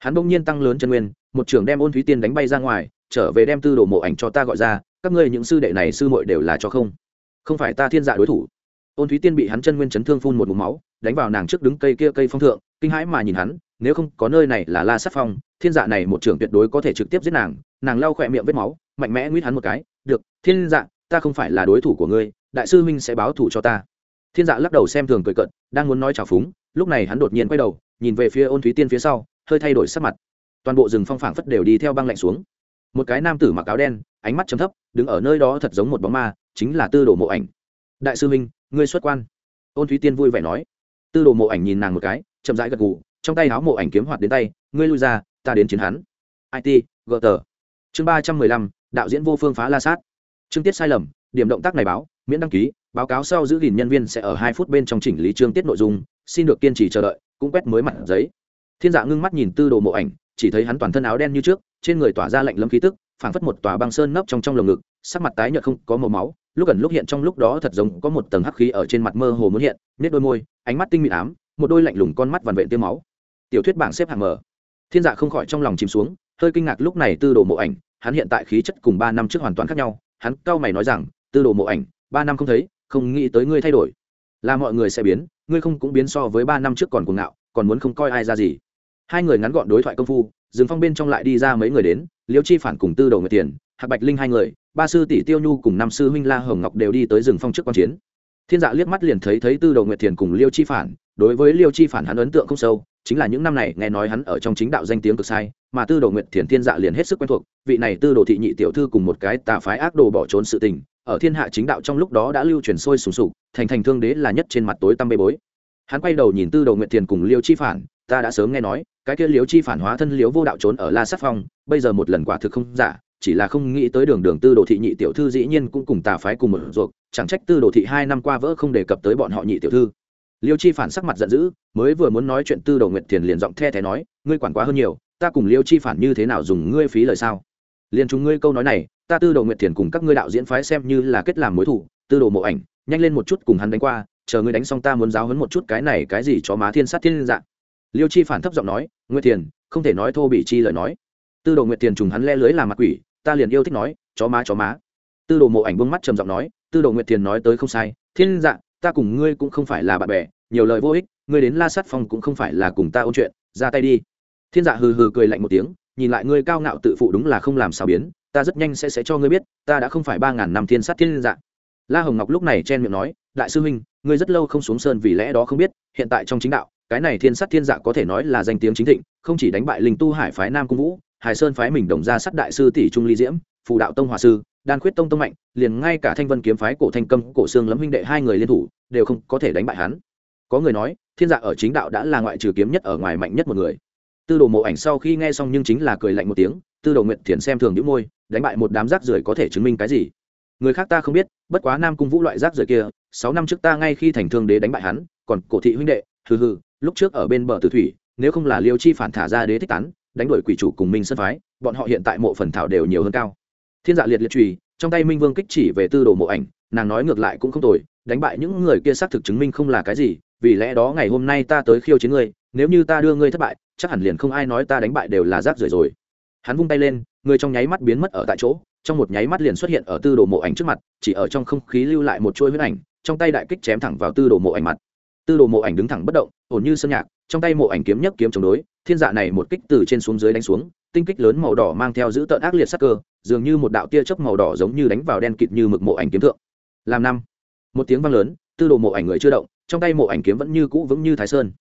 hắn bỗng nhiên tăng lớn chân nguyên, một trưởng đem ôn thúy tiên đánh bay ra ngoài, trở về đem tư đồ mộ ảnh cho ta gọi ra, các ngươi những sư đệ này sư muội đều là cho không? Không phải ta thiên dạ đối thủ. Ôn thúy tiên bị hắn chân nguyên chấn thương phun một mũ máu, đánh vào nàng trước đứng cây kia cây phong thượng, kinh hãi mà nhìn hắn, nếu không có nơi này là la sát phong, thiên dạ này một trưởng tuyệt đối có thể trực tiếp giết nàng nàng lau khỏe miệng vết máu, mạnh mẽ nguyết hắn một cái, được, thiên dạ ta không phải là đối thủ của ngươi, đại sư minh sẽ báo thủ cho ta. Thiên dạ lắc đầu xem thường cười cận đang muốn nói trào phúng, lúc này hắn đột nhiên quay đầu nhìn về phía ôn thúy tiên phía sau, hơi thay đổi sắc mặt. Toàn bộ rừng phong phảng phất đều đi theo băng lạnh xuống. Một cái nam tử mặc áo đen, ánh mắt chấm thấp, đứng ở nơi đó thật giống một bóng ma, chính là tư đồ mộ ảnh. Đại sư minh ngươi xuất quan. Ôn thúy tiên vui vẻ nói. Tư đồ mộ ảnh nhìn nàng một cái, chậm rãi gật gù, trong tay áo mộ ảnh kiếm hoạt đến tay, ngươi lui ra, ta đến chiến hắn. It gờ tờ. Chương ba trăm mười lăm, đạo diễn vô phương phá la sát. Chương tiết sai lầm, điểm động tác này báo, miễn đăng ký báo cáo sau giữ gìn nhân viên sẽ ở hai phút bên trong chỉnh lý chương tiết nội dung, xin được kiên trì chờ đợi, cũng quét mới mặt giấy. Thiên dạ ngưng mắt nhìn tư đồ mộ ảnh, chỉ thấy hắn toàn thân áo đen như trước, trên người tỏa ra lạnh lâm khí tức, phảng phất một tòa băng sơn nấp trong trong lồng ngực, sắc mặt tái nhợt không có màu máu, lúc gần lúc hiện trong lúc đó thật giống có một tầng hắc khí ở trên mặt mơ hồ muốn hiện nết đôi môi, ánh mắt tinh mịn ám, một đôi lạnh lùng con mắt vằn vện tiêu máu. Tiểu thuyết bảng xếp hạng mở thiên dạ không khỏi trong lòng chìm xuống, hơi kinh ngạc lúc này tư đồ mộ ảnh, hắn hiện tại khí chất cùng ba năm trước hoàn toàn khác nhau, hắn cau mày nói rằng, tư đồ mộ ảnh, ba năm không thấy không nghĩ tới ngươi thay đổi. Là mọi người sẽ biến, ngươi không cũng biến so với ba năm trước còn cuồng ngạo, còn muốn không coi ai ra gì. Hai người ngắn gọn đối thoại công phu dừng phong bên trong lại đi ra mấy người đến, liêu chi phản cùng tư đầu người tiền, hạc bạch linh hai người, ba sư tỷ tiêu nhu cùng năm sư huynh la hồng ngọc đều đi tới rừng phong trước quan chiến. Thiên dạ liếc mắt liền thấy thấy tư đầu nguyệt thiền cùng liêu chi phản, đối với liêu chi phản hắn ấn tượng không sâu, chính là những năm này nghe nói hắn ở trong chính đạo danh tiếng cực sai, mà tư đồ nguyệt thiền thiên dạ liền hết sức quen thuộc, vị này tư đồ thị nhị tiểu thư cùng một cái tà phái ác đồ bỏ trốn sự tình ở thiên hạ chính đạo trong lúc đó đã lưu truyền sôi sùng sục, thành thành thương đế là nhất trên mặt tối tăm bê bối. Hắn quay đầu nhìn tư đồ nguyệt thiền cùng liêu chi phản, ta đã sớm nghe nói, cái kia liêu chi phản hóa thân liêu vô đạo trốn ở la sát phong, bây giờ một lần quả thực không giả, chỉ là không nghĩ tới đường đường tư đồ thị nhị tiểu thư dĩ nhiên cũng cùng tà phái cùng một ruột, chẳng trách tư đồ thị hai năm qua vỡ không đề cập tới bọn họ nhị tiểu thư. Liêu chi phản sắc mặt giận dữ, mới vừa muốn nói chuyện tư đồ nguyệt thiền liền giọng the thé nói, ngươi quản quá hơn nhiều, ta cùng liêu chi phản như thế nào dùng ngươi phí lời sao? Liền chúng ngươi câu nói này ta tư đồ nguyệt thiền cùng các ngươi đạo diễn phái xem như là kết làm mối thủ tư đồ mộ ảnh, nhanh lên một chút cùng hắn đánh qua, chờ ngươi đánh xong ta muốn giáo hấn một chút cái này cái gì cho má thiên sát thiên dạng. Liêu chi phản thấp giọng nói, nguyệt thiền, không thể nói thô bị chi lời nói. Tư đồ nguyệt thiền trùng hắn le lưới làm mặt quỷ, ta liền yêu thích nói, chó má chó má. Tư đồ mộ ảnh bưng mắt trầm giọng nói, tư đồ nguyệt thiền nói tới không sai, thiên dạng, ta cùng ngươi cũng không phải là bạn bè, nhiều lời vô ích, ngươi đến la sát phong cũng không phải là cùng ta ôn chuyện, ra tay đi. Thiên dạ hừ hừ cười lạnh một tiếng, nhìn lại ngươi cao ngạo tự phụ đúng là không làm sao biến ta rất nhanh sẽ sẽ cho ngươi biết ta đã không phải ba ngàn năm thiên sát thiên dạng la hồng ngọc lúc này chen miệng nói đại sư huynh ngươi rất lâu không xuống sơn vì lẽ đó không biết hiện tại trong chính đạo cái này thiên sát thiên dạ có thể nói là danh tiếng chính thịnh không chỉ đánh bại linh tu hải phái nam cung vũ hải sơn phái mình đồng ra sát đại sư tỷ trung ly diễm phù đạo tông hòa sư đan khuyết tông tông mạnh liền ngay cả thanh vân kiếm phái cổ thanh Cầm, cổ xương lấm huynh đệ hai người liên thủ đều không có thể đánh bại hắn. Có người nói thiên dạ ở chính đạo đã là ngoại trừ kiếm nhất ở ngoài mạnh nhất một người tư đồ mộ ảnh sau khi nghe xong nhưng chính là cười lạnh một tiếng, tư đồ nguyện thiền xem thường những môi, đánh bại một đám rác rưởi có thể chứng minh cái gì? Người khác ta không biết, bất quá nam cung vũ loại rác rưởi kia, sáu năm trước ta ngay khi thành thương đế đánh bại hắn, còn cổ thị huynh đệ, hừ hừ, lúc trước ở bên bờ tử thủy, nếu không là liêu chi phản thả ra đế thích tán, đánh đuổi quỷ chủ cùng minh sân phái, bọn họ hiện tại mộ phần thảo đều nhiều hơn cao. Thiên dạ liệt liệt trùy, trong tay minh vương kích chỉ về tư đồ mộ ảnh, nàng nói ngược lại cũng không tồi, đánh bại những người kia xác thực chứng minh không là cái gì, vì lẽ đó ngày hôm nay ta tới khiêu chiến ngươi, nếu như ta đưa ngươi thất bại chắc hẳn liền không ai nói ta đánh bại đều là rác rưởi rồi. Hắn vung tay lên, người trong nháy mắt biến mất ở tại chỗ, trong một nháy mắt liền xuất hiện ở tư đồ mộ ảnh trước mặt, chỉ ở trong không khí lưu lại một chuỗi huyết ảnh, trong tay đại kích chém thẳng vào tư đồ mộ ảnh mặt. Tư đồ mộ ảnh đứng thẳng bất động, ổn như sơn nhạc, trong tay mộ ảnh kiếm nhấc kiếm chống đối, thiên dạ này một kích từ trên xuống dưới đánh xuống, tinh kích lớn màu đỏ mang theo giữ tợn ác liệt sắc cơ, dường như một đạo tia chớp màu đỏ giống như đánh vào đen kịt như mực mộ ảnh kiếm thượng. Làm năm, một tiếng vang lớn, tư đồ mộ ảnh người chưa động, trong tay mộ ảnh kiếm vẫn như cũ vững như thái sơn.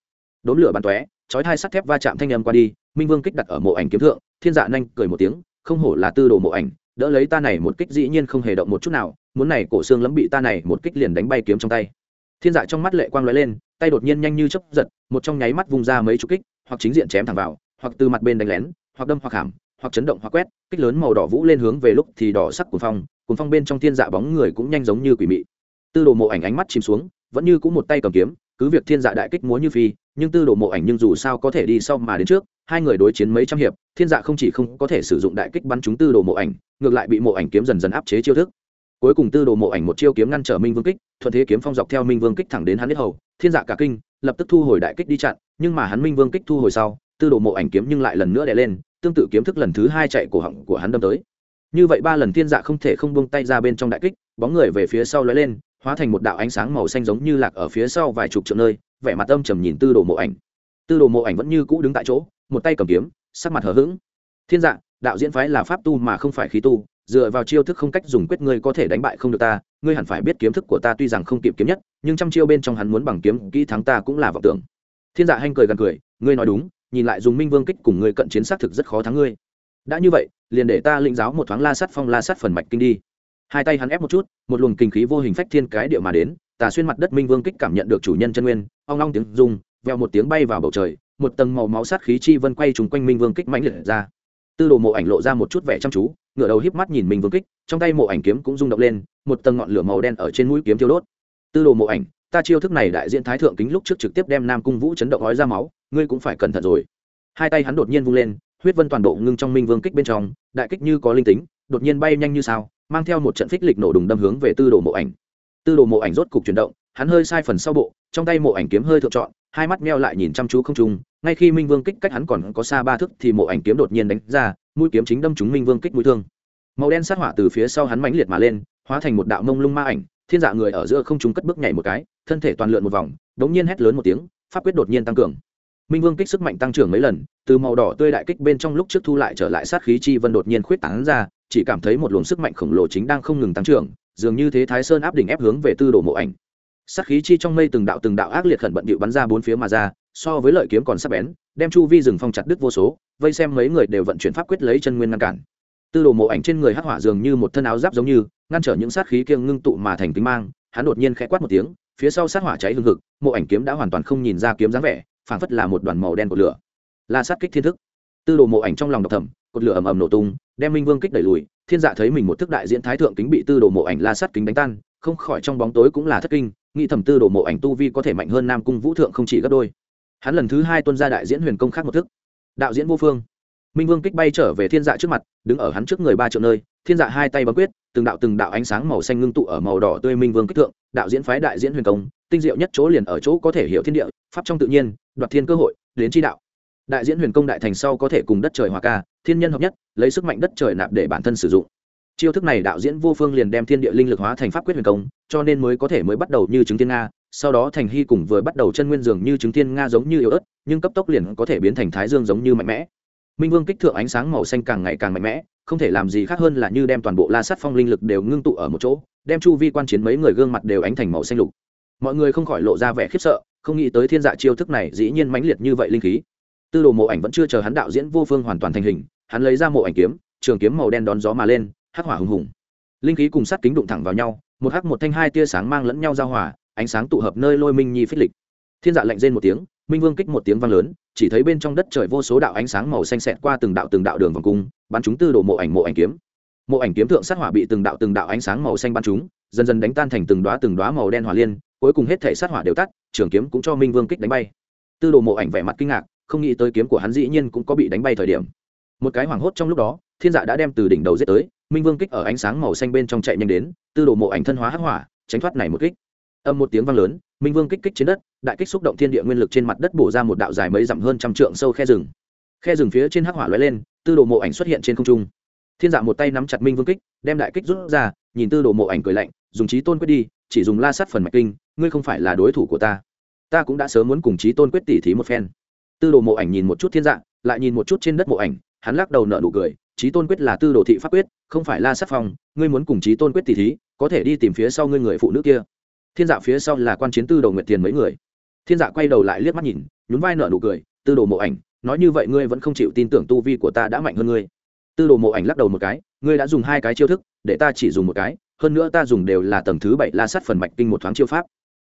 Đốn lửa bắn tóe chói hai sắt thép va chạm thanh âm qua đi, minh vương kích đặt ở mộ ảnh kiếm thượng, thiên dạ nhanh cười một tiếng, không hổ là tư đồ mộ ảnh, đỡ lấy ta này một kích dĩ nhiên không hề động một chút nào, muốn này cổ xương lấm bị ta này một kích liền đánh bay kiếm trong tay. Thiên dạ trong mắt lệ quang lóe lên, tay đột nhiên nhanh như chớp giật, một trong nháy mắt vung ra mấy chục kích, hoặc chính diện chém thẳng vào, hoặc từ mặt bên đánh lén, hoặc đâm hoặc hàm hoặc chấn động hoặc quét, kích lớn màu đỏ vũ lên hướng về lúc thì đỏ sắc cuồng phong cuồng phong bên trong thiên dạ bóng người cũng nhanh giống như quỷ mị. Tư đồ mộ ảnh ánh mắt chìm xuống, vẫn như cũng một tay cầm kiếm, cứ việc thiên dạ đại kích múa như phi nhưng tư đồ mộ ảnh nhưng dù sao có thể đi sau mà đến trước, hai người đối chiến mấy trăm hiệp, thiên dạ không chỉ không có thể sử dụng đại kích bắn chúng tư đồ mộ ảnh, ngược lại bị mộ ảnh kiếm dần dần áp chế chiêu thức. Cuối cùng tư đồ mộ ảnh một chiêu kiếm ngăn trở minh vương kích, thuận thế kiếm phong dọc theo minh vương kích thẳng đến hắn hết hầu, thiên dạ cả kinh, lập tức thu hồi đại kích đi chặn, nhưng mà hắn minh vương kích thu hồi sau, tư đồ mộ ảnh kiếm nhưng lại lần nữa đè lên, tương tự kiếm thức lần thứ hai chạy cổ họng của hắn đâm tới. Như vậy ba lần thiên dạ không thể không buông tay ra bên trong đại kích, bóng người về phía sau lóe lên, hóa thành một đạo ánh sáng màu xanh giống như lạc ở phía sau vài chục triệu nơi vẻ mặt âm trầm nhìn tư đồ mộ ảnh. Tư đồ mộ ảnh vẫn như cũ đứng tại chỗ, một tay cầm kiếm, sắc mặt hờ hững. Thiên dạ đạo diễn phái là pháp tu mà không phải khí tu, dựa vào chiêu thức không cách dùng quyết ngươi có thể đánh bại không được ta, ngươi hẳn phải biết kiếm thức của ta tuy rằng không kịp kiếm nhất, nhưng trăm chiêu bên trong hắn muốn bằng kiếm kỹ thắng ta cũng là vọng tưởng. Thiên dạ hanh cười gần cười, ngươi nói đúng, nhìn lại dùng minh vương kích cùng ngươi cận chiến xác thực rất khó thắng ngươi. Đã như vậy, liền để ta lĩnh giáo một thoáng la sát phong la sát phần mạch kinh đi. Hai tay hắn ép một chút, một luồng kinh khí vô hình phách thiên cái địa mà đến tà xuyên mặt đất minh vương kích cảm nhận được chủ nhân chân nguyên ong long tiếng rung veo một tiếng bay vào bầu trời, một tầng màu máu sát khí chi vân quay trùng quanh minh vương kích mãnh liệt ra. Tư đồ mộ ảnh lộ ra một chút vẻ chăm chú, ngửa đầu híp mắt nhìn minh vương kích, trong tay mộ ảnh kiếm cũng rung động lên, một tầng ngọn lửa màu đen ở trên mũi kiếm thiêu đốt. Tư đồ mộ ảnh, ta chiêu thức này đại diện thái thượng kính lúc trước trực tiếp đem nam cung vũ chấn động ói ra máu, ngươi cũng phải cẩn thận rồi. Hai tay hắn đột nhiên vung lên, huyết vân toàn bộ ngưng trong minh vương kích bên trong, đại kích như có linh tính, đột nhiên bay nhanh như sao, mang theo một trận phích lịch nổ đùng đâm hướng về tư đồ mộ ảnh. Tư đồ mộ ảnh rốt cục chuyển động, hắn hơi sai phần sau bộ trong tay mộ ảnh kiếm hơi thượng trọn hai mắt meo lại nhìn chăm chú không trung, ngay khi minh vương kích cách hắn còn có xa ba thước thì mộ ảnh kiếm đột nhiên đánh ra, mũi kiếm chính đâm trúng minh vương kích mũi thương. Màu đen sát hỏa từ phía sau hắn mãnh liệt mà lên, hóa thành một đạo mông lung ma ảnh, thiên dạ người ở giữa không trung cất bước nhảy một cái, thân thể toàn lượn một vòng, đống nhiên hét lớn một tiếng, pháp quyết đột nhiên tăng cường. Minh vương kích sức mạnh tăng trưởng mấy lần, từ màu đỏ tươi đại kích bên trong lúc trước thu lại trở lại sát khí chi vân đột nhiên khuyết tán ra, chỉ cảm thấy một luồng sức mạnh khổng lồ chính đang không ngừng tăng trưởng, dường như thế thái sơn áp đỉnh ép hướng về tư đồ mộ ảnh sát khí chi trong mây từng đạo từng đạo ác liệt khẩn bận bịu bắn ra bốn phía mà ra, so với lợi kiếm còn sắc bén, đem chu vi rừng phong chặt đứt vô số, vây xem mấy người đều vận chuyển pháp quyết lấy chân nguyên ngăn cản. Tư đồ mộ ảnh trên người hắc hỏa dường như một thân áo giáp giống như, ngăn trở những sát khí kiêng ngưng tụ mà thành tính mang, hắn đột nhiên khẽ quát một tiếng, phía sau sát hỏa cháy hừng hực, mộ ảnh kiếm đã hoàn toàn không nhìn ra kiếm dáng vẻ, phảng phất là một đoàn màu đen của lửa. La sát kích thiên thức. Tư đồ mộ ảnh trong lòng độc thầm, cột lửa ầm ầm nổ tung, đem minh vương kích đẩy lùi, thiên dạ thấy mình một thức đại diễn thái thượng kính bị tư đồ mộ ảnh la sát kính đánh tan không khỏi trong bóng tối cũng là thất kinh, nghĩ thầm tư đồ mộ ảnh tu vi có thể mạnh hơn nam cung vũ thượng không chỉ gấp đôi. Hắn lần thứ hai tuân ra đại diễn huyền công khác một thức. Đạo diễn vô phương. Minh vương kích bay trở về thiên dạ trước mặt, đứng ở hắn trước người ba triệu nơi, thiên dạ hai tay bấm quyết, từng đạo từng đạo ánh sáng màu xanh ngưng tụ ở màu đỏ tươi minh vương kích thượng, đạo diễn phái đại diễn huyền công, tinh diệu nhất chỗ liền ở chỗ có thể hiểu thiên địa, pháp trong tự nhiên, đoạt thiên cơ hội, đến chi đạo. Đại diễn huyền công đại thành sau có thể cùng đất trời hòa ca, thiên nhân hợp nhất, lấy sức mạnh đất trời nạp để bản thân sử dụng chiêu thức này đạo diễn vô phương liền đem thiên địa linh lực hóa thành pháp quyết huyền công, cho nên mới có thể mới bắt đầu như chứng thiên nga, sau đó thành hy cùng vừa bắt đầu chân nguyên dường như chứng thiên nga giống như yếu ớt, nhưng cấp tốc liền có thể biến thành thái dương giống như mạnh mẽ. Minh vương kích thượng ánh sáng màu xanh càng ngày càng mạnh mẽ, không thể làm gì khác hơn là như đem toàn bộ la sắt phong linh lực đều ngưng tụ ở một chỗ, đem chu vi quan chiến mấy người gương mặt đều ánh thành màu xanh lục. Mọi người không khỏi lộ ra vẻ khiếp sợ, không nghĩ tới thiên dạ chiêu thức này dĩ nhiên mãnh liệt như vậy linh khí. Tư đồ mộ ảnh vẫn chưa chờ hắn đạo diễn vô phương hoàn toàn thành hình, hắn lấy ra mộ ảnh kiếm, trường kiếm màu đen đón gió mà lên hắc hỏa hùng hùng. Linh khí cùng sắt kính đụng thẳng vào nhau, một hắc một thanh hai tia sáng mang lẫn nhau giao hòa, ánh sáng tụ hợp nơi lôi minh nhi phích lịch. Thiên dạ lạnh rên một tiếng, minh vương kích một tiếng vang lớn, chỉ thấy bên trong đất trời vô số đạo ánh sáng màu xanh xẹt qua từng đạo từng đạo đường vòng cung, bắn chúng tư đồ mộ ảnh mộ ảnh kiếm. Mộ ảnh kiếm thượng sát hỏa bị từng đạo từng đạo ánh sáng màu xanh bắn chúng, dần dần đánh tan thành từng đóa từng đóa màu đen hỏa liên, cuối cùng hết thể sát hỏa đều tắt, trường kiếm cũng cho minh vương kích đánh bay. Tư đồ mộ ảnh vẻ mặt kinh ngạc, không nghĩ tới kiếm của hắn dĩ nhiên cũng có bị đánh bay thời điểm một cái hoảng hốt trong lúc đó, thiên dạ đã đem từ đỉnh đầu giết tới, minh vương kích ở ánh sáng màu xanh bên trong chạy nhanh đến, tư đồ mộ ảnh thân hóa hắc hỏa, tránh thoát này một kích. Âm một tiếng vang lớn, minh vương kích kích trên đất, đại kích xúc động thiên địa nguyên lực trên mặt đất bổ ra một đạo dài mấy dặm hơn trăm trượng sâu khe rừng. Khe rừng phía trên hắc hỏa lóe lên, tư đồ mộ ảnh xuất hiện trên không trung. Thiên dạ một tay nắm chặt minh vương kích, đem đại kích rút ra, nhìn tư đồ mộ ảnh cười lạnh, dùng trí tôn quyết đi, chỉ dùng la sát phần mạch kinh, ngươi không phải là đối thủ của ta. Ta cũng đã sớm muốn cùng trí tôn quyết tỉ thí một phen. Tư đồ mộ ảnh nhìn một chút thiên dạ lại nhìn một chút trên đất mộ ảnh, hắn lắc đầu nợ nụ cười trí tôn quyết là tư đồ thị pháp quyết, không phải la sát phong, ngươi muốn cùng trí tôn quyết tỉ thí, có thể đi tìm phía sau ngươi người phụ nữ kia. Thiên dạ phía sau là quan chiến tư đồ nguyệt tiền mấy người. Thiên dạ quay đầu lại liếc mắt nhìn, nhún vai nợ nụ cười, tư đồ mộ ảnh, nói như vậy ngươi vẫn không chịu tin tưởng tu vi của ta đã mạnh hơn ngươi. Tư đồ mộ ảnh lắc đầu một cái, ngươi đã dùng hai cái chiêu thức, để ta chỉ dùng một cái, hơn nữa ta dùng đều là tầng thứ bảy la sắt phần mạch kinh một thoáng chiêu pháp.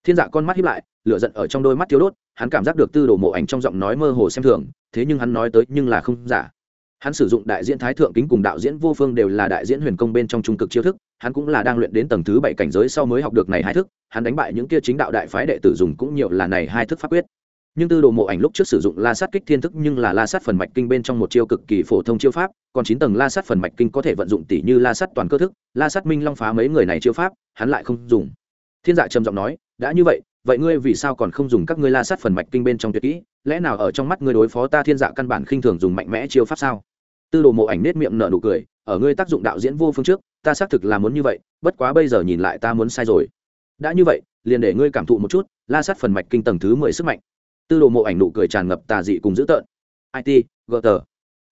Thiên dạ con mắt hiếp lại lửa giận ở trong đôi mắt thiếu đốt, hắn cảm giác được tư đồ mộ ảnh trong giọng nói mơ hồ xem thường, thế nhưng hắn nói tới nhưng là không giả. Hắn sử dụng đại diễn thái thượng kính cùng đạo diễn vô phương đều là đại diễn huyền công bên trong trung cực chiêu thức, hắn cũng là đang luyện đến tầng thứ bảy cảnh giới sau mới học được này hai thức, hắn đánh bại những kia chính đạo đại phái đệ tử dùng cũng nhiều là này hai thức pháp quyết. Nhưng tư đồ mộ ảnh lúc trước sử dụng la sát kích thiên thức nhưng là la sát phần mạch kinh bên trong một chiêu cực kỳ phổ thông chiêu pháp, còn chín tầng la sát phần mạch kinh có thể vận dụng tỷ như la sát toàn cơ thức, la sát minh long phá mấy người này chiêu pháp, hắn lại không dùng. Thiên dạ trầm giọng nói, đã như vậy vậy ngươi vì sao còn không dùng các ngươi la sát phần mạch kinh bên trong tuyệt kỹ? Lẽ nào ở trong mắt ngươi đối phó ta thiên dạ căn bản khinh thường dùng mạnh mẽ chiêu pháp sao? Tư đồ mộ ảnh nết miệng nở nụ cười, ở ngươi tác dụng đạo diễn vô phương trước, ta xác thực là muốn như vậy, bất quá bây giờ nhìn lại ta muốn sai rồi. Đã như vậy, liền để ngươi cảm thụ một chút, la sát phần mạch kinh tầng thứ mười sức mạnh. Tư đồ mộ ảnh nụ cười tràn ngập tà dị cùng dữ tợn. It gờ tờ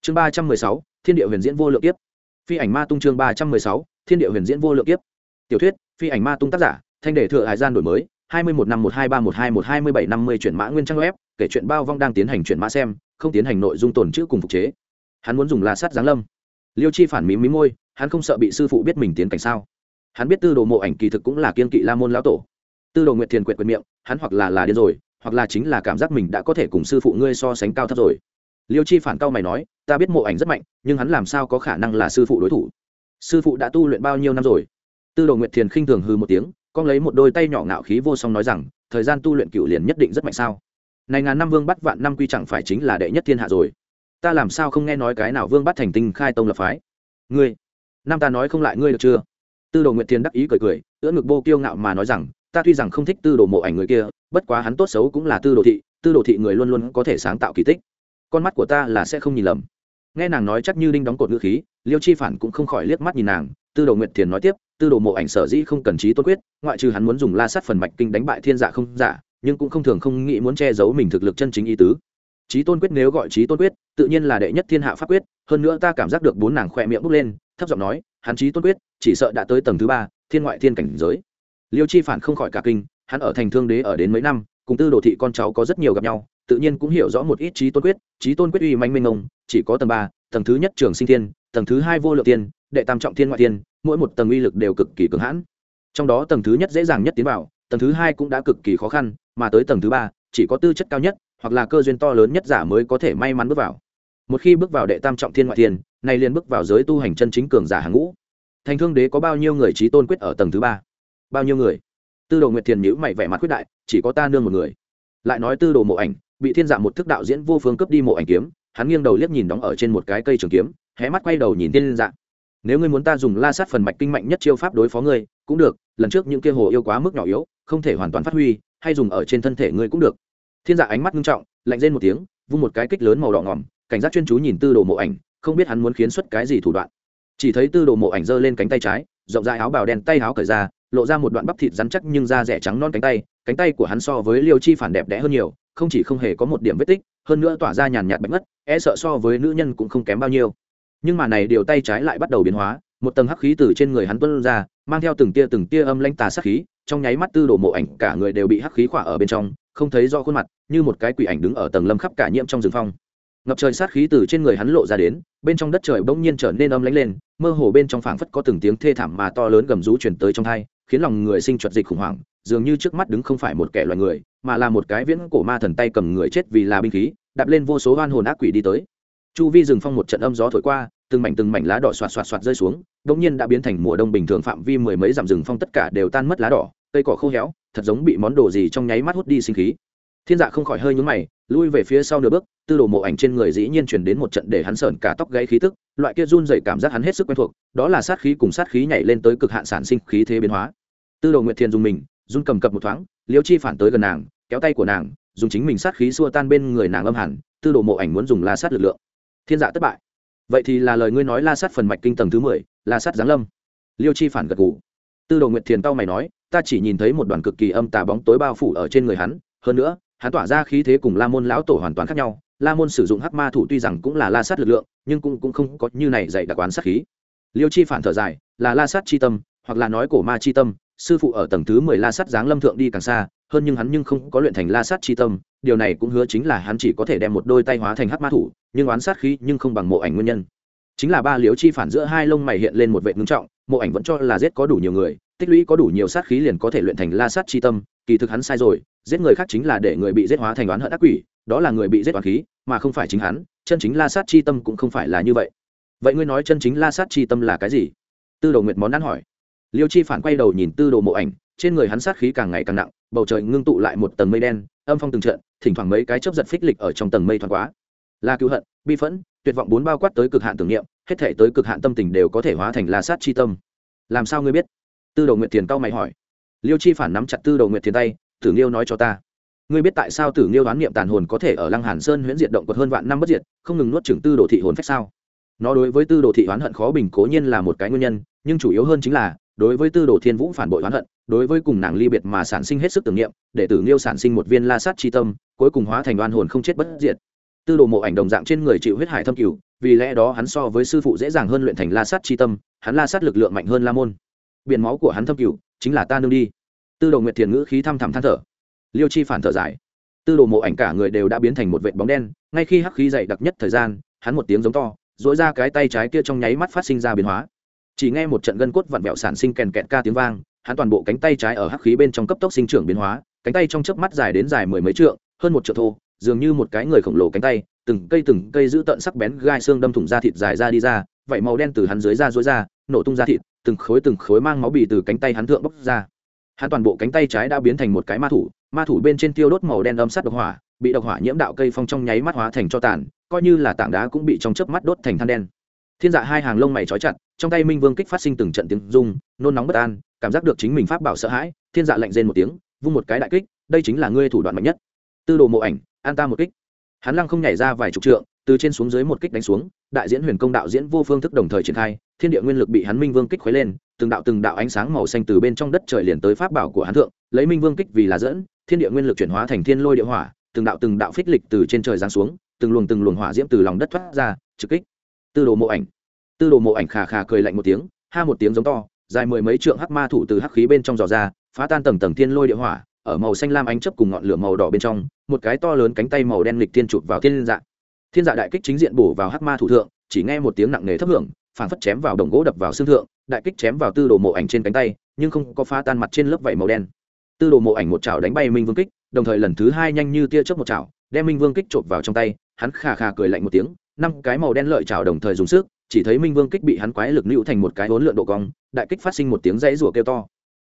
chương ba trăm mười sáu, thiên địa huyền diễn vô lượng kiếp. Phi ảnh ma tung chương ba trăm mười sáu, thiên địa huyền diễn vô lượng kiếp. Tiểu thuyết, phi ảnh ma tung tác giả, thanh đề thừa hải gian đổi mới hai mươi một năm một hai ba một hai một hai mươi bảy năm mươi chuyển mã nguyên trang web, kể chuyện bao vong đang tiến hành chuyển mã xem, không tiến hành nội dung tồn chữ cùng phục chế. Hắn muốn dùng la sắt giáng lâm. Liêu chi phản mí mí môi, hắn không sợ bị sư phụ biết mình tiến cảnh sao. Hắn biết tư đồ mộ ảnh kỳ thực cũng là kiên kỵ la môn lão tổ. Tư đồ nguyệt thiền quyệt quyệt miệng, hắn hoặc là là điên rồi, hoặc là chính là cảm giác mình đã có thể cùng sư phụ ngươi so sánh cao thấp rồi. Liêu chi phản cao mày nói, ta biết mộ ảnh rất mạnh, nhưng hắn làm sao có khả năng là sư phụ đối thủ? Sư phụ đã tu luyện bao nhiêu năm rồi? Tư đồ nguyệt thiền khinh thường hư một tiếng con lấy một đôi tay nhỏ ngạo khí vô song nói rằng, thời gian tu luyện cựu liền nhất định rất mạnh sao? Này ngàn năm vương bắt vạn năm quy chẳng phải chính là đệ nhất thiên hạ rồi. Ta làm sao không nghe nói cái nào vương bắt thành tinh khai tông lập phái? Ngươi nam ta nói không lại ngươi được chưa? Tư đồ nguyệt thiên đắc ý cười cười, ưỡn ngực bô kiêu ngạo mà nói rằng, ta tuy rằng không thích tư đồ mộ ảnh người kia, bất quá hắn tốt xấu cũng là tư đồ thị, tư đồ thị người luôn luôn có thể sáng tạo kỳ tích. Con mắt của ta là sẽ không nhìn lầm nghe nàng nói chắc như đinh đóng cột ngữ khí, liêu chi phản cũng không khỏi liếc mắt nhìn nàng, tư đồ nguyệt thiền nói tiếp, tư đồ mộ ảnh sở dĩ không cần trí tôn quyết, ngoại trừ hắn muốn dùng la sát phần mạch kinh đánh bại thiên giả không giả, nhưng cũng không thường không nghĩ muốn che giấu mình thực lực chân chính ý tứ. Trí tôn quyết nếu gọi trí tôn quyết, tự nhiên là đệ nhất thiên hạ pháp quyết, hơn nữa ta cảm giác được bốn nàng khoe miệng bốc lên, thấp giọng nói, hắn trí tôn quyết, chỉ sợ đã tới tầng thứ ba, thiên ngoại thiên cảnh giới. Liêu chi phản không khỏi cả kinh, hắn ở thành thương đế ở đến mấy năm, cùng tư đồ thị con cháu có rất nhiều gặp nhau tự nhiên cũng hiểu rõ một ít trí tôn quyết, trí tôn quyết uy manh minh ông chỉ có tầng ba, tầng thứ nhất trường sinh thiên, tầng thứ hai vô lượng tiên đệ tam trọng thiên ngoại tiên mỗi một tầng uy lực đều cực kỳ cường hãn. Trong đó tầng thứ nhất dễ dàng nhất tiến vào, tầng thứ hai cũng đã cực kỳ khó khăn, mà tới tầng thứ ba, chỉ có tư chất cao nhất, hoặc là cơ duyên to lớn nhất giả mới có thể may mắn bước vào. Một khi bước vào đệ tam trọng thiên ngoại thiên, nay liền bước vào giới tu hành chân chính cường giả hàng ngũ. Thành thương đế có bao nhiêu người trí tôn quyết ở tầng thứ ba? Bao nhiêu người? Tư đồ nguyệt thiền nhữ mày vẻ mặt quyết đại, chỉ có ta nương một người. Lại nói tư đồ mộ ảnh bị thiên dạ một thức đạo diễn vô phương cướp đi mộ ảnh kiếm, hắn nghiêng đầu liếc nhìn đóng ở trên một cái cây trường kiếm, hé mắt quay đầu nhìn thiên dạ. Nếu ngươi muốn ta dùng la sát phần mạch kinh mạnh nhất chiêu pháp đối phó ngươi, cũng được, lần trước những kia hồ yêu quá mức nhỏ yếu, không thể hoàn toàn phát huy, hay dùng ở trên thân thể ngươi cũng được. Thiên dạ ánh mắt nghiêm trọng, lạnh rên một tiếng, vung một cái kích lớn màu đỏ ngỏm cảnh giác chuyên chú nhìn tư đồ mộ ảnh, không biết hắn muốn khiến xuất cái gì thủ đoạn. Chỉ thấy tư đồ mộ ảnh giơ lên cánh tay trái, rộng dài áo bào đen tay áo cởi ra, lộ ra một đoạn bắp thịt rắn chắc nhưng da rẻ trắng non cánh tay cánh tay của hắn so với liêu chi phản đẹp đẽ hơn nhiều không chỉ không hề có một điểm vết tích, hơn nữa tỏa ra nhàn nhạt bạch ngất e sợ so với nữ nhân cũng không kém bao nhiêu. Nhưng mà này điều tay trái lại bắt đầu biến hóa, một tầng hắc khí từ trên người hắn tuân ra, mang theo từng tia từng tia âm lãnh tà sát khí, trong nháy mắt tư đồ mộ ảnh cả người đều bị hắc khí khỏa ở bên trong, không thấy do khuôn mặt, như một cái quỷ ảnh đứng ở tầng lâm khắp cả nhiễm trong rừng phong. Ngập trời sát khí từ trên người hắn lộ ra đến, bên trong đất trời bỗng nhiên trở nên âm lãnh lên, mơ hồ bên trong phảng phất có từng tiếng thê thảm mà to lớn gầm rú truyền tới trong thai khiến lòng người sinh chuột dịch khủng hoảng, dường như trước mắt đứng không phải một kẻ loài người mà là một cái viễn cổ ma thần tay cầm người chết vì là binh khí, đạp lên vô số hoan hồn ác quỷ đi tới. Chu vi rừng phong một trận âm gió thổi qua, từng mảnh từng mảnh lá đỏ xoạt xoạt xoạt rơi xuống đống nhiên đã biến thành mùa đông bình thường phạm vi mười mấy dặm rừng phong tất cả đều tan mất lá đỏ, cây cỏ khô héo, thật giống bị món đồ gì trong nháy mắt hút đi sinh khí. Thiên dạ không khỏi hơi nhúng mày, lui về phía sau nửa bước, tư đồ mộ ảnh trên người dĩ nhiên chuyển đến một trận để hắn sởn cả tóc gãy khí tức, loại kia run dày cảm giác hắn hết sức quen thuộc, đó là sát khí cùng sát khí nhảy lên tới cực hạn sản sinh khí thế biến hóa. Tư đồ nguyệt thiền dùng mình, run cầm cập một thoáng, liêu chi phản tới gần nàng kéo tay của nàng dùng chính mình sát khí xua tan bên người nàng âm hẳn tư đồ mộ ảnh muốn dùng la sát lực lượng. Thiên dạ thất bại. Vậy thì là lời ngươi nói la sát phần mạch kinh tầng thứ mười la sát giáng lâm. Liêu chi phản gật gù. Tư đồ nguyệt thiền tao mày nói ta chỉ nhìn thấy một đoàn cực kỳ âm tà bóng tối bao phủ ở trên người hắn hơn nữa hắn tỏa ra khí thế cùng la môn lão tổ hoàn toàn khác nhau la môn sử dụng hắc ma thủ tuy rằng cũng là la sát lực lượng nhưng cũng, cũng không có như này dạy đặc quán sát khí. Liêu chi phản thở dài là la sát chi tâm hoặc là nói cổ ma chi tâm sư phụ ở tầng thứ mười la sát giáng lâm thượng đi càng xa hơn nhưng hắn nhưng không có luyện thành la sát chi tâm, điều này cũng hứa chính là hắn chỉ có thể đem một đôi tay hóa thành hắc ma thủ, nhưng oán sát khí nhưng không bằng mộ ảnh nguyên nhân. Chính là ba liếu chi phản giữa hai lông mày hiện lên một vệ ngưng trọng, mộ ảnh vẫn cho là giết có đủ nhiều người, tích lũy có đủ nhiều sát khí liền có thể luyện thành la sát chi tâm, kỳ thực hắn sai rồi, giết người khác chính là để người bị giết hóa thành oán hận ác quỷ, đó là người bị giết oán khí, mà không phải chính hắn, chân chính la sát chi tâm cũng không phải là như vậy. Vậy ngươi nói chân chính la sát chi tâm là cái gì? Tư đồ nguyệt món ăn hỏi. Liêu chi phản quay đầu nhìn tư đồ mộ ảnh trên người hắn sát khí càng ngày càng nặng, bầu trời ngưng tụ lại một tầng mây đen, âm phong từng trận, thỉnh thoảng mấy cái chớp giật phích lịch ở trong tầng mây thoáng quá là cứu hận, bi phẫn, tuyệt vọng bốn bao quát tới cực hạn tưởng niệm, hết thể tới cực hạn tâm tình đều có thể hóa thành la sát chi tâm. Làm sao ngươi biết? Tư đồ nguyệt thiền cao mày hỏi. Liêu chi phản nắm chặt tư đồ nguyệt thiền tay, tử nghiêu nói cho ta, ngươi biết tại sao tử nghiêu đoán niệm tàn hồn có thể ở lăng hàn sơn huyễn diệt động quật hơn vạn năm bất diệt, không ngừng nuốt trưởng tư đồ thị hồn phách sao? Nó đối với tư đồ thị oán hận khó bình cố nhiên là một cái nguyên nhân, nhưng chủ yếu hơn chính là, đối với tư đồ thiên vũ phản bội oán hận đối với cùng nàng ly biệt mà sản sinh hết sức tưởng niệm, để tử nghiêu sản sinh một viên la sát chi tâm, cuối cùng hóa thành oan hồn không chết bất diệt. Tư đồ mộ ảnh đồng dạng trên người chịu huyết hải thâm cửu, vì lẽ đó hắn so với sư phụ dễ dàng hơn luyện thành la sát chi tâm, hắn la sát lực lượng mạnh hơn la môn. Biển máu của hắn thâm cửu, chính là ta nương đi. Tư đồ nguyệt thiền ngữ khí thăm thẳm than thở. Liêu chi phản thở dài. Tư đồ mộ ảnh cả người đều đã biến thành một vệt bóng đen, ngay khi hắc khí dày đặc nhất thời gian, hắn một tiếng giống to dỗi ra cái tay trái kia trong nháy mắt phát sinh ra biến hóa. Chỉ nghe một trận gân cốt vặn vẹo sản sinh kèn kẹt ca tiếng vang hắn toàn bộ cánh tay trái ở hắc khí bên trong cấp tốc sinh trưởng biến hóa, cánh tay trong chớp mắt dài đến dài mười mấy trượng, hơn một trượng thô, dường như một cái người khổng lồ cánh tay, từng cây từng cây giữ tận sắc bén gai xương đâm thủng da thịt dài ra đi ra vậy màu đen từ hắn dưới ra rối ra, nổ tung da thịt, từng khối từng khối mang máu bì từ cánh tay hắn thượng bốc ra. Hắn toàn bộ cánh tay trái đã biến thành một cái ma thủ ma thủ bên trên tiêu đốt màu đen âm sắt độc hỏa, bị độc hỏa nhiễm đạo cây phong trong nháy mắt hóa thành cho tàn, coi như là tảng đá cũng bị trong chớp mắt đốt thành than đen. Thiên dạ hai hàng lông mày trói chặt, trong tay minh vương kích phát sinh từng trận tiếng rung, nôn nóng bất an cảm giác được chính mình pháp bảo sợ hãi, thiên dạ lạnh rên một tiếng, vung một cái đại kích, đây chính là ngươi thủ đoạn mạnh nhất. Tư đồ mộ ảnh, an ta một kích. Hắn lăng không nhảy ra vài chục trượng, từ trên xuống dưới một kích đánh xuống, đại diễn huyền công đạo diễn vô phương thức đồng thời triển khai, thiên địa nguyên lực bị hắn minh vương kích khuấy lên, từng đạo từng đạo ánh sáng màu xanh từ bên trong đất trời liền tới pháp bảo của hắn thượng, lấy minh vương kích vì là dẫn, thiên địa nguyên lực chuyển hóa thành thiên lôi địa hỏa, từng đạo từng đạo phích lịch từ trên trời giáng xuống, từng luồng từng luồng hỏa diễm từ lòng đất thoát ra, trực kích. Tư đồ mộ ảnh. Tư đồ mộ ảnh khà khà cười lạnh một tiếng, ha một tiếng giống to dài mười mấy trượng hắc ma thủ từ hắc khí bên trong giò ra, phá tan tầng tầng thiên lôi địa hỏa, ở màu xanh lam ánh chấp cùng ngọn lửa màu đỏ bên trong, một cái to lớn cánh tay màu đen lịch thiên chụp vào thiên dạ. Thiên dạ đại kích chính diện bổ vào hắc ma thủ thượng, chỉ nghe một tiếng nặng nề thấp hưởng, phảng phất chém vào đồng gỗ đập vào xương thượng, đại kích chém vào tư đồ mộ ảnh trên cánh tay, nhưng không có phá tan mặt trên lớp vảy màu đen. Tư đồ mộ ảnh một chảo đánh bay minh vương kích, đồng thời lần thứ hai nhanh như tia chớp một chảo, đem minh vương kích chộp vào trong tay, hắn khà khà cười lạnh một tiếng, năm cái màu đen lợi chảo đồng thời dùng sức, chỉ thấy minh vương kích bị hắn quái lực nữu thành một cái hỗn lượn độ cong đại kích phát sinh một tiếng dãy rủa kêu to.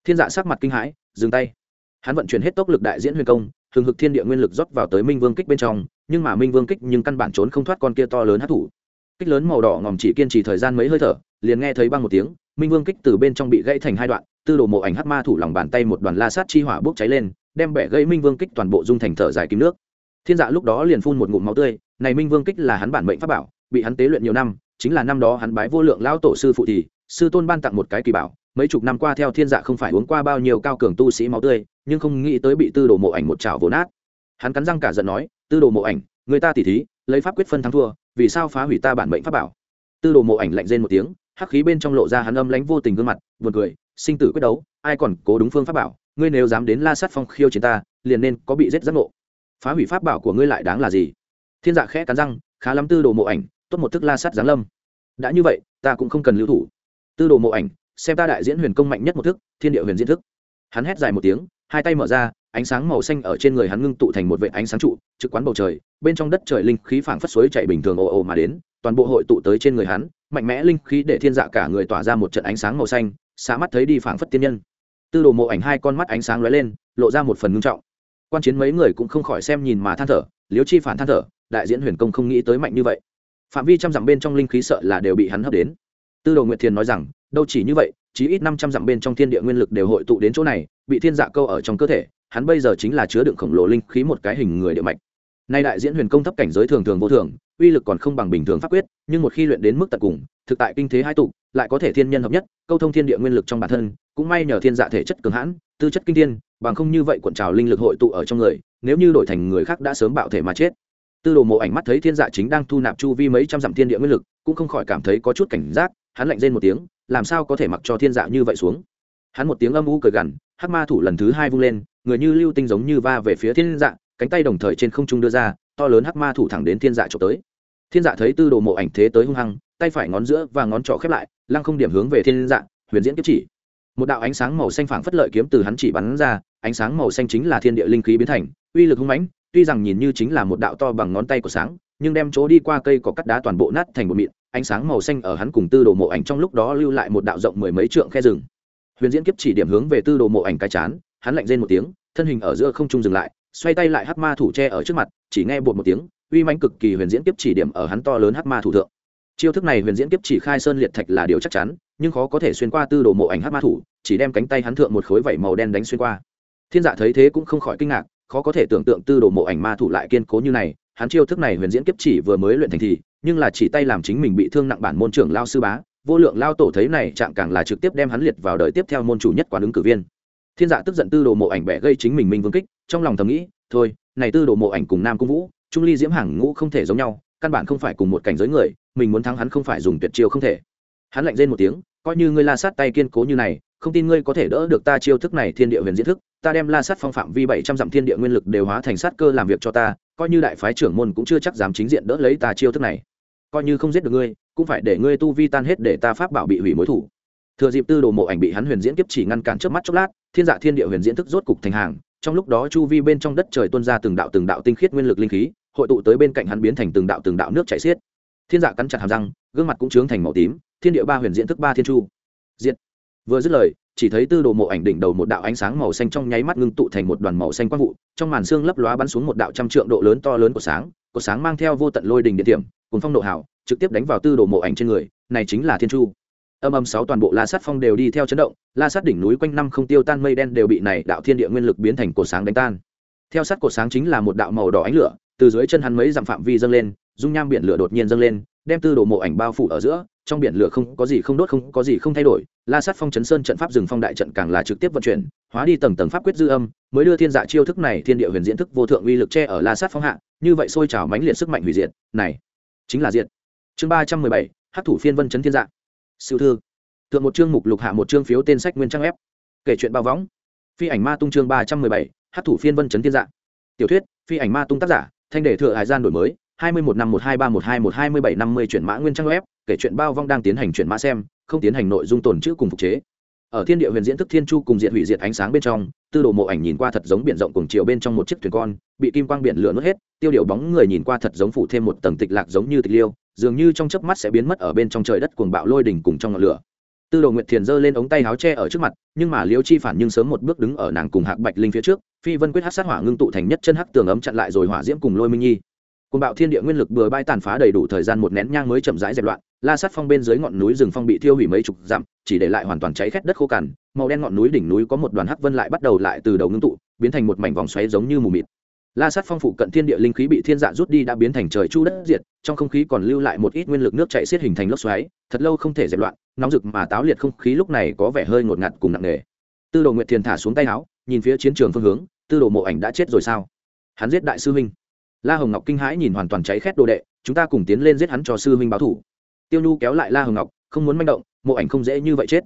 Thiên dạ sắc mặt kinh hãi, dừng tay. Hắn vận chuyển hết tốc lực đại diễn huyền công thường hực thiên địa nguyên lực rót vào tới minh vương kích bên trong, nhưng mà minh vương kích nhưng căn bản trốn không thoát con kia to lớn hát thủ. Kích lớn màu đỏ ngòm chỉ kiên trì thời gian mấy hơi thở, liền nghe thấy băng một tiếng, minh vương kích từ bên trong bị gãy thành hai đoạn, tư đồ mộ ảnh hát ma thủ lòng bàn tay một đoàn la sát chi hỏa bốc cháy lên, đem bẻ gãy minh vương kích toàn bộ dung thành thở dài kim nước. Thiên dạ lúc đó liền phun một ngụm máu tươi, này minh vương kích là hắn bản mệnh pháp bảo, bị hắn tế luyện nhiều năm, chính là năm đó hắn bái vô lượng lão tổ sư phụ thì sư tôn ban tặng một cái kỳ bảo, mấy chục năm qua theo thiên dạ không phải uống qua bao nhiêu cao cường tu sĩ máu tươi, nhưng không nghĩ tới bị tư đồ mộ ảnh một chảo vồ nát. Hắn cắn răng cả giận nói, tư đồ mộ ảnh, người ta tỉ thí, lấy pháp quyết phân thắng thua, vì sao phá hủy ta bản mệnh pháp bảo? Tư đồ mộ ảnh lạnh rên một tiếng, hắc khí bên trong lộ ra hắn âm lánh vô tình gương mặt, buồn cười, sinh tử quyết đấu, ai còn cố đúng phương pháp bảo, ngươi nếu dám đến la sát phong khiêu chiến ta, liền nên có bị giết giác ngộ. Phá hủy pháp bảo của ngươi lại đáng là gì? Thiên dạ khẽ cắn răng, khá lắm tư đồ mộ ảnh, tốt một thức la sát giáng lâm. Đã như vậy, ta cũng không cần lưu thủ tư đồ mộ ảnh, xem ta đại diễn huyền công mạnh nhất một thức, thiên địa huyền diễn thức. Hắn hét dài một tiếng, hai tay mở ra, ánh sáng màu xanh ở trên người hắn ngưng tụ thành một vệ ánh sáng trụ, trực quán bầu trời, bên trong đất trời linh khí phảng phất suối chạy bình thường ồ ồ mà đến, toàn bộ hội tụ tới trên người hắn, mạnh mẽ linh khí để thiên dạ cả người tỏa ra một trận ánh sáng màu xanh xá mắt thấy đi phảng phất tiên nhân. Tư đồ mộ ảnh hai con mắt ánh sáng lóe lên, lộ ra một phần ngưng trọng. Quan chiến mấy người cũng không khỏi xem nhìn mà than thở liếu chi phản than thở, đại diễn huyền công không nghĩ tới mạnh như vậy. Phạm vi trăm dặm bên trong linh khí sợ là đều bị hắn hấp đến tư đồ nguyệt thiền nói rằng, đâu chỉ như vậy, chí ít năm trăm dặm bên trong thiên địa nguyên lực đều hội tụ đến chỗ này, bị thiên dạ câu ở trong cơ thể, hắn bây giờ chính là chứa đựng khổng lồ linh khí một cái hình người địa mạch. Nay đại diễn huyền công thấp cảnh giới thường thường vô thường, uy lực còn không bằng bình thường pháp quyết, nhưng một khi luyện đến mức tận cùng, thực tại kinh thế hai tụ, lại có thể thiên nhân hợp nhất, câu thông thiên địa nguyên lực trong bản thân, cũng may nhờ thiên dạ thể chất cường hãn, tư chất kinh thiên, bằng không như vậy cuộn trào linh lực hội tụ ở trong người, nếu như đổi thành người khác đã sớm bạo thể mà chết. Tư đồ mộ ảnh mắt thấy thiên dạ chính đang thu nạp chu vi mấy trăm dặm thiên địa nguyên lực, cũng không khỏi cảm thấy có chút cảnh giác hắn lạnh rên một tiếng, làm sao có thể mặc cho thiên dạ như vậy xuống? Hắn một tiếng âm u cười gằn, hắc ma thủ lần thứ hai vung lên, người như lưu tinh giống như va về phía thiên dạ cánh tay đồng thời trên không trung đưa ra, to lớn hắc ma thủ thẳng đến thiên dạ trộm tới. Thiên dạ thấy tư đồ mộ ảnh thế tới hung hăng, tay phải ngón giữa và ngón trỏ khép lại, lăng không điểm hướng về thiên dạ huyền diễn kiếp chỉ. Một đạo ánh sáng màu xanh phảng phất lợi kiếm từ hắn chỉ bắn ra, ánh sáng màu xanh chính là thiên địa linh khí biến thành, uy lực hung mãnh, tuy rằng nhìn như chính là một đạo to bằng ngón tay của sáng, nhưng đem chỗ đi qua cây có cắt đá toàn bộ nát thành bột mịn ánh sáng màu xanh ở hắn cùng tư đồ mộ ảnh trong lúc đó lưu lại một đạo rộng mười mấy trượng khe rừng. Huyền diễn kiếp chỉ điểm hướng về tư đồ mộ ảnh cái chán, hắn lạnh rên một tiếng, thân hình ở giữa không trung dừng lại, xoay tay lại hắc ma thủ tre ở trước mặt, chỉ nghe bột một tiếng, uy manh cực kỳ huyền diễn kiếp chỉ điểm ở hắn to lớn hắc ma thủ thượng. Chiêu thức này huyền diễn kiếp chỉ khai sơn liệt thạch là điều chắc chắn, nhưng khó có thể xuyên qua tư đồ mộ ảnh hắc ma thủ, chỉ đem cánh tay hắn thượng một khối vảy màu đen đánh xuyên qua. Thiên dạ thấy thế cũng không khỏi kinh ngạc, khó có thể tưởng tượng tư đồ mộ ảnh ma thủ lại kiên cố như này, hắn chiêu thức này huyền diễn kiếp chỉ vừa mới luyện thành thì nhưng là chỉ tay làm chính mình bị thương nặng bản môn trưởng lao sư bá, vô lượng lao tổ thấy này chạm càng là trực tiếp đem hắn liệt vào đời tiếp theo môn chủ nhất quán ứng cử viên. Thiên dạ tức giận tư đồ mộ ảnh bẻ gây chính mình minh vương kích, trong lòng thầm nghĩ, thôi, này tư đồ mộ ảnh cùng nam cung vũ, trung ly diễm hàng ngũ không thể giống nhau, căn bản không phải cùng một cảnh giới người, mình muốn thắng hắn không phải dùng tuyệt chiêu không thể. Hắn lạnh rên một tiếng, coi như ngươi la sát tay kiên cố như này, không tin ngươi có thể đỡ được ta chiêu thức này thiên địa huyền diễn thức, ta đem la sát phong phạm vi bảy trăm dặm thiên địa nguyên lực đều hóa thành sát cơ làm việc cho ta, coi như đại phái trưởng môn cũng chưa chắc dám chính diện đỡ lấy ta chiêu thức này coi như không giết được ngươi, cũng phải để ngươi tu vi tan hết để ta pháp bảo bị hủy mối thủ. Thừa dịp tư đồ mộ ảnh bị hắn huyền diễn kiếp chỉ ngăn cản trước mắt chốc lát, thiên dạ thiên địa huyền diễn thức rốt cục thành hàng, trong lúc đó chu vi bên trong đất trời tuôn ra từng đạo từng đạo tinh khiết nguyên lực linh khí, hội tụ tới bên cạnh hắn biến thành từng đạo từng đạo nước chảy xiết. Thiên dạ cắn chặt hàm răng, gương mặt cũng trướng thành màu tím, thiên địa ba huyền diễn thức ba thiên chu. Diện vừa dứt lời, chỉ thấy tư đồ mộ ảnh đỉnh đầu một đạo ánh sáng màu xanh trong nháy mắt ngưng tụ thành một đoàn màu xanh quang vụ, trong màn xương lấp lóa bắn xuống một đạo trăm trượng độ lớn to lớn của sáng có sáng mang theo vô tận lôi đình địa điểm cùng phong độ hảo trực tiếp đánh vào tư đồ mộ ảnh trên người, này chính là thiên chu. Âm âm sáu toàn bộ la sát phong đều đi theo chấn động, la sát đỉnh núi quanh năm không tiêu tan mây đen đều bị này đạo thiên địa nguyên lực biến thành cột sáng đánh tan. Theo sát cột sáng chính là một đạo màu đỏ ánh lửa, từ dưới chân hắn mấy dặm phạm vi dâng lên dung nham biển lửa đột nhiên dâng lên, đem tư đồ mộ ảnh bao phủ ở giữa, trong biển lửa không có gì không đốt, không có gì không thay đổi. La sát phong chấn sơn trận pháp rừng phong đại trận càng là trực tiếp vận chuyển, hóa đi tầng tầng pháp quyết dư âm, mới đưa thiên dạ chiêu thức này thiên địa huyền diễn thức vô thượng uy lực che ở la sát phong hạ, như vậy sôi trào mãnh liệt sức mạnh hủy diệt, này chính là diệt. Chương ba trăm mười bảy hát thủ phiên vân chấn thiên dạ. Sự thư. Thượng một chương mục lục hạ một chương phiếu tên sách nguyên trang ép kể chuyện bao võng phi ảnh ma tung chương ba trăm mười bảy hát thủ phiên vân chấn thiên dạ. Tiểu thuyết, phi ảnh ma tung tác giả, thanh đề thừa hải gian đổi mới hai mươi một năm một hai ba một hai một hai mươi bảy năm mươi chuyển mã nguyên trang web, kể chuyện bao vong đang tiến hành chuyển mã xem, không tiến hành nội dung tồn chữ cùng phục chế. Ở thiên địa huyền diễn thức thiên chu cùng diện hủy diệt ánh sáng bên trong, tư đồ mộ ảnh nhìn qua thật giống biển rộng cùng chiều bên trong một chiếc thuyền con, bị kim quang biển lửa nuốt hết, tiêu điều bóng người nhìn qua thật giống phủ thêm một tầng tịch lạc giống như tịch liêu, dường như trong chớp mắt sẽ biến mất ở bên trong trời đất cuồng bạo lôi đỉnh cùng trong ngọn lửa. Tư đồ nguyệt thiền giơ lên ống tay áo tre ở trước mặt, nhưng mà liêu chi phản nhưng sớm một bước đứng ở nàng cùng hạc bạch linh phía trước, phi vân quyết hát sát hỏa ngưng tụ thành nhất chân hắc tường ấm chặn lại rồi hỏa diễm cùng lôi minh nhi côn bạo thiên địa nguyên lực bừa bãi tàn phá đầy đủ thời gian một nén nhang mới chậm rãi dẹp loạn, la sát phong bên dưới ngọn núi rừng phong bị thiêu hủy mấy chục dặm, chỉ để lại hoàn toàn cháy khét đất khô cằn, màu đen ngọn núi đỉnh núi có một đoàn hắc vân lại bắt đầu lại từ đầu ngưng tụ, biến thành một mảnh vòng xoáy giống như mù mịt. La sát phong phụ cận thiên địa linh khí bị thiên dạ rút đi đã biến thành trời chu đất diệt, trong không khí còn lưu lại một ít nguyên lực nước chạy xiết hình thành lốc xoáy, thật lâu không thể dẹp loạn, nóng rực mà táo liệt không khí lúc này có vẻ hơi ngột ngạt cùng nặng nề. Tư đồ nguyệt thiền thả xuống tay áo, nhìn phía chiến trường phương hướng, tư đồ mộ ảnh đã chết rồi sao? Hắn giết đại sư huynh la hồng ngọc kinh hãi nhìn hoàn toàn cháy khét đồ đệ, chúng ta cùng tiến lên giết hắn cho sư huynh báo thủ. Tiêu nhu kéo lại la hồng ngọc, không muốn manh động, mộ ảnh không dễ như vậy chết.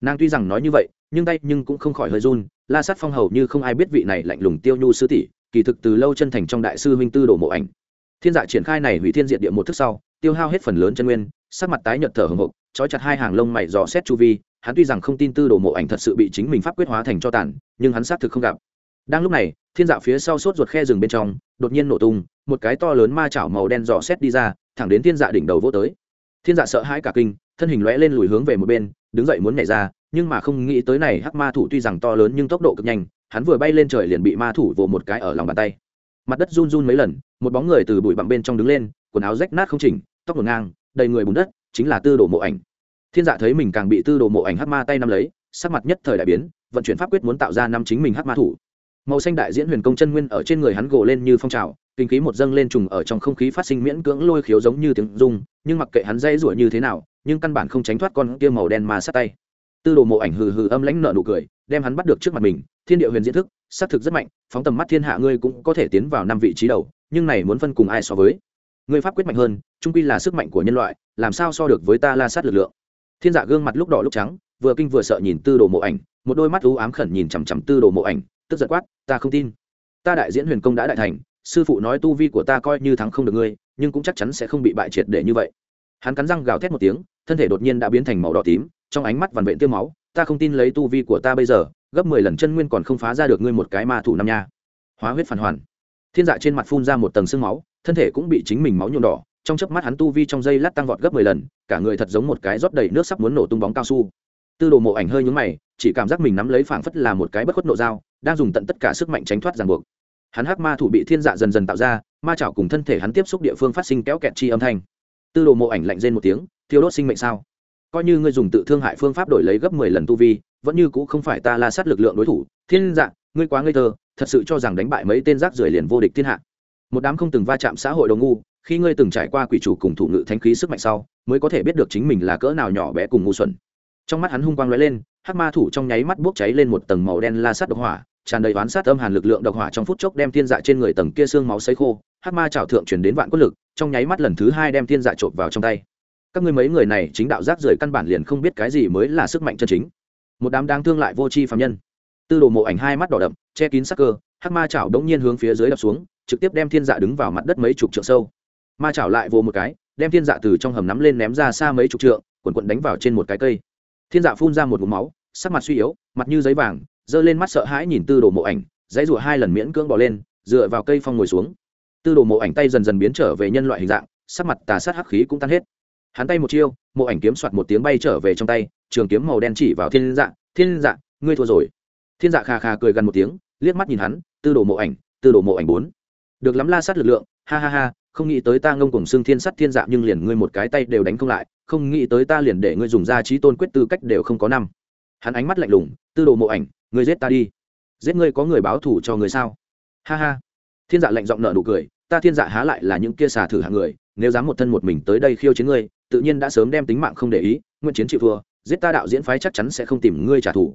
Nàng tuy rằng nói như vậy, nhưng tay nhưng cũng không khỏi hơi run, la sát phong hầu như không ai biết vị này lạnh lùng tiêu nhu sư tỷ, kỳ thực từ lâu chân thành trong đại sư huynh tư đồ mộ ảnh. Thiên dạ triển khai này hủy thiên diệt địa một thức sau, tiêu hao hết phần lớn chân nguyên, sắc mặt tái nhợt thở hồng hộc, trói chặt hai hàng lông mày dò xét chu vi, hắn tuy rằng không tin tư đồ mộ ảnh thật sự bị chính mình pháp quyết hóa thành cho tàn, nhưng hắn xác thực không gặp đang lúc này, thiên dạ phía sau sốt ruột khe rừng bên trong, đột nhiên nổ tung, một cái to lớn ma chảo màu đen dò xét đi ra, thẳng đến thiên dạ đỉnh đầu vô tới. Thiên dạ sợ hãi cả kinh, thân hình lóe lên lùi hướng về một bên, đứng dậy muốn nhảy ra, nhưng mà không nghĩ tới này hắc ma thủ tuy rằng to lớn nhưng tốc độ cực nhanh, hắn vừa bay lên trời liền bị ma thủ vồ một cái ở lòng bàn tay. Mặt đất run run mấy lần, một bóng người từ bụi bặm bên trong đứng lên, quần áo rách nát không chỉnh, tóc ngổn ngang, đầy người bùn đất, chính là tư đồ mộ ảnh. Thiên dạ thấy mình càng bị tư đồ mộ ảnh hắc ma tay nắm lấy, sắc mặt nhất thời đại biến, vận chuyển pháp quyết muốn tạo ra năm chính mình hắc ma thủ màu xanh đại diễn huyền công chân nguyên ở trên người hắn gồ lên như phong trào, kinh khí một dâng lên trùng ở trong không khí phát sinh miễn cưỡng lôi khiếu giống như tiếng rung, nhưng mặc kệ hắn dây rủa như thế nào, nhưng căn bản không tránh thoát con kia màu đen mà sát tay. Tư đồ mộ ảnh hừ hừ âm lãnh nợ nụ cười, đem hắn bắt được trước mặt mình, thiên địa huyền diễn thức xác thực rất mạnh, phóng tầm mắt thiên hạ ngươi cũng có thể tiến vào năm vị trí đầu, nhưng này muốn phân cùng ai so với? Ngươi pháp quyết mạnh hơn, trung quy là sức mạnh của nhân loại, làm sao so được với ta la sát lực lượng? Thiên dạ gương mặt lúc đỏ lúc trắng, vừa kinh vừa sợ nhìn tư đồ mộ ảnh, một đôi mắt u ám khẩn nhìn chằm chằm tư đồ mộ ảnh tức giật quát, ta không tin. Ta đại diễn huyền công đã đại thành, sư phụ nói tu vi của ta coi như thắng không được ngươi, nhưng cũng chắc chắn sẽ không bị bại triệt để như vậy. Hắn cắn răng gào thét một tiếng, thân thể đột nhiên đã biến thành màu đỏ tím, trong ánh mắt vằn vện tiêu máu, ta không tin lấy tu vi của ta bây giờ, gấp mười lần chân nguyên còn không phá ra được ngươi một cái ma thủ năm nha. Hóa huyết phản hoàn. Thiên dạ trên mặt phun ra một tầng sương máu, thân thể cũng bị chính mình máu nhuộm đỏ, trong chớp mắt hắn tu vi trong dây lát tăng vọt gấp mười lần, cả người thật giống một cái rót đầy nước sắp muốn nổ tung bóng cao su tư đồ mộ ảnh hơi nhúng mày, chỉ cảm giác mình nắm lấy phảng phất là một cái bất khuất nộ dao, đang dùng tận tất cả sức mạnh tránh thoát ràng buộc. Hắn hắc ma thủ bị thiên dạ dần dần tạo ra, ma chảo cùng thân thể hắn tiếp xúc địa phương phát sinh kéo kẹt chi âm thanh. Tư đồ mộ ảnh lạnh rên một tiếng, thiêu đốt sinh mệnh sao? Coi như ngươi dùng tự thương hại phương pháp đổi lấy gấp mười lần tu vi, vẫn như cũng không phải ta la sát lực lượng đối thủ. Thiên dạ ngươi quá ngây thơ, thật sự cho rằng đánh bại mấy tên rác rưởi liền vô địch thiên hạ. Một đám không từng va chạm xã hội đồ ngu, khi ngươi từng trải qua quỷ chủ cùng thủ ngự thánh khí sức mạnh sau, mới có thể biết được chính mình là cỡ nào nhỏ bé cùng ngu xuẩn trong mắt hắn hung quang lóe lên, hắc ma thủ trong nháy mắt bốc cháy lên một tầng màu đen la sắt độc hỏa, tràn đầy oán sát âm hàn lực lượng độc hỏa trong phút chốc đem thiên dạ trên người tầng kia xương máu sấy khô, hắc ma trào thượng chuyển đến vạn quân lực, trong nháy mắt lần thứ hai đem thiên dạ trộm vào trong tay. Các ngươi mấy người này chính đạo giác rời căn bản liền không biết cái gì mới là sức mạnh chân chính. Một đám đáng thương lại vô tri phạm nhân. Tư đồ mộ ảnh hai mắt đỏ đậm, che kín sắc cơ, hắc ma chảo đống nhiên hướng phía dưới đập xuống, trực tiếp đem thiên dạ đứng vào mặt đất mấy chục trượng sâu. Ma chảo lại vô một cái, đem thiên dạ từ trong hầm nắm lên ném ra xa mấy chục trượng, quần quận đánh vào trên một cái cây thiên dạ phun ra một vùng máu, sắc mặt suy yếu, mặt như giấy vàng, giơ lên mắt sợ hãi nhìn tư đồ mộ ảnh, dãy rụa hai lần miễn cưỡng bỏ lên, dựa vào cây phong ngồi xuống. Tư đồ mộ ảnh tay dần dần biến trở về nhân loại hình dạng, sắc mặt tà sát hắc khí cũng tan hết. Hắn tay một chiêu, mộ ảnh kiếm soạt một tiếng bay trở về trong tay, trường kiếm màu đen chỉ vào thiên dạ thiên dạ ngươi thua rồi. Thiên dạ khà khà cười gần một tiếng, liếc mắt nhìn hắn, tư đồ mộ ảnh, tư đồ mộ ảnh bốn. Được lắm la sát lực lượng, ha ha ha không nghĩ tới ta ngông cùng xương thiên sắt thiên dạ nhưng liền ngươi một cái tay đều đánh không lại, không nghĩ tới ta liền để ngươi dùng ra trí tôn quyết tư cách đều không có năm. Hắn ánh mắt lạnh lùng, tư đồ mộ ảnh, ngươi giết ta đi. Giết ngươi có người báo thủ cho người sao? Ha ha. Thiên dạ lạnh giọng nợ nụ cười, ta thiên dạ há lại là những kia xà thử hạng người, nếu dám một thân một mình tới đây khiêu chiến ngươi, tự nhiên đã sớm đem tính mạng không để ý, nguyện chiến chịu thua, giết ta đạo diễn phái chắc chắn sẽ không tìm ngươi trả thù.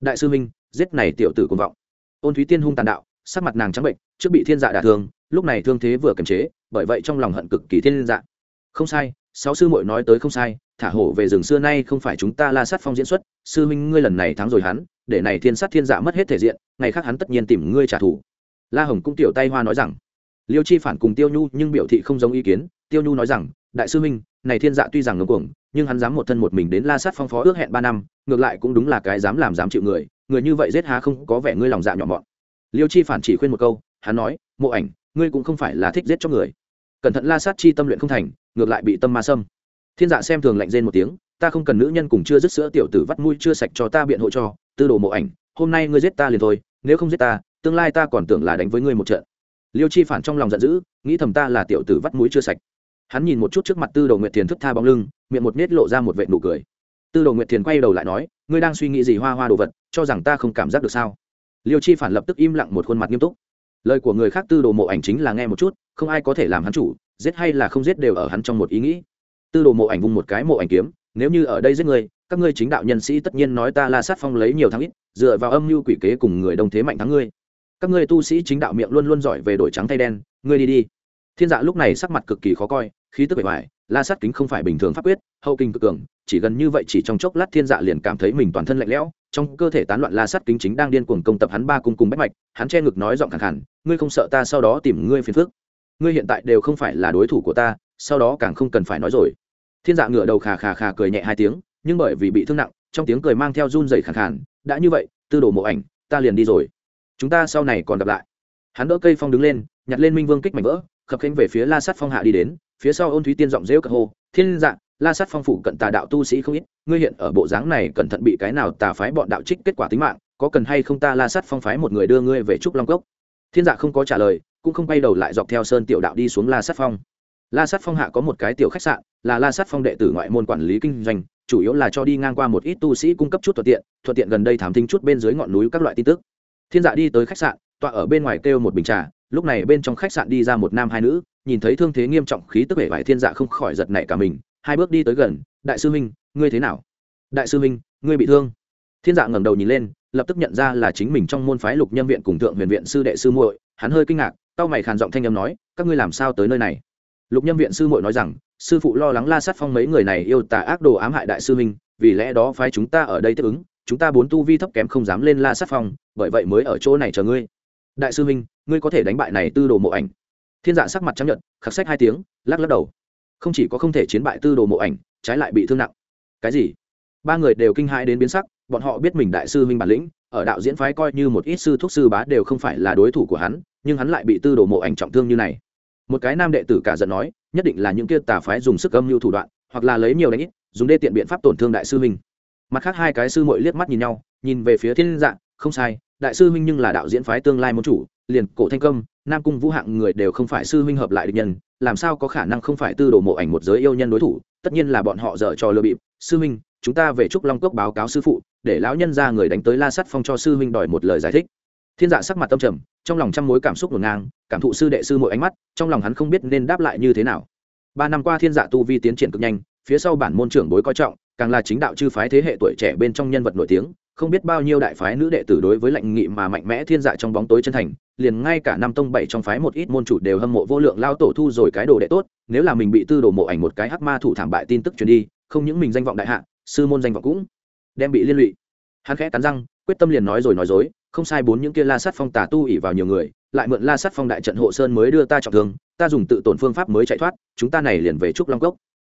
Đại sư minh, giết này tiểu tử công vọng. Ôn thúy tiên hung tàn đạo, sắc mặt nàng trắng bệnh, trước bị thiên dạ đả thương lúc này thương thế vừa kiềm chế, bởi vậy trong lòng hận cực kỳ thiên dạng. Không sai, sáu sư muội nói tới không sai, thả hổ về rừng xưa nay không phải chúng ta la sát phong diễn xuất, sư minh ngươi lần này thắng rồi hắn, để này thiên sát thiên dạ mất hết thể diện, ngày khác hắn tất nhiên tìm ngươi trả thù. La hồng cũng tiểu tay hoa nói rằng, liêu chi phản cùng tiêu nhu nhưng biểu thị không giống ý kiến, tiêu nhu nói rằng, đại sư minh này thiên dạ tuy rằng ngưng cuồng, nhưng hắn dám một thân một mình đến la sát phong phó ước hẹn ba năm, ngược lại cũng đúng là cái dám làm dám chịu người người như vậy giết há không có vẻ ngươi lòng dạ nhỏ mọn. Liêu chi phản chỉ khuyên một câu, hắn nói, mộ ảnh ngươi cũng không phải là thích giết cho người. Cẩn thận la sát chi tâm luyện không thành, ngược lại bị tâm ma sâm thiên dạ xem thường lạnh rên một tiếng, ta không cần nữ nhân cùng chưa dứt sữa tiểu tử vắt mũi chưa sạch cho ta biện hộ cho, tư đồ mộ ảnh, hôm nay ngươi giết ta liền thôi, nếu không giết ta, tương lai ta còn tưởng là đánh với ngươi một trận. Liêu chi phản trong lòng giận dữ, nghĩ thầm ta là tiểu tử vắt mũi chưa sạch. Hắn nhìn một chút trước mặt tư đồ nguyệt thiền thức tha bóng lưng, miệng một nết lộ ra một vệ nụ cười. Tư đồ nguyệt thiền quay đầu lại nói, ngươi đang suy nghĩ gì hoa hoa đồ vật, cho rằng ta không cảm giác được sao? Liêu chi phản lập tức im lặng một khuôn mặt nghiêm túc lời của người khác tư đồ mộ ảnh chính là nghe một chút, không ai có thể làm hắn chủ, giết hay là không giết đều ở hắn trong một ý nghĩ. Tư đồ mộ ảnh vung một cái mộ ảnh kiếm, nếu như ở đây giết người các ngươi chính đạo nhân sĩ tất nhiên nói ta la sát phong lấy nhiều thắng ít, dựa vào âm mưu quỷ kế cùng người đông thế mạnh thắng ngươi. Các ngươi tu sĩ chính đạo miệng luôn luôn giỏi về đổi trắng thay đen, ngươi đi đi. Thiên dạ lúc này sắc mặt cực kỳ khó coi, khí tức bề ngoài la sát kính không phải bình thường pháp quyết, hậu kinh cực cường, chỉ gần như vậy chỉ trong chốc lát thiên dạ liền cảm thấy mình toàn thân lạnh lẽo trong cơ thể tán loạn la sắt kính chính đang điên cuồng công tập hắn ba cung cùng bách mạch, hắn che ngực nói giọng khẳng khẳng ngươi không sợ ta sau đó tìm ngươi phiền phước ngươi hiện tại đều không phải là đối thủ của ta, sau đó càng không cần phải nói rồi. Thiên dạ ngựa đầu khà khà khà cười nhẹ hai tiếng, nhưng bởi vì bị thương nặng, trong tiếng cười mang theo run dày khẳng khàn, đã như vậy, tư đồ mộ ảnh, ta liền đi rồi. Chúng ta sau này còn gặp lại. Hắn đỡ cây phong đứng lên, nhặt lên minh vương kích mảnh vỡ, khập khênh về phía la sắt phong hạ đi đến, phía sau ôn thúy tiên giọng rêu cờ hô, thiên dạ la sát phong phủ cận tà đạo tu sĩ không ít, ngươi hiện ở bộ dáng này cẩn thận bị cái nào tà phái bọn đạo trích kết quả tính mạng, có cần hay không ta la sát phong phái một người đưa ngươi về trúc long cốc? Thiên dạ không có trả lời, cũng không bay đầu lại dọc theo sơn tiểu đạo đi xuống la sát phong. La sát phong hạ có một cái tiểu khách sạn, là la sát phong đệ tử ngoại môn quản lý kinh doanh, chủ yếu là cho đi ngang qua một ít tu sĩ cung cấp chút thuận tiện thuận tiện gần đây thám thính chút bên dưới ngọn núi các loại tin tức. Thiên dạ đi tới khách sạn, tọa ở bên ngoài kêu một bình trà, lúc này bên trong khách sạn đi ra một nam hai nữ, nhìn thấy thương thế nghiêm trọng khí tức vẻ vải thiên dạ không khỏi giật nảy cả mình hai bước đi tới gần, đại sư minh ngươi thế nào? Đại sư minh ngươi bị thương. Thiên dạ ngẩng đầu nhìn lên, lập tức nhận ra là chính mình trong môn phái lục nhân viện cùng thượng huyền viện sư đệ sư muội. Hắn hơi kinh ngạc tao mày khàn giọng thanh âm nói, các ngươi làm sao tới nơi này? Lục nhân viện sư muội nói rằng, sư phụ lo lắng la sát phong mấy người này yêu tà ác đồ ám hại đại sư minh vì lẽ đó phái chúng ta ở đây tiếp ứng, chúng ta bốn tu vi thấp kém không dám lên la sát phong, bởi vậy mới ở chỗ này chờ ngươi. Đại sư minh ngươi có thể đánh bại này tư đồ mộ ảnh. Thiên dạ sắc mặt chấp nhận khắc sách hai tiếng, lắc lắc đầu không chỉ có không thể chiến bại tư đồ mộ ảnh, trái lại bị thương nặng. Cái gì? Ba người đều kinh hãi đến biến sắc, bọn họ biết mình đại sư minh bản lĩnh, ở đạo diễn phái coi như một ít sư thúc sư bá đều không phải là đối thủ của hắn, nhưng hắn lại bị tư đồ mộ ảnh trọng thương như này. Một cái nam đệ tử cả giận nói, nhất định là những kia tà phái dùng sức âm mưu thủ đoạn, hoặc là lấy nhiều đánh ít, dùng đê tiện biện pháp tổn thương đại sư minh mặt khác hai cái sư mội liếc mắt nhìn nhau, nhìn về phía thiên dạng, không sai, đại sư huynh nhưng là đạo diễn phái tương lai môn chủ, liền cổ thanh công, nam cung vũ hạng người đều không phải sư huynh hợp lại địch nhân làm sao có khả năng không phải tư đồ mộ ảnh một giới yêu nhân đối thủ, tất nhiên là bọn họ dở trò lừa bịp. Sư huynh chúng ta về trúc long cốc báo cáo sư phụ, để lão nhân ra người đánh tới la sắt phong cho sư huynh đòi một lời giải thích. Thiên dạ sắc mặt tâm trầm, trong lòng trăm mối cảm xúc ngổn ngang, cảm thụ sư đệ sư mỗi ánh mắt, trong lòng hắn không biết nên đáp lại như thế nào. Ba năm qua thiên dạ tu vi tiến triển cực nhanh, phía sau bản môn trưởng bối coi trọng, càng là chính đạo chư phái thế hệ tuổi trẻ bên trong nhân vật nổi tiếng không biết bao nhiêu đại phái nữ đệ tử đối với lệnh nghị mà mạnh mẽ thiên dạ trong bóng tối chân thành, liền ngay cả năm tông bảy trong phái một ít môn chủ đều hâm mộ vô lượng lao tổ thu rồi cái đồ đệ tốt, nếu là mình bị tư đồ mộ ảnh một cái hắc ma thủ thảm bại tin tức truyền đi, không những mình danh vọng đại hạ, sư môn danh vọng cũng đem bị liên lụy. Hắn khẽ cắn răng, quyết tâm liền nói rồi nói dối, không sai bốn những kia la sát phong tà tu ỉ vào nhiều người, lại mượn la sát phong đại trận hộ sơn mới đưa ta trọng thương, ta dùng tự tổn phương pháp mới chạy thoát, chúng ta này liền về trúc long cốc.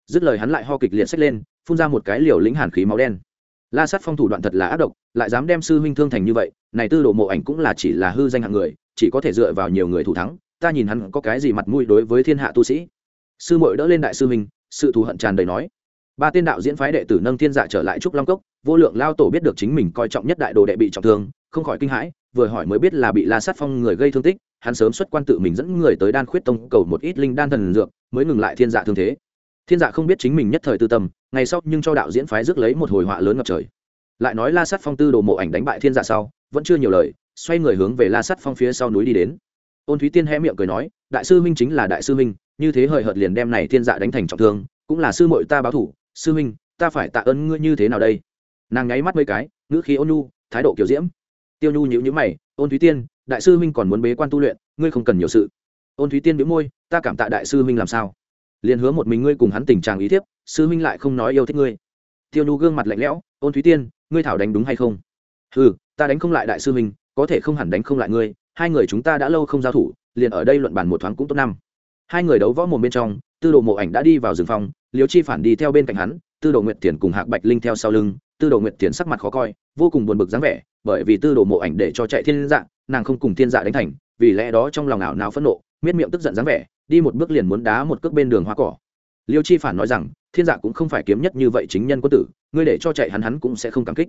Dứt lời hắn lại ho kịch liệt xách lên, phun ra một cái liều lĩnh hàn khí máu đen la sát phong thủ đoạn thật là ác độc, lại dám đem sư huynh thương thành như vậy, này tư đồ mộ ảnh cũng là chỉ là hư danh hạng người, chỉ có thể dựa vào nhiều người thủ thắng, ta nhìn hắn có cái gì mặt mũi đối với thiên hạ tu sĩ. Sư muội đỡ lên đại sư huynh, sự thù hận tràn đầy nói. Ba tiên đạo diễn phái đệ tử nâng thiên dạ trở lại trúc long cốc, vô lượng lao tổ biết được chính mình coi trọng nhất đại đồ đệ bị trọng thương, không khỏi kinh hãi, vừa hỏi mới biết là bị la sát phong người gây thương tích, hắn sớm xuất quan tự mình dẫn người tới đan khuyết tông cầu một ít linh đan thần dược, mới ngừng lại thiên dạ thương thế thiên dạ không biết chính mình nhất thời tư tâm, ngày sau nhưng cho đạo diễn phái rước lấy một hồi họa lớn ngập trời. Lại nói la sắt phong tư đồ mộ ảnh đánh bại thiên dạ sau, vẫn chưa nhiều lời, xoay người hướng về la sắt phong phía sau núi đi đến. Ôn thúy tiên hé miệng cười nói, đại sư huynh chính là đại sư huynh, như thế hời hợt liền đem này thiên dạ đánh thành trọng thương, cũng là sư muội ta báo thủ, sư huynh, ta phải tạ ơn ngươi như thế nào đây? Nàng nháy mắt mấy cái, ngữ khí ôn nhu, thái độ kiểu diễm. Tiêu nhu nhíu nhíu mày, ôn thúy tiên, đại sư huynh còn muốn bế quan tu luyện, ngươi không cần nhiều sự. Ôn thúy tiên biếu môi, ta cảm tạ đại sư huynh làm sao? Liền hứa một mình ngươi cùng hắn tình trạng ý thiếp, sư huynh lại không nói yêu thích ngươi. Tiêu nhu gương mặt lạnh lẽo, ôn thúy tiên, ngươi thảo đánh đúng hay không? Ừ ta đánh không lại đại sư huynh, có thể không hẳn đánh không lại ngươi, hai người chúng ta đã lâu không giao thủ, liền ở đây luận bàn một thoáng cũng tốt năm. Hai người đấu võ mồm bên trong, tư đồ mộ ảnh đã đi vào rừng phòng liều chi phản đi theo bên cạnh hắn, tư đồ nguyệt tiền cùng hạc bạch linh theo sau lưng, tư đồ nguyệt tiền sắc mặt khó coi, vô cùng buồn bực dáng vẻ, bởi vì tư đồ mộ ảnh để cho chạy thiên dạ nàng không cùng thiên dạ đánh thành, vì lẽ đó trong lòng ảo nào phẫn nộ, miết miệng tức giận dáng vẻ đi một bước liền muốn đá một cước bên đường hoa cỏ. Liêu chi phản nói rằng, thiên dạ cũng không phải kiếm nhất như vậy chính nhân quân tử, ngươi để cho chạy hắn hắn cũng sẽ không cảm kích.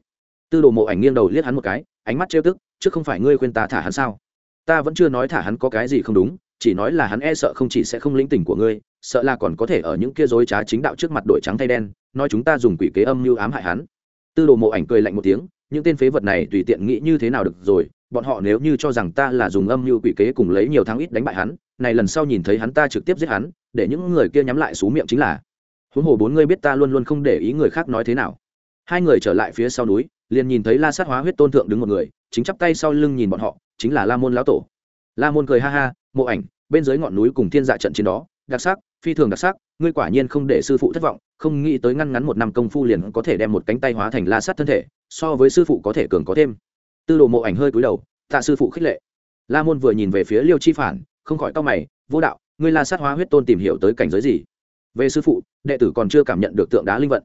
Tư đồ mộ ảnh nghiêng đầu liếc hắn một cái, ánh mắt trêu tức, chứ không phải ngươi khuyên ta thả hắn sao? Ta vẫn chưa nói thả hắn có cái gì không đúng, chỉ nói là hắn e sợ không chỉ sẽ không lĩnh tình của ngươi, sợ là còn có thể ở những kia dối trá chính đạo trước mặt đổi trắng thay đen, nói chúng ta dùng quỷ kế âm như ám hại hắn. Tư đồ mộ ảnh cười lạnh một tiếng, những tên phế vật này tùy tiện nghĩ như thế nào được rồi, bọn họ nếu như cho rằng ta là dùng âm như quỷ kế cùng lấy nhiều tháng ít đánh bại hắn này lần sau nhìn thấy hắn ta trực tiếp giết hắn, để những người kia nhắm lại xú miệng chính là. Huống hồ bốn ngươi biết ta luôn luôn không để ý người khác nói thế nào. Hai người trở lại phía sau núi, liền nhìn thấy la sát hóa huyết tôn thượng đứng một người, chính chắp tay sau lưng nhìn bọn họ, chính là la môn lão tổ. La môn cười ha ha, mộ ảnh, bên dưới ngọn núi cùng thiên dạ trận chiến đó, đặc sắc, phi thường đặc sắc, ngươi quả nhiên không để sư phụ thất vọng, không nghĩ tới ngăn ngắn một năm công phu liền có thể đem một cánh tay hóa thành la sát thân thể, so với sư phụ có thể cường có thêm. Tư đồ mộ ảnh hơi cúi đầu, tạ sư phụ khích lệ. La môn vừa nhìn về phía liêu chi phản không khỏi tao mày, vô đạo, ngươi la sát hóa huyết tôn tìm hiểu tới cảnh giới gì? Về sư phụ, đệ tử còn chưa cảm nhận được tượng đá linh vận.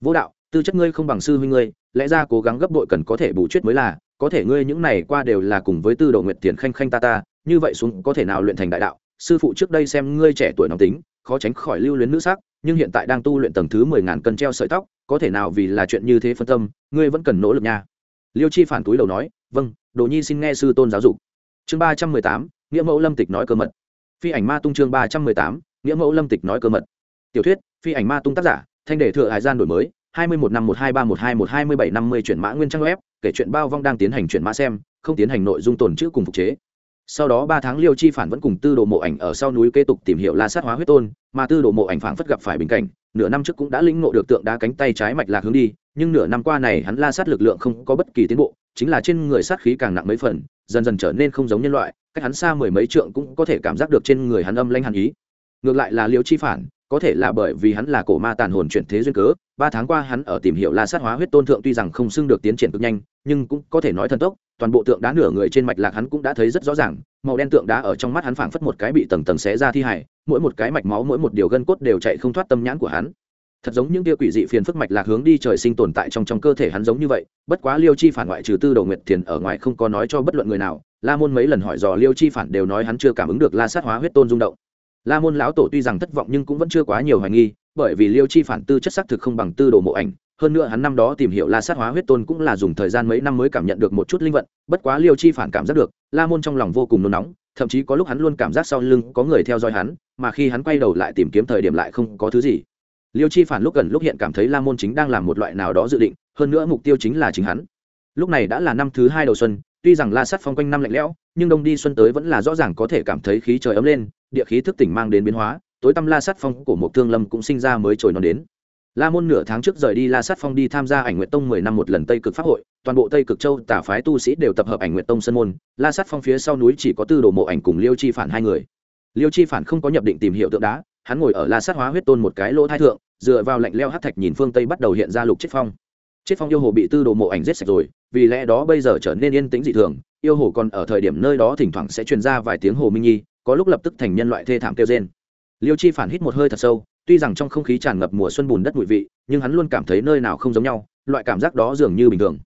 Vô đạo, tư chất ngươi không bằng sư huynh ngươi, lẽ ra cố gắng gấp bội cần có thể bù chuyết mới là, có thể ngươi những này qua đều là cùng với tư đồ nguyệt tiền khanh khanh ta ta, như vậy xuống có thể nào luyện thành đại đạo? Sư phụ trước đây xem ngươi trẻ tuổi nóng tính, khó tránh khỏi lưu luyến nữ sắc, nhưng hiện tại đang tu luyện tầng thứ mười ngàn cân treo sợi tóc, có thể nào vì là chuyện như thế phân tâm, ngươi vẫn cần nỗ lực nha. Liêu chi phản túi đầu nói vâng đồ nhi xin nghe sư tôn giáo dục. Chương ba trăm mười tám nghĩa mẫu lâm tịch nói cơ mật. Phi ảnh ma tung chương ba trăm mười tám, nghĩa mẫu lâm tịch nói cơ mật. Tiểu thuyết, phi ảnh ma tung tác giả, thanh đề thừa hải gian đổi mới, hai mươi một năm một hai ba một hai một hai mươi bảy năm mươi chuyển mã nguyên trang web, kể chuyện bao vong đang tiến hành chuyển mã xem, không tiến hành nội dung tồn chữ cùng phục chế. Sau đó ba tháng liêu chi phản vẫn cùng tư đồ mộ ảnh ở sau núi kế tục tìm hiểu la sát hóa huyết tôn, mà tư đồ mộ ảnh phản phất gặp phải bình cảnh, nửa năm trước cũng đã lĩnh ngộ được tượng đá cánh tay trái mạch lạc hướng đi, nhưng nửa năm qua này hắn la sát lực lượng không có bất kỳ tiến bộ, chính là trên người sát khí càng nặng mấy phần dần dần trở nên không giống nhân loại, cách hắn xa mười mấy trượng cũng có thể cảm giác được trên người hắn âm lanh hàn ý. Ngược lại là liêu chi phản, có thể là bởi vì hắn là cổ ma tàn hồn chuyển thế duyên cớ, ba tháng qua hắn ở tìm hiểu la sát hóa huyết tôn thượng tuy rằng không xưng được tiến triển cực nhanh, nhưng cũng có thể nói thần tốc, toàn bộ tượng đá nửa người trên mạch lạc hắn cũng đã thấy rất rõ ràng, màu đen tượng đá ở trong mắt hắn phảng phất một cái bị tầng tầng xé ra thi hải mỗi một cái mạch máu mỗi một điều gân cốt đều chạy không thoát tâm nhãn của hắn thật giống những tia quỷ dị phiền phức mạch lạc hướng đi trời sinh tồn tại trong trong cơ thể hắn giống như vậy, bất quá liêu chi phản ngoại trừ tư đầu nguyệt thiền ở ngoài không có nói cho bất luận người nào, la môn mấy lần hỏi dò liêu chi phản đều nói hắn chưa cảm ứng được la sát hóa huyết tôn rung động. La môn lão tổ tuy rằng thất vọng nhưng cũng vẫn chưa quá nhiều hoài nghi, bởi vì liêu chi phản tư chất xác thực không bằng tư đồ mộ ảnh, hơn nữa hắn năm đó tìm hiểu la sát hóa huyết tôn cũng là dùng thời gian mấy năm mới cảm nhận được một chút linh vận, bất quá liêu chi phản cảm giác được, la môn trong lòng vô cùng nôn nóng, thậm chí có lúc hắn luôn cảm giác sau lưng có người theo dõi hắn, mà khi hắn quay đầu lại tìm kiếm thời điểm lại không có thứ gì liêu chi phản lúc gần lúc hiện cảm thấy la môn chính đang làm một loại nào đó dự định, hơn nữa mục tiêu chính là chính hắn. Lúc này đã là năm thứ hai đầu xuân, tuy rằng la sắt phong quanh năm lạnh lẽo, nhưng đông đi xuân tới vẫn là rõ ràng có thể cảm thấy khí trời ấm lên, địa khí thức tỉnh mang đến biến hóa, tối tăm la sắt phong của một thương lâm cũng sinh ra mới trồi non đến. La môn nửa tháng trước rời đi la sắt phong đi tham gia ảnh nguyện tông mười năm một lần tây cực pháp hội, toàn bộ tây cực châu tả phái tu sĩ đều tập hợp ảnh nguyện tông sân môn, la sắt phong phía sau núi chỉ có tư đồ mộ ảnh cùng liêu chi phản hai người. Liêu chi phản không có nhập định tìm hiểu tượng đá, hắn ngồi ở la sát hóa huyết tôn một cái lỗ thái thượng dựa vào lạnh leo hát thạch nhìn phương tây bắt đầu hiện ra lục chết phong. Chết phong yêu hồ bị tư đồ mộ ảnh giết sạch rồi, vì lẽ đó bây giờ trở nên yên tĩnh dị thường, yêu hồ còn ở thời điểm nơi đó thỉnh thoảng sẽ truyền ra vài tiếng hồ minh nhi, có lúc lập tức thành nhân loại thê thảm kêu trên liêu chi phản hít một hơi thật sâu, tuy rằng trong không khí tràn ngập mùa xuân bùn đất bụi vị, nhưng hắn luôn cảm thấy nơi nào không giống nhau, loại cảm giác đó dường như bình thường.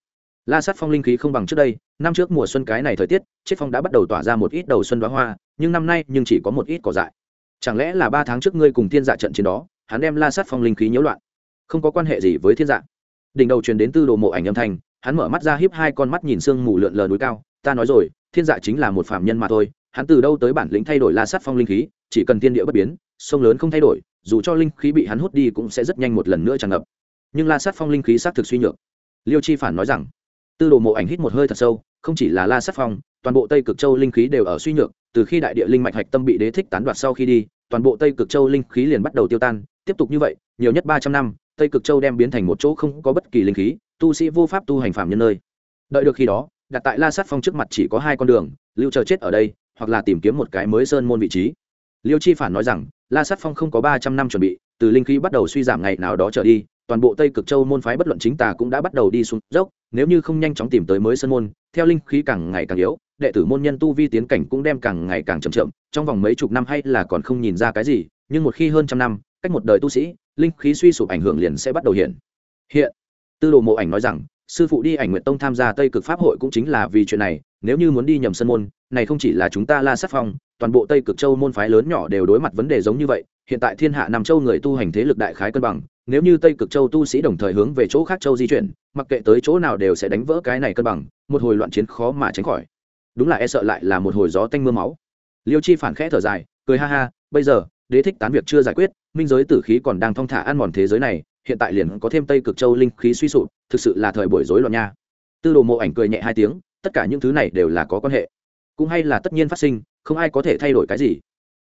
La sát phong linh khí không bằng trước đây, năm trước mùa xuân cái này thời tiết, chết phong đã bắt đầu tỏa ra một ít đầu xuân đoá hoa, nhưng năm nay nhưng chỉ có một ít cỏ dại. Chẳng lẽ là ba tháng trước ngươi cùng thiên dạ trận chiến đó hắn đem la sát phong linh khí nhiễu loạn. Không có quan hệ gì với thiên dạng. đỉnh đầu truyền đến tư đồ mộ ảnh âm thanh, hắn mở mắt ra hiếp hai con mắt nhìn sương mù lượn lờ núi cao. Ta nói rồi, thiên dạ chính là một phạm nhân mà thôi. Hắn từ đâu tới bản lĩnh thay đổi la sát phong linh khí, chỉ cần thiên địa bất biến, sông lớn không thay đổi, dù cho linh khí bị hắn hút đi cũng sẽ rất nhanh một lần nữa tràn ngập. Nhưng la sát phong linh khí xác thực suy nhược. Liêu chi phản nói rằng, tư đồ mộ ảnh hít một hơi thật sâu, không chỉ là la sát phong, toàn bộ tây cực châu linh khí đều ở suy nhược, từ khi đại địa linh mạch hạch tâm bị đế thích tán đoạt sau khi đi, toàn bộ tây cực châu linh khí liền bắt đầu tiêu tan tiếp tục như vậy, nhiều nhất ba trăm năm, tây cực châu đem biến thành một chỗ không có bất kỳ linh khí, tu sĩ vô pháp tu hành phạm nhân nơi. Đợi được khi đó, đặt tại la sát phong trước mặt chỉ có hai con đường, lưu chờ chết ở đây, hoặc là tìm kiếm một cái mới sơn môn vị trí. Liêu chi phản nói rằng, la sát phong không có ba trăm năm chuẩn bị, từ linh khí bắt đầu suy giảm ngày nào đó trở đi, toàn bộ tây cực châu môn phái bất luận chính tà cũng đã bắt đầu đi xuống dốc, nếu như không nhanh chóng tìm tới mới sơn môn, theo linh khí càng ngày càng yếu, đệ tử môn nhân tu vi tiến cảnh cũng đem càng ngày càng chậm chậm, trong vòng mấy chục năm hay là còn không nhìn ra cái gì, nhưng một khi hơn trăm năm cách một đời tu sĩ, linh khí suy sụp ảnh hưởng liền sẽ bắt đầu hiện. Hiện, tư đồ mộ ảnh nói rằng, sư phụ đi ảnh nguyện tông tham gia tây cực pháp hội cũng chính là vì chuyện này, nếu như muốn đi nhầm sân môn, này không chỉ là chúng ta la sát phong, toàn bộ tây cực châu môn phái lớn nhỏ đều đối mặt vấn đề giống như vậy, hiện tại thiên hạ nam châu người tu hành thế lực đại khái cân bằng, nếu như tây cực châu tu sĩ đồng thời hướng về chỗ khác châu di chuyển, mặc kệ tới chỗ nào đều sẽ đánh vỡ cái này cân bằng, một hồi loạn chiến khó mà tránh khỏi. Đúng là e sợ lại là một hồi gió tanh mưa máu. Liêu chi phản khẽ thở dài, cười ha ha, bây giờ đế thích tán việc chưa giải quyết, minh giới tử khí còn đang thong thả ăn mòn thế giới này, hiện tại liền có thêm tây cực châu linh khí suy sụp, thực sự là thời buổi rối loạn nha. Tư đồ mộ ảnh cười nhẹ hai tiếng, tất cả những thứ này đều là có quan hệ. Cũng hay là tất nhiên phát sinh, không ai có thể thay đổi cái gì.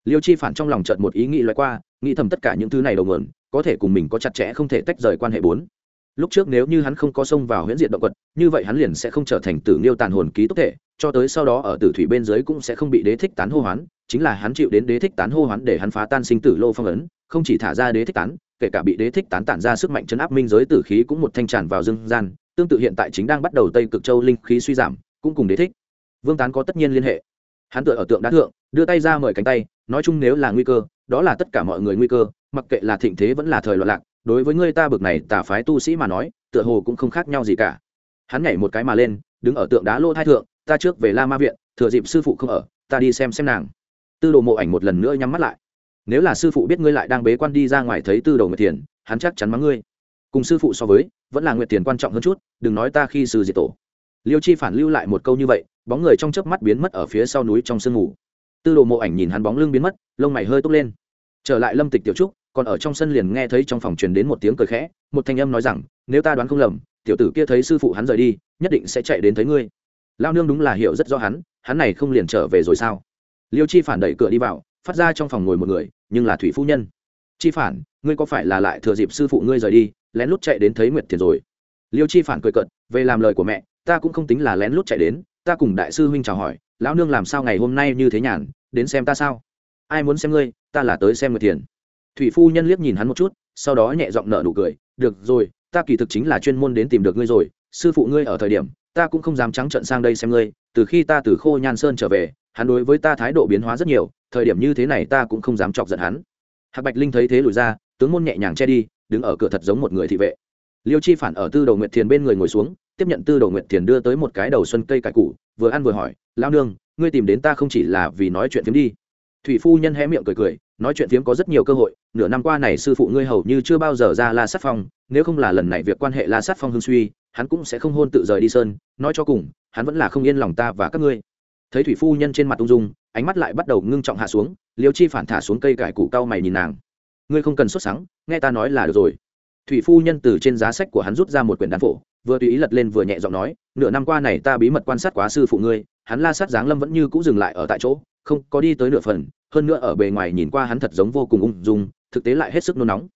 Liêu chi phản trong lòng chợt một ý nghĩ loại qua, nghĩ thầm tất cả những thứ này đầu nguồn, có thể cùng mình có chặt chẽ không thể tách rời quan hệ bốn. Lúc trước nếu như hắn không có xông vào huyễn diện động vật như vậy hắn liền sẽ không trở thành tử nghiêu tàn hồn ký túc thể, cho tới sau đó ở tử thủy bên dưới cũng sẽ không bị đế thích tán hô hoán chính là hắn chịu đến đế thích tán hô hoán để hắn phá tan sinh tử lô phong ấn, không chỉ thả ra đế thích tán, kể cả bị đế thích tán tản ra sức mạnh chấn áp minh giới tử khí cũng một thanh tràn vào dương gian, tương tự hiện tại chính đang bắt đầu tây cực châu linh khí suy giảm, cũng cùng đế thích. Vương tán có tất nhiên liên hệ. Hắn tựa ở tượng đá thượng, đưa tay ra mời cánh tay, nói chung nếu là nguy cơ, đó là tất cả mọi người nguy cơ, mặc kệ là thịnh thế vẫn là thời loạn lạc, đối với người ta bực này tà phái tu sĩ mà nói, tựa hồ cũng không khác nhau gì cả. Hắn nhảy một cái mà lên, đứng ở tượng đá lô thai thượng, ta trước về la ma viện, thừa dịp sư phụ không ở, ta đi xem xem nàng tư đồ mộ ảnh một lần nữa nhắm mắt lại. Nếu là sư phụ biết ngươi lại đang bế quan đi ra ngoài thấy tư đồ nguyệt tiền hắn chắc chắn mắng ngươi. Cùng sư phụ so với, vẫn là nguyệt tiền quan trọng hơn chút, đừng nói ta khi sư diệt tổ. Liêu chi phản lưu lại một câu như vậy, bóng người trong chớp mắt biến mất ở phía sau núi trong sương ngủ tư đồ mộ ảnh nhìn hắn bóng lưng biến mất, lông mày hơi tốt lên. Trở lại lâm tịch tiểu trúc, còn ở trong sân liền nghe thấy trong phòng truyền đến một tiếng cười khẽ, một thanh âm nói rằng, nếu ta đoán không lầm, tiểu tử kia thấy sư phụ hắn rời đi, nhất định sẽ chạy đến thấy ngươi. Lao nương đúng là hiểu rất rõ hắn hắn này không liền trở về rồi sao? Liêu chi phản đẩy cửa đi vào, phát ra trong phòng ngồi một người, nhưng là thủy phu nhân. Chi phản, ngươi có phải là lại thừa dịp sư phụ ngươi rời đi, lén lút chạy đến thấy nguyệt thiền rồi? Liêu chi phản cười cận về làm lời của mẹ, ta cũng không tính là lén lút chạy đến, ta cùng đại sư huynh chào hỏi, lão nương làm sao ngày hôm nay như thế nhàn, đến xem ta sao? Ai muốn xem ngươi, ta là tới xem nguyệt thiền. Thủy phu nhân liếc nhìn hắn một chút, sau đó nhẹ giọng nở nụ cười, được rồi, ta kỳ thực chính là chuyên môn đến tìm được ngươi rồi, sư phụ ngươi ở thời điểm, ta cũng không dám trắng trận sang đây xem ngươi, từ khi ta từ khô nhan sơn trở về hắn đối với ta thái độ biến hóa rất nhiều, thời điểm như thế này ta cũng không dám chọc giận hắn. Hạc bạch linh thấy thế lùi ra, tướng môn nhẹ nhàng che đi, đứng ở cửa thật giống một người thị vệ. Liêu chi phản ở tư đầu nguyệt thiền bên người ngồi xuống, tiếp nhận tư đầu nguyệt thiền đưa tới một cái đầu xuân cây cải củ, vừa ăn vừa hỏi lao nương, ngươi tìm đến ta không chỉ là vì nói chuyện phiếm đi? Thủy phu nhân hé miệng cười cười, nói chuyện phiếm có rất nhiều cơ hội, nửa năm qua này sư phụ ngươi hầu như chưa bao giờ ra la sát phong, nếu không là lần này việc quan hệ la sát phong hưng suy, hắn cũng sẽ không hôn tự rời đi sơn, nói cho cùng, hắn vẫn là không yên lòng ta và các ngươi thấy thủy phu nhân trên mặt ung dung, ánh mắt lại bắt đầu ngưng trọng hạ xuống, liêu chi phản thả xuống cây cải củ cao mày nhìn nàng. Ngươi không cần xuất sáng nghe ta nói là được rồi. Thủy phu nhân từ trên giá sách của hắn rút ra một quyển đan phổ, vừa tùy ý lật lên vừa nhẹ giọng nói, nửa năm qua này ta bí mật quan sát quá sư phụ ngươi, hắn la sát giáng lâm vẫn như cũ dừng lại ở tại chỗ, không có đi tới nửa phần, hơn nữa ở bề ngoài nhìn qua hắn thật giống vô cùng ung dung, thực tế lại hết sức nôn nóng.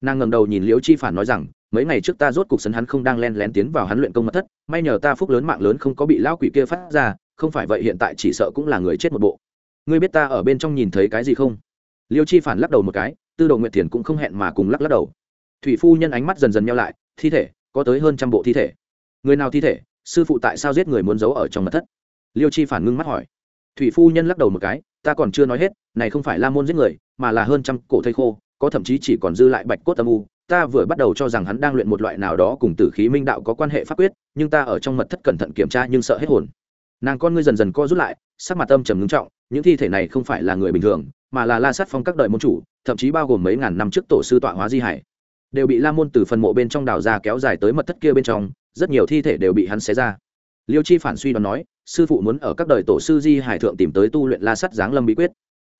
Nàng ngẩng đầu nhìn liễu chi phản nói rằng, mấy ngày trước ta rốt cục sấn hắn không đang len lén tiến vào hắn luyện công mật thất, may nhờ ta phúc lớn mạng lớn không có bị lão quỷ kia phát ra không phải vậy hiện tại chỉ sợ cũng là người chết một bộ. Ngươi biết ta ở bên trong nhìn thấy cái gì không? Liêu chi phản lắc đầu một cái, tư đồ nguyệt thiền cũng không hẹn mà cùng lắc lắc đầu. Thủy phu nhân ánh mắt dần dần nhau lại, thi thể, có tới hơn trăm bộ thi thể. Người nào thi thể? Sư phụ tại sao giết người muốn giấu ở trong mật thất? Liêu chi phản ngưng mắt hỏi. Thủy phu nhân lắc đầu một cái, ta còn chưa nói hết, này không phải la môn giết người, mà là hơn trăm cổ thây khô, có thậm chí chỉ còn dư lại bạch cốt âm u. Ta vừa bắt đầu cho rằng hắn đang luyện một loại nào đó cùng tử khí minh đạo có quan hệ pháp quyết, nhưng ta ở trong mật thất cẩn thận kiểm tra nhưng sợ hết hồn nàng con ngươi dần dần co rút lại, sắc mặt âm trầm ngưng trọng, những thi thể này không phải là người bình thường, mà là la sát phong các đời môn chủ, thậm chí bao gồm mấy ngàn năm trước tổ sư tọa hóa di hải. Đều bị la môn từ phần mộ bên trong đào ra kéo dài tới mật thất kia bên trong, rất nhiều thi thể đều bị hắn xé ra. Liêu chi phản suy đoán nói, sư phụ muốn ở các đời tổ sư di hải thượng tìm tới tu luyện la sắt giáng lâm bí quyết.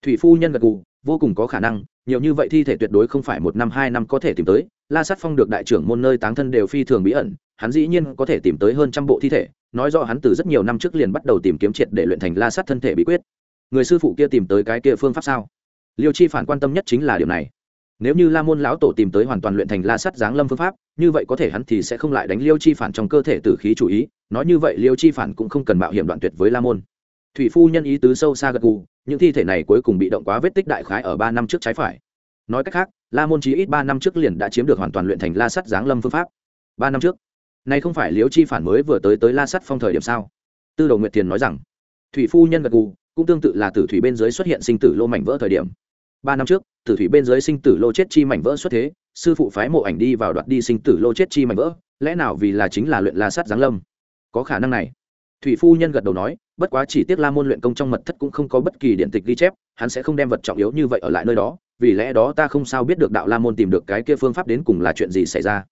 Thủy phu nhân gật gù, vô cùng có khả năng, nhiều như vậy thi thể tuyệt đối không phải một năm, hai năm có thể tìm tới. La sắt phong được đại trưởng môn nơi táng thân đều phi thường bí ẩn, hắn dĩ nhiên có thể tìm tới hơn trăm bộ thi thể nói rõ hắn từ rất nhiều năm trước liền bắt đầu tìm kiếm triệt để luyện thành la sắt thân thể bí quyết. Người sư phụ kia tìm tới cái kia phương pháp sao? Liêu chi phản quan tâm nhất chính là điều này. Nếu như la môn lão tổ tìm tới hoàn toàn luyện thành la sắt giáng lâm phương pháp, như vậy có thể hắn thì sẽ không lại đánh liêu chi phản trong cơ thể tử khí chủ ý. Nói như vậy liêu chi phản cũng không cần mạo hiểm đoạn tuyệt với la môn. Thủy phu nhân ý tứ sâu xa gật gù, những thi thể này cuối cùng bị động quá vết tích đại khái ở ba năm trước trái phải. Nói cách khác, la môn chí ít ba năm trước liền đã chiếm được hoàn toàn luyện thành la sắt giáng lâm phương pháp. Ba năm trước nay không phải Liễu chi phản mới vừa tới tới la sắt phong thời điểm sao? Tư đồ nguyệt thiền nói rằng, thủy phu nhân gật gù, cũng tương tự là tử thủy bên dưới xuất hiện sinh tử lô mảnh vỡ thời điểm. Ba năm trước, tử thủy bên dưới sinh tử lô chết chi mảnh vỡ xuất thế, sư phụ phái mộ ảnh đi vào đoạt đi sinh tử lô chết chi mảnh vỡ, lẽ nào vì là chính là luyện la sắt giáng lâm? Có khả năng này. Thủy phu nhân gật đầu nói, bất quá chỉ tiếc la môn luyện công trong mật thất cũng không có bất kỳ điện tịch ghi chép, hắn sẽ không đem vật trọng yếu như vậy ở lại nơi đó, vì lẽ đó ta không sao biết được đạo la môn tìm được cái kia phương pháp đến cùng là chuyện gì xảy ra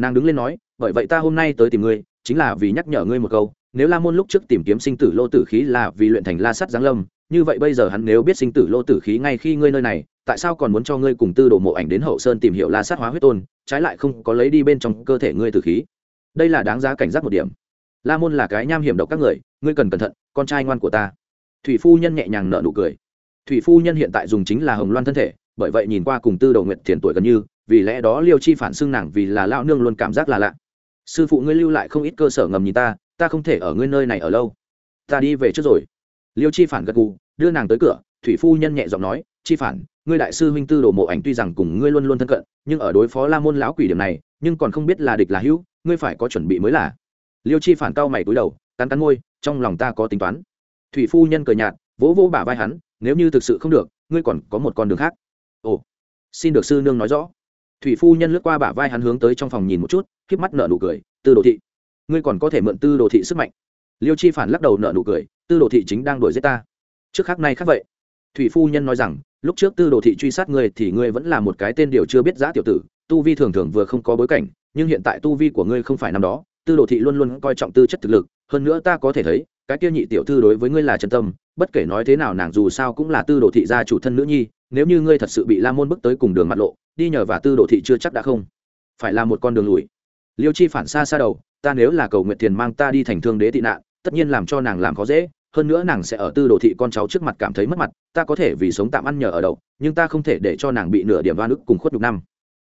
nàng đứng lên nói, bởi vậy ta hôm nay tới tìm ngươi, chính là vì nhắc nhở ngươi một câu, nếu la môn lúc trước tìm kiếm sinh tử lô tử khí là vì luyện thành la sắt giáng lâm, như vậy bây giờ hắn nếu biết sinh tử lô tử khí ngay khi ngươi nơi này, tại sao còn muốn cho ngươi cùng tư đồ mộ ảnh đến hậu sơn tìm hiểu la sát hóa huyết tôn, trái lại không có lấy đi bên trong cơ thể ngươi tử khí? Đây là đáng giá cảnh giác một điểm. La môn là cái nham hiểm độc các người, ngươi cần cẩn thận, con trai ngoan của ta. Thủy phu nhân nhẹ nhàng nở nụ cười. Thủy phu nhân hiện tại dùng chính là hồng loan thân thể, bởi vậy nhìn qua cùng tư đồ nguyệt thiền tuổi gần như vì lẽ đó liêu chi phản xưng nàng vì là lao nương luôn cảm giác là lạ. Sư phụ ngươi lưu lại không ít cơ sở ngầm nhìn ta ta không thể ở ngươi nơi này ở lâu. Ta đi về trước rồi. Liêu chi phản gật gù, đưa nàng tới cửa, thủy phu nhân nhẹ giọng nói, chi phản, ngươi đại sư huynh tư đồ mộ ảnh tuy rằng cùng ngươi luôn luôn thân cận, nhưng ở đối phó la môn lão quỷ điểm này, nhưng còn không biết là địch là hữu, ngươi phải có chuẩn bị mới là. Liêu chi phản cao mày túi đầu, cắn cắn môi, trong lòng ta có tính toán. Thủy phu nhân cười nhạt, vỗ vỗ bả vai hắn, nếu như thực sự không được, ngươi còn có một con đường khác. Ồ, xin được sư nương nói rõ thủy phu nhân lướt qua bả vai hắn hướng tới trong phòng nhìn một chút k mắt nợ nụ cười, tư đồ thị, ngươi còn có thể mượn tư đồ thị sức mạnh. Liêu chi phản lắc đầu nợ nụ cười, tư đồ thị chính đang đuổi giết ta. Trước khác nay khác vậy, thủy phu nhân nói rằng, lúc trước tư đồ thị truy sát ngươi thì ngươi vẫn là một cái tên điều chưa biết giã tiểu tử, tu vi thường thường vừa không có bối cảnh, nhưng hiện tại tu vi của ngươi không phải năm đó, tư đồ thị luôn luôn coi trọng tư chất thực lực, hơn nữa ta có thể thấy cái kia nhị tiểu thư đối với ngươi là chân tâm, bất kể nói thế nào nàng dù sao cũng là tư đồ thị gia chủ thân nữ nhi, nếu như ngươi thật sự bị la môn bước tới cùng đường mặt lộ, đi nhờ và tư đồ thị chưa chắc đã không phải là một con đường lùi. Liêu chi phản xa xa đầu, ta nếu là cầu nguyện tiền mang ta đi thành thương đế tị nạn, tất nhiên làm cho nàng làm khó dễ, hơn nữa nàng sẽ ở tư đồ thị con cháu trước mặt cảm thấy mất mặt, ta có thể vì sống tạm ăn nhờ ở đậu nhưng ta không thể để cho nàng bị nửa điểm oan ức cùng khuất nhục năm.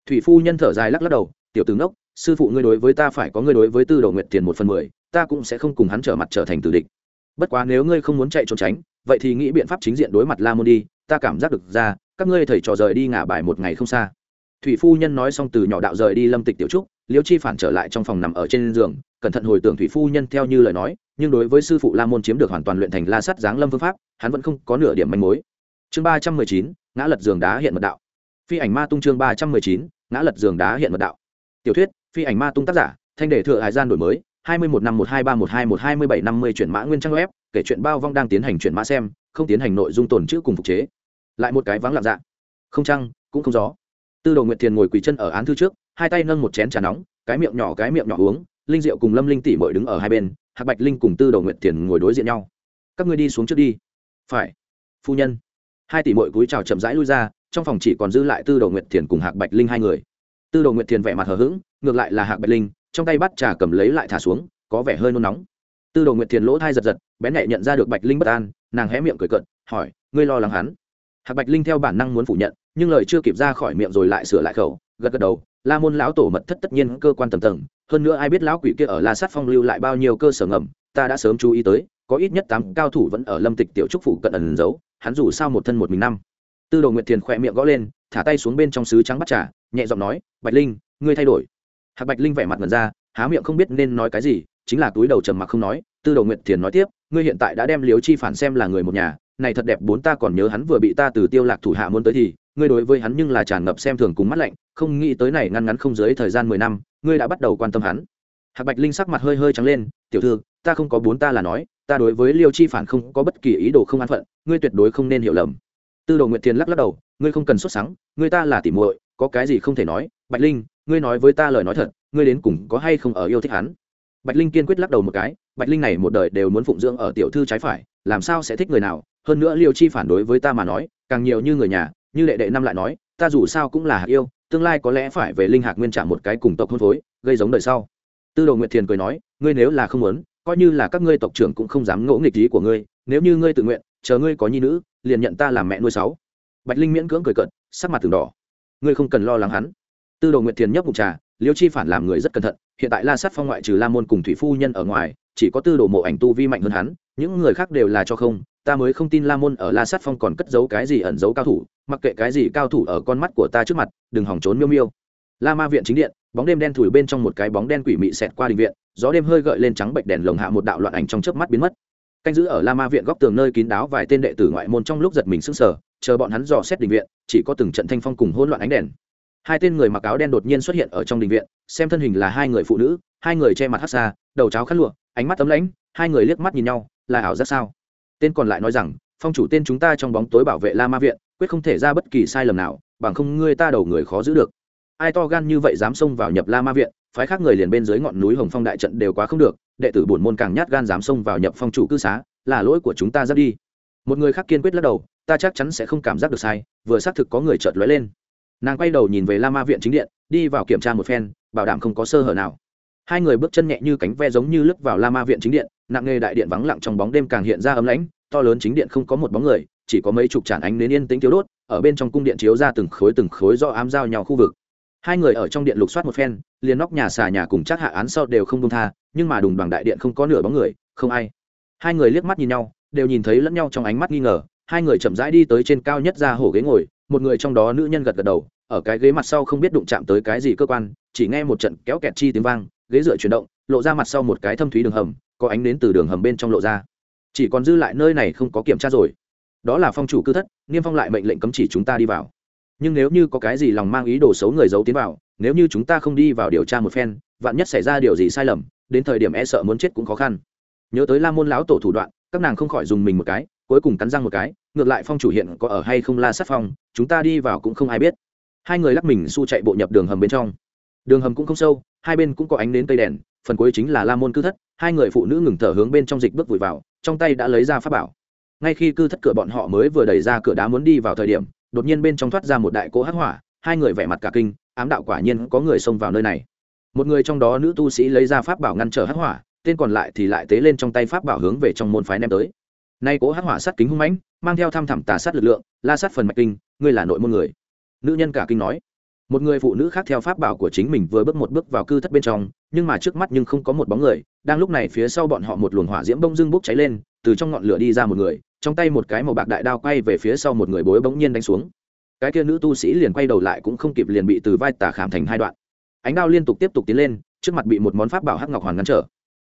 Thủy phu nhân thở dài lắc lắc đầu, tiểu tướng đốc sư phụ ngươi đối với ta phải có ngươi đối với tư đồ nguyệt tiền một phần mười ta cũng sẽ không cùng hắn trở mặt trở thành tử địch. Bất quá nếu ngươi không muốn chạy trốn tránh, vậy thì nghĩ biện pháp chính diện đối mặt la môn đi, ta cảm giác được ra, các ngươi thầy trò rời đi ngả bài một ngày không xa. Thủy phu nhân nói xong từ nhỏ đạo rời đi lâm tịch tiểu trúc Liễu chi phản trở lại trong phòng nằm ở trên giường, cẩn thận hồi tưởng thủy phu nhân theo như lời nói, nhưng đối với sư phụ la môn chiếm được hoàn toàn luyện thành la sắt giáng lâm phương pháp, hắn vẫn không có nửa điểm manh mối. Chương ba trăm mười chín, ngã lật giường đá hiện mật đạo. Phi ảnh ma tung chương ba trăm mười chín, ngã lật giường đá hiện mật đạo. Tiểu thuyết, phi ảnh ma tung tác giả, thanh đề thừa hải gian đổi mới hai mươi một năm một hai ba một hai một hai mươi bảy năm mươi chuyển mã nguyên trang web, kể chuyện bao vong đang tiến hành chuyển mã xem, không tiến hành nội dung tồn chữ cùng phục chế. Lại một cái vắng lặng dạ. Không trăng, cũng không gió. Tư đồ nguyệt thiền ngồi quỳ chân ở án thư trước, hai tay nâng một chén trà nóng, cái miệng nhỏ cái miệng nhỏ uống, linh diệu cùng lâm linh tỷ mội đứng ở hai bên, hạc bạch linh cùng tư đồ nguyệt thiền ngồi đối diện nhau. Các ngươi đi xuống trước đi. Phải. Phu nhân. Hai tỷ mội cúi chào chậm rãi lui ra, trong phòng chỉ còn dư lại tư đồ nguyệt thiền cùng hạc bạch linh hai người. Tư đồ nguyệt thiền vẻ mặt hờ hững, ngược lại là hạc bạch linh trong tay bắt trà cầm lấy lại thả xuống, có vẻ hơi nôn nóng. Tư đồ nguyệt thiền lỗ thai giật giật, bén nhẹ nhận ra được bạch linh bất an, nàng hé miệng cười cận hỏi, ngươi lo lắng hắn? Hạc bạch linh theo bản năng muốn phủ nhận, nhưng lời chưa kịp ra khỏi miệng rồi lại sửa lại khẩu, gật gật đầu, la môn lão tổ mật thất tất nhiên cơ quan tầm tầng, hơn nữa ai biết lão quỷ kia ở la sát phong lưu lại bao nhiêu cơ sở ngầm, ta đã sớm chú ý tới, có ít nhất tám cao thủ vẫn ở lâm tịch tiểu trúc phủ cận ẩn giấu, hắn dù sao một thân một mình năm. Tư đồ nguyệt thiền khỏe miệng gõ lên, thả tay xuống bên trong sứ trắng bắt trà, nhẹ giọng nói, bạch linh, ngươi thay đổi hạc bạch linh vẻ mặt ngần ra, há miệng không biết nên nói cái gì, chính là túi đầu trầm mặc không nói, tư Đầu nguyệt thiền nói tiếp, ngươi hiện tại đã đem liếu chi phản xem là người một nhà, này thật đẹp, bốn ta còn nhớ hắn vừa bị ta từ tiêu lạc thủ hạ muốn tới thì, ngươi đối với hắn nhưng là tràn ngập xem thường cùng mắt lạnh, không nghĩ tới này ngăn ngắn không dưới thời gian mười năm, ngươi đã bắt đầu quan tâm hắn. Hạc bạch linh sắc mặt hơi hơi trắng lên, tiểu thư, ta không có bốn ta là nói, ta đối với liêu chi phản không có bất kỳ ý đồ không an phận, ngươi tuyệt đối không nên hiểu lầm. Tư đồ nguyệt thiền lắc lắc đầu, ngươi không cần xuất sáng ngươi ta là tỉ muội, có cái gì không thể nói, bạch linh ngươi nói với ta lời nói thật, ngươi đến cùng có hay không ở yêu thích hắn? Bạch linh kiên quyết lắc đầu một cái, bạch linh này một đời đều muốn phụng dưỡng ở tiểu thư trái phải, làm sao sẽ thích người nào? Hơn nữa liêu chi phản đối với ta mà nói, càng nhiều như người nhà, như đệ đệ năm lại nói, ta dù sao cũng là hạc yêu, tương lai có lẽ phải về linh hạc nguyên trả một cái cùng tộc hôn phối, gây giống đời sau. Tư đồ nguyệt thiền cười nói, ngươi nếu là không muốn, coi như là các ngươi tộc trưởng cũng không dám ngỗ nghịch ý của ngươi, nếu như ngươi tự nguyện, chờ ngươi có nhi nữ, liền nhận ta làm mẹ nuôi sáu. Bạch linh miễn cưỡng cười cận sắc mặt từng đỏ. Ngươi không cần lo lắng hắn tư đồ nguyệt thiền nhấp mục trà, liêu chi phản làm người rất cẩn thận, hiện tại la sát phong ngoại trừ la môn cùng thủy phu nhân ở ngoài, chỉ có tư đồ mộ ảnh tu vi mạnh hơn hắn, những người khác đều là cho không, ta mới không tin la môn ở la sát phong còn cất giấu cái gì ẩn giấu cao thủ, mặc kệ cái gì cao thủ ở con mắt của ta trước mặt, đừng hỏng trốn miêu miêu. La ma viện chính điện, bóng đêm đen thủi bên trong một cái bóng đen quỷ mị xẹt qua đình viện, gió đêm hơi gợi lên trắng bệnh đèn lồng hạ một đạo loạn ảnh trong chớp mắt biến mất. Canh giữ ở la ma viện góc tường nơi kín đáo vài tên đệ tử ngoại môn trong lúc giật mình sững sờ, chờ bọn hắn dò xét đình viện, chỉ có từng trận thanh phong cùng hỗn loạn ánh đèn hai tên người mặc áo đen đột nhiên xuất hiện ở trong đình viện, xem thân hình là hai người phụ nữ, hai người che mặt hát xa, đầu cháo khát lụa, ánh mắt tấm lãnh, hai người liếc mắt nhìn nhau, là ảo giác sao? Tên còn lại nói rằng, phong chủ tên chúng ta trong bóng tối bảo vệ la ma viện, quyết không thể ra bất kỳ sai lầm nào, bằng không ngươi ta đầu người khó giữ được. Ai to gan như vậy dám xông vào nhập la ma viện, phái khác người liền bên dưới ngọn núi hồng phong đại trận đều quá không được, đệ tử bổn môn càng nhát gan dám xông vào nhập phong chủ cư xá, là lỗi của chúng ta ra đi. Một người khác kiên quyết lắc đầu, ta chắc chắn sẽ không cảm giác được sai, vừa xác thực có người chợt lóe lên nàng quay đầu nhìn về la ma viện chính điện, đi vào kiểm tra một phen, bảo đảm không có sơ hở nào. Hai người bước chân nhẹ như cánh ve giống như lướt vào la ma viện chính điện, nặng nghề đại điện vắng lặng trong bóng đêm càng hiện ra ấm lãnh, to lớn chính điện không có một bóng người, chỉ có mấy chục tràn ánh nến yên tĩnh thiếu đốt, ở bên trong cung điện chiếu ra từng khối từng khối do ám giao nhau khu vực. Hai người ở trong điện lục soát một phen, liền nóc nhà xà nhà cùng chắc hạ án sau đều không đông tha, nhưng mà đùng đoàn đại điện không có nửa bóng người, không ai. Hai người liếc mắt nhìn nhau, đều nhìn thấy lẫn nhau trong ánh mắt nghi ngờ, hai người chậm rãi đi tới trên cao nhất ra hổ ghế ngồi, một người trong đó nữ nhân gật gật đầu ở cái ghế mặt sau không biết đụng chạm tới cái gì cơ quan, chỉ nghe một trận kéo kẹt chi tiếng vang, ghế dựa chuyển động, lộ ra mặt sau một cái thâm thúy đường hầm, có ánh đến từ đường hầm bên trong lộ ra. Chỉ còn dư lại nơi này không có kiểm tra rồi. Đó là phong chủ cư thất, niêm phong lại mệnh lệnh cấm chỉ chúng ta đi vào. Nhưng nếu như có cái gì lòng mang ý đồ xấu người giấu tiến vào, nếu như chúng ta không đi vào điều tra một phen, vạn nhất xảy ra điều gì sai lầm, đến thời điểm e sợ muốn chết cũng khó khăn. Nhớ tới la môn lão tổ thủ đoạn, các nàng không khỏi dùng mình một cái, cuối cùng cắn răng một cái, ngược lại phong chủ hiện có ở hay không la sát phong, chúng ta đi vào cũng không ai biết hai người lắc mình su chạy bộ nhập đường hầm bên trong. Đường hầm cũng không sâu, hai bên cũng có ánh đến cây đèn, phần cuối chính là la môn cư thất, hai người phụ nữ ngừng thở hướng bên trong dịch bước vùi vào, trong tay đã lấy ra pháp bảo. Ngay khi cư thất cửa bọn họ mới vừa đẩy ra cửa đá muốn đi vào thời điểm, đột nhiên bên trong thoát ra một đại cỗ hắc hỏa, hai người vẻ mặt cả kinh, ám đạo quả nhiên có người xông vào nơi này. Một người trong đó nữ tu sĩ lấy ra pháp bảo ngăn trở hắc hỏa, tên còn lại thì lại tế lên trong tay pháp bảo hướng về trong môn phái ném tới. Nay cỗ hắc hỏa sát kính hung mãnh, mang theo tham thẳm tà sát lực lượng, la sát phần mạch kinh, ngươi là nội môn người nữ nhân cả kinh nói. Một người phụ nữ khác theo pháp bảo của chính mình vừa bước một bước vào cư thất bên trong, nhưng mà trước mắt nhưng không có một bóng người, đang lúc này phía sau bọn họ một luồng hỏa diễm bông dưng bốc cháy lên, từ trong ngọn lửa đi ra một người, trong tay một cái màu bạc đại đao quay về phía sau một người bối bỗng nhiên đánh xuống. Cái kia nữ tu sĩ liền quay đầu lại cũng không kịp liền bị từ vai tà khảm thành hai đoạn. Ánh đao liên tục tiếp tục tiến lên, trước mặt bị một món pháp bảo hắc ngọc hoàn ngăn trở.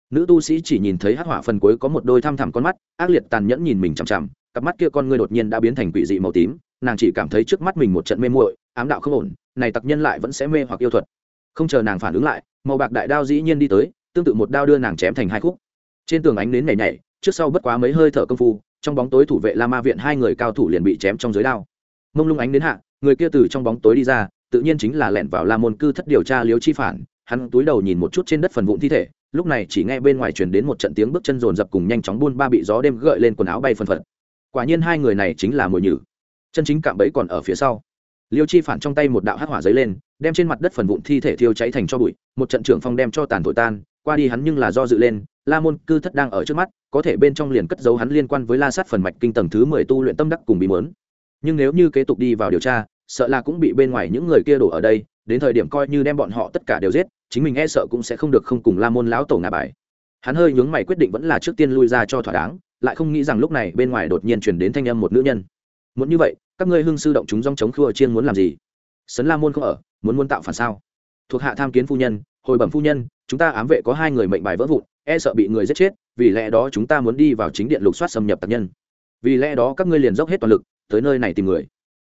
Nữ tu sĩ chỉ nhìn thấy hắc hỏa phần cuối có một đôi thăm thẳm con mắt, ác liệt tàn nhẫn nhìn mình chằm chằm, cặp mắt kia con ngươi đột nhiên đã biến thành quỷ dị màu tím nàng chỉ cảm thấy trước mắt mình một trận mê muội, ám đạo không ổn, này tặc nhân lại vẫn sẽ mê hoặc yêu thuật. Không chờ nàng phản ứng lại, màu bạc đại đao dĩ nhiên đi tới, tương tự một đao đưa nàng chém thành hai khúc. Trên tường ánh nến nhảy nhảy, trước sau bất quá mấy hơi thở công phu, trong bóng tối thủ vệ la ma viện hai người cao thủ liền bị chém trong dưới đao. Mông lung ánh đến hạ, người kia từ trong bóng tối đi ra, tự nhiên chính là lẻn vào la môn cư thất điều tra liếu chi phản, hắn túi đầu nhìn một chút trên đất phần vụn thi thể, lúc này chỉ nghe bên ngoài truyền đến một trận tiếng bước chân rồn rập cùng nhanh chóng buôn ba bị gió đêm gợi lên quần áo bay phần phật. Quả nhiên hai người này chính là mồi nhử chân chính cạm bẫy còn ở phía sau. Liêu chi phản trong tay một đạo hắc hỏa giấy lên, đem trên mặt đất phần vụn thi thể thiêu cháy thành cho bụi, một trận trưởng phong đem cho tàn thổi tan, qua đi hắn nhưng là do dự lên, la môn cư thất đang ở trước mắt, có thể bên trong liền cất giấu hắn liên quan với la sát phần mạch kinh tầng thứ mười tu luyện tâm đắc cùng bí mớn. Nhưng nếu như kế tục đi vào điều tra, sợ là cũng bị bên ngoài những người kia đổ ở đây, đến thời điểm coi như đem bọn họ tất cả đều giết, chính mình e sợ cũng sẽ không được không cùng la môn lão tổ ngà bài. Hắn hơi nhướng mày quyết định vẫn là trước tiên lui ra cho thỏa đáng, lại không nghĩ rằng lúc này bên ngoài đột nhiên chuyển đến thanh âm một nữ nhân muốn như vậy, các ngươi hưng sư động chúng dòng chống khua chiên muốn làm gì? Sấn la môn không ở, muốn muốn tạo phản sao? Thuộc hạ tham kiến phu nhân, hồi bẩm phu nhân, chúng ta ám vệ có hai người mệnh bài vỡ vụn e sợ bị người giết chết, vì lẽ đó chúng ta muốn đi vào chính điện lục soát xâm nhập tạc nhân. Vì lẽ đó các ngươi liền dốc hết toàn lực, tới nơi này tìm người.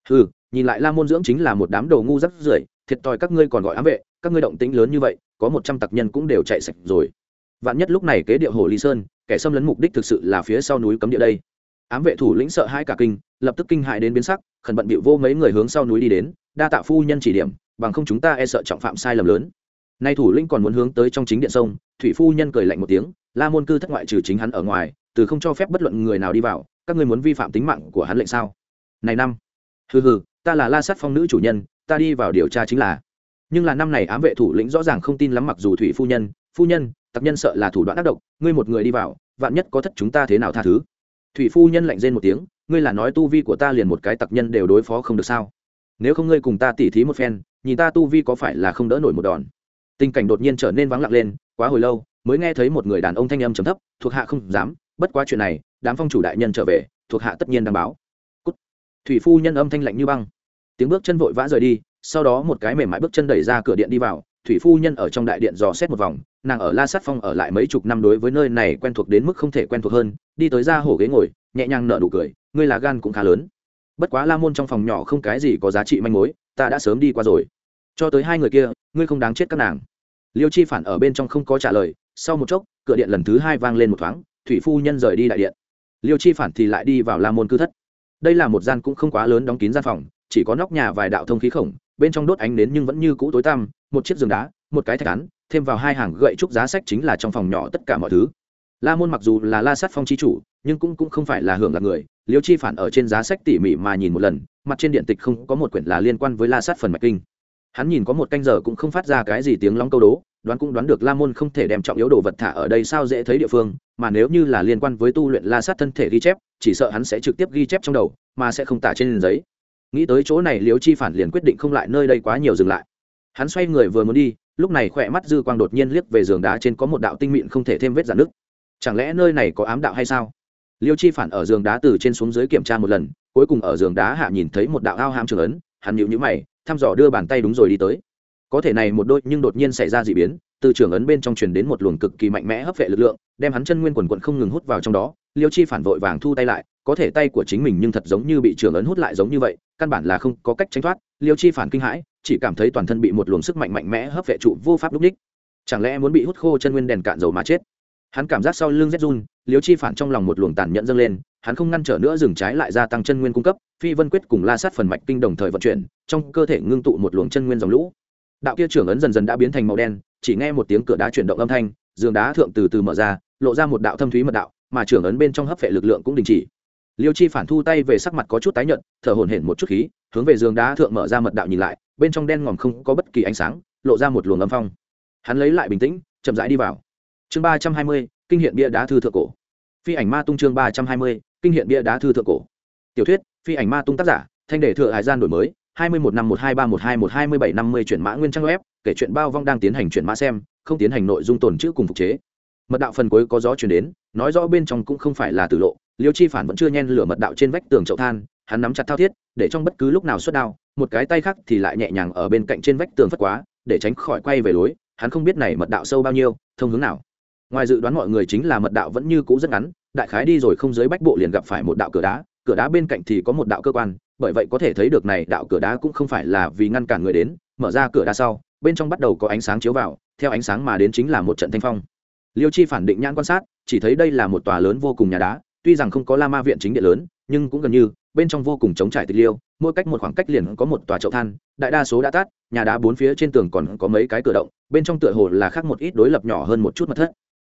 Ừ nhìn lại la môn dưỡng chính là một đám đồ ngu rắc rưởi, thiệt thòi các ngươi còn gọi ám vệ, các ngươi động tính lớn như vậy, có một trăm tặc nhân cũng đều chạy sạch rồi. Vạn nhất lúc này kế điệu hồ ly sơn, kẻ xâm lấn mục đích thực sự là phía sau núi cấm địa đây ám vệ thủ lĩnh sợ hai cả kinh, lập tức kinh hại đến biến sắc, khẩn bận bịu vô mấy người hướng sau núi đi đến, đa tạ phu nhân chỉ điểm, bằng không chúng ta e sợ trọng phạm sai lầm lớn. Nay thủ lĩnh còn muốn hướng tới trong chính điện sông, thủy phu nhân cười lạnh một tiếng, la môn cư thất ngoại trừ chính hắn ở ngoài, từ không cho phép bất luận người nào đi vào, các ngươi muốn vi phạm tính mạng của hắn lệnh sao? Này năm, hừ hừ, ta là la sát phong nữ chủ nhân, ta đi vào điều tra chính là. Nhưng là năm này ám vệ thủ lĩnh rõ ràng không tin lắm mặc dù thủy phu nhân phu nhân tặc nhân sợ là thủ đoạn ác độc, ngươi một người đi vào, vạn nhất có thất chúng ta thế nào tha thứ? Thủy phu nhân lạnh rên một tiếng, ngươi là nói tu vi của ta liền một cái tặc nhân đều đối phó không được sao? Nếu không ngươi cùng ta tỉ thí một phen, nhìn ta tu vi có phải là không đỡ nổi một đòn? Tình cảnh đột nhiên trở nên vắng lặng lên, quá hồi lâu, mới nghe thấy một người đàn ông thanh âm trầm thấp, thuộc hạ không dám, bất quá chuyện này, đám phong chủ đại nhân trở về, thuộc hạ tất nhiên đảm báo. Cút. thủy phu nhân âm thanh lạnh như băng. Tiếng bước chân vội vã rời đi, sau đó một cái mềm mại bước chân đẩy ra cửa điện đi vào thủy phu nhân ở trong đại điện dò xét một vòng, nàng ở la sát phong ở lại mấy chục năm đối với nơi này quen thuộc đến mức không thể quen thuộc hơn, đi tới ra hổ ghế ngồi, nhẹ nhàng nở nụ cười, ngươi là gan cũng khá lớn. Bất quá la môn trong phòng nhỏ không cái gì có giá trị manh mối, ta đã sớm đi qua rồi. Cho tới hai người kia, ngươi không đáng chết các nàng. Liêu chi phản ở bên trong không có trả lời, sau một chốc, cửa điện lần thứ hai vang lên một thoáng, thủy phu nhân rời đi đại điện. Liêu chi phản thì lại đi vào la môn cư thất. Đây là một gian cũng không quá lớn đóng kín gian phòng, chỉ có nóc nhà vài đạo thông khí khổng bên trong đốt ánh nến nhưng vẫn như cũ tối tăm, một chiếc giường đá, một cái thạch án thêm vào hai hàng gậy trúc giá sách chính là trong phòng nhỏ tất cả mọi thứ. La môn mặc dù là la sát phong chi chủ, nhưng cũng cũng không phải là hưởng là người, liêu chi phản ở trên giá sách tỉ mỉ mà nhìn một lần, mặt trên điện tịch không có một quyển là liên quan với la sát phần mạch kinh. Hắn nhìn có một canh giờ cũng không phát ra cái gì tiếng long câu đố, đoán cũng đoán được la môn không thể đem trọng yếu đồ vật thả ở đây sao dễ thấy địa phương, mà nếu như là liên quan với tu luyện la sát thân thể ghi chép, chỉ sợ hắn sẽ trực tiếp ghi chép trong đầu, mà sẽ không tả trên giấy nghĩ tới chỗ này Liêu chi phản liền quyết định không lại nơi đây quá nhiều dừng lại. Hắn xoay người vừa muốn đi, lúc này khỏe mắt dư quang đột nhiên liếc về giường đá trên có một đạo tinh mịn không thể thêm vết dạn nước chẳng lẽ nơi này có ám đạo hay sao? Liêu chi phản ở giường đá từ trên xuống dưới kiểm tra một lần, cuối cùng ở giường đá hạ nhìn thấy một đạo ao ham trường ấn, hắn nhịu nhữ mày, thăm dò đưa bàn tay đúng rồi đi tới. Có thể này một đôi nhưng đột nhiên xảy ra d ị biến, từ trường ấn bên trong truyền đến một luồng cực kỳ mạnh mẽ hấp vệ lực lượng, đem hắn chân nguyên quần quận không ngừng hút vào trong đó liêu chi phản vội vàng thu tay lại, có thể tay của chính mình nhưng thật giống như bị trường ấn hút lại giống như vậy, căn bản là không có cách tránh thoát. Liêu chi phản kinh hãi, chỉ cảm thấy toàn thân bị một luồng sức mạnh mạnh mẽ hấp vệ trụ vô pháp lúc ních chẳng lẽ muốn bị hút khô chân nguyên đèn cạn dầu mà chết? Hắn cảm giác sau lưng rét run, liêu chi phản trong lòng một luồng tàn nhẫn dâng lên, hắn không ngăn trở nữa dừng trái lại gia tăng chân nguyên cung cấp, phi vân quyết cùng la sát phần mạch kinh đồng thời vận chuyển, trong cơ thể ngưng tụ một luồng chân nguyên dòng lũ. Đạo kia trưởng ấn dần dần đã biến thành màu đen, chỉ nghe một tiếng cửa đá chuyển động âm thanh, giường đá thượng từ từ mở ra, lộ ra một đạo thâm thúy mật đạo mà trưởng ấn bên trong hấp phệ lực lượng cũng đình chỉ. Liêu chi phản thu tay về sắc mặt có chút tái nhợt, thở hổn hển một chút khí, hướng về giường đá thượng mở ra mật đạo nhìn lại, bên trong đen ngòm không có bất kỳ ánh sáng, lộ ra một luồng âm phong. Hắn lấy lại bình tĩnh, chậm rãi đi vào. Chương ba trăm hai mươi, kinh hiện bia đá thư thượng cổ. Phi ảnh ma tung chương ba trăm hai mươi, kinh hiện bia đá thư thượng cổ. Tiểu thuyết, phi ảnh ma tung tác giả, thanh đề thừa hải gian đổi mới, hai mươi một năm một hai ba một hai một hai mươi bảy năm mươi chuyển mã nguyên trang web, kể chuyện bao vong đang tiến hành chuyển mã xem, không tiến hành nội dung tồn chữ cùng phục chế mật đạo phần cuối có gió chuyển đến, nói rõ bên trong cũng không phải là tử lộ, liêu chi phản vẫn chưa nhen lửa mật đạo trên vách tường chậu than, hắn nắm chặt thao thiết, để trong bất cứ lúc nào xuất đao, một cái tay khác thì lại nhẹ nhàng ở bên cạnh trên vách tường phất quá, để tránh khỏi quay về lối, hắn không biết này mật đạo sâu bao nhiêu, thông hướng nào. Ngoài dự đoán mọi người chính là mật đạo vẫn như cũ rất ngắn, đại khái đi rồi không dưới bách bộ liền gặp phải một đạo cửa đá cửa đá bên cạnh thì có một đạo cơ quan, bởi vậy có thể thấy được này đạo cửa đá cũng không phải là vì ngăn cản người đến, mở ra cửa đá sau, bên trong bắt đầu có ánh sáng chiếu vào, theo ánh sáng mà đến chính là một trận thanh phong liêu chi phản định nhãn quan sát, chỉ thấy đây là một tòa lớn vô cùng nhà đá, tuy rằng không có la ma viện chính điện lớn, nhưng cũng gần như, bên trong vô cùng chống trải tịch liêu, mỗi cách một khoảng cách liền có một tòa chậu than, đại đa số đã tắt, nhà đá bốn phía trên tường còn có mấy cái cửa động, bên trong tựa hồ là khác một ít đối lập nhỏ hơn một chút mật thất.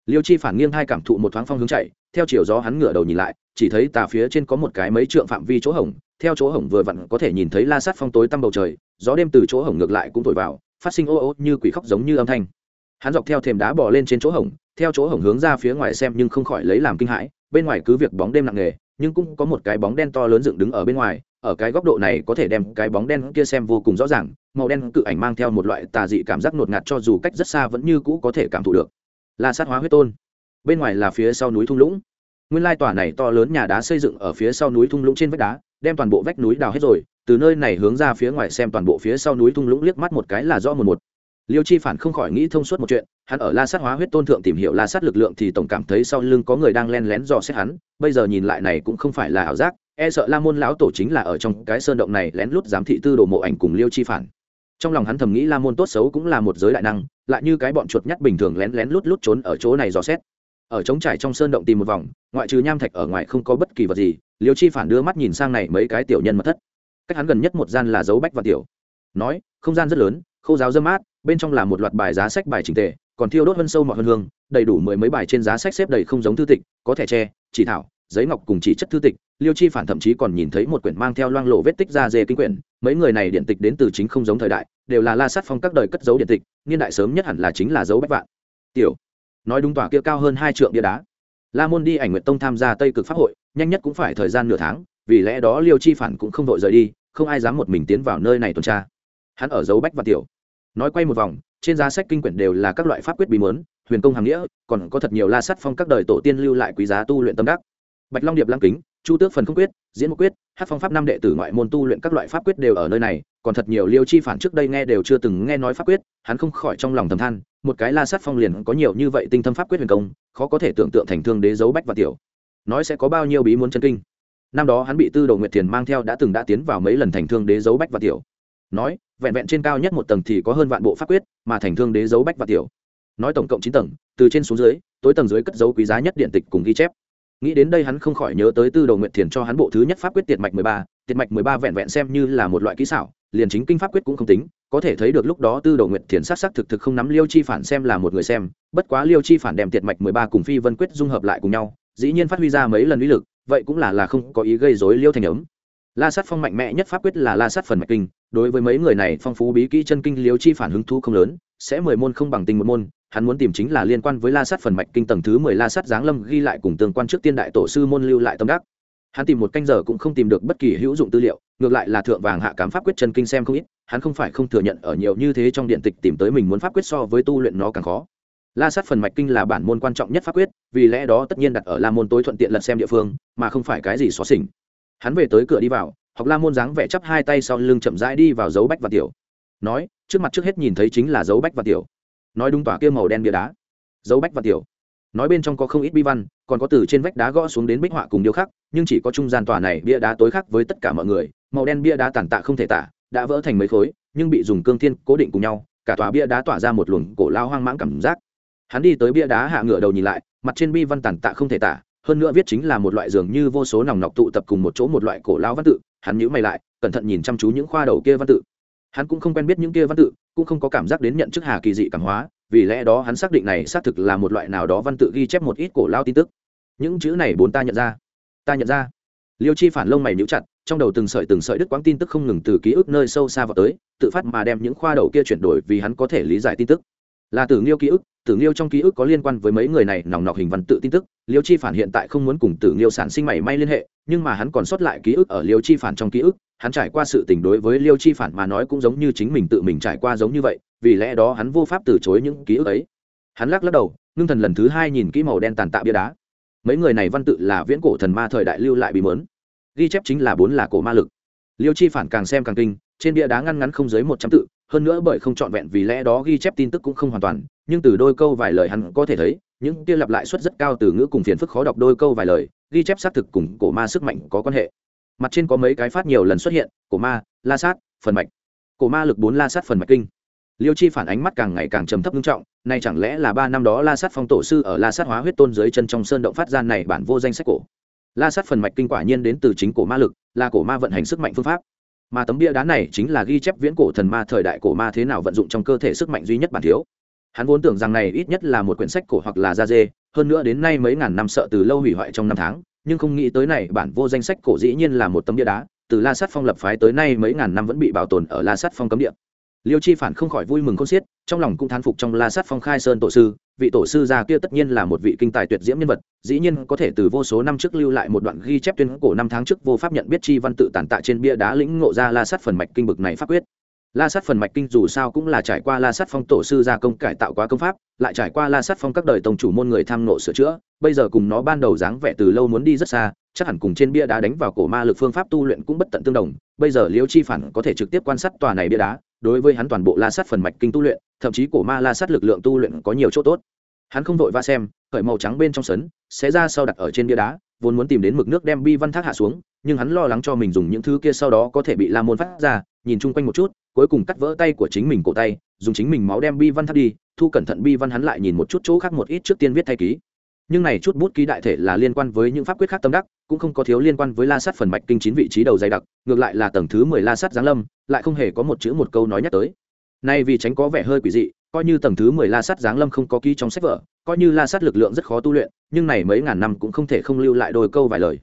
Liêu chi phản nghiêng hai cảm thụ một thoáng phong hướng chạy, theo chiều gió hắn ngửa đầu nhìn lại, chỉ thấy tà phía trên có một cái mấy trượng phạm vi chỗ hổng, theo chỗ hổng vừa vặn có thể nhìn thấy la sát phong tối tăm bầu trời, gió đêm từ chỗ hổng ngược lại cũng thổi vào, phát sinh ô ô như quỷ khóc giống như âm thanh. Hắn dọc theo thềm đá bò lên trên chỗ hổng theo chỗ hổng hướng ra phía ngoài xem nhưng không khỏi lấy làm kinh hãi, bên ngoài cứ việc bóng đêm nặng nề, nhưng cũng có một cái bóng đen to lớn dựng đứng ở bên ngoài, ở cái góc độ này có thể đem cái bóng đen kia xem vô cùng rõ ràng, màu đen cự ảnh mang theo một loại tà dị cảm giác ngột ngạt cho dù cách rất xa vẫn như cũ có thể cảm thụ được. La sát hóa huyết tôn. Bên ngoài là phía sau núi thung lũng. Nguyên lai tòa này to lớn nhà đá xây dựng ở phía sau núi thung lũng trên vách đá, đem toàn bộ vách núi đào hết rồi, từ nơi này hướng ra phía ngoài xem toàn bộ phía sau núi thung lũng liếc mắt một cái là rõ một một liêu chi phản không khỏi nghĩ thông suốt một chuyện, hắn ở la sát hóa huyết tôn thượng tìm hiểu la sát lực lượng thì tổng cảm thấy sau lưng có người đang len lén dò xét hắn, bây giờ nhìn lại này cũng không phải là ảo giác e sợ la môn lão tổ chính là ở trong cái sơn động này lén lút giám thị tư đồ mộ ảnh cùng liêu chi phản. Trong lòng hắn thầm nghĩ la môn tốt xấu cũng là một giới đại năng, lại như cái bọn chuột nhắt bình thường lén lén lút lút trốn ở chỗ này dò xét. Ở trống trải trong sơn động tìm một vòng, ngoại trừ nham thạch ở ngoài không có bất kỳ vật gì, liêu chi phản đưa mắt nhìn sang này mấy cái tiểu nhân mật thất. Cách hắn gần nhất một gian là dấu bách và tiểu. Nói, không gian rất lớn, khô giáo dâm mát bên trong là một loạt bài giá sách bài trình tề, còn thiêu đốt vân sâu mọi hơn hương, đầy đủ mười mấy bài trên giá sách xếp đầy không giống thư tịch, có thẻ tre, chỉ thảo, giấy ngọc cùng chỉ chất thư tịch. Liêu chi phản thậm chí còn nhìn thấy một quyển mang theo loang lộ vết tích ra dê kinh quyển, mấy người này điện tịch đến từ chính không giống thời đại, đều là la sát phong các đời cất dấu điện tịch, niên đại sớm nhất hẳn là chính là dấu bách vạn. Tiểu, nói đúng tòa kia cao hơn hai trượng bia đá. La môn đi ảnh nguyện tông tham gia tây cực pháp hội, nhanh nhất cũng phải thời gian nửa tháng, vì lẽ đó liêu chi phản cũng không vội rời đi, không ai dám một mình tiến vào nơi này tuần tra. Hắn ở dấu bách và tiểu nói quay một vòng, trên giá sách kinh quyển đều là các loại pháp quyết bí mớn huyền công hàm nghĩa, còn có thật nhiều la sắt phong các đời tổ tiên lưu lại quý giá tu luyện tâm đắc. Bạch long điệp lăng kính, chu tước phần không quyết, diễn một quyết hát phong pháp năm đệ tử ngoại môn tu luyện các loại pháp quyết đều ở nơi này, còn thật nhiều liêu chi phản trước đây nghe đều chưa từng nghe nói pháp quyết, hắn không khỏi trong lòng thầm than, một cái la sát phong liền có nhiều như vậy tinh thâm pháp quyết huyền công, khó có thể tưởng tượng thành thương đế dấu bách và tiểu. Nói sẽ có bao nhiêu bí muốn chân kinh. Năm đó hắn bị tư đồ nguyệt thiền mang theo đã từng đã tiến vào mấy lần thành thương đế dấu bách và tiểu nói, vẹn vẹn trên cao nhất một tầng thì có hơn vạn bộ pháp quyết, mà thành thương đế giấu bách và tiểu. Nói tổng cộng chín tầng, từ trên xuống dưới, tối tầng dưới cất dấu quý giá nhất điện tịch cùng ghi chép. Nghĩ đến đây hắn không khỏi nhớ tới tư đồ nguyện thiền cho hắn bộ thứ nhất pháp quyết tiệt mạch mười ba, tiệt mạch mười ba vẹn vẹn xem như là một loại kỹ xảo, liền chính kinh pháp quyết cũng không tính, có thể thấy được lúc đó tư đồ nguyện thiền s á c s á c thực thực không nắm liêu chi phản xem là một người xem, bất quá liêu chi phản đem tiệt mạch mười ba cùng phi vân quyết dung hợp lại cùng nhau, dĩ nhiên phát huy ra mấy lần uy lực, vậy cũng là là không có ý gây dối liêu thành ấm la sát phong mạnh mẽ nhất pháp quyết là la sát phần mạch kinh, đối với mấy người này phong phú bí kỹ chân kinh liêu chi phản hứng thú không lớn, sẽ mười môn không bằng tình một môn, hắn muốn tìm chính là liên quan với la sát phần mạch kinh tầng thứ mười la sát giáng lâm ghi lại cùng tương quan trước tiên đại tổ sư môn lưu lại tâm đắc. Hắn tìm một canh giờ cũng không tìm được bất kỳ hữu dụng tư liệu, ngược lại là thượng vàng hạ cám pháp quyết chân kinh xem không ít, hắn không phải không thừa nhận ở nhiều như thế trong điện tịch tìm tới mình muốn pháp quyết so với tu luyện nó càng khó. La sát phần mạch kinh là bản môn quan trọng nhất pháp quyết, vì lẽ đó tất nhiên đặt ở la môn tối thuận tiện lật xem địa phương, mà không phải cái gì xóa xỉnh hắn về tới cửa đi vào, học la môn dáng vẻ chắp hai tay sau lưng chậm rãi đi vào dấu bách và tiểu. Nói, trước mặt trước hết nhìn thấy chính là dấu bách và tiểu. Nói đúng tỏa kia màu đen bia đá. Dấu bách và tiểu. Nói bên trong có không ít bi văn, còn có từ trên vách đá gõ xuống đến bích họa cùng điêu khắc, nhưng chỉ có trung gian tòa này bia đá tối khác với tất cả mọi người. Màu đen bia đá tàn tạ không thể tả, đã vỡ thành mấy khối, nhưng bị dùng cương thiên cố định cùng nhau, cả tòa bia đá tỏa ra một luồng cổ lao hoang mãng cảm giác. Hắn đi tới bia đá hạ ngựa đầu nhìn lại, mặt trên bi văn tàn tạ không thể tả hơn nữa viết chính là một loại dường như vô số nòng nọc tụ tập cùng một chỗ một loại cổ lao văn tự, hắn nhíu mày lại, cẩn thận nhìn chăm chú những khoa đầu kia văn tự. Hắn cũng không quen biết những kia văn tự, cũng không có cảm giác đến nhận chức hà kỳ dị cảm hóa, vì lẽ đó hắn xác định này xác thực là một loại nào đó văn tự ghi chép một ít cổ lao tin tức. Những chữ này bốn ta nhận ra. Ta nhận ra. Liêu chi phản lông mày níu chặt, trong đầu từng sợi từng sợi đứt quãng tin tức không ngừng từ ký ức nơi sâu xa vào tới, tự phát mà đem những khoa đầu kia chuyển đổi vì hắn có thể lý giải tin tức. Là tử nghiêu ký ức tử nghiêu trong ký ức có liên quan với mấy người này nòng nọc hình văn tự tin tức, liêu chi phản hiện tại không muốn cùng tử nghiêu sản sinh mảy may liên hệ, nhưng mà hắn còn sót lại ký ức ở liêu chi phản trong ký ức, hắn trải qua sự tình đối với liêu chi phản mà nói cũng giống như chính mình tự mình trải qua giống như vậy, vì lẽ đó hắn vô pháp từ chối những ký ức ấy. Hắn lắc lắc đầu, ngưng thần lần thứ hai nhìn kỹ màu đen tàn tạ bia đá. Mấy người này văn tự là viễn cổ thần ma thời đại lưu lại bị mớn ghi chép chính là bốn là cổ ma lực. Liêu chi phản càng xem càng kinh, trên bia đá ngăn ngắn không dưới một trăm tự hơn nữa bởi không trọn vẹn vì lẽ đó ghi chép tin tức cũng không hoàn toàn, nhưng từ đôi câu vài lời hắn có thể thấy, những kia lặp lại suất rất cao từ ngữ cùng phiền phức khó đọc đôi câu vài lời, ghi chép xác thực cùng cổ ma sức mạnh có quan hệ. Mặt trên có mấy cái phát nhiều lần xuất hiện, cổ ma, la sát, phần mạch. Cổ ma lực bốn la sát phần mạch kinh. Liêu chi phản ánh mắt càng ngày càng trầm thấp nghiêm trọng, nay chẳng lẽ là ba năm đó la sát phong tổ sư ở la sát hóa huyết tôn dưới chân trong sơn động phát gian này bản vô danh sách cổ. La sát phần mạch kinh quả nhiên đến từ chính cổ ma lực, là cổ ma vận hành sức mạnh phương pháp mà tấm bia đá này chính là ghi chép viễn cổ thần ma thời đại cổ ma thế nào vận dụng trong cơ thể sức mạnh duy nhất bản thiếu. Hắn vốn tưởng rằng này ít nhất là một quyển sách cổ hoặc là da dê, hơn nữa đến nay mấy ngàn năm sợ từ lâu hủy hoại trong năm tháng, nhưng không nghĩ tới này bản vô danh sách cổ dĩ nhiên là một tấm bia đá, từ la sát phong lập phái tới nay mấy ngàn năm vẫn bị bảo tồn ở la sát phong cấm địa liêu chi phản không khỏi vui mừng con xiết, trong lòng cũng thán phục trong la sát phong khai sơn tổ sư, vị tổ sư già kia tất nhiên là một vị kinh tài tuyệt diễm nhân vật, dĩ nhiên có thể từ vô số năm trước lưu lại một đoạn ghi chép tuyên cổ năm tháng trước vô pháp nhận biết chi văn tự tàn tạ trên bia đá lĩnh ngộ ra la sát phần mạch kinh bực này pháp quyết. La sát phần mạch kinh dù sao cũng là trải qua la sát phong tổ sư gia công cải tạo quá công pháp, lại trải qua la sát phong các đời tông chủ môn người tham nộ sửa chữa, bây giờ cùng nó ban đầu dáng vẻ từ lâu muốn đi rất xa, chắc hẳn cùng trên bia đá đánh vào cổ ma lực phương pháp tu luyện cũng bất tận tương đồng, bây giờ liêu chi phản có thể trực tiếp quan sát tòa này bia đá đối với hắn toàn bộ la sát phần mạch kinh tu luyện, thậm chí cổ ma la sát lực lượng tu luyện có nhiều chỗ tốt. Hắn không vội va xem khởi màu trắng bên trong sấn sẽ ra sau đặt ở trên bia đá, vốn muốn tìm đến mực nước đem bi văn thác hạ xuống, nhưng hắn lo lắng cho mình dùng những thứ kia sau đó có thể bị la môn phát ra, nhìn chung quanh một chút, cuối cùng cắt vỡ tay của chính mình cổ tay, dùng chính mình máu đem bi văn thác đi, thu cẩn thận bi văn hắn lại nhìn một chút chỗ khác một ít trước tiên viết thay ký nhưng này chút bút ký đại thể là liên quan với những pháp quyết khác tâm đắc, cũng không có thiếu liên quan với la sát phần mạch kinh chín vị trí đầu dày đặc, ngược lại là tầng thứ mười la sát giáng lâm, lại không hề có một chữ một câu nói nhắc tới. Nay vì tránh có vẻ hơi quỷ dị, coi như tầng thứ mười la sát giáng lâm không có ký trong sách vở, coi như la sát lực lượng rất khó tu luyện, nhưng này mấy ngàn năm cũng không thể không lưu lại đôi câu vài lời.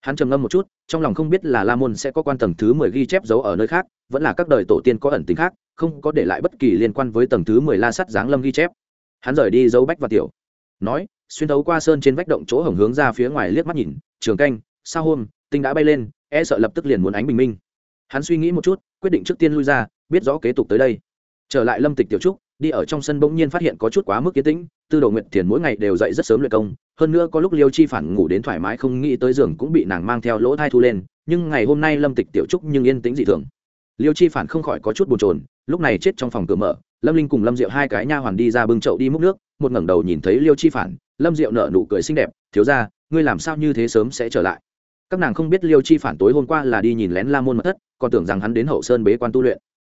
Hắn trầm ngâm một chút, trong lòng không biết là la môn sẽ có quan tầng thứ mười ghi chép giấu ở nơi khác, vẫn là các đời tổ tiên có ẩn tính khác, không có để lại bất kỳ liên quan với tầng thứ mười la sát giáng lâm ghi chép. Hắn rời đi dấu bách và tiểu, nói xuyên thấu qua sơn trên vách động chỗ hồng hướng ra phía ngoài liếc mắt nhìn, trường canh, sao hôm, tinh đã bay lên e sợ lập tức liền muốn ánh bình minh. Hắn suy nghĩ một chút, quyết định trước tiên lui ra, biết rõ kế tục tới đây. Trở lại lâm tịch tiểu trúc, đi ở trong sân bỗng nhiên phát hiện có chút quá mức kiến tĩnh, tư đồ nguyện thiền mỗi ngày đều dậy rất sớm luyện công, hơn nữa có lúc liêu chi phản ngủ đến thoải mái không nghĩ tới giường cũng bị nàng mang theo lỗ thai thu lên, nhưng ngày hôm nay lâm tịch tiểu trúc nhưng yên tĩnh dị thường. Liêu chi phản không khỏi có chút bồn chồn, lúc này chết trong phòng cửa mở, lâm linh cùng lâm diệu hai cái nha hoàn đi ra bưng chậu đi múc nước, một ngẩng đầu nhìn thấy liêu chi phản lâm diệu nở nụ cười xinh đẹp, thiếu ra ngươi làm sao như thế sớm sẽ trở lại? Các nàng không biết liêu chi phản tối hôm qua là đi nhìn lén la môn mật thất, còn tưởng rằng hắn đến hậu sơn bế quan tu luyện.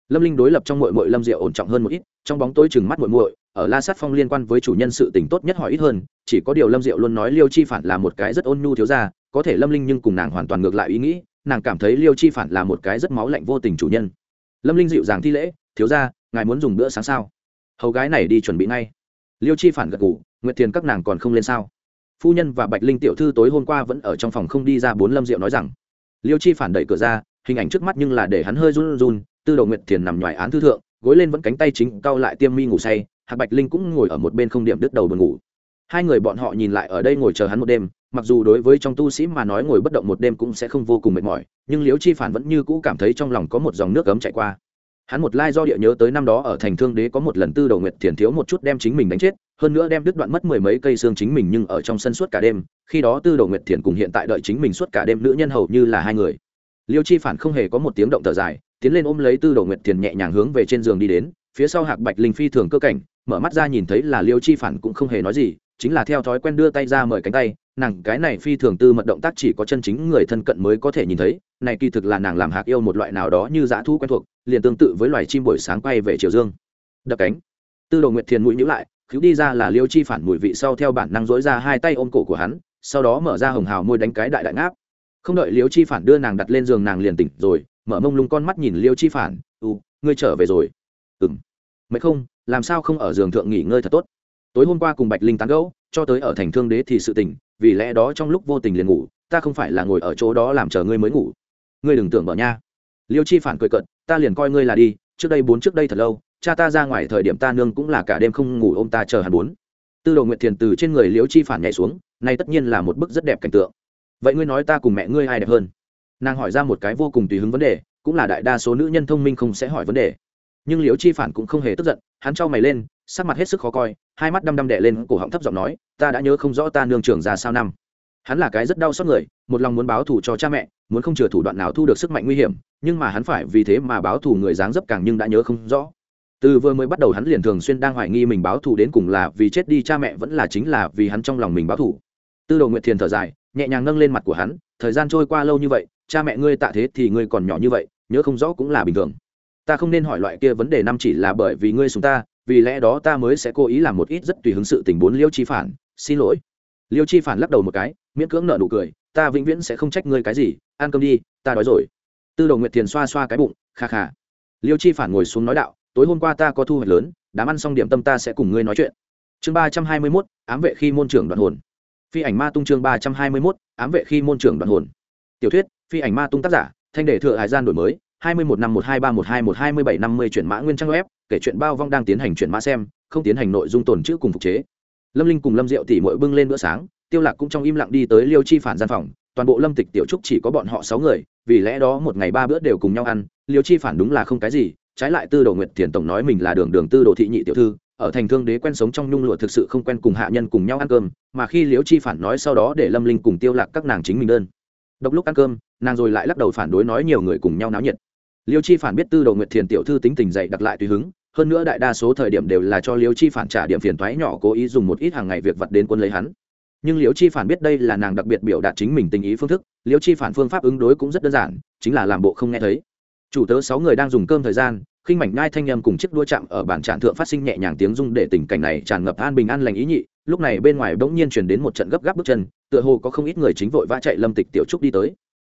Lâm linh đối lập trong mội mội lâm diệu ổn trọng hơn một ít, trong bóng tối chừng mắt mội mội ở la sát phong liên quan với chủ nhân sự tình tốt nhất hỏi ít hơn, chỉ có điều lâm diệu luôn nói liêu chi phản là một cái rất ôn nhu thiếu ra có thể lâm linh nhưng cùng nàng hoàn toàn ngược lại ý nghĩ, nàng cảm thấy liêu chi phản là một cái rất máu lạnh vô tình chủ nhân. Lâm linh dịu dàng thi lễ, thiếu ra ngài muốn dùng bữa sáng sao? Hầu gái này đi chuẩn bị ngay. Liêu chi phản gật ngủ nguyệt thiền các nàng còn không lên sao? Phu nhân và bạch linh tiểu thư tối hôm qua vẫn ở trong phòng không đi ra, bốn lâm diệu nói rằng, liêu chi phản đẩy cửa ra, hình ảnh trước mắt nhưng là để hắn hơi run run, tư đầu nguyệt thiền nằm ngoài án thư thượng, gối lên vẫn cánh tay chính cao lại tiêm mi ngủ say, hạc bạch linh cũng ngồi ở một bên không điểm đứt đầu buồn ngủ. Hai người bọn họ nhìn lại ở đây ngồi chờ hắn một đêm, mặc dù đối với trong tu sĩ mà nói ngồi bất động một đêm cũng sẽ không vô cùng mệt mỏi, nhưng liêu chi phản vẫn như cũ cảm thấy trong lòng có một dòng nước cấm chạy qua hắn một lai do địa nhớ tới năm đó ở thành thương đế có một lần tư đầu nguyệt thiền thiếu một chút đem chính mình đánh chết, hơn nữa đem đứt đoạn mất mười mấy cây xương chính mình nhưng ở trong sân suốt cả đêm, khi đó tư đầu nguyệt thiền cùng hiện tại đợi chính mình suốt cả đêm nữ nhân hầu như là hai người. Liêu chi phản không hề có một tiếng động thở dài, tiến lên ôm lấy tư đầu nguyệt thiền nhẹ nhàng hướng về trên giường đi đến, phía sau hạc bạch linh phi thường cơ cảnh, mở mắt ra nhìn thấy là liêu chi phản cũng không hề nói gì chính là theo thói quen đưa tay ra mời cánh tay, nàng cái này phi thường tư mật động tác chỉ có chân chính người thân cận mới có thể nhìn thấy, này kỳ thực là nàng làm hạc yêu một loại nào đó như dã thu quen thuộc, liền tương tự với loài chim buổi sáng quay về chiều dương. Đập cánh. Tư đồ nguyệt thiền mũi nhữ lại cứu đi ra là liêu chi phản mùi vị sau theo bản năng dỗi ra hai tay ôm cổ của hắn, sau đó mở ra hồng hào môi đánh cái đại đại ngáp. Không đợi liêu chi phản đưa nàng đặt lên giường nàng liền tỉnh rồi, mở mông lung con mắt nhìn liêu chi phản u ngươi trở về rồi. Ừng mấy không, làm sao không ở giường thượng nghỉ ngơi thật tốt? Tối hôm qua cùng bạch linh tán gẫu, cho tới ở thành thương đế thì sự tỉnh vì lẽ đó trong lúc vô tình liền ngủ, ta không phải là ngồi ở chỗ đó làm chờ ngươi mới ngủ. Ngươi đừng tưởng bỏ nha. Liêu chi phản cười cận ta liền coi ngươi là đi, trước đây bốn trước đây thật lâu, cha ta ra ngoài thời điểm ta nương cũng là cả đêm không ngủ ôm ta chờ hẳn bốn. Tư đồ nguyệt thiền từ trên người liêu chi phản nhảy xuống nay tất nhiên là một bức rất đẹp cảnh tượng. Vậy ngươi nói ta cùng mẹ ngươi ai đẹp hơn? Nàng hỏi ra một cái vô cùng tùy hứng vấn đề, cũng là đại đa số nữ nhân thông minh không sẽ hỏi vấn đề. Nhưng liêu chi phản cũng không hề tức giận, hắn trao mày lên sắc mặt hết sức khó coi, hai mắt đăm đăm đẻ lên, cổ họng thấp giọng nói, ta đã nhớ không rõ ta nương trưởng ra sao năm. Hắn là cái rất đau xót người, một lòng muốn báo thù cho cha mẹ, muốn không chừa thủ đoạn nào thu được sức mạnh nguy hiểm, nhưng mà hắn phải vì thế mà báo thù người dáng dấp càng nhưng đã nhớ không rõ. Từ vừa mới bắt đầu hắn liền thường xuyên đang hoài nghi mình báo thù đến cùng là vì chết đi cha mẹ vẫn là chính là vì hắn trong lòng mình báo thù. Tư đồ nguyệt thiền thở dài, nhẹ nhàng nâng lên mặt của hắn, thời gian trôi qua lâu như vậy, cha mẹ ngươi tạ thế thì ngươi còn nhỏ như vậy, nhớ không rõ cũng là bình thường. Ta không nên hỏi loại kia vấn đề năm chỉ là bởi vì ngươi xuống ta vì lẽ đó ta mới sẽ cố ý làm một ít rất tùy hứng sự tình bốn liêu chi phản, xin lỗi. Liêu chi phản lắc đầu một cái, miễn cưỡng nợ nụ cười, ta vĩnh viễn sẽ không trách ngươi cái gì, ăn cơm đi, ta đói rồi. Tư đồ nguyệt thiền xoa xoa cái bụng, kha kha. Liêu chi phản ngồi xuống nói đạo, tối hôm qua ta có thu hoạch lớn, đám ăn xong điểm tâm ta sẽ cùng ngươi nói chuyện. Chương ba trăm hai mươi mốt, ám vệ khi môn trưởng đoạn hồn. Phi ảnh ma tung chương ba trăm hai mươi mốt, ám vệ khi môn trưởng đoạn hồn. Tiểu thuyết, phi ảnh ma tung tác giả, thanh đề thừa hải gian đổi mới, hai mươi một năm một hai ba một hai một hai mươi bảy năm mươi chuyển mã nguyên trang web kể chuyện bao vong đang tiến hành chuyển mã xem, không tiến hành nội dung tồn chữ cùng phục chế. Lâm linh cùng lâm diệu tỉ mội bưng lên bữa sáng, tiêu lạc cũng trong im lặng đi tới liêu chi phản gian phòng, toàn bộ lâm tịch tiểu trúc chỉ có bọn họ sáu người, vì lẽ đó một ngày ba bữa đều cùng nhau ăn, liêu chi phản đúng là không cái gì, trái lại tư đồ nguyệt thiền tổng nói mình là đường đường tư đồ thị nhị tiểu thư, ở thành thương đế quen sống trong nhung lụa thực sự không quen cùng hạ nhân cùng nhau ăn cơm, mà khi Liêu chi phản nói sau đó để lâm linh cùng tiêu lạc các nàng chính mình đơn. Độc lúc ăn cơm, nàng rồi lại lắc đầu phản đối nói nhiều người cùng nhau náo nhiệt. Liêu chi phản biết tư đồ nguyệt thiền tiểu thư tính tình dậy đặt lại tùy hứng hơn nữa đại đa số thời điểm đều là cho liễu chi phản trả điểm phiền toái nhỏ cố ý dùng một ít hàng ngày việc vật đến quân lấy hắn. Nhưng liễu chi phản biết đây là nàng đặc biệt biểu đạt chính mình tình ý phương thức, liễu chi phản phương pháp ứng đối cũng rất đơn giản, chính là làm bộ không nghe thấy. Chủ tớ sáu người đang dùng cơm thời gian, khinh mảnh ngai thanh âm cùng chiếc đua chạm ở bản trạm thượng phát sinh nhẹ nhàng tiếng rung để tình cảnh này tràn ngập an bình an lành ý nhị, lúc này bên ngoài bỗng nhiên chuyển đến một trận gấp gáp bước chân, tựa hồ có không ít người chính vội vã chạy lâm tịch tiểu trúc đi tới.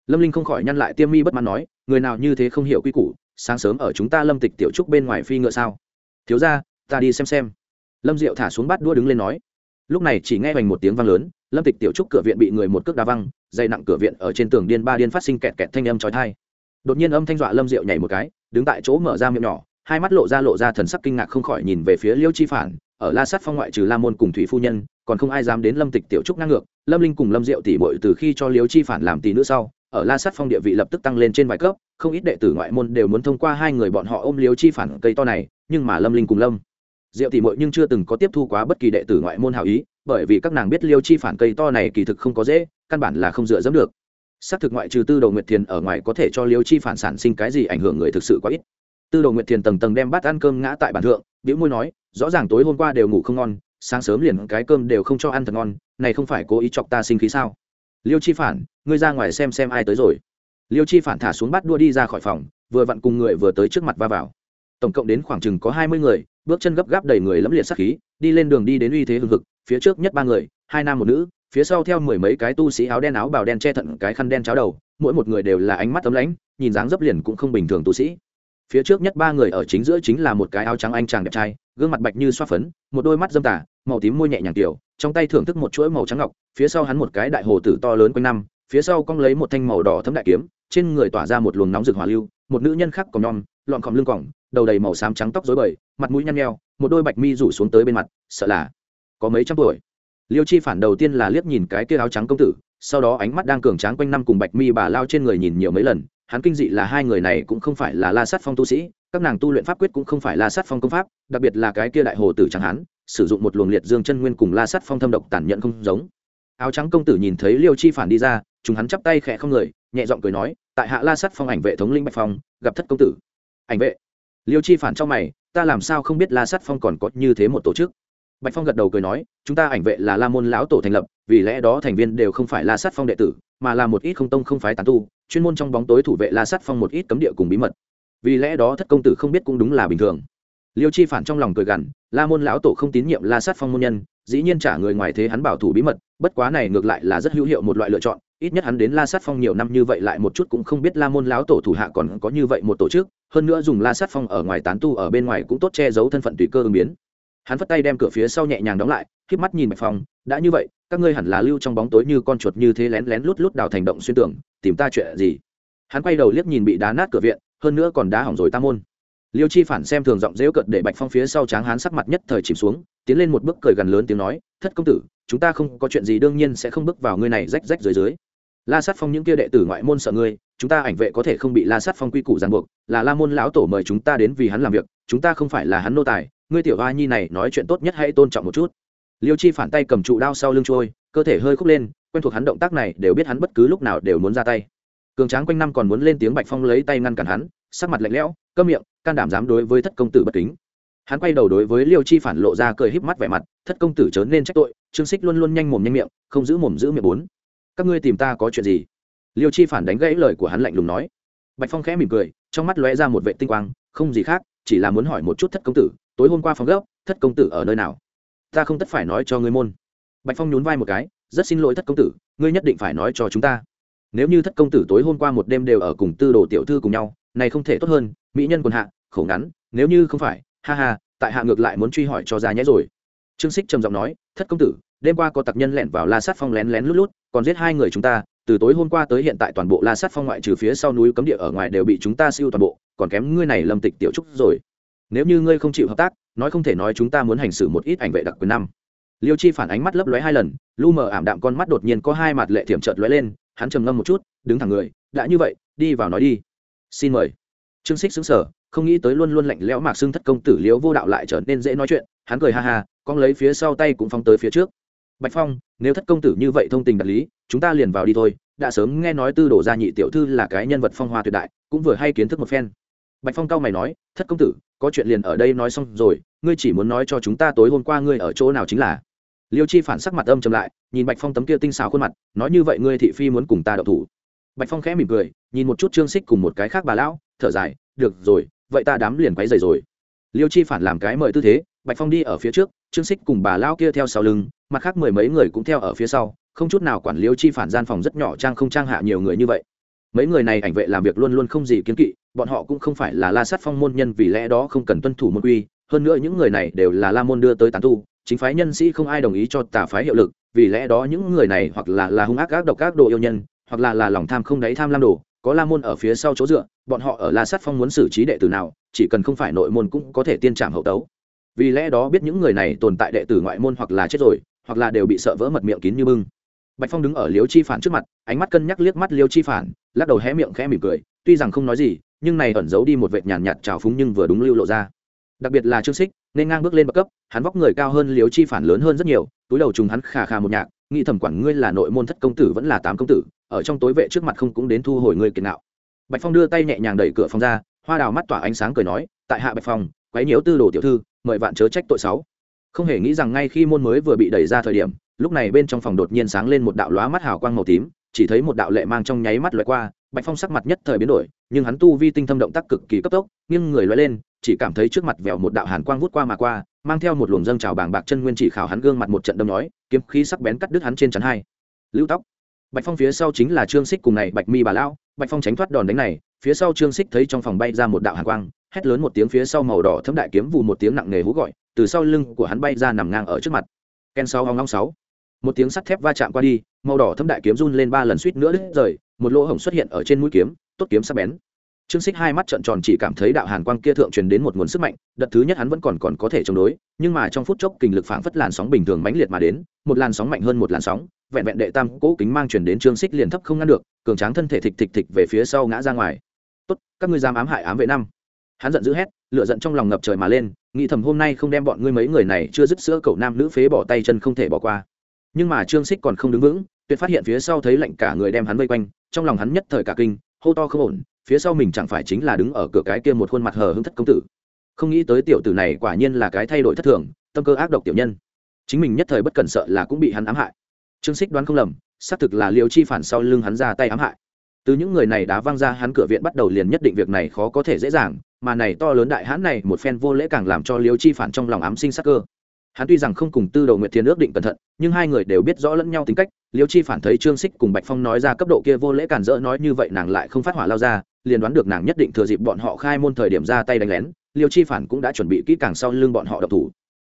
Lâm linh không khỏi nhăn lại tiêm mi bất mãn nói, người nào như thế không hiểu quy củ sáng sớm ở chúng ta lâm tịch tiểu trúc bên ngoài phi ngựa sao? Thiếu ra ta đi xem xem. Lâm diệu thả xuống bát đua đứng lên nói. Lúc này chỉ nghe hoành một tiếng vang lớn, lâm tịch tiểu trúc cửa viện bị người một cước đá văng, dây nặng cửa viện ở trên tường điên ba điên phát sinh kẹt kẹt thanh âm trói thai đột nhiên âm thanh dọa lâm diệu nhảy một cái, đứng tại chỗ mở ra miệng nhỏ, hai mắt lộ ra lộ ra thần sắc kinh ngạc không khỏi nhìn về phía liêu chi phản, ở la sát phong ngoại trừ la môn cùng thủy phu nhân còn không ai dám đến lâm tịch tiểu trúc ngang ngược, lâm linh cùng lâm diệu tỷ bội từ khi cho liêu chi phản làm tỷ nữ sau, ở la sát phong địa vị lập tức tăng lên trên vài cấp, không ít đệ tử ngoại môn đều muốn thông qua hai người bọn họ ôm liêu chi phản cây to này, nhưng mà lâm linh cùng lâm diệu tỷ bội nhưng chưa từng có tiếp thu quá bất kỳ đệ tử ngoại môn hảo ý, bởi vì các nàng biết liêu chi phản cây to này kỳ thực không có dễ, căn bản là không dựa dẫm được. Xác thực ngoại trừ tư Đầu nguyệt thiền ở ngoài có thể cho liêu chi phản sản sinh cái gì ảnh hưởng người thực sự quá ít. Tư Đầu nguyệt thiền tầng tầng đem bát ăn cơm ngã tại bàn thượng biễu môi nói, rõ ràng tối hôm qua đều ngủ không ngon sáng sớm liền cái cơm đều không cho ăn thật ngon, này không phải cố ý chọc ta sinh khí sao? Liêu chi phản, ngươi ra ngoài xem xem ai tới rồi. Liêu chi phản thả xuống bắt đua đi ra khỏi phòng, vừa vặn cùng người vừa tới trước mặt va vào. Tổng cộng đến khoảng chừng có hai mươi người, bước chân gấp gáp đầy người lẫm liệt sắc khí, đi lên đường đi đến uy thế hừng hực, phía trước nhất ba người, hai nam một nữ, phía sau theo mười mấy cái tu sĩ áo đen áo bào đen che thận cái khăn đen cháo đầu, mỗi một người đều là ánh mắt tấm lãnh, nhìn dáng dấp liền cũng không bình thường tu sĩ. Phía trước nhất ba người ở chính giữa chính là một cái áo trắng anh chàng đẹp trai, gương mặt bạch như xoa phấn, một đôi mắt dâm tả màu tím môi nhẹ nhàng tiểu, trong tay thưởng thức một chuỗi màu trắng ngọc phía sau hắn một cái đại hồ tử to lớn quanh năm phía sau cong lấy một thanh màu đỏ thấm đại kiếm trên người tỏa ra một luồng nóng rực hỏa lưu một nữ nhân khác còn nhom lọn khom lưng còng đầu đầy màu xám trắng tóc rối bời mặt mũi nhăn nheo một đôi bạch mi rủ xuống tới bên mặt sợ là có mấy trăm tuổi. Liêu chi phản đầu tiên là liếc nhìn cái kia áo trắng công tử sau đó ánh mắt đang cường tráng quanh năm cùng bạch mi bà lao trên người nhìn nhiều mấy lần hắn kinh dị là hai người này cũng không phải là la sát phong tu sĩ các nàng tu luyện pháp quyết cũng không phải la sát phong công pháp đặc biệt là cái kia đại hồ tử chẳng hắn sử dụng một luồng liệt dương chân nguyên cùng la sắt phong thâm độc tàn nhẫn không giống. Áo trắng công tử nhìn thấy liêu chi phản đi ra, chúng hắn chắp tay khẽ không người, nhẹ giọng cười nói, tại hạ la sắt phong ảnh vệ thống linh bạch phong, gặp thất công tử. Ảnh vệ? Liêu chi phản trong mày, ta làm sao không biết la sắt phong còn có như thế một tổ chức? Bạch phong gật đầu cười nói, chúng ta ảnh vệ là la môn lão tổ thành lập, vì lẽ đó thành viên đều không phải la sắt phong đệ tử, mà là một ít không tông không phái tán tu, chuyên môn trong bóng tối thủ vệ la sắt phong một ít cấm địa cùng bí mật. Vì lẽ đó thất công tử không biết cũng đúng là bình thường liêu chi phản trong lòng cười gằn, la môn lão tổ không tín nhiệm la sát phong môn nhân, dĩ nhiên trả người ngoài thế hắn bảo thủ bí mật, bất quá này ngược lại là rất hữu hiệu một loại lựa chọn, ít nhất hắn đến la sát phong nhiều năm như vậy lại một chút cũng không biết la môn lão tổ thủ hạ còn có như vậy một tổ chức, hơn nữa dùng la sát phong ở ngoài tán tu ở bên ngoài cũng tốt che giấu thân phận tùy cơ ứng biến. Hắn vất tay đem cửa phía sau nhẹ nhàng đóng lại k mắt nhìn bạch phong, đã như vậy, các ngươi hẳn là lưu trong bóng tối như con chuột như thế lén lén lút lút đào thành động xuyên tưởng tìm ta chuyện gì? Hắn quay đầu liếc nhìn bị đá nát cửa viện, hơn nữa còn đá hỏng rồi tam môn liêu chi phản xem thường giọng dễu cợt để bạch phong phía sau tráng hán sắc mặt nhất thời chìm xuống, tiến lên một bước cười gần lớn tiếng nói, thất công tử, chúng ta không có chuyện gì đương nhiên sẽ không bước vào ngươi này rách rách dưới dưới. La sát phong những kia đệ tử ngoại môn sợ ngươi, chúng ta ảnh vệ có thể không bị la sát phong quy củ ràng buộc, là la môn lão tổ mời chúng ta đến vì hắn làm việc, chúng ta không phải là hắn nô tài, ngươi tiểu hoa nhi này nói chuyện tốt nhất hãy tôn trọng một chút. Liêu chi phản tay cầm trụ đao sau lưng trôi, cơ thể hơi khúc lên, quen thuộc hắn động tác này đều biết hắn bất cứ lúc nào đều muốn ra tay. Cường tráng quanh năm còn muốn lên tiếng bạch phong lấy tay ngăn cản hắn, sắc mặt lạnh lẽo cơm miệng can đảm dám đối với thất công tử bất kính. Hắn quay đầu đối với liêu chi phản lộ ra cười híp mắt vẻ mặt, thất công tử trớn nên trách tội, trương xích luôn luôn nhanh mồm nhanh miệng, không giữ mồm giữ miệng bốn. Các ngươi tìm ta có chuyện gì? Liêu chi phản đánh gãy lời của hắn lạnh lùng nói. Bạch phong khẽ mỉm cười, trong mắt lóe ra một vệ tinh quang, không gì khác, chỉ là muốn hỏi một chút thất công tử, tối hôm qua phòng gấp, thất công tử ở nơi nào? Ta không tất phải nói cho ngươi môn. Bạch phong nhún vai một cái, rất xin lỗi thất công tử, ngươi nhất định phải nói cho chúng ta. Nếu như thất công tử tối hôm qua một đêm đều ở cùng tư đồ tiểu thư cùng nhau, này không thể tốt hơn mỹ nhân quần hạ, khổ ngắn, nếu như không phải, ha ha, tại hạ ngược lại muốn truy hỏi cho ra nhé rồi. Trương xích trầm giọng nói, thất công tử, đêm qua có tặc nhân lẻn vào la sát phong lén lén lút lút, còn giết hai người chúng ta, từ tối hôm qua tới hiện tại toàn bộ la sát phong ngoại trừ phía sau núi cấm địa ở ngoài đều bị chúng ta siêu toàn bộ, còn kém ngươi này lâm tịch tiểu trúc rồi. Nếu như ngươi không chịu hợp tác, nói không thể nói chúng ta muốn hành xử một ít ảnh vệ đặc quyền năm. Liêu chi phản ánh mắt lấp lóe hai lần, lu mờ ảm đạm con mắt đột nhiên có hai mặt lệ thiểm trợt lóe lên, hắn trầm ngâm một chút, đứng thẳng người, đã như vậy, đi vào nói đi. Xin mời trương xích xứng sở không nghĩ tới luôn luôn lạnh lẽo mạc xưng thất công tử liếu vô đạo lại trở nên dễ nói chuyện, hắn cười ha ha, con lấy phía sau tay cũng phóng tới phía trước. Bạch phong, nếu thất công tử như vậy thông tình đạt lý, chúng ta liền vào đi thôi, đã sớm nghe nói tư đồ gia nhị tiểu thư là cái nhân vật phong hoa tuyệt đại, cũng vừa hay kiến thức một phen. Bạch phong cao mày nói, thất công tử, có chuyện liền ở đây nói xong rồi, ngươi chỉ muốn nói cho chúng ta tối hôm qua ngươi ở chỗ nào chính là. Liêu chi phản sắc mặt âm trầm lại, nhìn bạch phong tấm kia tinh xảo khuôn mặt, nói như vậy ngươi thị phi muốn cùng ta đậu thủ bạch phong khẽ mỉm cười, nhìn một chút trương xích cùng một cái khác bà lão, thở dài, được rồi, vậy ta đám liền quấy dày rồi. Liêu chi phản làm cái mời tư thế, bạch phong đi ở phía trước, trương xích cùng bà lão kia theo sau lưng, mặt khác mười mấy người cũng theo ở phía sau, không chút nào quản liêu chi phản gian phòng rất nhỏ trang không trang hạ nhiều người như vậy. Mấy người này ảnh vệ làm việc luôn luôn không gì kiến kỵ, bọn họ cũng không phải là la sát phong môn nhân vì lẽ đó không cần tuân thủ môn quy, hơn nữa những người này đều là la môn đưa tới tán tu, chính phái nhân sĩ không ai đồng ý cho tà phái hiệu lực, vì lẽ đó những người này hoặc là là hung ác ác độc ác đồ yêu nhân hoặc là là lòng tham không đáy tham lam đồ, có la môn ở phía sau chỗ dựa, bọn họ ở la sát phong muốn xử trí đệ tử nào, chỉ cần không phải nội môn cũng có thể tiên trảm hậu tấu. Vì lẽ đó biết những người này tồn tại đệ tử ngoại môn hoặc là chết rồi, hoặc là đều bị sợ vỡ mật miệng kín như bưng. Bạch phong đứng ở liếu chi phản trước mặt, ánh mắt cân nhắc liếc mắt liêu chi phản, lắc đầu hé miệng khẽ mỉm cười, tuy rằng không nói gì, nhưng này ẩn giấu đi một vệt nhàn nhạt trào phúng nhưng vừa đúng lưu lộ ra. Đặc biệt là trương xích nên ngang bước lên bậc cấp, hắn vóc người cao hơn liếu chi phản lớn hơn rất nhiều, túi đầu trùng hắn khà khà một nhạc, nghĩ thẩm quản ngươi là nội môn thất công tử vẫn là tám công tử ở trong tối vệ trước mặt không cũng đến thu hồi ngươi kiệt nạo bạch phong đưa tay nhẹ nhàng đẩy cửa phòng ra, hoa đào mắt tỏa ánh sáng cười nói, tại hạ bạch phong, quấy nhiễu tư đồ tiểu thư, mời vạn chớ trách tội sáu không hề nghĩ rằng ngay khi môn mới vừa bị đẩy ra thời điểm, lúc này bên trong phòng đột nhiên sáng lên một đạo lóa mắt hào quang màu tím, chỉ thấy một đạo lệ mang trong nháy mắt loại qua, bạch phong sắc mặt nhất thời biến đổi, nhưng hắn tu vi tinh thâm động tác cực kỳ cấp tốc nhưng người loại lên, chỉ cảm thấy trước mặt vèo một đạo hàn quang vút qua mà qua, mang theo một luồng dâng trào bàng bạc chân nguyên chỉ khảo hắn gương mặt một trận đâm nói, kiếm khí sắc bén cắt đứt hắn trên chắn hai. Lưu tóc bạch phong phía sau chính là trương xích cùng này bạch mi bà lão. Bạch phong tránh thoát đòn đánh này, phía sau trương xích thấy trong phòng bay ra một đạo hàn quang, hét lớn một tiếng phía sau màu đỏ thấm đại kiếm vù một tiếng nặng nề hú gọi, từ sau lưng của hắn bay ra nằm ngang ở trước mặt. Ken sau hong long sáu. Một tiếng sắt thép va chạm qua đi, màu đỏ thâm đại kiếm run lên ba lần suýt nữa đứt rời, một lỗ hổng xuất hiện ở trên mũi kiếm, tốt kiếm sắc bén trương Sích hai mắt trợn tròn chỉ cảm thấy đạo hàn quang kia thượng truyền đến một nguồn sức mạnh, đợt thứ nhất hắn vẫn còn còn có thể chống đối, nhưng mà trong phút chốc kình lực phảng phất làn sóng bình thường mãnh liệt mà đến, một làn sóng mạnh hơn một làn sóng, vẹn vẹn đệ tam cố kính mang truyền đến trương Sích liền thấp không ngăn được, cường tráng thân thể thịch thịch thịch về phía sau ngã ra ngoài. Tốt, các ngươi dám ám hại ám vệ năm. Hắn giận dữ hét, lửa giận trong lòng ngập trời mà lên, nghĩ thầm hôm nay không đem bọn ngươi mấy người này chưa dứt sữa cậu nam nữ phế bỏ tay chân không thể bỏ qua. Nhưng mà trương Sích còn không đứng vững, tuyệt phát hiện phía sau thấy lạnh cả người đem hắn vây quanh, trong lòng hắn nhất thời cả kinh, hô to không ổn phía sau mình chẳng phải chính là đứng ở cửa cái kia một khuôn mặt hờ hững thất công tử. Không nghĩ tới tiểu tử này quả nhiên là cái thay đổi thất thường, tâm cơ ác độc tiểu nhân. Chính mình nhất thời bất cẩn sợ là cũng bị hắn ám hại. Trương xích đoán không lầm, xác thực là liều chi phản sau lưng hắn ra tay ám hại. Từ những người này đã văng ra hắn cửa viện bắt đầu liền nhất định việc này khó có thể dễ dàng, mà này to lớn đại hãn này một phen vô lễ càng làm cho liều chi phản trong lòng ám sinh sắc cơ. Hắn tuy rằng không cùng tư đầu nguyệt thiên ước định cẩn thận, nhưng hai người đều biết rõ lẫn nhau tính cách, liêu chi phản thấy trương xích cùng bạch phong nói ra cấp độ kia vô lễ cản rỡ nói như vậy nàng lại không phát hỏa lao ra liền đoán được nàng nhất định thừa dịp bọn họ khai môn thời điểm ra tay đánh lén, liêu chi phản cũng đã chuẩn bị kỹ càng sau lưng bọn họ độc thủ.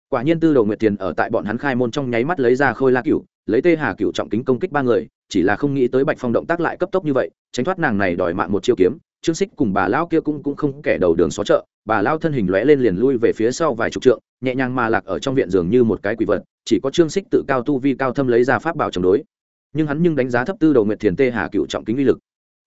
Quả nhiên tư đầu nguyệt tiền ở tại bọn hắn khai môn trong nháy mắt lấy ra khôi la cựu lấy tê hà cựu trọng kính công kích ba người, chỉ là không nghĩ tới bạch phong động tác lại cấp tốc như vậy, tránh thoát nàng này đòi mạng một chiêu kiếm. Trương xích cùng bà lao kia cũng cũng không kẻ đầu đường xó chợ, bà lao thân hình lóe lên liền lui về phía sau vài chục trượng, nhẹ nhàng mà lạc ở trong viện giường như một cái quỷ vật, chỉ có trương xích tự cao tu vi cao thâm lấy ra pháp bảo chống đối. Nhưng hắn nhưng đánh giá thấp tư đầu nguyệt thiền tê hà cựu trọng kính uy lực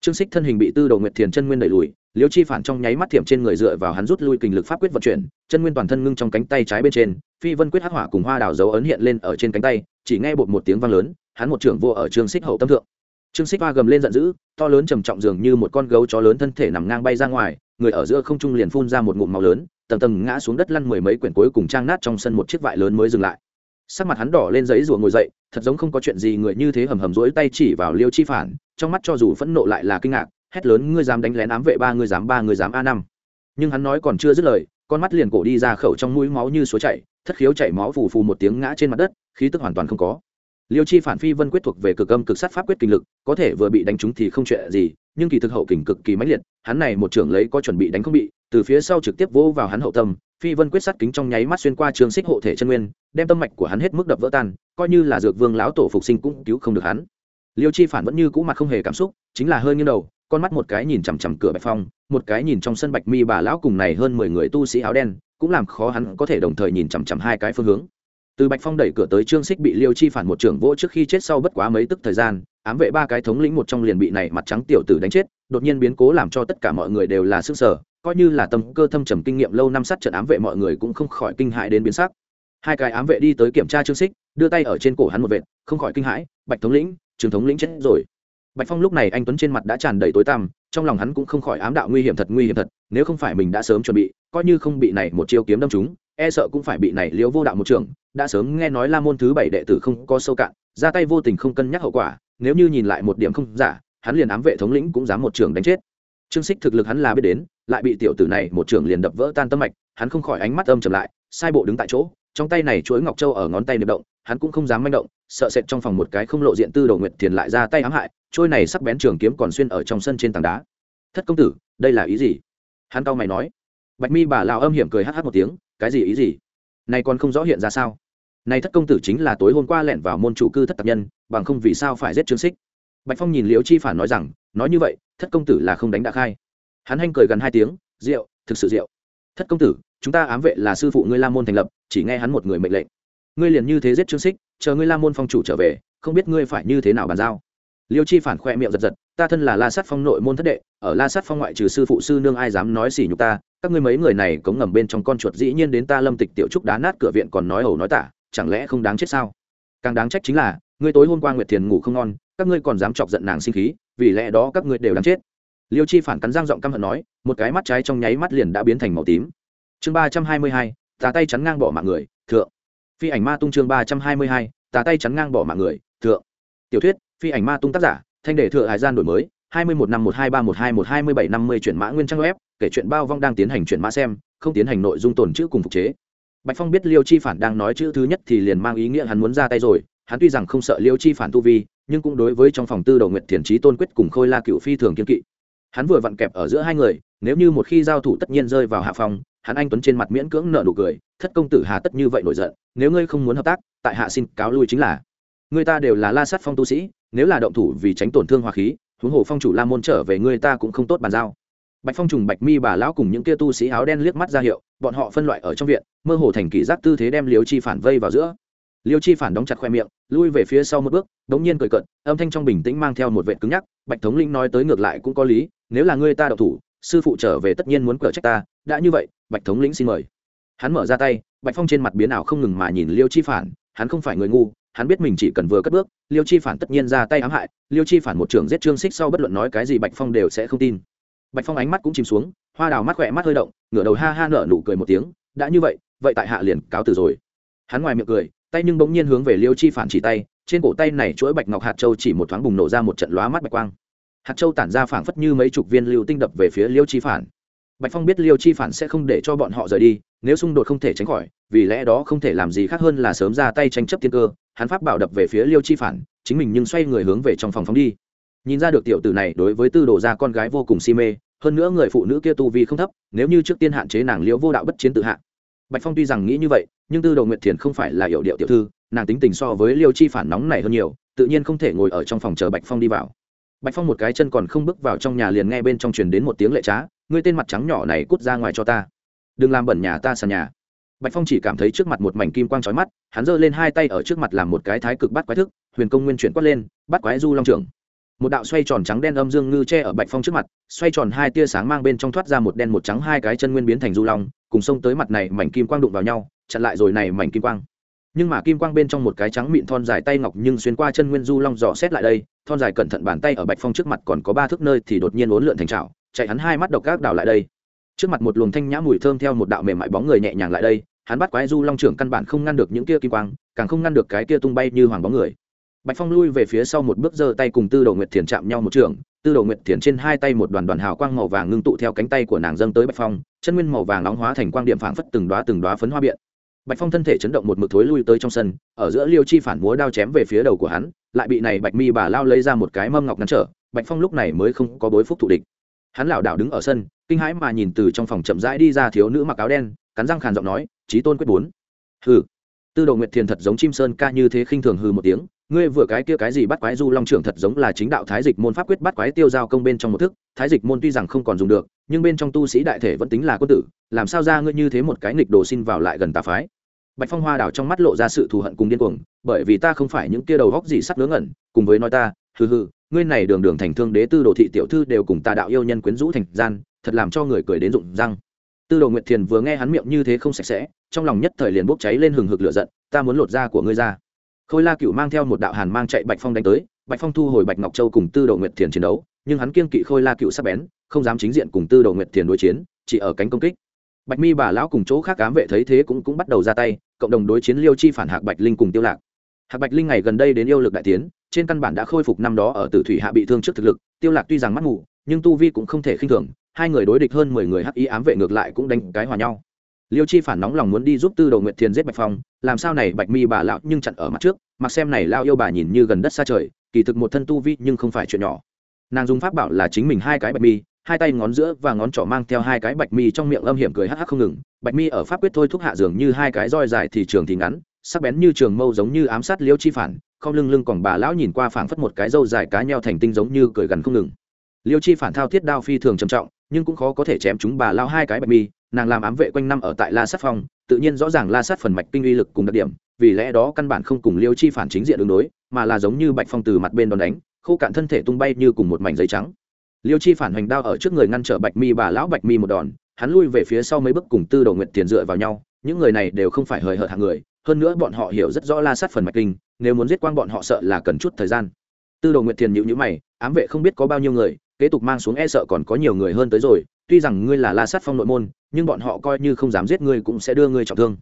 trương xích thân hình bị tư đầu nguyệt thiền chân nguyên đẩy lùi, liêu chi phản trong nháy mắt thiểm trên người dựa vào hắn rút lui kình lực pháp quyết vận chuyển, chân nguyên toàn thân ngưng trong cánh tay trái bên trên, phi vân quyết hắc hỏa cùng hoa đào dấu ấn hiện lên ở trên cánh tay, chỉ nghe bột một tiếng vang lớn, hắn một trưởng vô ở trương xích hậu tâm thượng. Trương xích hoa gầm lên giận dữ, to lớn trầm trọng dường như một con gấu chó lớn thân thể nằm ngang bay ra ngoài, người ở giữa không trung liền phun ra một ngụm máu lớn, tầng tầng ngã xuống đất lăn mười mấy quyển cuối cùng trang nát trong sân một chiếc vải lớn mới dừng lại sắc mặt hắn đỏ lên giấy rùa ngồi dậy, thật giống không có chuyện gì người như thế hầm hầm rỗi tay chỉ vào liêu chi phản, trong mắt cho dù phẫn nộ lại là kinh ngạc, hét lớn, ngươi dám đánh lén ám vệ ba, ngươi dám ba, ngươi dám a năm. Nhưng hắn nói còn chưa dứt lời, con mắt liền cổ đi ra khẩu trong mũi máu như suối chảy, thất khiếu chảy máu phù phù một tiếng ngã trên mặt đất, khí tức hoàn toàn không có. Liêu chi phản phi vân quyết thuộc về cực âm cực sát pháp quyết kinh lực, có thể vừa bị đánh trúng thì không chuyện gì, nhưng kỳ thực hậu kình cực kỳ mãnh liệt, hắn này một trưởng lấy có chuẩn bị đánh không bị, từ phía sau trực tiếp vỗ vào hắn hậu tâm phi vân quyết sắt kính trong nháy mắt xuyên qua trường xích hộ thể chân nguyên, đem tâm mạch của hắn hết mức đập vỡ tan, coi như là dược vương lão tổ phục sinh cũng cứu không được hắn. Liêu chi phản vẫn như cũ mặt không hề cảm xúc, chính là hơi nghiêng đầu, con mắt một cái nhìn chằm chằm cửa bạch phong, một cái nhìn trong sân bạch mi bà lão cùng này hơn mười người tu sĩ áo đen, cũng làm khó hắn có thể đồng thời nhìn chằm chằm hai cái phương hướng. Từ bạch phong đẩy cửa tới trương xích bị liêu chi phản một trưởng vỗ trước khi chết sau bất quá mấy tức thời gian, ám vệ ba cái thống lĩnh một trong liền bị này mặt trắng tiểu tử đánh chết, đột nhiên biến cố làm cho tất cả mọi người đều là sức sở coi như là tâm cơ thâm trầm kinh nghiệm lâu năm sát trận ám vệ mọi người cũng không khỏi kinh hãi đến biến sắc. Hai cái ám vệ đi tới kiểm tra trương xích, đưa tay ở trên cổ hắn một vệt, không khỏi kinh hãi, bạch thống lĩnh, trường thống lĩnh chết rồi. Bạch phong lúc này anh tuấn trên mặt đã tràn đầy tối tăm, trong lòng hắn cũng không khỏi ám đạo nguy hiểm thật, nguy hiểm thật, nếu không phải mình đã sớm chuẩn bị, coi như không bị này một chiêu kiếm đâm chúng e sợ cũng phải bị này liễu vô đạo một trường, đã sớm nghe nói la môn thứ bảy đệ tử không có sâu cạn, ra tay vô tình không cân nhắc hậu quả, nếu như nhìn lại một điểm không giả, hắn liền ám vệ thống lĩnh cũng dám một trường đánh chết trương xích thực lực hắn là biết đến, lại bị tiểu tử này một trường liền đập vỡ tan tâm mạch, hắn không khỏi ánh mắt âm trầm lại, sai bộ đứng tại chỗ, trong tay này chuỗi ngọc châu ở ngón tay niệm động, hắn cũng không dám manh động, sợ sệt trong phòng một cái không lộ diện tư đồ nguyệt thiền lại ra tay ám hại, trôi này sắc bén trường kiếm còn xuyên ở trong sân trên tảng đá. Thất công tử, đây là ý gì? Hắn cau mày nói. Bạch mi bà lão âm hiểm cười hh một tiếng, cái gì ý gì? Này còn không rõ hiện ra sao? Này thất công tử chính là tối hôm qua lẻn vào môn chủ cư thất tập nhân, bằng không vì sao phải giết trương xích bạch phong nhìn liễu chi phản nói rằng, nói như vậy, thất công tử là không đánh đã khai. Hắn hanh cười gần hai tiếng rượu thực sự rượu thất công tử, chúng ta ám vệ là sư phụ ngươi la môn thành lập, chỉ nghe hắn một người mệnh lệnh. Ngươi liền như thế giết trương xích chờ ngươi la môn phong chủ trở về, không biết ngươi phải như thế nào bàn giao. Liêu chi phản khoe miệng giật giật, ta thân là la sát phong nội môn thất đệ, ở la sát phong ngoại trừ sư phụ sư nương ai dám nói xỉ nhục ta, các ngươi mấy người này cống ngầm bên trong con chuột dĩ nhiên đến ta lâm tịch tiểu trúc đá nát cửa viện còn nói ẩu nói tả, chẳng lẽ không đáng chết sao? Càng đáng trách chính là, ngươi tối hôm qua nguyệt thiền ngủ không ngon các ngươi còn dám chọc giận nàng sinh khí, vì lẽ đó các ngươi đều đáng chết. Liêu chi phản cắn răng giọng căm hận nói, một cái mắt trái trong nháy mắt liền đã biến thành màu tím. Chương ba trăm hai mươi hai, tà tay chắn ngang bỏ mạng người, thượng. Phi ảnh ma tung chương ba trăm hai mươi hai, tà tay chắn ngang bỏ mạng người, thượng. Tiểu thuyết, phi ảnh ma tung tác giả, thanh đề thượng hải gian đổi mới, hai mươi một năm một hai ba một hai một hai mươi bảy năm mươi chuyển mã nguyên trang web, kể chuyện bao vong đang tiến hành chuyển mã xem, không tiến hành nội dung tồn chữ cùng phục chế. Bạch phong biết liêu chi phản đang nói chữ thứ nhất thì liền mang ý nghĩa hắn muốn ra tay rồi, hắn tuy rằng không sợ liêu chi phản tu vi nhưng cũng đối với trong phòng tư đầu nguyện thiền trí tôn quyết cùng khôi la cựu phi thường kiên kỵ. Hắn vừa vặn kẹp ở giữa hai người, nếu như một khi giao thủ tất nhiên rơi vào hạ phòng hắn anh tuấn trên mặt miễn cưỡng nợ nụ cười, thất công tử hà tất như vậy nổi giận, nếu ngươi không muốn hợp tác, tại hạ xin cáo lui chính là. Người ta đều là la sát phong tu sĩ, nếu là động thủ vì tránh tổn thương hòa khí, huống hồ phong chủ la môn trở về người ta cũng không tốt bàn giao. Bạch phong trùng bạch mi bà lão cùng những kia tu sĩ áo đen liếc mắt ra hiệu, bọn họ phân loại ở trong viện, mơ hồ thành kỷ giác tư thế đem liều chi phản vây vào giữa liêu chi phản đóng chặt khoe miệng, lui về phía sau một bước, đống nhiên cười cận âm thanh trong bình tĩnh mang theo một vệ cứng nhắc, bạch thống linh nói tới ngược lại cũng có lý, nếu là ngươi ta đậu thủ, sư phụ trở về tất nhiên muốn cờ trách ta, đã như vậy, bạch thống lĩnh xin mời. Hắn mở ra tay, bạch phong trên mặt biến ảo không ngừng mà nhìn liêu chi phản, hắn không phải người ngu, hắn biết mình chỉ cần vừa cất bước, liêu chi phản tất nhiên ra tay ám hại, liêu chi phản một trường giết trương xích sau bất luận nói cái gì bạch phong đều sẽ không tin. Bạch phong ánh mắt cũng chìm xuống, hoa đào mắt khỏe mắt hơi động, ngửa đầu ha ha nở nụ cười một tiếng, đã như vậy vậy tại hạ liền cáo từ rồi. Hắn ngoài miệng cười tay nhưng bỗng nhiên hướng về liêu chi phản chỉ tay, trên cổ tay này chuỗi bạch ngọc hạt châu chỉ một thoáng bùng nổ ra một trận lóa mắt bạch quang. Hạt châu tản ra phảng phất như mấy chục viên lưu tinh đập về phía liêu chi phản. Bạch phong biết liêu chi phản sẽ không để cho bọn họ rời đi, nếu xung đột không thể tránh khỏi, vì lẽ đó không thể làm gì khác hơn là sớm ra tay tranh chấp tiên cơ, hắn pháp bảo đập về phía liêu chi phản, chính mình nhưng xoay người hướng về trong phòng phóng đi. Nhìn ra được tiểu tử này đối với tư đồ gia con gái vô cùng si mê, hơn nữa người phụ nữ kia tu vi không thấp, nếu như trước tiên hạn chế nàng liễu vô đạo bất chiến tự hạ bạch phong tuy rằng nghĩ như vậy, nhưng tư đồ nguyệt thiền không phải là hiệu điệu tiểu thư, nàng tính tình so với liêu chi phản nóng này hơn nhiều, tự nhiên không thể ngồi ở trong phòng chờ bạch phong đi vào. Bạch phong một cái chân còn không bước vào trong nhà liền nghe bên trong truyền đến một tiếng lệ trá, ngươi tên mặt trắng nhỏ này cút ra ngoài cho ta. Đừng làm bẩn nhà ta sàn nhà. Bạch phong chỉ cảm thấy trước mặt một mảnh kim quang trói mắt, hắn giơ lên hai tay ở trước mặt làm một cái thái cực bắt quái thức, huyền công nguyên chuyển quát lên bắt quái du long trưởng. Một đạo xoay tròn trắng đen âm dương ngư che ở bạch phong trước mặt, xoay tròn hai tia sáng mang bên trong thoát ra một đen một trắng hai cái chân nguyên biến thành du long cùng xông tới mặt này mảnh kim quang đụng vào nhau, chặn lại rồi này mảnh kim quang. Nhưng mà kim quang bên trong một cái trắng mịn thon dài tay ngọc nhưng xuyên qua chân nguyên du long dò xét lại đây, thon dài cẩn thận bàn tay ở bạch phong trước mặt còn có ba thước nơi thì đột nhiên uốn lượn thành trào chạy hắn hai mắt độc các đảo lại đây. Trước mặt một luồng thanh nhã mùi thơm theo một đạo mềm mại bóng người nhẹ nhàng lại đây, hắn bắt quái du long trưởng căn bản không ngăn được những kia kim quang, càng không ngăn được cái kia tung bay như hoàng bóng người bạch phong lui về phía sau một bước giơ tay cùng tư đồ nguyệt thiền chạm nhau một trường. Tư đồ nguyệt thiền trên hai tay một đoàn đoàn hào quang màu vàng ngưng tụ theo cánh tay của nàng dâng tới bạch phong. Chân nguyên màu vàng nóng hóa thành quang điểm phảng phất từng đoá từng đoá phấn hoa biện. Bạch phong thân thể chấn động một mực thối lui tới trong sân, ở giữa liêu chi phản múa đao chém về phía đầu của hắn, lại bị này bạch mi bà lao lấy ra một cái mâm ngọc ngăn trở. Bạch phong lúc này mới không có bối phúc thủ địch. Hắn lảo đảo đứng ở sân, kinh hãi mà nhìn từ trong phòng chậm rãi đi ra thiếu nữ mặc áo đen, cắn răng khàn giọng nói trí tôn quyết bốn. Hừ. Tư đồ nguyệt thiền thật giống chim sơn ca như thế khinh thường hừ một tiếng ngươi vừa cái kia cái gì bắt quái du long trưởng thật giống là chính đạo thái dịch môn pháp quyết bắt quái tiêu giao công bên trong một thức, thái dịch môn tuy rằng không còn dùng được, nhưng bên trong tu sĩ đại thể vẫn tính là quân tử, làm sao ra ngươi như thế một cái nghịch đồ xin vào lại gần tà phái? Bạch phong hoa đảo trong mắt lộ ra sự thù hận cùng điên cuồng, bởi vì ta không phải những kia đầu góc gì sắc ngớ ngẩn, cùng với nói ta, hừ hừ, ngươi này đường đường thành thương đế tư đồ thị tiểu thư đều cùng tà đạo yêu nhân quyến rũ thành gian, thật làm cho người cười đến rụng răng. Tư đồ nguyệt thiền vừa nghe hắn miệng như thế không sạch sẽ, trong lòng nhất thời liền bốc cháy lên hừng hực lửa giận, ta muốn lột da của ngươi ra khôi la cựu mang theo một đạo hàn mang chạy bạch phong đánh tới, bạch phong thu hồi bạch ngọc châu cùng tư đồ nguyệt thiền chiến đấu, nhưng hắn kiên kỵ khôi la cựu sắp bén, không dám chính diện cùng tư đồ nguyệt thiền đối chiến, chỉ ở cánh công kích. Bạch mi bà lão cùng chỗ khác cám vệ thấy thế cũng cũng bắt đầu ra tay, cộng đồng đối chiến liêu chi phản hạc bạch linh cùng tiêu lạc. Hạc bạch linh ngày gần đây đến yêu lực đại tiến, trên căn bản đã khôi phục năm đó ở tử thủy hạ bị thương trước thực lực, tiêu lạc tuy rằng mắt ngủ nhưng tu vi cũng không thể khinh thường, hai người đối địch hơn mười người hắc ý ám vệ ngược lại cũng đánh cái hòa nhau. Liêu chi phản nóng lòng muốn đi giúp tư đồ nguyệt thiền giết bạch phong làm sao này bạch mi bà lão nhưng chặn ở mặt trước, mặc xem này lao yêu bà nhìn như gần đất xa trời, kỳ thực một thân tu vi nhưng không phải chuyện nhỏ. Nàng dùng pháp bảo là chính mình hai cái bạch mi, hai tay ngón giữa và ngón trỏ mang theo hai cái bạch mi trong miệng âm hiểm cười hắc hắc không ngừng. Bạch mi ở pháp quyết thôi thúc hạ dường như hai cái roi dài thì trường thì ngắn, sắc bén như trường mâu giống như ám sát liêu chi phản, không lưng lưng còn bà lão nhìn qua phảng phất một cái râu dài cá nheo thành tinh giống như cười gần không ngừng. Liêu chi phản thao thiết đao phi thường trầm trọng, nhưng cũng khó có thể chém chúng bà lao hai cái bạch mi, nàng làm ám vệ quanh năm ở tại la sát phong tự nhiên rõ ràng la sát phần mạch kinh uy lực cùng đặc điểm, vì lẽ đó căn bản không cùng liêu chi phản chính diện đường đối, mà là giống như bạch phong từ mặt bên đòn đánh, khô cạn thân thể tung bay như cùng một mảnh giấy trắng. Liêu chi phản hoành đao ở trước người ngăn trở bạch mi bà lão bạch mi một đòn, hắn lui về phía sau mấy bước cùng tư đầu nguyện tiền dựa vào nhau, những người này đều không phải hời hợt hàng người, hơn nữa bọn họ hiểu rất rõ la sát phần mạch kinh, nếu muốn giết quang bọn họ sợ là cần chút thời gian. Tư đầu nguyện tiền nhịu nhữ mày, ám vệ không biết có bao nhiêu người, kế tục mang xuống e sợ còn có nhiều người hơn tới rồi, tuy rằng ngươi là la sát phong nội môn nhưng bọn họ coi như không dám giết ngươi cũng sẽ đưa ngươi trọng thương.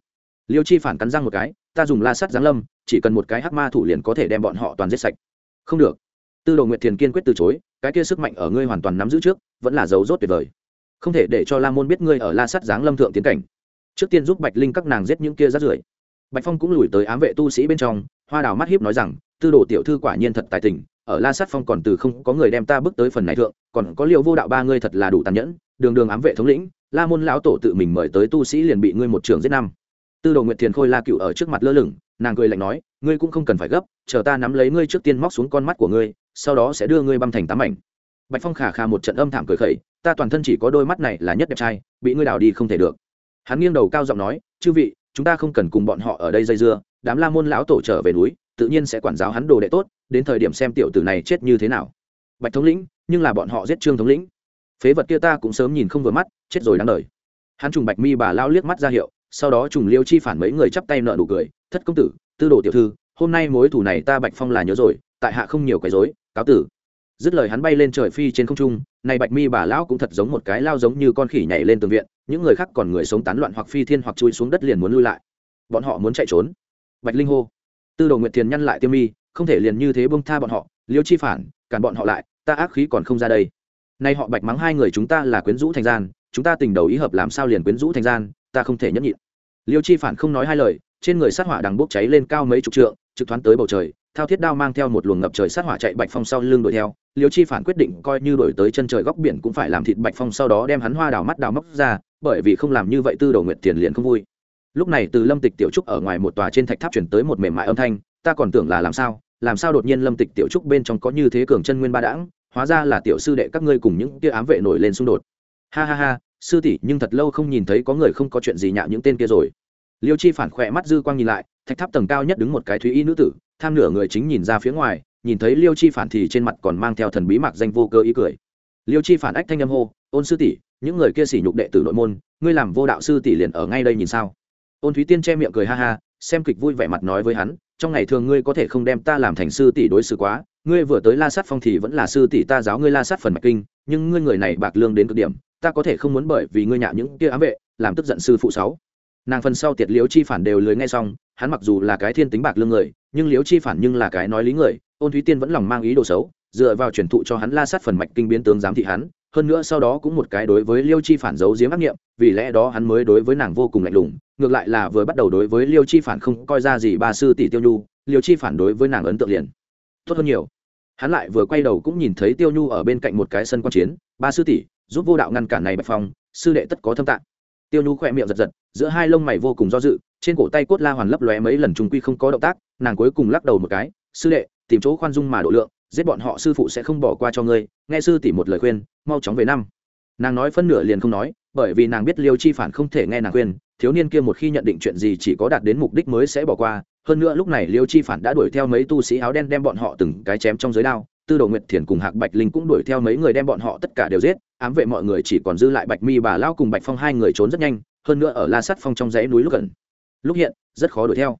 Liêu chi phản cắn răng một cái, ta dùng la Sắt giáng lâm, chỉ cần một cái hắc ma thủ liền có thể đem bọn họ toàn giết sạch. Không được. Tư đồ nguyệt thiền kiên quyết từ chối, cái kia sức mạnh ở ngươi hoàn toàn nắm giữ trước, vẫn là dấu rốt tuyệt vời. Không thể để cho la môn biết ngươi ở la Sắt giáng lâm thượng tiến cảnh. Trước tiên giúp bạch linh các nàng giết những kia rát rưởi. Bạch phong cũng lùi tới ám vệ tu sĩ bên trong, hoa đào mắt hiếp nói rằng, tư đồ tiểu thư quả nhiên thật tài tình, ở la sát phong còn từ không có người đem ta bước tới phần này thượng, còn có liệu vô đạo ba ngươi thật là đủ tàn nhẫn, đường đường ám vệ thống lĩnh la môn lão tổ tự mình mời tới tu sĩ liền bị ngươi một trường giết năm. Tư đồ nguyệt thiền khôi la cựu ở trước mặt lơ lửng, nàng cười lạnh nói, ngươi cũng không cần phải gấp, chờ ta nắm lấy ngươi trước tiên móc xuống con mắt của ngươi, sau đó sẽ đưa ngươi băm thành tám ảnh. bạch phong khả khả một trận âm thảm cười khẩy, ta toàn thân chỉ có đôi mắt này là nhất đẹp trai, bị ngươi đào đi không thể được. Hắn nghiêng đầu cao giọng nói, chư vị, chúng ta không cần cùng bọn họ ở đây dây dưa, đám la môn lão tổ trở về núi, tự nhiên sẽ quản giáo hắn đồ đệ tốt, đến thời điểm xem tiểu tử này chết như thế nào. Bạch thống lĩnh, nhưng là bọn họ giết trương thống lĩnh. Phế vật kia ta cũng sớm nhìn không vừa mắt chết rồi đáng đời. Hắn trùng bạch mi bà lao liếc mắt ra hiệu, sau đó trùng liêu chi phản mấy người chắp tay nợ nụ cười, thất công tử, tư đồ tiểu thư, hôm nay mối thủ này ta bạch phong là nhớ rồi, tại hạ không nhiều quấy rối, cáo tử. Dứt lời hắn bay lên trời phi trên không trung, này bạch mi bà lão cũng thật giống một cái lao giống như con khỉ nhảy lên tường viện, những người khác còn người sống tán loạn hoặc phi thiên hoặc chui xuống đất liền muốn lui lại. Bọn họ muốn chạy trốn. Bạch linh hô. Tư đồ nguyệt thiền nhăn lại tiêm mi, không thể liền như thế bông tha bọn họ, liêu chi phản, cản bọn họ lại, ta ác khí còn không ra đây. Nay họ bạch mắng hai người chúng ta là quyến rũ thành gian chúng ta tình đầu ý hợp làm sao liền quyến rũ thành gian, ta không thể nhẫn nhịn. Liêu chi phản không nói hai lời, trên người sát hỏa đằng bốc cháy lên cao mấy chục trượng, trực thoáng tới bầu trời, thao thiết đao mang theo một luồng ngập trời sát hỏa chạy bạch phong sau lưng đuổi theo. Liêu chi phản quyết định coi như đổi tới chân trời góc biển cũng phải làm thịt bạch phong sau đó đem hắn hoa đào mắt đào móc ra, bởi vì không làm như vậy tư đầu nguyện tiền liền không vui. Lúc này từ lâm tịch tiểu trúc ở ngoài một tòa trên thạch tháp chuyển tới một mềm mại âm thanh, ta còn tưởng là làm sao làm sao đột nhiên lâm tịch tiểu trúc bên trong có như thế cường chân nguyên ba đãng, hóa ra là tiểu sư đệ các ngươi cùng những kia ám vệ nổi lên xung đột ha ha ha, sư tỷ, nhưng thật lâu không nhìn thấy có người không có chuyện gì nhạo những tên kia rồi. Liêu chi phản khỏe mắt dư quang nhìn lại, thạch tháp tầng cao nhất đứng một cái thúy y nữ tử, tham nửa người chính nhìn ra phía ngoài, nhìn thấy liêu chi phản thì trên mặt còn mang theo thần bí mạc danh vô cơ ý cười. Liêu chi phản ách thanh âm hô, ôn sư tỷ, những người kia sỉ nhục đệ tử nội môn, ngươi làm vô đạo sư tỷ liền ở ngay đây nhìn sao? Ôn thúy tiên che miệng cười ha ha, xem kịch vui vẻ mặt nói với hắn, trong ngày thường ngươi có thể không đem ta làm thành sư tỷ đối xử quá, ngươi vừa tới la sát phong thì vẫn là sư tỷ ta giáo ngươi la sát phần mạch kinh, nhưng ngươi người này bạc lương đến cực điểm ta có thể không muốn bởi vì ngươi nhạ những kia ám vệ, làm tức giận sư phụ sáu. Nàng phần sau tiệt liếu chi phản đều lười nghe xong, hắn mặc dù là cái thiên tính bạc lương người, nhưng liếu chi phản nhưng là cái nói lý người, ôn thúy tiên vẫn lòng mang ý đồ xấu, dựa vào truyền thụ cho hắn la sát phần mạch kinh biến tướng giám thị hắn, hơn nữa sau đó cũng một cái đối với liêu chi phản giấu giếm ác nghiệm, vì lẽ đó hắn mới đối với nàng vô cùng lạnh lùng, ngược lại là vừa bắt đầu đối với liêu chi phản không coi ra gì ba sư tỷ tiêu nhu, liêu chi phản đối với nàng ấn tượng liền tốt hơn nhiều. Hắn lại vừa quay đầu cũng nhìn thấy tiêu nhu ở bên cạnh một cái sân quan chiến, ba sư tỷ giúp vô đạo ngăn cản này bạch phong, sư đệ tất có thâm tạng. Tiêu nhu khỏe miệng giật giật, giữa hai lông mày vô cùng do dự, trên cổ tay cốt la hoàn lấp lóe mấy lần trung quy không có động tác, nàng cuối cùng lắc đầu một cái, sư đệ, tìm chỗ khoan dung mà độ lượng, giết bọn họ sư phụ sẽ không bỏ qua cho ngươi, nghe sư tỷ một lời khuyên, mau chóng về năm. Nàng nói phân nửa liền không nói, bởi vì nàng biết liêu chi phản không thể nghe nàng khuyên, thiếu niên kia một khi nhận định chuyện gì chỉ có đạt đến mục đích mới sẽ bỏ qua, hơn nữa lúc này liêu chi phản đã đuổi theo mấy tu sĩ áo đen đem bọn họ từng cái chém trong giới đao, tư đồ nguyệt thiền cùng hạc bạch linh cũng đuổi theo mấy người đem bọn họ tất cả đều giết ám vệ mọi người chỉ còn dư lại bạch mi bà lao cùng bạch phong hai người trốn rất nhanh, hơn nữa ở la sắt phong trong dãy núi lúc gần. Lúc hiện, rất khó đuổi theo.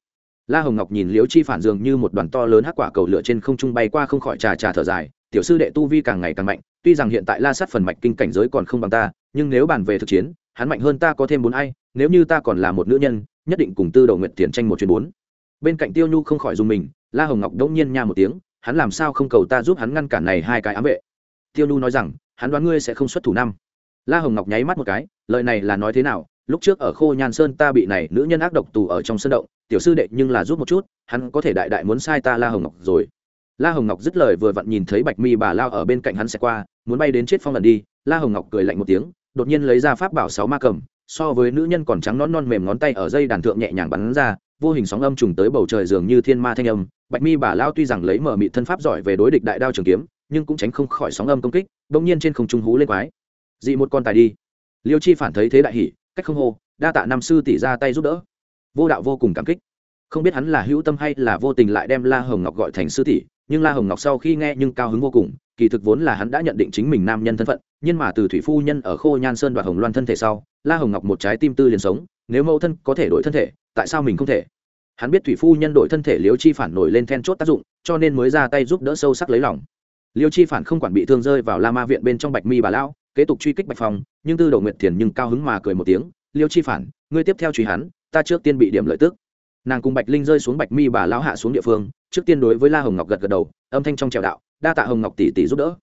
La hồng ngọc nhìn Liễu chi phản dường như một đoàn to lớn hắc quả cầu lửa trên không trung bay qua không khỏi trà trà thở dài, tiểu sư đệ tu vi càng ngày càng mạnh, tuy rằng hiện tại la sát phần mạch kinh cảnh giới còn không bằng ta, nhưng nếu bàn về thực chiến, hắn mạnh hơn ta có thêm bốn ai, nếu như ta còn là một nữ nhân, nhất định cùng tư đầu nguyện tiền tranh một chuyến bốn. Bên cạnh tiêu nhu không khỏi dùng mình, la hồng ngọc đống nhiên nha một tiếng, hắn làm sao không cầu ta giúp hắn ngăn cản này hai cái ám vệ? Tiêu nhu nói rằng, hắn đoán ngươi sẽ không xuất thủ năm. La hồng ngọc nháy mắt một cái, lời này là nói thế nào? Lúc trước ở khô nhan sơn ta bị này nữ nhân ác độc tù ở trong sân động, tiểu sư đệ nhưng là giúp một chút, hắn có thể đại đại muốn sai ta la hồng ngọc rồi. La hồng ngọc dứt lời vừa vặn nhìn thấy bạch mi bà lao ở bên cạnh hắn sẽ qua, muốn bay đến chết phong lần đi, la hồng ngọc cười lạnh một tiếng, đột nhiên lấy ra pháp bảo sáu ma cầm, so với nữ nhân còn trắng nón non mềm ngón tay ở dây đàn thượng nhẹ nhàng bắn ra, vô hình sóng âm trùng tới bầu trời dường như thiên ma thanh âm. Bạch mi bà lao tuy rằng lấy mở mị thân pháp giỏi về đối địch đại đao trường kiếm nhưng cũng tránh không khỏi sóng âm công kích bỗng nhiên trên không trung hú lên quái. Dị một con tài đi. Liêu chi phản thấy thế đại hỉ, cách không hô, đa tạ nam sư tỷ ra tay giúp đỡ. Vô đạo vô cùng cảm kích. Không biết hắn là hữu tâm hay là vô tình lại đem la hồng ngọc gọi thành sư tỷ, nhưng la hồng ngọc sau khi nghe nhưng cao hứng vô cùng, kỳ thực vốn là hắn đã nhận định chính mình nam nhân thân phận, nhưng mà từ thủy phu nhân ở khô nhan sơn đoạt hồng loan thân thể sau, la hồng ngọc một trái tim tư liền sống, nếu mẫu thân có thể đổi thân thể, tại sao mình không thể? Hắn biết thủy phu nhân đổi thân thể liêu chi phản nổi lên then chốt tác dụng, cho nên mới ra tay giúp đỡ sâu sắc lấy lòng liêu chi phản không quản bị thương rơi vào la ma viện bên trong bạch mi bà lão, kế tục truy kích bạch phong, nhưng tư đầu nguyệt thiền nhưng cao hứng mà cười một tiếng, liêu chi phản, ngươi tiếp theo truy hắn, ta trước tiên bị điểm lợi tức. Nàng cùng bạch linh rơi xuống bạch mi bà lão hạ xuống địa phương, trước tiên đối với la hồng ngọc gật gật đầu, âm thanh trong trèo đạo, đa tạ hồng ngọc tỷ tỷ giúp đỡ.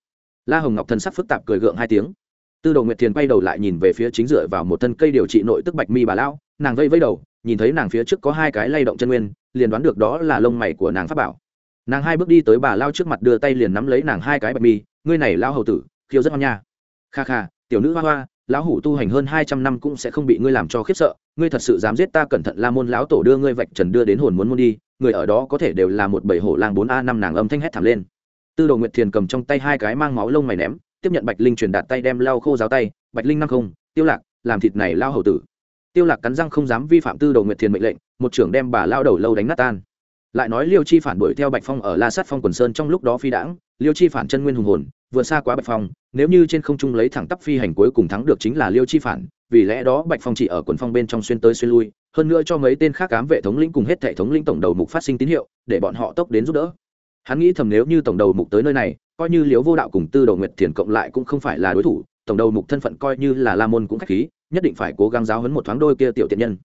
La hồng ngọc thân sắc phức tạp cười gượng hai tiếng. Tư đồ nguyệt thiền quay đầu lại nhìn về phía chính dựa vào một thân cây điều trị nội tức bạch mi bà lão, nàng vây vây đầu, nhìn thấy nàng phía trước có hai cái lay động chân nguyên, liền đoán được đó là lông mày của nàng pháp bảo nàng hai bước đi tới bà lao trước mặt đưa tay liền nắm lấy nàng hai cái bạch mi, ngươi này lao hầu tử, khiêu rất ngon nha. Kha kha, tiểu nữ hoa hoa, lão hủ tu hành hơn hai trăm năm cũng sẽ không bị ngươi làm cho khiếp sợ, ngươi thật sự dám giết ta cẩn thận, la môn lão tổ đưa ngươi vạch trần đưa đến hồn muốn môn đi, người ở đó có thể đều là một bầy hổ lang bốn a năm nàng âm thanh hét thảm lên. Tư đồ nguyệt thiền cầm trong tay hai cái mang máu lông mày ném, tiếp nhận bạch linh truyền đạt tay đem lau khô giáo tay, bạch linh năm không, tiêu lạc, làm thịt này lao hầu tử. Tiêu lạc cắn răng không dám vi phạm tư đồ nguyệt thiền mệnh lệnh, một trưởng đem bà lao đầu lâu đánh nát tan lại nói liêu chi phản đuổi theo bạch phong ở la sát phong quần sơn trong lúc đó phi đãng. Liêu chi phản chân nguyên hùng hồn, vượt xa quá bạch phong. Nếu như trên không trung lấy thẳng tắp phi hành cuối cùng thắng được chính là liêu chi phản, vì lẽ đó bạch phong chỉ ở quần phong bên trong xuyên tới xuyên lui, hơn nữa cho mấy tên khác cám vệ thống lĩnh cùng hết hệ thống lĩnh tổng đầu mục phát sinh tín hiệu, để bọn họ tốc đến giúp đỡ. Hắn nghĩ thầm nếu như tổng đầu mục tới nơi này, coi như liếu vô đạo cùng tư đầu nguyệt thiền cộng lại cũng không phải là đối thủ, tổng đầu mục thân phận coi như là la môn cũng k h á c h khí, nhất định phải cố gắng giáo hấn một thoáng đôi kia tiểu tiện nhân.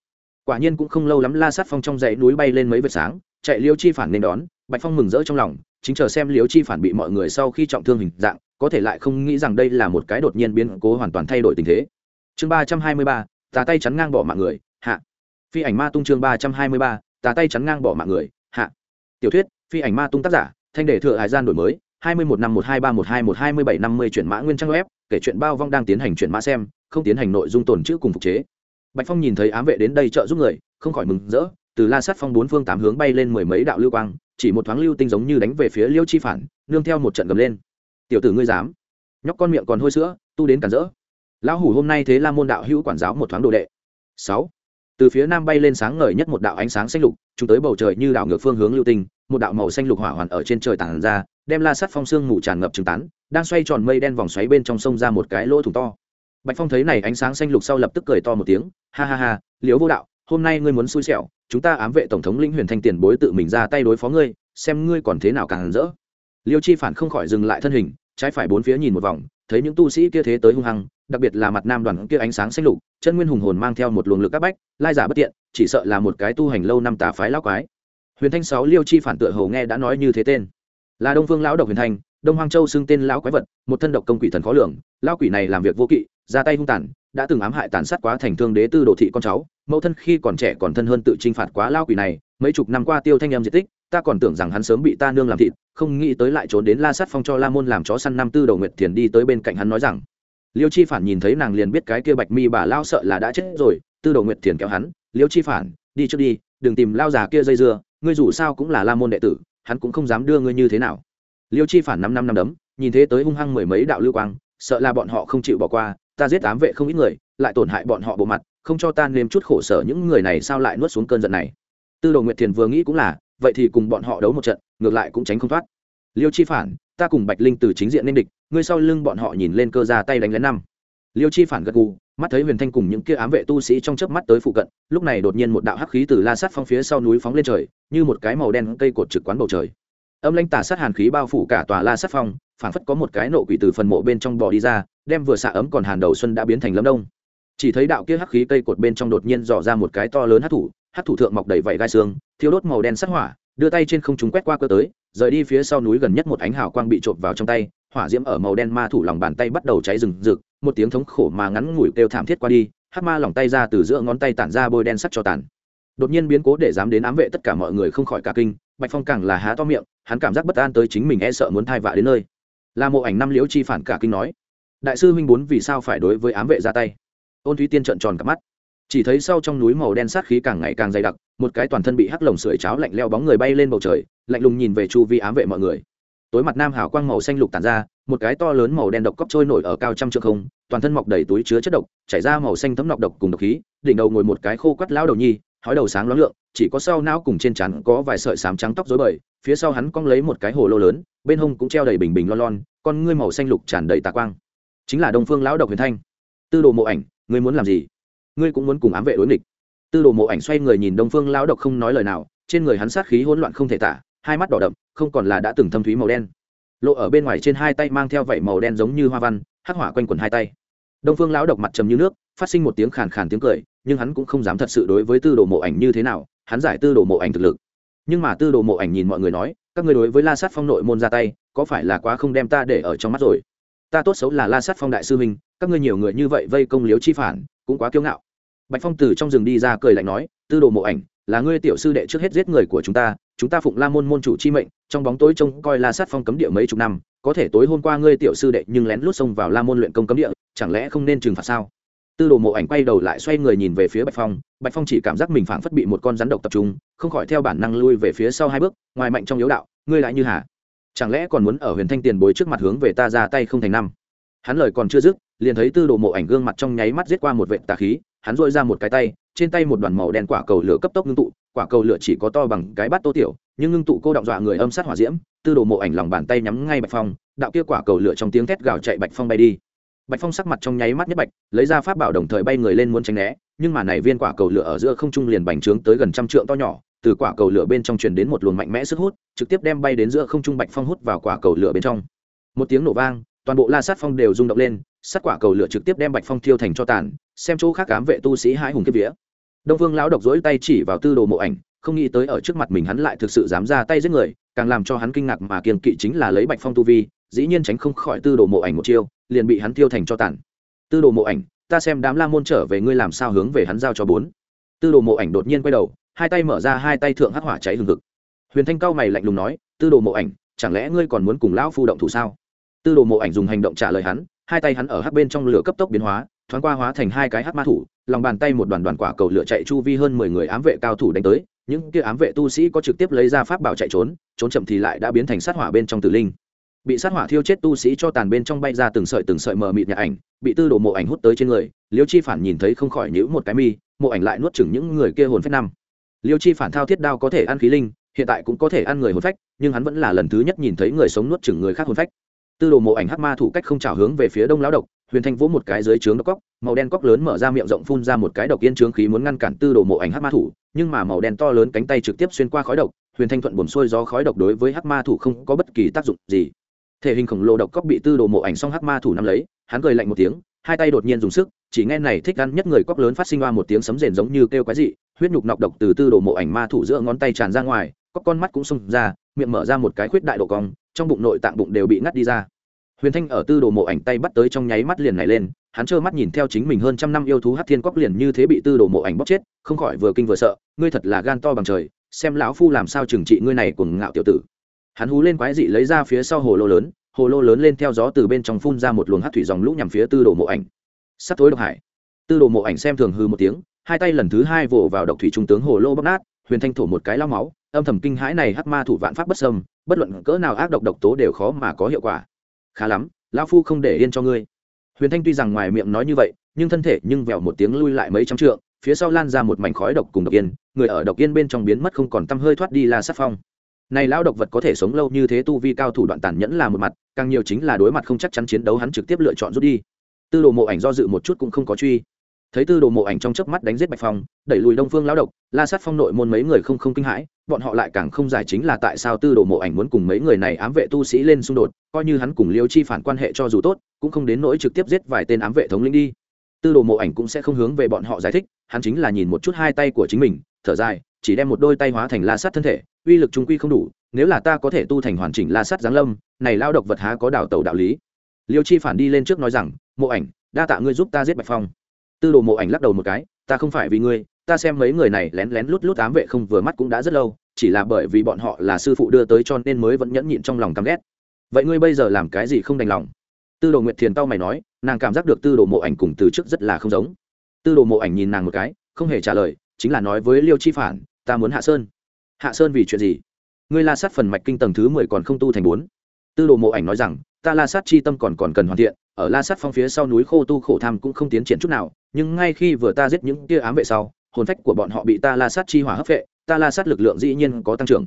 Quả nhiên cũng không lâu lắm la sát phong trong dãy núi bay lên mấy vệt sáng chạy liêu chi phản nên đón, bạch phong mừng rỡ trong lòng, chính chờ xem liêu chi phản bị mọi người sau khi trọng thương hình dạng, có thể lại không nghĩ rằng đây là một cái đột nhiên biến cố hoàn toàn thay đổi tình thế. Chương ba trăm hai mươi ba, tà tay chắn ngang bỏ mạng người, hạ. Phi ảnh ma tung chương ba trăm hai mươi ba, tà tay chắn ngang bỏ mạng người, hạ. Tiểu thuyết, phi ảnh ma tung tác giả, thanh đề thừa hải gian đổi mới, hai mươi một năm một hai ba một hai một hai mươi bảy năm mươi chuyển mã nguyên trang web, kể chuyện bao vong đang tiến hành chuyển mã xem, không tiến hành nội dung tồn chữ cùng phục chế. Bạch phong nhìn thấy ám vệ đến đây trợ giúp người, không khỏi mừng rỡ từ la sát phong bốn phương tám hướng bay lên mười mấy đạo lưu quang, chỉ một thoáng lưu tinh giống như đánh về phía liêu chi phản, nương theo một trận gầm lên. Tiểu tử ngươi dám! Nhóc con miệng còn hôi sữa, tu đến cản rỡ. Lão hủ hôm nay thế la môn đạo hữu quản giáo một thoáng đồ đệ. Sáu. Từ phía nam bay lên sáng ngời nhất một đạo ánh sáng xanh lục, chúng tới bầu trời như đảo ngược phương hướng lưu tinh, một đạo màu xanh lục hỏa hoàn ở trên trời tản ra, đem la sắt phong xương mù tràn ngập trừng tán, đang xoay tròn mây đen vòng xoáy bên trong sông ra một cái lỗ thủng to. Bạch phong thấy này ánh sáng xanh lục sau lập tức cười to một tiếng, ha ha ha, liễu vô đạo, hôm nay ngươi muốn xui xẻo chúng ta ám vệ tổng thống lĩnh huyền thanh tiền bối tự mình ra tay đối phó ngươi, xem ngươi còn thế nào càng rỡ. Liêu chi phản không khỏi dừng lại thân hình, trái phải bốn phía nhìn một vòng, thấy những tu sĩ kia thế tới hung hăng, đặc biệt là mặt nam đoàn kia ánh sáng xanh lục, chân nguyên hùng hồn mang theo một luồng lực các bách, lai giả bất tiện, chỉ sợ là một cái tu hành lâu năm tà phái lão quái. Huyền thanh sáu liêu chi phản tựa hầu nghe đã nói như thế tên. Là đông phương lão độc huyền thanh, đông hoang châu xưng tên lão quái vật, một thân độc công quỷ thần khó lường, lão quỷ này làm việc vô kỵ, ra tay hung tàn đã từng ám hại tàn sát quá thành thương đế tư đồ thị con cháu, mẫu thân khi còn trẻ còn thân hơn tự chinh phạt quá lao quỷ này, mấy chục năm qua tiêu thanh em diệt tích, ta còn tưởng rằng hắn sớm bị ta nương làm thịt, không nghĩ tới lại trốn đến la sát phong cho la môn làm chó săn năm tư đầu nguyệt thiền đi tới bên cạnh hắn nói rằng, liêu chi phản nhìn thấy nàng liền biết cái kia bạch mi bà lao sợ là đã chết rồi, tư đầu nguyệt thiền kéo hắn, liêu chi phản, đi trước đi, đừng tìm lao già kia dây dưa, ngươi dù sao cũng là la môn đệ tử, hắn cũng không dám đưa ngươi như thế nào. Liêu chi phản năm năm năm đấm, nhìn thế tới hung hăng mười mấy đạo lưu quang, sợ là bọn họ không chịu bỏ qua ta giết ám vệ không ít người, lại tổn hại bọn họ bộ mặt, không cho ta nếm chút khổ sở những người này sao lại nuốt xuống cơn giận này. Tư đồ nguyệt thiền vừa nghĩ cũng là, vậy thì cùng bọn họ đấu một trận, ngược lại cũng tránh không thoát. Liêu chi phản, ta cùng bạch linh từ chính diện nên địch, ngươi sau lưng bọn họ nhìn lên cơ ra tay đánh lén năm. Liêu chi phản gật gù, mắt thấy huyền thanh cùng những kia ám vệ tu sĩ trong chớp mắt tới phụ cận, lúc này đột nhiên một đạo hắc khí từ la sát phong phía sau núi phóng lên trời, như một cái màu đen cây cột trực quán bầu trời. Âm lãnh tà sát hàn khí bao phủ cả tòa la sát phong phảng phất có một cái nộ quỷ từ phần mộ bên trong bò đi ra, đem vừa xạ ấm còn hàn đầu xuân đã biến thành lâm đông. Chỉ thấy đạo kia hắc khí cây cột bên trong đột nhiên dò ra một cái to lớn hắc thủ hắc thủ thượng mọc đầy vảy gai xương thiếu đốt màu đen sắc hỏa, đưa tay trên không chúng quét qua cơ tới, rời đi phía sau núi gần nhất một ánh hào quang bị trộm vào trong tay, hỏa diễm ở màu đen ma thủ lòng bàn tay bắt đầu cháy rừng rực, một tiếng thống khổ mà ngắn ngủi kêu thảm thiết qua đi, hắc ma lòng tay ra từ giữa ngón tay tản ra bôi đen sắt cho tàn. Đột nhiên biến cố để dám đến ám vệ tất cả mọi người không khỏi cả kinh, bạch phong càng là há to miệng, hắn cảm giác bất an tới chính mình e sợ muốn thai vạ đến nơi là mộ ảnh năm liễu chi phản cả kinh nói. Đại sư huynh bốn vì sao phải đối với ám vệ ra tay? Ôn thúy tiên trợn tròn cặp mắt. Chỉ thấy sau trong núi màu đen sát khí càng ngày càng dày đặc, một cái toàn thân bị hắc lồng sưởi cháo lạnh leo bóng người bay lên bầu trời, lạnh lùng nhìn về chu vi ám vệ mọi người. Tối mặt nam hào quang màu xanh lục tàn ra, một cái to lớn màu đen độc cốc trôi nổi ở cao trăm trượng không, toàn thân mọc đầy túi chứa chất độc, chảy ra màu xanh thấm nọc độc cùng độc khí, đỉnh đầu ngồi một cái khô quắt lao đầu nhi hói đầu sáng loáng lượng, chỉ có sau não cùng trên chắn có vài sợi sám trắng tóc rối bời, phía sau hắn cong lấy một cái hồ lô lớn, bên hông cũng treo đầy bình bình lon lon, con ngươi màu xanh lục tràn đầy tà quang. Chính là đông phương lão độc huyền thanh. Tư đồ mộ ảnh, ngươi muốn làm gì? Ngươi cũng muốn cùng ám vệ đối nghịch. Tư đồ mộ ảnh xoay người nhìn đông phương lão độc không nói lời nào, trên người hắn sát khí hỗn loạn không thể tả, hai mắt đỏ đậm, không còn là đã từng thâm thúy màu đen. Lộ ở bên ngoài trên hai tay mang theo vảy màu đen giống như hoa văn, hắc hỏa quanh quần hai tay. Đông phương lão độc mặt trầm như nước, phát sinh một tiếng khàn khàn tiếng cười nhưng hắn cũng không dám thật sự đối với tư đồ mộ ảnh như thế nào, hắn giải tư đồ mộ ảnh thực lực. Nhưng mà tư đồ mộ ảnh nhìn mọi người nói, các người đối với la sát phong nội môn ra tay, có phải là quá không đem ta để ở trong mắt rồi? Ta tốt xấu là la sát phong đại sư minh các ngươi nhiều người như vậy vây công liếu chi phản, cũng quá kiêu ngạo. Bạch phong từ trong rừng đi ra cười lạnh nói, tư đồ mộ ảnh, là ngươi tiểu sư đệ trước hết giết người của chúng ta chúng ta phụng la môn môn chủ chi mệnh, trong bóng tối trông coi la sát phong cấm địa mấy chục năm, có thể tối hôm qua ngươi tiểu sư đệ nhưng lén lút xông vào la môn luyện công cấm địa, chẳng lẽ không nên trừng phạt sao? Tư đồ mộ ảnh quay đầu lại xoay người nhìn về phía bạch phong bạch phong chỉ cảm giác mình phảng phất bị một con rắn độc tập trung, không khỏi theo bản năng lui về phía sau hai bước, ngoài mạnh trong yếu đạo, ngươi lại như hà chẳng lẽ còn muốn ở huyền thanh tiền bối trước mặt hướng về ta ra tay không thành năm? Hắn lời còn chưa dứt, liền thấy tư đồ mộ ảnh gương mặt trong nháy mắt giết qua một vệ tà khí, hắn dội ra một cái tay, trên tay một đoàn màu đen quả cầu lửa cấp tốc ngưng tụ, quả cầu lửa chỉ có to bằng cái bát tô tiểu, nhưng ngưng tụ cô động dọa người âm sát hỏa diễm, tư đồ mộ ảnh lòng bàn tay nhắm ngay bạch phong, đạo kia quả cầu lửa trong tiếng thét gào chạy bạch phong bay đi bạch phong sắc mặt trong nháy mắt nhất bạch, lấy ra pháp bảo đồng thời bay người lên muốn tránh né, nhưng mà này viên quả cầu lửa ở giữa không trung liền bành trướng tới gần trăm trượng to nhỏ, từ quả cầu lửa bên trong truyền đến một luồng mạnh mẽ sức hút, trực tiếp đem bay đến giữa không trung bạch phong hút vào quả cầu lửa bên trong. Một tiếng nổ vang, toàn bộ la sát phong đều rung động lên, sát quả cầu lửa trực tiếp đem bạch phong thiêu thành cho tàn, xem chỗ khác cám vệ tu sĩ hãi hùng kiếp vía. Đông Vương lão độc dỗi tay chỉ vào tư đồ mộ ảnh, không nghĩ tới ở trước mặt mình hắn lại thực sự dám ra tay giết người, càng làm cho hắn kinh ngạc mà kiềm kỵ chính là lấy bạch phong tu vi dĩ nhiên tránh không khỏi tư đồ mộ ảnh một chiêu, liền bị hắn tiêu thành cho tàn. Tư đồ mộ ảnh, ta xem đám la môn trở về ngươi làm sao hướng về hắn giao cho bốn. Tư đồ mộ ảnh đột nhiên quay đầu, hai tay mở ra hai tay thượng hắc hỏa cháy hừng hực. Huyền thanh cao mày lạnh lùng nói, tư đồ mộ ảnh, chẳng lẽ ngươi còn muốn cùng lão phu động thủ sao? Tư đồ mộ ảnh dùng hành động trả lời hắn, hai tay hắn ở hắc bên trong lửa cấp tốc biến hóa, thoáng qua hóa thành hai cái hắc ma thủ, lòng bàn tay một đoàn đoàn quả cầu lửa chạy chu vi hơn mười người ám vệ cao thủ đánh tới, những kia ám vệ tu sĩ có trực tiếp lấy ra pháp bảo chạy trốn trốn chậm thì lại đã biến thành sát hỏa bên trong tử linh bị sát hỏa thiêu chết tu sĩ cho tàn bên trong bay ra từng sợi từng sợi mờ mịt nhà ảnh, bị tư đồ mộ ảnh hút tới trên người, liêu chi phản nhìn thấy không khỏi nhữ một cái mi, mộ ảnh lại nuốt chừng những người kia hồn phách năm. Liêu chi phản thao thiết đao có thể ăn khí linh, hiện tại cũng có thể ăn người hồn phách, nhưng hắn vẫn là lần thứ nhất nhìn thấy người sống nuốt chừng người khác hồn phách. Tư đồ mộ ảnh hắc ma thủ cách không trào hướng về phía đông lão độc, huyền thanh vỗ một cái dưới trướng độc cóc màu đen cóc lớn mở ra miệng rộng phun ra một cái độc yên trướng khí muốn ngăn cản tư đồ mộ ảnh hắc ma thủ, nhưng mà màu đen to lớn cánh tay trực tiếp xuyên qua khói độc, huyền thanh thuận buồn xuôi do khói độc đối với hắc ma thủ không có bất kỳ tác dụng gì thể hình khổng lồ độc cóc bị tư đồ mộ ảnh xong hắc ma thủ nắm lấy, hắn cười lạnh một tiếng, hai tay đột nhiên dùng sức, chỉ nghe này thích ăn nhất người cóc lớn phát sinh hoa một tiếng sấm rền giống như kêu quái dị, huyết nhục nọc độc từ tư đồ mộ ảnh ma thủ giữa ngón tay tràn ra ngoài, cóc con mắt cũng xông ra, miệng mở ra một cái khuyết đại độ cong, trong bụng nội tạng bụng đều bị ngắt đi ra. Huyền thanh ở tư đồ mộ ảnh tay bắt tới trong nháy mắt liền này lên, hắn trơ mắt nhìn theo chính mình hơn trăm năm yêu thú hát thiên cóc liền như thế bị tư đồ mộ ảnh bóc chết, không khỏi vừa kinh vừa sợ, ngươi thật là gan to bằng trời, xem lão phu làm sao trừng trị ngươi này cùng ngạo tiểu tử hắn hú lên quái dị lấy ra phía sau hồ lô lớn, hồ lô lớn lên theo gió từ bên trong phun ra một luồng hát thủy dòng lũ nhằm phía tư đồ mộ ảnh. Sắp tối độc hải. Tư đồ mộ ảnh xem thường hư một tiếng, hai tay lần thứ hai vỗ vào độc thủy trung tướng hồ lô bóc nát, huyền thanh thổ một cái lao máu, âm thầm kinh hãi này hắc ma thủ vạn pháp bất sâm bất luận cỡ nào ác độc độc tố đều khó mà có hiệu quả. Khá lắm, lão phu không để yên cho ngươi. Huyền thanh tuy rằng ngoài miệng nói như vậy, nhưng thân thể nhưng vẹo một tiếng lui lại mấy trăm trượng, phía sau lan ra một mảnh khói độc cùng độc yên, người ở độc yên bên trong biến mất không còn tăm hơi thoát đi la sát phong này lão độc vật có thể sống lâu như thế tu vi cao thủ đoạn tàn nhẫn là một mặt, càng nhiều chính là đối mặt không chắc chắn chiến đấu hắn trực tiếp lựa chọn rút đi. Tư đồ mộ ảnh do dự một chút cũng không có truy. Thấy tư đồ mộ ảnh trong chớp mắt đánh giết bạch phong, đẩy lùi đông phương lão độc, la sát phong nội môn mấy người không không kinh hãi, bọn họ lại càng không giải chính là tại sao tư đồ mộ ảnh muốn cùng mấy người này ám vệ tu sĩ lên xung đột, coi như hắn cùng liêu chi phản quan hệ cho dù tốt, cũng không đến nỗi trực tiếp giết vài tên ám vệ thống lĩnh đi. Tư đồ mộ ảnh cũng sẽ không hướng về bọn họ giải thích, hắn chính là nhìn một chút hai tay của chính mình, thở dài chỉ đem một đôi tay hóa thành la sát thân thể, uy lực trung quy không đủ, nếu là ta có thể tu thành hoàn chỉnh la sát giáng lâm, này lao độc vật há có đảo tàu đạo lý? Liêu chi phản đi lên trước nói rằng, mộ ảnh, đa tạ ngươi giúp ta giết bạch phong. Tư đồ mộ ảnh lắc đầu một cái, ta không phải vì ngươi, ta xem mấy người này lén lén lút lút ám vệ không vừa mắt cũng đã rất lâu, chỉ là bởi vì bọn họ là sư phụ đưa tới cho nên mới vẫn nhẫn nhịn trong lòng căm ghét. Vậy ngươi bây giờ làm cái gì không đành lòng? Tư đồ nguyệt thiền tao mày nói, nàng cảm giác được tư đồ mộ ảnh cùng từ trước rất là không giống. Tư đồ mộ ảnh nhìn nàng một cái, không hề trả lời, chính là nói với liêu chi phản ta muốn hạ sơn. Hạ sơn vì chuyện gì? Ngươi la sát phần mạch kinh tầng thứ mười còn không tu thành bốn. Tư đồ mộ ảnh nói rằng, ta la sát chi tâm còn còn cần hoàn thiện, ở la sát phong phía sau núi khô tu khổ tham cũng không tiến triển chút nào, nhưng ngay khi vừa ta giết những tia ám vệ sau, hồn phách của bọn họ bị ta la sát chi hỏa hấp vệ ta la sát lực lượng dĩ nhiên có tăng trưởng.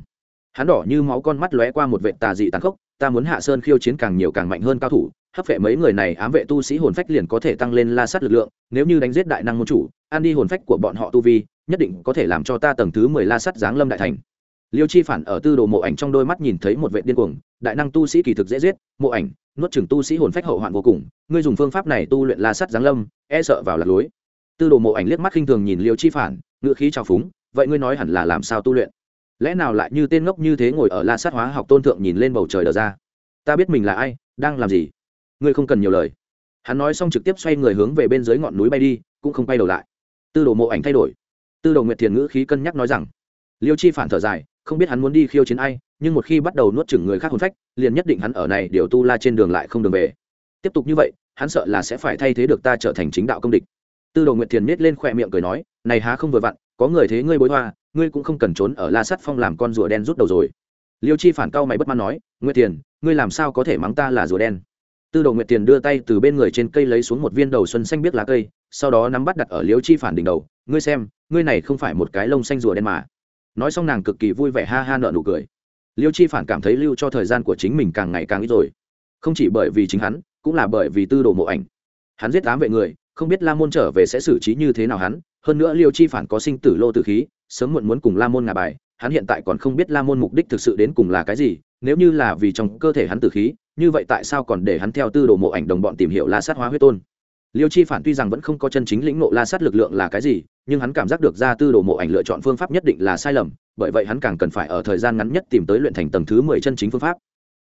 Hắn đỏ như máu con mắt lóe qua một vệ tà dị tàn khốc, ta muốn hạ sơn khiêu chiến càng nhiều càng mạnh hơn cao thủ hấp vệ mấy người này ám vệ tu sĩ hồn phách liền có thể tăng lên la sát lực lượng, nếu như đánh giết đại năng môn chủ ăn đi hồn phách của bọn họ tu vi, nhất định có thể làm cho ta tầng thứ mười la sát giáng lâm đại thành. Liêu chi phản ở tư đồ mộ ảnh trong đôi mắt nhìn thấy một vệ điên cuồng, đại năng tu sĩ kỳ thực dễ giết, mộ ảnh, nuốt chừng tu sĩ hồn phách hậu hoạn vô cùng, ngươi dùng phương pháp này tu luyện la sát giáng lâm e sợ vào lạc lối. Tư đồ mộ ảnh liếc mắt khinh thường nhìn liêu chi phản ngựa khí trào phúng, vậy ngươi nói hẳn là làm sao tu luyện? Lẽ nào lại như tên ngốc như thế ngồi ở la sát hóa học tôn thượng nhìn lên bầu trời đờ ra? Ta biết mình là ai, đang làm gì? Ngươi không cần nhiều lời. Hắn nói xong trực tiếp xoay người hướng về bên dưới ngọn núi bay đi, cũng không bay đầu lại. Tư đồ mộ ảnh thay đổi. Tư đồ nguyệt thiền ngữ khí cân nhắc nói rằng, liêu chi phản thở dài, không biết hắn muốn đi khiêu chiến ai, nhưng một khi bắt đầu nuốt chửng người khác hồn phách, liền nhất định hắn ở này điều tu la trên đường lại không đường về. Tiếp tục như vậy, hắn sợ là sẽ phải thay thế được ta trở thành chính đạo công địch. Tư đồ nguyệt thiền miết lên khỏe miệng cười nói, này há không vừa vặn, có người thế ngươi bối hoa, ngươi cũng không cần trốn ở la sắt phong làm con rùa đen rút đầu rồi. Liêu chi phản cao mày bất mãn nói, nguyệt thiền, ngươi làm sao có thể mắng ta là rùa đen? Tư đồ nguyệt tiền đưa tay từ bên người trên cây lấy xuống một viên đầu xuân xanh biết lá cây, sau đó nắm bắt đặt ở liêu chi phản đỉnh đầu. Ngươi xem, ngươi này không phải một cái lông xanh rùa đen mà. Nói xong nàng cực kỳ vui vẻ ha ha nợ nụ cười. Liêu chi phản cảm thấy lưu cho thời gian của chính mình càng ngày càng ít rồi. Không chỉ bởi vì chính hắn, cũng là bởi vì tư đồ mộ ảnh. Hắn giết tám vệ người, không biết la môn trở về sẽ xử trí như thế nào hắn. Hơn nữa liêu chi phản có sinh tử lô tử khí, sớm muộn muốn cùng la môn ngà bài. Hắn hiện tại còn không biết la môn mục đích thực sự đến cùng là cái gì, nếu như là vì trong cơ thể hắn tử khí như vậy tại sao còn để hắn theo tư đồ mộ ảnh đồng bọn tìm hiểu la sát hóa huyết tôn? Liêu chi phản tuy rằng vẫn không có chân chính lĩnh nộ la sát lực lượng là cái gì, nhưng hắn cảm giác được ra tư đồ mộ ảnh lựa chọn phương pháp nhất định là sai lầm, bởi vậy hắn càng cần phải ở thời gian ngắn nhất tìm tới luyện thành tầng thứ mười chân chính phương pháp.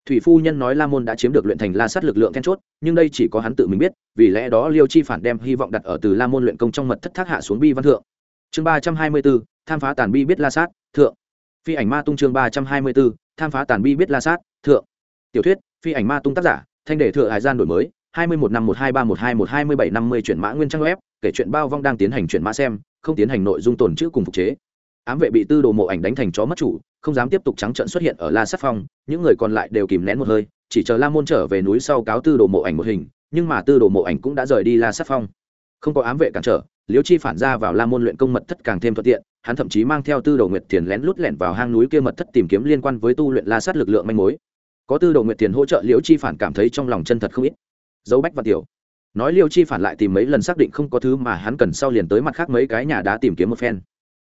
Thủy phu nhân nói la môn đã chiếm được luyện thành la sát lực lượng then chốt, nhưng đây chỉ có hắn tự mình biết, vì lẽ đó liêu chi phản đem hy vọng đặt ở từ la môn luyện công trong mật thất thác hạ xuống bi văn thượng. Chương ba trăm hai mươi b ố tham phá tàn bi biết la sát, thượng. Phi ảnh ma tung chương ba trăm hai mươi b ố tham phá tàn bi biết la sát, thượng. Tiểu thuyết phi ảnh ma tung tác giả, thanh đề thừa hải gian đổi mới, hai mươi một năm một hai ba một hai một hai mươi bảy năm mươi chuyển mã nguyên trang web, kể chuyện bao vong đang tiến hành chuyển mã xem, không tiến hành nội dung tồn chữ cùng phục chế. Ám vệ bị tư đồ mộ ảnh đánh thành chó mất chủ, không dám tiếp tục trắng trận xuất hiện ở la sát phong, những người còn lại đều kìm nén một hơi, chỉ chờ la môn trở về núi sau cáo tư đồ mộ ảnh một hình, nhưng mà tư đồ mộ ảnh cũng đã rời đi la sát phong. Không có ám vệ cản trở, liễu chi phản ra vào la môn luyện công mật thất càng thêm thuận tiện, hắn thậm chí mang theo tư đồ nguyệt thiền lén lút lẻn vào hang núi kia mật thất tìm kiếm liên quan với tu luyện la sát lực lượng manh mối có tư đồ nguyệt tiền hỗ trợ liễu chi phản cảm thấy trong lòng chân thật không ít. Dấu bách và tiểu. Nói liêu chi phản lại tìm mấy lần xác định không có thứ mà hắn cần sau liền tới mặt khác mấy cái nhà đá tìm kiếm một phen.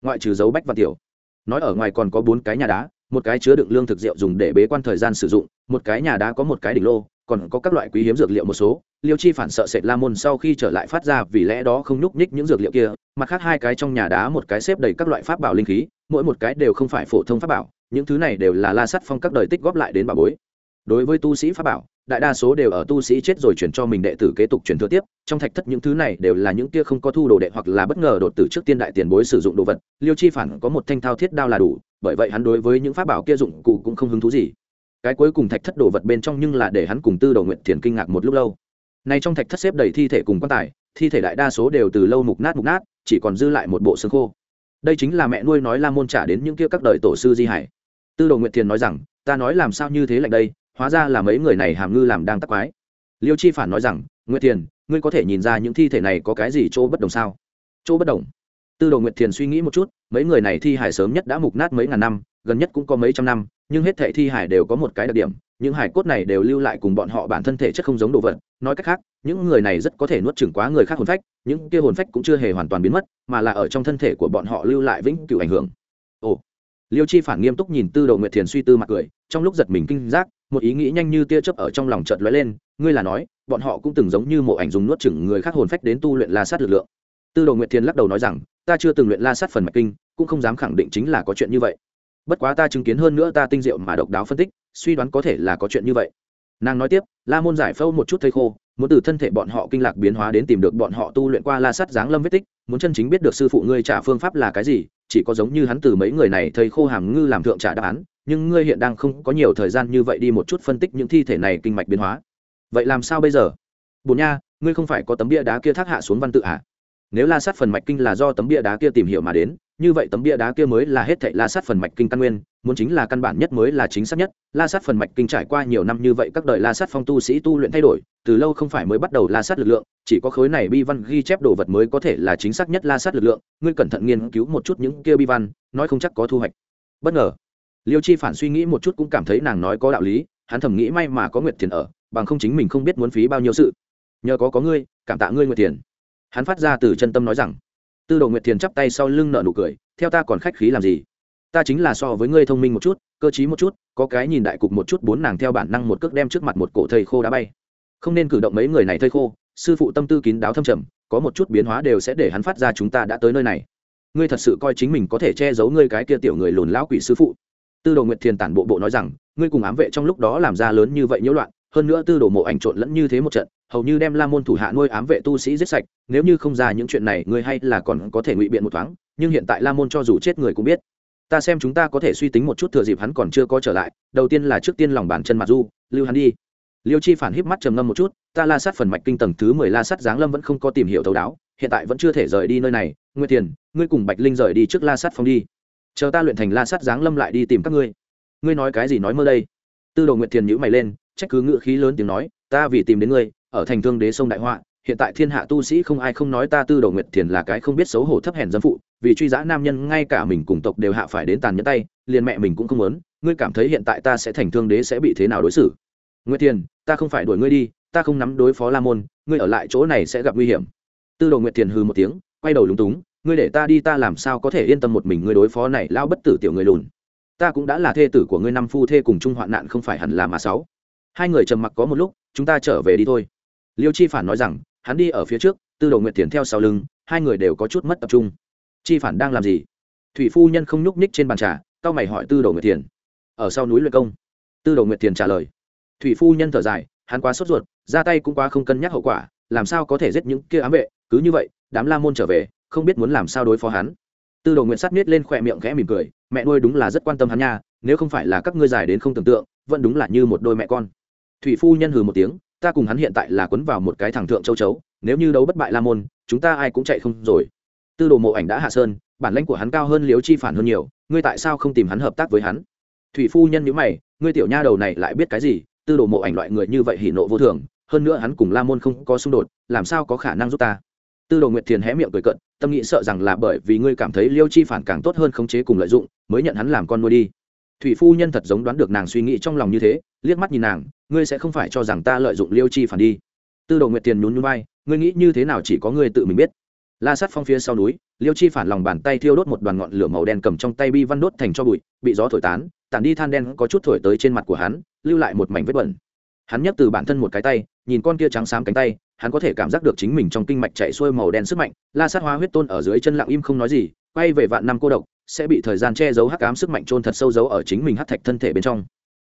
Ngoại trừ dấu bách và tiểu. Nói ở ngoài còn có bốn cái nhà đá, một cái chứa đựng lương thực rượu dùng để bế quan thời gian sử dụng, một cái nhà đá có một cái đỉnh lô, còn có các loại quý hiếm dược liệu một số. Liêu chi phản sợ sệt la môn sau khi trở lại phát ra vì lẽ đó không nhúc nhích những dược liệu kia, mặt khác hai cái trong nhà đá một cái xếp đầy các loại pháp bảo linh khí, mỗi một cái đều không phải phổ thông pháp bảo, những thứ này đều là la sắt phong các đời tích góp lại đến bà bối đối với tu sĩ pháp bảo, đại đa số đều ở tu sĩ chết rồi chuyển cho mình đệ tử kế tục truyền thừa tiếp, trong thạch thất những thứ này đều là những kia không có thu đồ đệ hoặc là bất ngờ đột tử trước tiên đại tiền bối sử dụng đồ vật, liêu chi phản có một thanh thao thiết đao là đủ, bởi vậy hắn đối với những pháp bảo kia dụng cụ cũng không hứng thú gì. Cái cuối cùng thạch thất đồ vật bên trong nhưng là để hắn cùng tư đầu nguyện thiền kinh ngạc một lúc lâu. Nay trong thạch thất xếp đầy thi thể cùng quan tài, thi thể đại đa số đều từ lâu mục nát mục nát, chỉ còn dư lại một bộ xương khô. Đây chính là mẹ nuôi nói la môn trả đến những kia các đời tổ sư di hải. Tư đồ nguyện thiền nói rằng, ta nói làm sao như thế lạnh đây? Hóa ra là mấy người này hàm ngư làm đang tắc quái. Liêu chi phản nói rằng, nguyệt thiền, ngươi có thể nhìn ra những thi thể này có cái gì chỗ bất đồng sao? Chỗ bất đồng? Tư đồ nguyệt thiền suy nghĩ một chút, mấy người này thi hải sớm nhất đã mục nát mấy ngàn năm, gần nhất cũng có mấy trăm năm, nhưng hết thệ thi hải đều có một cái đặc điểm, những hải cốt này đều lưu lại cùng bọn họ bản thân thể chất không giống đồ vật. Nói cách khác, những người này rất có thể nuốt chửng quá người khác hồn phách, những kia hồn phách cũng chưa hề hoàn toàn biến mất, mà là ở trong thân thể của bọn họ lưu lại vĩnh cửu ảnh hưởng. Ồ. Liêu chi phản nghiêm túc nhìn tư đồ nguyệt thiền suy tư mặt cười, trong lúc giật mình kinh giác một ý nghĩ nhanh như tia chớp ở trong lòng chợt lóe lên, ngươi là nói, bọn họ cũng từng giống như mộ ảnh dùng nuốt chửng người khác hồn phách đến tu luyện la sát lực lượng. Tư đồ nguyệt thiền lắc đầu nói rằng, ta chưa từng luyện la sát phần mạch kinh, cũng không dám khẳng định chính là có chuyện như vậy. Bất quá ta chứng kiến hơn nữa ta tinh diệu mà độc đáo phân tích, suy đoán có thể là có chuyện như vậy. Nàng nói tiếp, la môn giải phẫu một chút thây khô, muốn từ thân thể bọn họ kinh lạc biến hóa đến tìm được bọn họ tu luyện qua la sắt giáng lâm vết tích, muốn chân chính biết được sư phụ ngươi trả phương pháp là cái gì, chỉ có giống như hắn từ mấy người này thầy khô hàm ngư làm thượng trả đáp án nhưng ngươi hiện đang không có nhiều thời gian như vậy đi một chút phân tích những thi thể này kinh mạch biến hóa. Vậy làm sao bây giờ? Bùn nha, ngươi không phải có tấm bia đá kia thác hạ xuống văn tự à? nếu la sát phần mạch kinh là do tấm bia đá kia tìm hiểu mà đến, như vậy tấm bia đá kia mới là hết thệ la sát phần mạch kinh căn nguyên, muốn chính là căn bản nhất mới là chính xác nhất. La sát phần mạch kinh trải qua nhiều năm như vậy các đời la sát phong tu sĩ tu luyện thay đổi, từ lâu không phải mới bắt đầu la sát lực lượng, chỉ có khối này bi văn ghi chép đồ vật mới có thể là chính xác nhất la sát lực lượng. Ngươi cẩn thận nghiên cứu một chút những kia bi văn, nói không chắc có thu hoạch. Bất ngờ liêu chi phản suy nghĩ một chút cũng cảm thấy nàng nói có đạo lý, hắn thầm nghĩ may mà có nguyệt tiền ở, bằng không chính mình không biết muốn phí bao nhiêu sự. Nhờ có có ngươi, cảm tạ ngươi nguyệt tiền hắn phát ra từ chân tâm nói rằng, tư đồ nguyệt thiền chắp tay sau lưng nợ nụ cười, theo ta còn khách khí làm gì? Ta chính là so với ngươi thông minh một chút, cơ t một chút, có cái nhìn đại cục một chút bốn nàng theo bản năng một cước đem trước mặt một cổ thầy khô đá bay. Không nên cử động mấy người này thây khô, sư phụ tâm tư kín đáo thâm trầm, có một chút biến hóa đều sẽ để hắn phát ra chúng ta đã tới nơi này. Ngươi thật sự coi chính mình có thể che giấu ngươi cái kia tiểu người lùn lão quỷ sư phụ tư đồ nguyệt thiền tản bộ bộ nói rằng, ngươi cùng ám vệ trong lúc đó làm ra lớn như vậy nhiễu loạn, hơn nữa tư đồ mộ ảnh trộn lẫn như thế một trận, hầu như đem la môn thủ hạ nuôi ám vệ tu sĩ giết sạch, nếu như không ra những chuyện này, ngươi hay là còn có thể ngụy biện một thoáng, nhưng hiện tại la môn cho dù chết người cũng biết. Ta xem chúng ta có thể suy tính một chút thừa dịp hắn còn chưa có trở lại, đầu tiên là trước tiên lòng bàn chân mặt du, lưu hắn đi. Liêu chi phản híp mắt trầm ngâm một chút, ta la sát phần mạch kinh tầng thứ mười la sát giáng lâm vẫn không có tìm hiểu thấu đáo, hiện tại vẫn chưa thể rời đi nơi này. Nguyên tiền ngươi cùng bạch linh rời đi trước la sát phong đi chờ ta luyện thành la sát giáng lâm lại đi tìm các ngươi. Ngươi nói cái gì nói mơ đây? Tư đồ nguyệt thiền nhữ mày lên, trách cứ ngự khí lớn tiếng nói, ta vì tìm đến ngươi, ở thành thương đế sông đại họa, hiện tại thiên hạ tu sĩ không ai không nói ta tư đồ nguyệt thiền là cái không biết xấu hổ thấp hèn dân phụ, vì truy giã nam nhân ngay cả mình cùng tộc đều hạ phải đến tàn nhẫn tay, liền mẹ mình cũng không muốn, ngươi cảm thấy hiện tại ta sẽ thành thương đế sẽ bị thế nào đối xử? Nguyệt thiền, ta không phải đuổi ngươi đi, ta không nắm đối phó la môn, ngươi ở lại chỗ này sẽ gặp nguy hiểm. Tư đồ nguyệt thiền hừ một tiếng, quay đầu lúng túng ngươi để ta đi ta làm sao có thể yên tâm một mình ngươi đối phó này lao bất tử tiểu người lùn? Ta cũng đã là thê tử của ngươi năm phu thê cùng chung hoạn nạn không phải hẳn là mà sáu. Hai người trầm mặc có một lúc, chúng ta trở về đi thôi. Liêu chi phản nói rằng, hắn đi ở phía trước, tư đồ nguyện tiền theo sau lưng, hai người đều có chút mất tập trung. Chi phản đang làm gì? Thủy phu nhân không nhúc ních trên bàn trà, cao mày hỏi tư đồ nguyệt tiền ở sau núi luyện công. Tư đồ nguyệt tiền trả lời. Thủy phu nhân thở dài, hắn quá sốt ruột, ra tay cũng quá không cân nhắc hậu quả, làm sao có thể giết những kia ám vệ? Cứ như vậy, đám la môn trở về không biết muốn làm sao đối phó hắn. Tư đồ nguyện sắt miết lên khỏe miệng khẽ mỉm cười, mẹ nuôi đúng là rất quan tâm hắn nha, nếu không phải là các ngươi giải đến không tưởng tượng, vẫn đúng là như một đôi mẹ con. Thủy phu nhân hừ một tiếng, ta cùng hắn hiện tại là quấn vào một cái thẳng thượng châu chấu, nếu như đấu bất bại la môn, chúng ta ai cũng chạy không rồi. Tư đồ mộ ảnh đã hạ sơn, bản lãnh của hắn cao hơn liếu chi phản hơn nhiều, ngươi tại sao không tìm hắn hợp tác với hắn? Thủy phu nhân nhữ mày, ngươi tiểu nha đầu này lại biết cái gì? Tư đồ mộ ảnh loại người như vậy hỉ nộ vô thường, hơn nữa hắn cùng la môn không có xung đột, làm sao có khả năng giúp ta? Tư đồ nguyệt thiền hé miệng cười cận tâm nghĩ sợ rằng là bởi vì ngươi cảm thấy liêu chi phản càng tốt hơn khống chế cùng lợi dụng, mới nhận hắn làm con nuôi đi. Thủy phu nhân thật giống đoán được nàng suy nghĩ trong lòng như thế, liếc mắt nhìn nàng, ngươi sẽ không phải cho rằng ta lợi dụng liêu chi phản đi. Tư đồ nguyệt Thiền nhún nhún vai, ngươi nghĩ như thế nào chỉ có ngươi tự mình biết. La sát phong phía sau núi, liêu chi phản lòng bàn tay thiêu đốt một đoàn ngọn lửa màu đen cầm trong tay bi văn đốt thành cho bụi, bị gió thổi tán, tản đi than đen có chút thổi tới trên mặt của hắn, lưu lại một mảnh vết bẩn. Hắn nhấc từ bản thân một cái tay, nhìn con kia trắng xám cánh tay hắn có thể cảm giác được chính mình trong kinh mạch chạy xuôi màu đen sức mạnh, la sát hóa huyết tôn ở dưới chân lặng im không nói gì, quay về vạn năm cô độc, sẽ bị thời gian che giấu hắc ám sức mạnh trôn thật sâu giấu ở chính mình hắc thạch thân thể bên trong.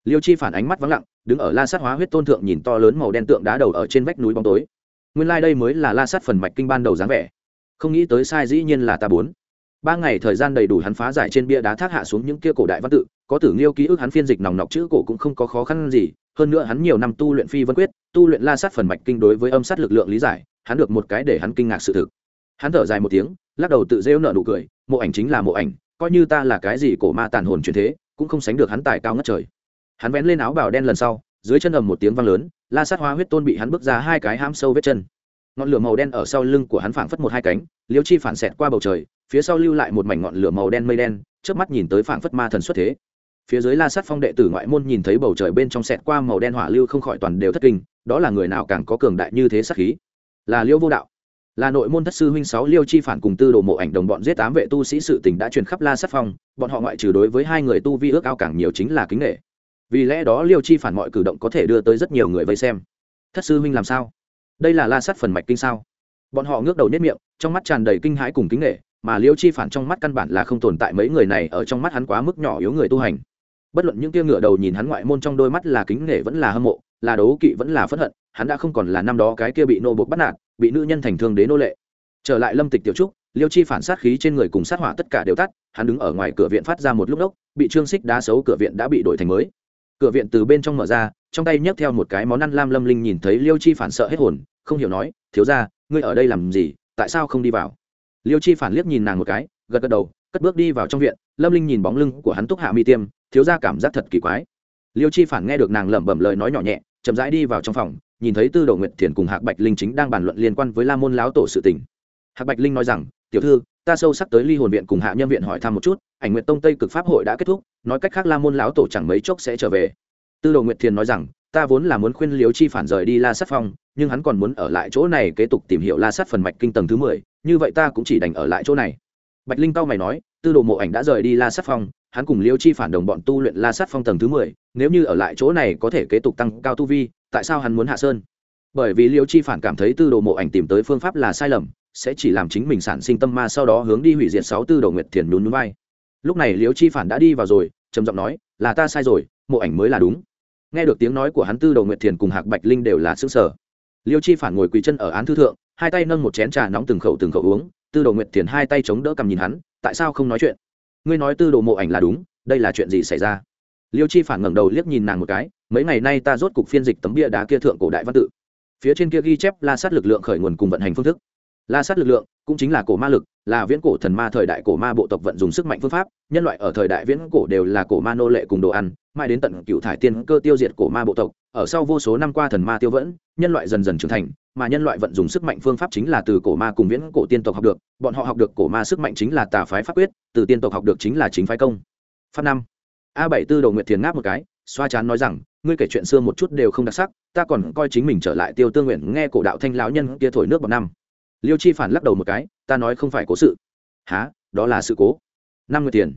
Liêu chi phản ánh mắt vắng lặng, đứng ở la sát hóa huyết tôn thượng nhìn to lớn màu đen tượng đá đầu ở trên vách núi bóng tối. Nguyên lai、like、đây mới là la sát phần mạch kinh ban đầu dáng vẻ. Không nghĩ tới sai dĩ nhiên là ta bốn. Ba ngày thời gian đầy đủ hắn phá giải trên bia đá thác hạ xuống những kia cổ đại văn tự, có tử nghiêu ký ức hắn phiên dịch nòng nọc chữ cổ cũng không có khó khăn gì hơn nữa hắn nhiều năm tu luyện phi vân quyết, tu luyện la sát phần mạch kinh đối với âm sát lực lượng lý giải, hắn được một cái để hắn kinh ngạc sự thực. Hắn thở dài một tiếng, lắc đầu tự rêu nợ nụ cười, mộ ảnh chính là mộ ảnh, coi như ta là cái gì cổ ma tàn hồn truyền thế, cũng không sánh được hắn tài cao ngất trời. Hắn vén lên áo bào đen lần sau, dưới chân ầm một tiếng vang lớn, la sát hoa huyết tôn bị hắn bước ra hai cái ham sâu vết chân. Ngọn lửa màu đen ở sau lưng của hắn phảng phất một hai cánh, liêu chi phản xẹt qua bầu trời, phía sau lưu lại một mảnh ngọn lửa màu đen mây đen trước mắt nhìn tới phảng phất ma thần xuất thế phía dưới la sát phong đệ tử ngoại môn nhìn thấy bầu trời bên trong sẹt qua màu đen hỏa lưu không khỏi toàn đều thất kinh, đó là người nào càng có cường đại như thế sát khí? Là liêu vô đạo. Là nội môn thất sư huynh sáu liêu chi phản cùng tư đồ mộ ảnh đồng bọn giết tám vệ tu sĩ sự tình đã truyền khắp la sát phong, bọn họ ngoại trừ đối với hai người tu vi ước ao càng nhiều chính là kính nghệ vì lẽ đó liêu chi phản mọi cử động có thể đưa tới rất nhiều người vây xem. Thất sư huynh làm sao? Đây là la sát phần mạch kinh sao? Bọn họ ngước đầu nhất miệng, trong mắt tràn đầy kinh hãi cùng kính nghệ mà liêu chi phản trong mắt căn bản là không tồn tại mấy người này, ở trong mắt hắn quá mức nhỏ yếu người tu hành bất luận những tia ngựa đầu nhìn hắn ngoại môn trong đôi mắt là kính nghệ vẫn là hâm mộ, là đấu kỵ vẫn là phẫn hận, hắn đã không còn là năm đó cái kia bị nô buộc bắt nạt, bị nữ nhân thành thương đến nô lệ. Trở lại lâm tịch tiểu trúc, liêu chi phản sát khí trên người cùng sát hỏa tất cả đều tắt, hắn đứng ở ngoài cửa viện phát ra một lúc đốc, bị trương xích đá xấu cửa viện đã bị đổi thành mới. Cửa viện từ bên trong mở ra, trong tay nhấc theo một cái món ăn lam lâm linh nhìn thấy liêu chi phản sợ hết hồn, không hiểu nói, thiếu ra ngươi ở đây làm gì? Tại sao không đi vào? Liêu chi phản liếc nhìn nàng một cái, gật gật đầu, cất bước đi vào trong viện. Lâm linh nhìn bóng lưng của hắn túc hạ mi tiêm thiếu ra cảm giác thật kỳ quái. Liêu chi phản nghe được nàng lẩm bẩm lời nói nhỏ nhẹ, chậm rãi đi vào trong phòng, nhìn thấy tư đồ nguyệt thiền cùng hạc bạch linh chính đang bàn luận liên quan với la môn Láo tổ sự tình. Hạc bạch linh nói rằng, tiểu thư, ta sâu sắc tới ly hồn viện cùng hạ nhân viện hỏi thăm một chút, ảnh nguyện tông tây cực pháp hội đã kết thúc, nói cách khác la môn Láo tổ chẳng mấy chốc sẽ trở về. Tư đồ nguyệt thiền nói rằng, ta vốn là muốn khuyên Liêu chi phản rời đi la sát phong, nhưng hắn còn muốn ở lại chỗ này kế tục tìm hiểu la sát phần mạch kinh tầng thứ mười, như vậy ta cũng chỉ đành ở lại chỗ này bạch linh cao mày nói, tư đồ mộ ảnh đã rời đi la sát phong, hắn cùng liêu chi phản đồng bọn tu luyện la sát phong tầng thứ mười, nếu như ở lại chỗ này có thể kế tục tăng cao tu vi, tại sao hắn muốn hạ sơn? Bởi vì liêu chi phản cảm thấy tư đồ mộ ảnh tìm tới phương pháp là sai lầm, sẽ chỉ làm chính mình sản sinh tâm ma sau đó hướng đi hủy diệt sáu tư đồ nguyệt thiền nhún núi vai. Lúc này liêu chi phản đã đi vào rồi, trầm giọng nói, là ta sai rồi, mộ ảnh mới là đúng. Nghe được tiếng nói của hắn tư đồ nguyệt thiền cùng hạc bạch linh đều là xương sở liêu chi phản ngồi quỳ chân ở án thư thượng, hai tay nâng một chén trà nóng từng khẩu từng khẩu uống tư đồ nguyệt thiền hai tay chống đỡ cầm nhìn hắn, tại sao không nói chuyện? Ngươi nói tư đồ mộ ảnh là đúng, đây là chuyện gì xảy ra? Liêu chi phản ngẩng đầu liếc nhìn nàng một cái, mấy ngày nay ta rốt cục phiên dịch tấm bia đá kia thượng cổ đại văn tự. Phía trên kia ghi chép la sát lực lượng khởi nguồn cùng vận hành phương thức. La sát lực lượng cũng chính là cổ ma lực, là viễn cổ thần ma thời đại cổ ma bộ tộc vận dùng sức mạnh phương pháp, nhân loại ở thời đại viễn cổ đều là cổ ma nô lệ cùng đồ ăn, mãi đến tận cựu thải tiên cơ tiêu diệt cổ ma bộ tộc, ở sau vô số năm qua thần ma tiêu vẫn, nhân loại dần dần trưởng thành mà nhân loại vận dụng sức mạnh phương pháp chính là từ cổ ma cùng viễn cổ tiên tộc học được, bọn họ học được cổ ma sức mạnh chính là tà phái pháp quyết, từ tiên tộc học được chính là chính phái công. Pháp năm. A bảy tư đầu nguyệt thiền ngáp một cái, xoa chán nói rằng, ngươi kể chuyện xưa một chút đều không đặc sắc, ta còn coi chính mình trở lại tiêu tương nguyện nghe cổ đạo thanh lão nhân kia thổi nước bọt năm. Liêu chi phản lắc đầu một cái, ta nói không phải cố sự. Há đó là sự cố. Năm nguyệt tiền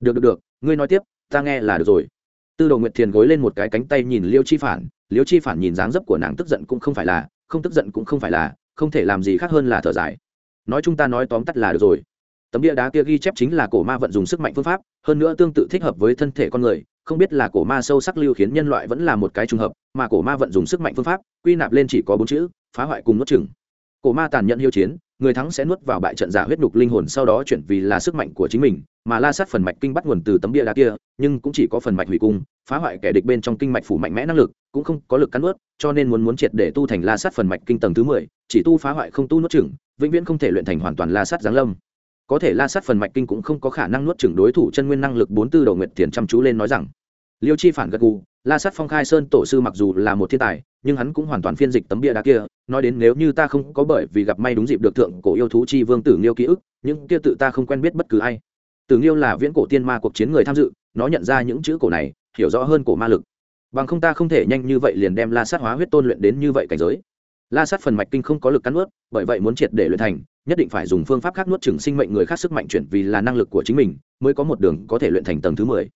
được được được, ngươi nói tiếp, ta nghe là được rồi. Tư đồ nguyệt thiền gối lên một cái cánh tay nhìn liêu chi phản, liêu chi phản nhìn dáng dấp của nàng tức giận cũng không phải là không tức giận cũng không phải là, không thể làm gì khác hơn là thở dài. Nói chúng ta nói tóm tắt là được rồi. Tấm bia đá kia ghi chép chính là cổ ma vận dùng sức mạnh phương pháp, hơn nữa tương tự thích hợp với thân thể con người, không biết là cổ ma sâu sắc lưu khiến nhân loại vẫn là một cái trùng hợp, mà cổ ma vận dùng sức mạnh phương pháp, quy nạp lên chỉ có bốn chữ, phá hoại cùng nuốt chừng cổ ma tàn nhẫn hiếu chiến, người thắng sẽ nuốt vào bại trận giả huyết nhục linh hồn sau đó chuyển vì là sức mạnh của chính mình mà la sát phần mạch kinh bắt nguồn từ tấm bia đá kia, nhưng cũng chỉ có phần mạch hủy cung, phá hoại kẻ địch bên trong kinh mạch phủ mạnh mẽ năng lực, cũng không có lực cắn ướt cho nên muốn muốn triệt để tu thành la sát phần mạch kinh tầng thứ mười, chỉ tu phá hoại không tu nuốt chừng vĩnh viễn không thể luyện thành hoàn toàn la sát giáng lâm. Có thể la sát phần mạch kinh cũng không có khả năng nuốt chừng đối thủ chân nguyên năng lực bốn tư đầu nguyệt tiền chăm chú lên nói rằng. Liêu chi phản gật gù, la sát phong khai sơn tổ sư mặc dù là một thiên tài, nhưng hắn cũng hoàn toàn phiên dịch tấm bia đá kia, nói đến nếu như ta không có bởi vì gặp may đúng dịp được thượng cổ yêu thú chi vương tử nghiêu ký ức những kia tự ta không quen biết bất cứ ai tử nghiêu là viễn cổ tiên ma cuộc chiến người tham dự, nó nhận ra những chữ cổ này, hiểu rõ hơn cổ ma lực. Bằng không ta không thể nhanh như vậy liền đem la sát hóa huyết tôn luyện đến như vậy cảnh giới. La sát phần mạch kinh không có lực cắn nuốt, bởi vậy muốn triệt để luyện thành, nhất định phải dùng phương pháp khác nuốt chửng sinh mệnh người khác sức mạnh chuyển vì là năng lực của chính mình, mới có một đường có thể luyện thành tầng thứ mười.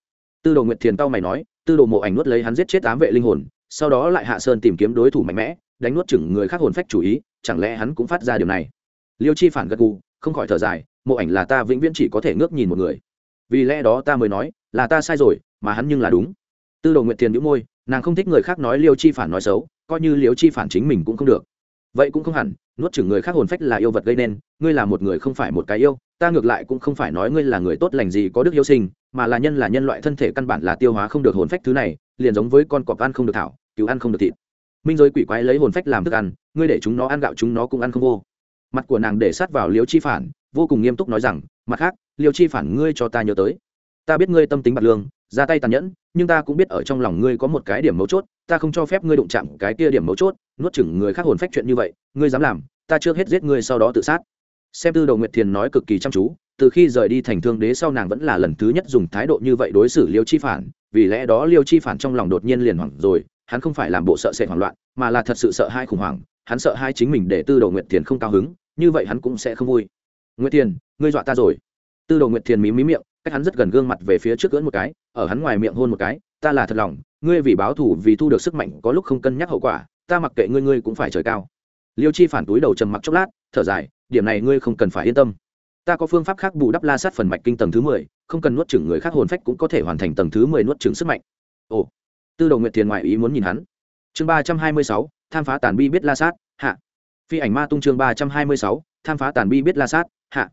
Tư đồ nguyệt thiền tao mày nói, tư đồ mộ ảnh nuốt lấy hắn giết chết ám vệ linh hồn, sau đó lại hạ sơn tìm kiếm đối thủ mạnh mẽ, đánh nuốt chửng người khác hồn phách chủ ý, chẳng lẽ hắn cũng phát ra điều này? Liêu chi phản gật gù, không khỏi thở dài mộ ảnh là ta vĩnh viễn chỉ có thể ngước nhìn một người. Vì lẽ đó ta mới nói, là ta sai rồi, mà hắn nhưng là đúng. Tư đồ nguyệt thiền đĩu môi, nàng không thích người khác nói liêu chi phản nói xấu, coi như liêu chi phản chính mình cũng không được. Vậy cũng không hẳn, nuốt chửng người khác hồn phách là yêu vật gây nên, ngươi là một người không phải một cái yêu, ta ngược lại cũng không phải nói ngươi là người tốt lành gì có đức yêu sinh, mà là nhân là nhân loại thân thể căn bản là tiêu hóa không được hồn phách thứ này, liền giống với con cọp ăn không được thảo, cứu ăn không được thịt. Minh giới quỷ quái lấy hồn phách làm thức ăn, ngươi để chúng nó ăn gạo chúng nó cũng ăn không vô. Mặt của nàng để sát vào liêu chi phản vô cùng nghiêm túc nói rằng, mặt khác, liêu chi phản ngươi cho ta nhớ tới. Ta biết ngươi tâm tính bạc lương, ra tay tàn nhẫn, nhưng ta cũng biết ở trong lòng ngươi có một cái điểm mấu chốt, ta không cho phép ngươi đụng chạm cái kia điểm mấu chốt, nuốt chửng người khác hồn phách chuyện như vậy, ngươi dám làm, ta trước hết giết ngươi sau đó tự sát. Xem tư đầu nguyệt thiền nói cực kỳ chăm chú, từ khi rời đi thành thương đế sau nàng vẫn là lần thứ nhất dùng thái độ như vậy đối xử liêu chi phản, vì lẽ đó liêu chi phản trong lòng đột nhiên liền hoảng rồi, hắn không phải làm bộ sợ sệt hoảng loạn, mà là thật sự sợ hai khủng hoảng, hắn sợ hai chính mình để tư đầu nguyệt thiền không cao hứng, như vậy hắn cũng sẽ không vui nguyệt thiền, ngươi dọa ta rồi. Tư đồ nguyệt thiền mí mí miệng, cách hắn rất gần gương mặt về phía trước gỡn một cái, ở hắn ngoài miệng hôn một cái, ta là thật lòng, ngươi vì báo thù vì thu được sức mạnh có lúc không cân nhắc hậu quả, ta mặc kệ ngươi ngươi cũng phải trời cao. Liêu chi phản túi đầu trầm mặc chốc lát, thở dài, điểm này ngươi không cần phải yên tâm. Ta có phương pháp khác bù đắp la sát phần mạch kinh tầng thứ mười, không cần nuốt chửng người khác hồn phách cũng có thể hoàn thành tầng thứ mười nuốt chửng sức mạnh. Ồ. Tư đồ nguyệt thiền ngoại ý muốn nhìn hắn. Chương ba trăm hai mươi sáu, tham phá tàn bi biết la sát, hạ. Phi ảnh ma tung chương ba trăm hai mươi sáu tham phá tàn bi biết la sát, hạ.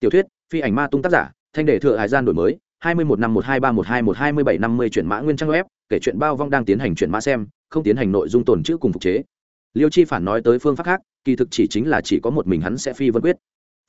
Tiểu thuyết, phi ảnh ma tung tác giả, thanh đề thừa hải gian đổi mới, hai mươi một năm một hai ba một hai một hai mươi bảy năm mươi chuyển mã nguyên trang web, kể chuyện bao vong đang tiến hành chuyển mã xem, không tiến hành nội dung tồn chữ cùng phục chế. Liêu chi phản nói tới phương pháp khác, kỳ thực chỉ chính là chỉ có một mình hắn sẽ phi vân quyết.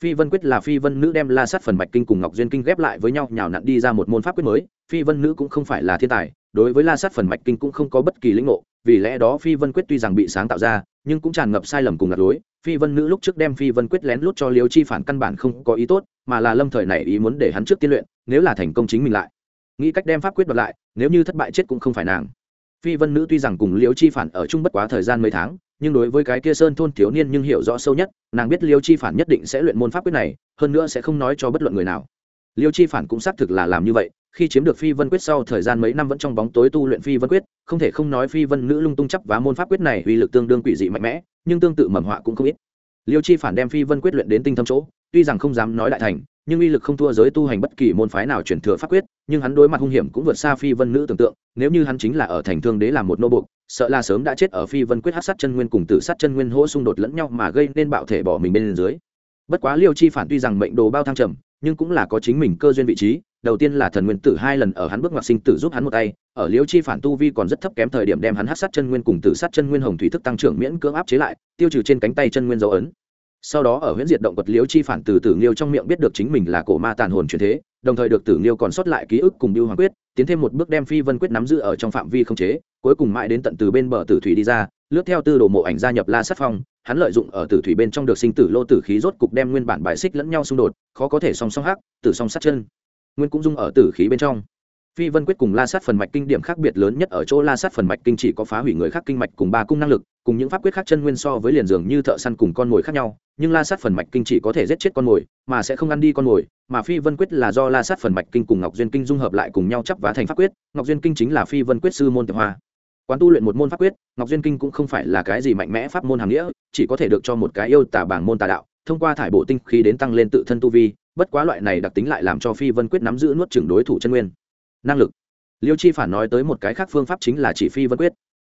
Phi vân quyết là phi vân nữ đem la sát phần bạch kinh cùng ngọc duyên kinh ghép lại với nhau, nhào nặn đi ra một môn pháp quyết mới, phi vân nữ cũng không phải là thiên tài đối với la sát phần mạch kinh cũng không có bất kỳ lĩnh ngộ, vì lẽ đó phi vân quyết tuy rằng bị sáng tạo ra, nhưng cũng tràn ngập sai lầm cùng ngặt lối. Phi vân nữ lúc trước đem phi vân quyết lén lút cho liêu chi phản căn bản không có ý tốt, mà là lâm thời này ý muốn để hắn trước tiên luyện, nếu là thành công chính mình lại. Nghĩ cách đem pháp quyết đoạt lại, nếu như thất bại chết cũng không phải nàng. Phi vân nữ tuy rằng cùng liêu chi phản ở chung bất quá thời gian mấy tháng, nhưng đối với cái kia sơn thôn thiếu niên nhưng hiểu rõ sâu nhất, nàng biết liêu chi phản nhất định sẽ luyện môn pháp quyết này, hơn nữa sẽ không nói cho bất luận người nào. Liêu chi phản cũng xác thực là làm như vậy khi chiếm được phi vân quyết sau thời gian mấy năm vẫn trong bóng tối tu luyện phi vân quyết, không thể không nói phi vân nữ lung tung chấp và môn pháp quyết này uy lực tương đương quỷ dị mạnh mẽ, nhưng tương tự mầm họa cũng không ít. Liêu chi phản đem phi vân quyết luyện đến tinh thâm chỗ, tuy rằng không dám nói đại thành, nhưng uy lực không thua giới tu hành bất kỳ môn phái nào chuyển thừa pháp quyết, nhưng hắn đối mặt hung hiểm cũng vượt xa phi vân nữ tưởng tượng, nếu như hắn chính là ở thành thương đế làm một nô bục sợ là sớm đã chết ở phi vân quyết hát sát chân nguyên cùng tử sát chân nguyên hỗ xung đột lẫn nhau mà gây nên bạo thể bỏ mình bên dưới bất quá liêu chi phản tuy rằng mệnh đồ bao thăng trầm, nhưng cũng là có chính mình cơ duyên vị trí. Đầu tiên là thần nguyên tử hai lần ở hắn bước ngoặt sinh tử giúp hắn một tay. Ở liêu chi phản tu vi còn rất thấp kém thời điểm đem hắn hát sát chân nguyên cùng tử sát chân nguyên hồng thủy thức tăng trưởng miễn cưỡng áp chế lại, tiêu trừ trên cánh tay chân nguyên dấu ấn sau đó ở huyễn diệt động vật liếu chi phản từ tử nghiêu trong miệng biết được chính mình là cổ ma tàn hồn truyền thế, đồng thời được tử nghiêu còn sót lại ký ức cùng biêu hoàng quyết, tiến thêm một bước đem phi vân quyết nắm giữ ở trong phạm vi không chế, cuối cùng mãi đến tận từ bên bờ tử thủy đi ra, lướt theo tư đồ mộ ảnh gia nhập la sát phong, hắn lợi dụng ở tử thủy bên trong được sinh tử lô tử khí rốt cục đem nguyên bản bài xích lẫn nhau xung đột, khó có thể song song hắc, tử song sát chân. Nguyên cũng dung ở tử khí bên trong. Phi vân quyết cùng la sát phần mạch kinh điểm khác biệt lớn nhất ở chỗ la sát phần mạch kinh chỉ có phá hủy người khác kinh mạch cùng ba cung năng lực cùng những pháp quyết khác chân nguyên so với liền dường như thợ săn cùng con mồi khác nhau, nhưng la sát phần mạch kinh chỉ có thể giết chết con mồi, mà sẽ không ăn đi con mồi, mà phi vân quyết là do la sát phần mạch kinh cùng ngọc duyên kinh dung hợp lại cùng nhau chấp vá thành pháp quyết, ngọc duyên kinh chính là phi vân quyết sư môn tiệp hoa. Quán tu luyện một môn pháp quyết, ngọc duyên kinh cũng không phải là cái gì mạnh mẽ pháp môn hàng nghĩa, chỉ có thể được cho một cái yêu tả bảng môn tà đạo, thông qua thải bộ tinh khí đến tăng lên tự thân tu vi, bất quá loại này đặc tính lại làm cho phi vân quyết nắm giữ nuốt chừng đối thủ chân nguyên. Năng lực. Liêu chi phản nói tới một cái khác phương pháp chính là chỉ phi vân quyết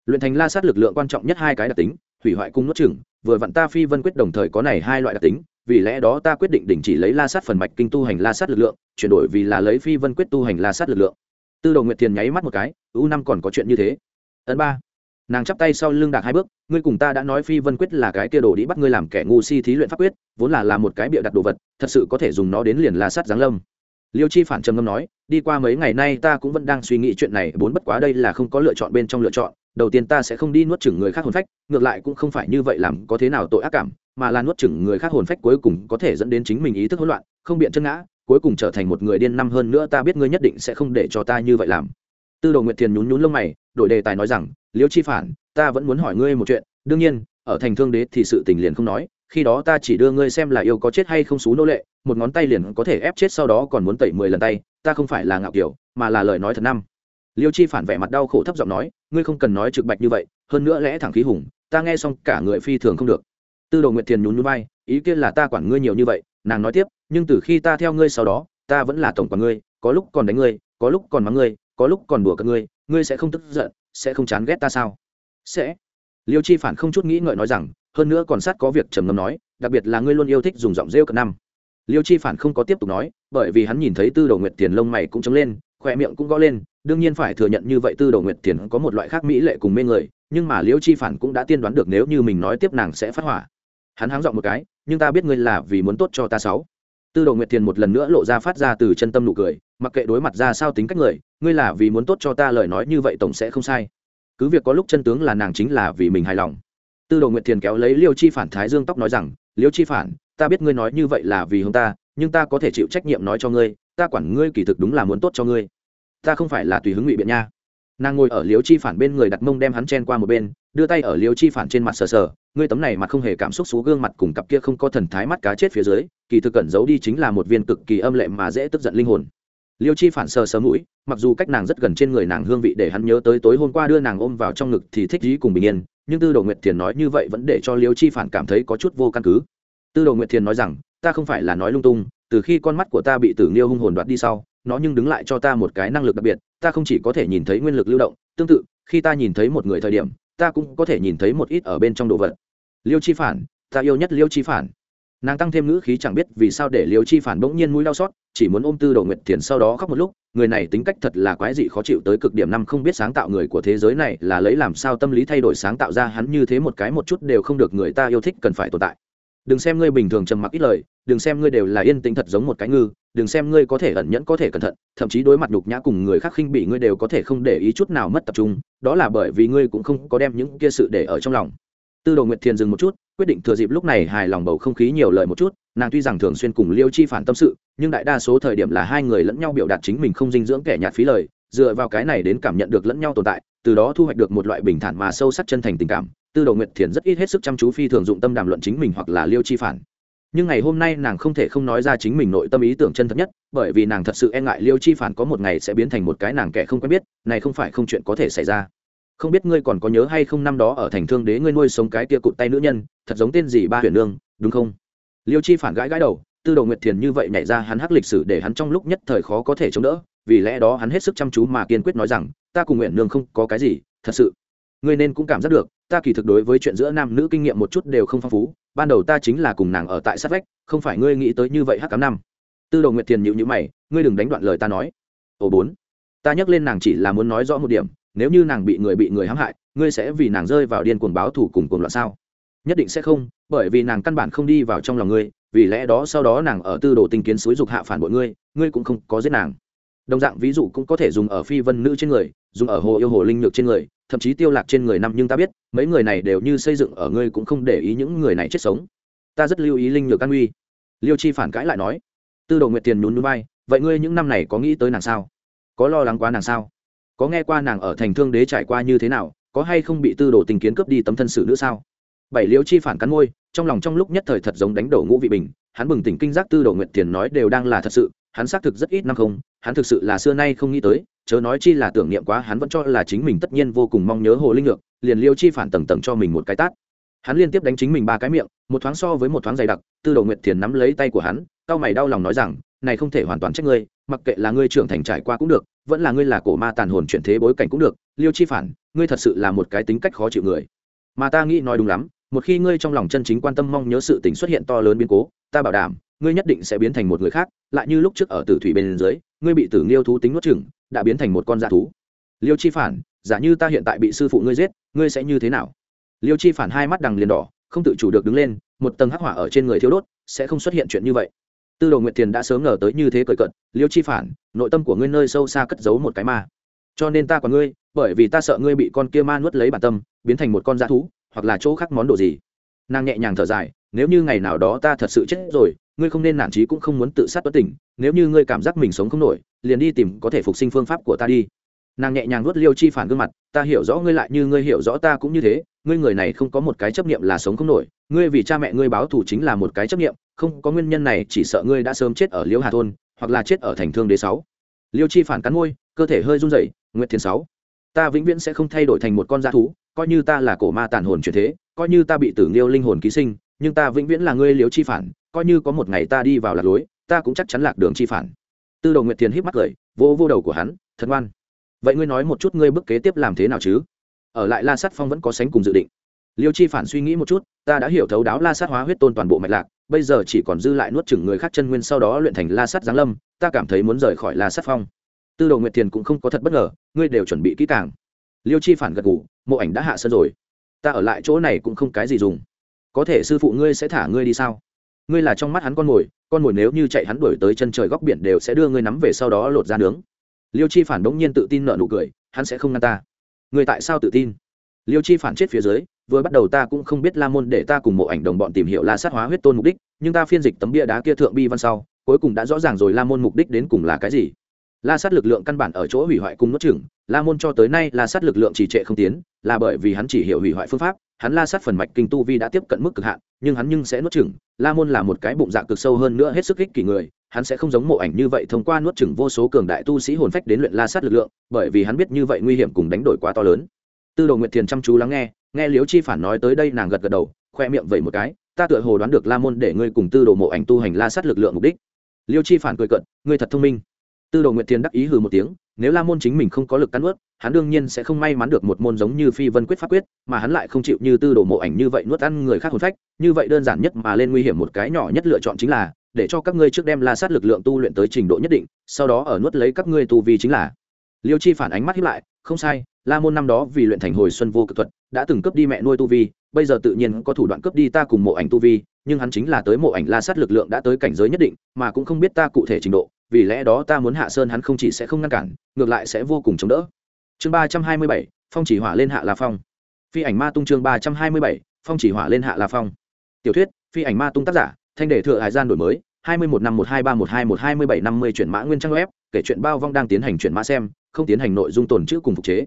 luyện thành la sát lực lượng quan trọng nhất hai cái đặc tính, hủy hoại cung nuốt chừng vừa vặn ta phi vân quyết đồng thời có này hai loại đặc tính, vì lẽ đó ta quyết định đình chỉ lấy la sát phần mạch kinh tu hành la sát lực lượng, chuyển đổi vì là lấy phi vân quyết tu hành la sát lực lượng. Tư đồ nguyệt thiền nháy mắt một cái, u năm còn có chuyện như thế. Ấn ba. Nàng chắp tay sau lưng đạc hai bước, ngươi cùng ta đã nói phi vân quyết là cái kia đồ đi bắt ngươi làm kẻ ngu si thí luyện pháp quyết, vốn là làm một cái bịa đặt đồ vật, thật sự có thể dùng nó đến liền la sát giáng lâm. Liêu chi phản trầm ngâm nói, đi qua mấy ngày nay ta cũng vẫn đang suy nghĩ chuyện này bốn bất quá đây là không có lựa chọn bên trong lựa chọn đầu tiên ta sẽ không đi nuốt chửng người khác hồn phách, ngược lại cũng không phải như vậy làm có thế nào tội ác cảm, mà là nuốt chửng người khác hồn phách cuối cùng có thể dẫn đến chính mình ý thức hỗn loạn, không biện chân ngã, cuối cùng trở thành một người điên năm hơn nữa ta biết ngươi nhất định sẽ không để cho ta như vậy làm. Tư đồ nguyệt thiền nhún nhún lông mày, đổi đề tài nói rằng, liêu chi phản, ta vẫn muốn hỏi ngươi một chuyện, đương nhiên, ở thành thương đế thì sự tình liền không nói, khi đó ta chỉ đưa ngươi xem là yêu có chết hay không xú nô lệ, một ngón tay liền có thể ép chết sau đó còn muốn tẩy mười lần tay, ta không phải là ngạo kiểu, mà là lời nói thật năm liêu chi phản vẻ mặt đau khổ thấp giọng nói, ngươi không cần nói trực bạch như vậy, hơn nữa lẽ thẳng khí hùng, ta nghe xong cả người phi thường không được. Tư đồ nguyệt thiền nhún núi bay ý kiến là ta quản ngươi nhiều như vậy, nàng nói tiếp, nhưng từ khi ta theo ngươi sau đó, ta vẫn là tổng quản ngươi, có lúc còn đánh ngươi, có lúc còn mắng ngươi, có lúc còn đùa cợt ngươi ngươi sẽ không tức giận, sẽ không chán ghét ta sao? Sẽ. Liêu chi phản không chút nghĩ ngợi nói rằng, hơn nữa còn sát có việc trầm ngâm nói, đặc biệt là ngươi luôn yêu thích dùng giọng rêu cợt năm. Liêu chi phản không có tiếp tục nói, bởi vì hắn nhìn thấy tư đồ nguyệt thiền lông mày cũng trống lên, khỏe miệng cũng gõ lên đương nhiên phải thừa nhận như vậy tư đồ nguyệt Thiền có một loại khác mỹ lệ cùng mê người, nhưng mà liêu chi phản cũng đã tiên đoán được nếu như mình nói tiếp nàng sẽ phát hỏa. Hắn háng dọn một cái, nhưng ta biết ngươi là vì muốn tốt cho ta sáu. Tư đồ nguyệt thiền một lần nữa lộ ra phát ra từ chân tâm nụ cười, mặc kệ đối mặt ra sao tính cách người, ngươi là vì muốn tốt cho ta lời nói như vậy tổng sẽ không sai. Cứ việc có lúc chân tướng là nàng chính là vì mình hài lòng. Tư đồ nguyệt thiền kéo lấy liêu chi phản thái dương tóc nói rằng liêu chi phản, ta biết ngươi nói như vậy là vì hông ta, nhưng ta có thể chịu trách nhiệm nói cho ngươi, ta quản ngươi kỳ thực đúng là muốn tốt cho ngươi ta không phải là tùy hứng ngụy biện nha. Nàng ngồi ở liêu chi phản bên người đặt mông đem hắn chen qua một bên, đưa tay ở liêu chi phản trên mặt sờ sờ, ngươi tấm này mặt không hề cảm xúc xuống gương mặt cùng cặp kia không có thần thái mắt cá chết phía dưới, kỳ thực cẩn giấu đi chính là một viên cực kỳ âm lệ mà dễ tức giận linh hồn. Liêu chi phản sờ sờ mũi, mặc dù cách nàng rất gần trên người nàng hương vị để hắn nhớ tới tối hôm qua đưa nàng ôm vào trong ngực thì thích dí cùng bình yên, nhưng tư đồ nguyệt thiền nói như vậy vẫn để cho liêu chi phản cảm thấy có chút vô căn cứ. Tư đồ nguyệt thiền nói rằng, ta không phải là nói lung tung, từ khi con mắt của ta bị tử nghiêu hung hồn đoạt đi sau nó nhưng đứng lại cho ta một cái năng lực đặc biệt, ta không chỉ có thể nhìn thấy nguyên lực lưu động, tương tự, khi ta nhìn thấy một người thời điểm, ta cũng có thể nhìn thấy một ít ở bên trong đồ vật. Liêu chi phản, ta yêu nhất liêu chi phản. Nàng tăng thêm ngữ khí chẳng biết vì sao để liêu chi phản bỗng nhiên mũi đau xót, chỉ muốn ôm tư đồ nguyệt thiền sau đó khóc một lúc, người này tính cách thật là quái dị khó chịu tới cực điểm năm không biết sáng tạo người của thế giới này là lấy làm sao tâm lý thay đổi sáng tạo ra hắn như thế một cái một chút đều không được người ta yêu thích cần phải tồn tại đừng xem ngươi bình thường trầm mặc ít lời, đừng xem ngươi đều là yên tĩnh thật giống một cái ngư, đừng xem ngươi có thể ẩn nhẫn, có thể cẩn thận, thậm chí đối mặt nhục nhã cùng người khác khinh bị ngươi đều có thể không để ý chút nào mất tập trung, đó là bởi vì ngươi cũng không có đem những kia sự để ở trong lòng. Tư đồ nguyệt thiền dừng một chút, quyết định thừa dịp lúc này hài lòng bầu không khí nhiều lời một chút, nàng tuy rằng thường xuyên cùng liêu chi phản tâm sự, nhưng đại đa số thời điểm là hai người lẫn nhau biểu đạt chính mình không dinh dưỡng kẻ nhạt phí lời, dựa vào cái này đến cảm nhận được lẫn nhau tồn tại từ đó thu hoạch được một loại bình thản mà sâu sắc chân thành tình cảm. Tư đồ nguyệt thiền rất ít hết sức chăm chú phi thường dụng tâm đàm luận chính mình hoặc là liêu chi phản. Nhưng ngày hôm nay nàng không thể không nói ra chính mình nội tâm ý tưởng chân thật nhất, bởi vì nàng thật sự e ngại liêu chi phản có một ngày sẽ biến thành một cái nàng kẻ không quen biết, này không phải không chuyện có thể xảy ra. Không biết ngươi còn có nhớ hay không năm đó ở thành thương đế ngươi nuôi sống cái tia cụt tay nữ nhân, thật giống tên gì ba huyền nương, đúng không? Liêu chi phản gãi gãi đầu, tư đồ nguyệt thiền như vậy nhảy ra hắn hắc lịch sử để hắn trong lúc nhất thời khó có thể chống đỡ, vì lẽ đó hắn hết sức chăm chú mà kiên quyết nói rằng ta cùng nguyện nương không có cái gì, thật sự. Ngươi nên cũng cảm giác được, ta kỳ thực đối với chuyện giữa nam nữ kinh nghiệm một chút đều không phong phú, ban đầu ta chính là cùng nàng ở tại sát vách, không phải ngươi nghĩ tới như vậy hắc cám năm. Tư đồ nguyệt thiền nhịu nhữ mày, ngươi đừng đánh đoạn lời ta nói. Ồ bốn, ta nhắc lên nàng chỉ là muốn nói rõ một điểm, nếu như nàng bị người bị người hãm hại, ngươi sẽ vì nàng rơi vào điên cuồng báo thủ cùng cuồng loạn sao? Nhất định sẽ không, bởi vì nàng căn bản không đi vào trong lòng ngươi, vì lẽ đó sau đó nàng ở tư đồ tinh kiến xúi dục hạ phản bội ngươi ngươi cũng không có giết nàng đồng dạng ví dụ cũng có thể dùng ở phi vân nữ trên người, dùng ở hồ yêu hồ linh nhược trên người, thậm chí tiêu lạc trên người năm nhưng ta biết, mấy người này đều như xây dựng ở ngươi cũng không để ý những người này chết sống. Ta rất lưu ý linh nhược an uy. Liêu chi phản cãi lại nói, tư đồ nguyệt tiền nhún núi bay vậy ngươi những năm này có nghĩ tới nàng sao? Có lo lắng quá nàng sao? Có nghe qua nàng ở thành thương đế trải qua như thế nào? Có hay không bị tư đồ tình kiến cướp đi tấm thân sự nữa sao? Bảy liêu chi phản cắn môi, trong lòng trong lúc nhất thời thật giống đánh đổ ngũ vị bình, hắn bừng tỉnh kinh giác tư đồ nguyệt tiền nói đều đang là thật sự hắn xác thực rất ít năm không, hắn thực sự là xưa nay không nghĩ tới, chớ nói chi là tưởng niệm quá hắn vẫn cho là chính mình tất nhiên vô cùng mong nhớ hồ linh lược liền liêu chi phản tầng tầng cho mình một cái tát. Hắn liên tiếp đánh chính mình ba cái miệng, một thoáng so với một thoáng dày đặc, tư đồ nguyệt thiền nắm lấy tay của hắn cao mày đau lòng nói rằng, này không thể hoàn toàn trách ngươi, mặc kệ là ngươi trưởng thành trải qua cũng được, vẫn là ngươi là cổ ma tàn hồn chuyển thế bối cảnh cũng được, liêu chi phản, ngươi thật sự là một cái tính cách khó chịu người. Mà ta nghĩ nói đúng lắm, một khi ngươi trong lòng chân chính quan tâm mong nhớ sự tình xuất hiện to lớn biến cố, ta bảo đảm ngươi nhất định sẽ biến thành một người khác, lại như lúc trước ở tử thủy bên dưới, ngươi bị tử Nghiêu thú tính nuốt chừng đã biến thành một con dạ thú. Liêu chi phản, giả như ta hiện tại bị sư phụ ngươi giết, ngươi sẽ như thế nào? Liêu chi phản hai mắt đằng liền đỏ, không tự chủ được đứng lên, một tầng hắc hỏa ở trên người thiếu đốt, sẽ không xuất hiện chuyện như vậy. Tư đồ nguyệt thiền đã sớm ngờ tới như thế cởi cận, liêu chi phản, nội tâm của ngươi nơi sâu xa cất giấu một cái ma. Cho nên ta còn ngươi, bởi vì ta sợ ngươi bị con kia ma nuốt lấy bản tâm, biến thành một con dã thú, hoặc là chỗ khác món đồ gì. Nàng nhẹ nhàng thở dài, nếu như ngày nào đó ta thật sự chết rồi ngươi không nên nản trí cũng không muốn tự sát bất tỉnh, nếu như ngươi cảm giác mình sống không nổi, liền đi tìm có thể phục sinh phương pháp của ta đi. Nàng nhẹ nhàng nuốt liêu chi phản gương mặt, ta hiểu rõ ngươi lại như ngươi hiểu rõ ta cũng như thế, ngươi người này không có một cái chấp niệm là sống không nổi, ngươi vì cha mẹ ngươi báo thù chính là một cái chấp niệm, không có nguyên nhân này chỉ sợ ngươi đã sớm chết ở liễu hà thôn, hoặc là chết ở thành thương đế sáu. Liêu chi phản cắn môi, cơ thể hơi run rẩy, nguyệt thiên sáu, ta vĩnh viễn sẽ không thay đổi thành một con dã thú, coi như ta là cổ ma tàn hồn chuyển thế, coi như ta bị tử nghiêu linh hồn ký sinh, nhưng ta vĩnh viễn là ngươi liêu chi phản coi như có một ngày ta đi vào lạc lối, ta cũng chắc chắn lạc đường chi phản. Tư đồ nguyệt thiền híp mắt cười, vô vô đầu của hắn thật ngoan vậy ngươi nói một chút ngươi bước kế tiếp làm thế nào chứ? Ở lại la sát phong vẫn có sánh cùng dự định. Liêu chi phản suy nghĩ một chút, ta đã hiểu thấu đáo la sát hóa huyết tôn toàn bộ mạch lạc, bây giờ chỉ còn dư lại nuốt chừng người khác chân nguyên sau đó luyện thành la sát giáng lâm, ta cảm thấy muốn rời khỏi la sát phong. Tư đồ nguyệt thiền cũng không có thật bất ngờ, ngươi đều chuẩn bị kỹ càng. Liêu chi phản gật ngủ mộ ảnh đã hạ sân rồi. Ta ở lại chỗ này cũng không cái gì dùng. Có thể sư phụ ngươi sẽ thả ngươi đi sao? Ngươi là trong mắt hắn con mồi con mồi nếu như chạy hắn đuổi tới chân trời góc biển đều sẽ đưa ngươi nắm về sau đó lột ra nướng. Liêu chi phản bỗng nhiên tự tin nợ nụ cười, hắn sẽ không ngăn ta. Người tại sao tự tin? Liêu chi phản chết phía dưới, vừa bắt đầu ta cũng không biết la môn để ta cùng mộ ảnh đồng bọn tìm hiểu la sát hóa huyết tôn mục đích, nhưng ta phiên dịch tấm bia đá kia thượng bi văn sau, cuối cùng đã rõ ràng rồi la môn mục đích đến cùng là cái gì la sát lực lượng căn bản ở chỗ hủy hoại cung nuốt chừng la môn cho tới nay la sát lực lượng trì trệ không tiến, là bởi vì hắn chỉ hiểu hủy hoại phương pháp, hắn la sát phần mạch kinh tu vi đã tiếp cận mức cực hạn, nhưng hắn nhưng sẽ nuốt chừng la môn là một cái bụng dạ cực sâu hơn nữa hết sức ích kỷ người, hắn sẽ không giống mộ ảnh như vậy thông qua nuốt chừng vô số cường đại tu sĩ hồn phách đến luyện la sát lực lượng, bởi vì hắn biết như vậy nguy hiểm cùng đánh đổi quá to lớn. Tư đồ nguyệt thiền chăm chú lắng nghe nghe liếu chi phản nói tới đây nàng gật gật đầu, khoe miệng vẩy một cái, ta tựa hồ đoán được la môn để ngươi cùng tư đồ mộ ảnh tu hành la sát lực lượng mục đích. Liêu chi phản cười cận ngươi thật thông minh tư đồ nguyệt thiền đắc ý hừ một tiếng, nếu la môn chính mình không có lực cắn ướt hắn đương nhiên sẽ không may mắn được một môn giống như phi vân quyết pháp quyết, mà hắn lại không chịu như tư đồ mộ ảnh như vậy nuốt ăn người khác hồn phách, như vậy đơn giản nhất mà lên nguy hiểm một cái nhỏ nhất lựa chọn chính là, để cho các ngươi trước đem la sát lực lượng tu luyện tới trình độ nhất định, sau đó ở nuốt lấy các ngươi tu vi chính là. Liêu chi phản ánh mắt hiếp lại, không sai, la môn năm đó vì luyện thành hồi xuân vô cực thuật, đã từng cướp đi mẹ nuôi tu vi, bây giờ tự nhiên có thủ đoạn cướp đi ta cùng mộ ảnh tu vi, nhưng hắn chính là tới mộ ảnh la sát lực lượng đã tới cảnh giới nhất định, mà cũng không biết ta cụ thể trình độ vì lẽ đó ta muốn hạ sơn hắn không chỉ sẽ không ngăn cản, ngược lại sẽ vô cùng chống đỡ. Chương ba trăm hai mươi bảy, phong chỉ hỏa lên hạ la phong. Phi ảnh ma tung chương ba trăm hai mươi bảy, phong chỉ hỏa lên hạ la phong. Tiểu thuyết, phi ảnh ma tung tác giả, thanh đề thừa hải gian đổi mới, hai mươi một năm một hai ba một hai một hai mươi bảy năm mươi chuyển mã nguyên trang web, kể chuyện bao vong đang tiến hành chuyển mã xem, không tiến hành nội dung tồn chữ cùng phục chế.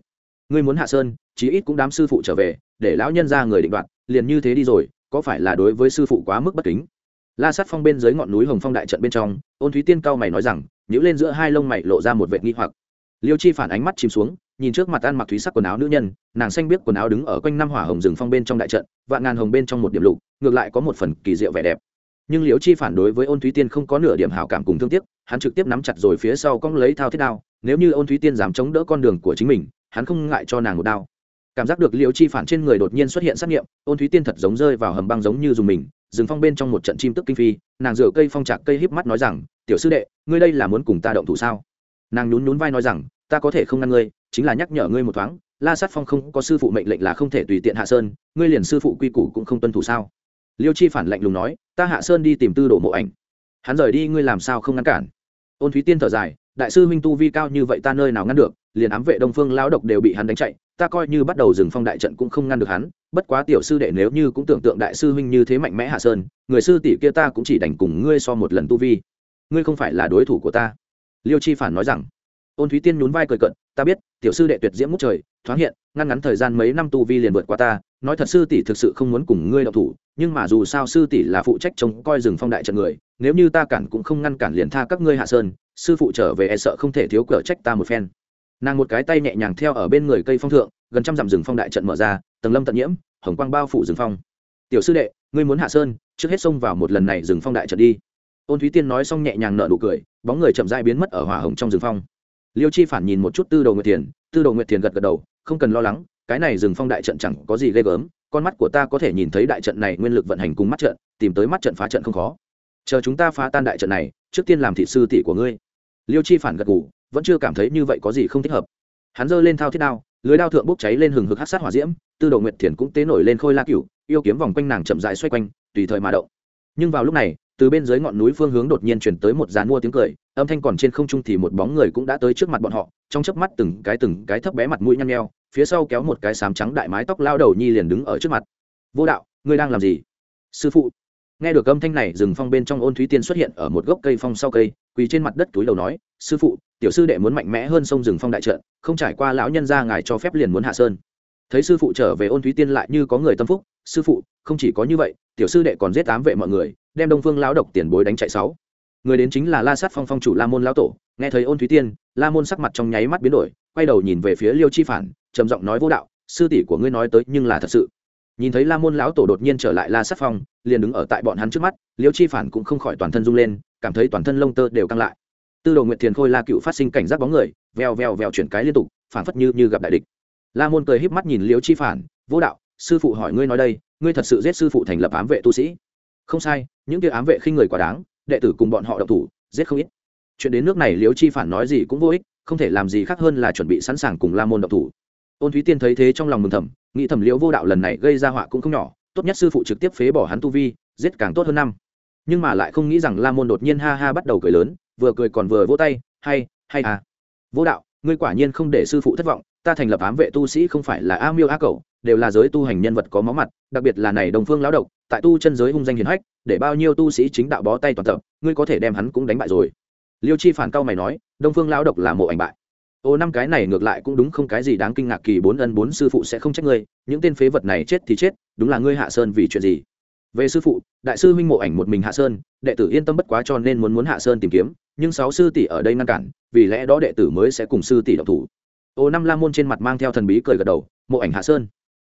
Ngươi muốn hạ sơn, chí ít cũng đám sư phụ trở về, để lão nhân ra người định đoạt, liền như thế đi rồi, có phải là đối với sư phụ quá mức bất kính? La sát phong bên dưới ngọn núi hồng phong đại trận bên trong, ôn thúy tiên cao mày nói rằng nhữ lên giữa hai lông mày lộ ra một vệt nghi hoặc. Liêu chi phản ánh mắt chìm xuống, nhìn trước mặt ăn mặc thúy sắc quần áo nữ nhân, nàng xanh biết quần áo đứng ở quanh năm hỏa hồng rừng phong bên trong đại trận, vạn ngàn hồng bên trong một điểm lục, ngược lại có một phần kỳ diệu vẻ đẹp. Nhưng liêu chi phản đối với ôn thúy tiên không có nửa điểm hảo cảm cùng thương tiếc, hắn trực tiếp nắm chặt rồi phía sau cong lấy thao thiết đao, nếu như ôn thúy tiên dám chống đỡ con đường của chính mình, hắn không ngại cho nàng một đao. Cảm giác được liêu chi phản trên người đột nhiên xuất hiện sát nghiệm, ôn thúy tiên thật giống rơi vào hầm băng giống như dùng mình rừng phong bên trong một trận chim tức kinh phi, nàng rửa cây phong trạc cây híp mắt nói rằng, tiểu sư đệ, ngươi đây là muốn cùng ta động thủ sao? Nàng nhún nhún vai nói rằng, ta có thể không ngăn ngươi, chính là nhắc nhở ngươi một thoáng, la sát phong không có sư phụ mệnh lệnh là không thể tùy tiện hạ sơn, ngươi liền sư phụ quy củ cũng không tuân thủ sao? Liêu chi phản lạnh lùng nói, ta hạ sơn đi tìm tư đồ mộ ảnh. Hắn rời đi ngươi làm sao không ngăn cản? Ôn thúy tiên thở dài đại sư huynh tu vi cao như vậy ta nơi nào ngăn được, liền ám vệ đông phương lao độc đều bị hắn đánh chạy, ta coi như bắt đầu dừng phong đại trận cũng không ngăn được hắn, bất quá tiểu sư đệ nếu như cũng tưởng tượng đại sư huynh như thế mạnh mẽ hạ sơn, người sư tỷ kia ta cũng chỉ đành cùng ngươi so một lần tu vi. Ngươi không phải là đối thủ của ta. Liêu chi phản nói rằng. Ôn thúy tiên nhún vai cười cận ta biết, tiểu sư đệ tuyệt diễm ngút trời, thoáng hiện, ngăn ngắn thời gian mấy năm tu vi liền vượt qua ta, nói thật sư tỷ thực sự không muốn cùng ngươi đọc thủ, nhưng mà dù sao sư tỷ là phụ trách trông coi rừng phong đại trận người, nếu như ta cản cũng không ngăn cản liền tha các ngươi hạ sơn sư phụ trở về e sợ không thể thiếu cửa trách ta một phen. Nàng một cái tay nhẹ nhàng theo ở bên người cây phong thượng, gần trăm dặm rừng phong đại trận mở ra, tầng lâm tận nhiễm, hồng quang bao phủ rừng phong. Tiểu sư đệ, ngươi muốn hạ sơn, trước hết xông vào một lần này rừng phong đại trận đi. Ôn thúy tiên nói xong nhẹ nhàng nở nụ cười, bóng người chậm dai biến mất ở hỏa hồng trong rừng phong. Liêu chi phản nhìn một chút tư đồ nguyệt thiền, tư đồ nguyệt thiền gật gật đầu, không cần lo lắng, cái này rừng phong đại trận chẳng có gì ghê gớm, con mắt của ta có thể nhìn thấy đại trận này nguyên lực vận hành cùng mắt trận, tìm tới mắt trận phá trận không khó chờ chúng ta phá tan đại trận này trước tiên làm thị sư tỷ của ngươi. Liêu chi phản gật gù vẫn chưa cảm thấy như vậy có gì không thích hợp. Hắn giơ lên thao thiết đao lưới đao thượng bốc cháy lên hừng hực hát sát hỏa diễm tư đồ nguyệt thiền cũng tế nổi lên khôi la cựu, yêu kiếm vòng quanh nàng chậm dại xoay quanh tùy thời mà động. Nhưng vào lúc này từ bên dưới ngọn núi phương hướng đột nhiên chuyển tới một dàn mua tiếng cười âm thanh còn trên không trung thì một bóng người cũng đã tới trước mặt bọn họ trong chớp mắt từng cái từng cái thấp bé mặt mũi nhăn nheo phía sau kéo một cái sám trắng đại mái tóc lao đầu nhi liền đứng ở trước mặt. Vô đạo ngươi đang làm gì? Sư phụ nghe được âm thanh này, rừng phong bên trong ôn thúy tiên xuất hiện ở một gốc cây phong sau cây, quỳ trên mặt đất túi đầu nói, sư phụ, tiểu sư đệ muốn mạnh mẽ hơn sông rừng phong đại trận, không trải qua lão nhân ra ngài cho phép liền muốn hạ sơn. Thấy sư phụ trở về ôn thúy tiên lại như có người tâm phúc, sư phụ, không chỉ có như vậy, tiểu sư đệ còn giết tám vệ mọi người, đem đông phương lão độc tiền bối đánh chạy sáu. Người đến chính là la sát phong phong chủ la môn lão tổ, nghe thấy ôn thúy tiên, la môn sắc mặt trong nháy mắt biến đổi, quay đầu nhìn về phía liêu chi phản, trầm giọng nói, vô đạo, sư tỷ của ngươi nói tới nhưng là thật sự nhìn thấy la môn lão tổ đột nhiên trở lại la sát phong, liền đứng ở tại bọn hắn trước mắt, liêu chi phản cũng không khỏi toàn thân rung lên, cảm thấy toàn thân lông tơ đều căng lại. Tư đồ nguyện thiền khôi la cựu phát sinh cảnh giác bóng người, vèo vèo vèo chuyển cái liên tục, phản phất như như gặp đại địch. La môn cười híp mắt nhìn liêu chi phản, vô đạo, sư phụ hỏi ngươi nói đây, ngươi thật sự giết sư phụ thành lập ám vệ tu sĩ? Không sai, những kia ám vệ khinh người quá đáng, đệ tử cùng bọn họ đậu thủ, giết không ít. Chuyện đến nước này liêu chi phản nói gì cũng vô ích, không thể làm gì khác hơn là chuẩn bị sẵn sàng cùng la môn đậu thủ ôn thúy tiên thấy thế trong lòng mừng thầm, nghĩ thầm liễu vô đạo lần này gây ra họa cũng không nhỏ, tốt nhất sư phụ trực tiếp phế bỏ hắn tu vi, giết càng tốt hơn năm. Nhưng mà lại không nghĩ rằng la môn đột nhiên ha ha bắt đầu cười lớn, vừa cười còn vừa vỗ tay, hay hay à. Vô đạo, ngươi quả nhiên không để sư phụ thất vọng, ta thành lập ám vệ tu sĩ không phải là a miêu a cầu đều là giới tu hành nhân vật có máu mặt, đặc biệt là này đồng phương lão độc, tại tu chân giới hung danh hiền hách, để bao nhiêu tu sĩ chính đạo bó tay toàn tập, ngươi có thể đem hắn cũng đánh bại rồi. Liêu chi phản cao mày nói đông phương lão độc là mộ ảnh bại ô, năm cái này ngược lại cũng đúng không cái gì đáng kinh ngạc kỳ bốn ân bốn sư phụ sẽ không trách ngươi, những tên phế vật này chết thì chết, đúng là ngươi hạ sơn vì chuyện gì? Về sư phụ, đại sư huynh mộ ảnh một mình hạ sơn, đệ tử yên tâm bất quá cho nên muốn muốn hạ sơn tìm kiếm, nhưng sáu sư tỷ ở đây ngăn cản, vì lẽ đó đệ tử mới sẽ cùng sư tỷ độc thủ. Ô, năm la môn trên mặt mang theo thần bí cười gật đầu, mộ ảnh hạ sơn.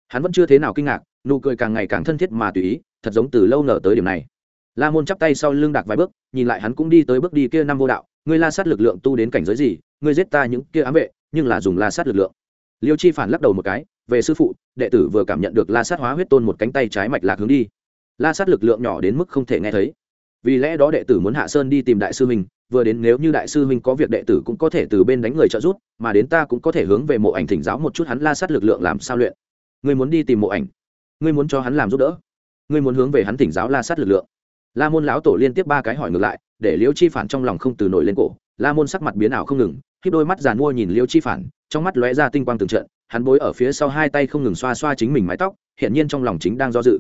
Hắn vẫn chưa thế nào kinh ngạc, nụ cười càng ngày càng thân thiết mà tùy ý, thật giống từ lâu nở tới điểm này la môn chắp tay sau lưng đạc vài bước, nhìn lại hắn cũng đi tới bước đi kia năm vô đạo. Ngươi la sát lực lượng tu đến cảnh giới gì, ngươi giết ta những kia ám vệ, nhưng là dùng la sát lực lượng. Liêu chi phản lắc đầu một cái, về sư phụ, đệ tử vừa cảm nhận được la sát hóa huyết tôn một cánh tay trái mạch lạc hướng đi. La sát lực lượng nhỏ đến mức không thể nghe thấy. Vì lẽ đó đệ tử muốn hạ sơn đi tìm đại sư huynh, vừa đến nếu như đại sư huynh có việc đệ tử cũng có thể từ bên đánh người trợ giúp, mà đến ta cũng có thể hướng về mộ ảnh thỉnh giáo một chút hắn la sát lực lượng làm sao luyện. Ngươi muốn đi tìm mộ ảnh. Ngươi muốn cho hắn làm giúp đỡ. Ngươi muốn hướng về hắn thỉnh giáo la sát lực lượng la môn lão tổ liên tiếp ba cái hỏi ngược lại, để liễu chi phản trong lòng không từ nổi lên cổ. La môn sắc mặt biến ảo không ngừng khi đôi mắt giàn mua nhìn liễu chi phản, trong mắt lóe ra tinh quang từng trận, hắn bối ở phía sau hai tay không ngừng xoa xoa chính mình mái tóc hiện nhiên trong lòng chính đang do dự.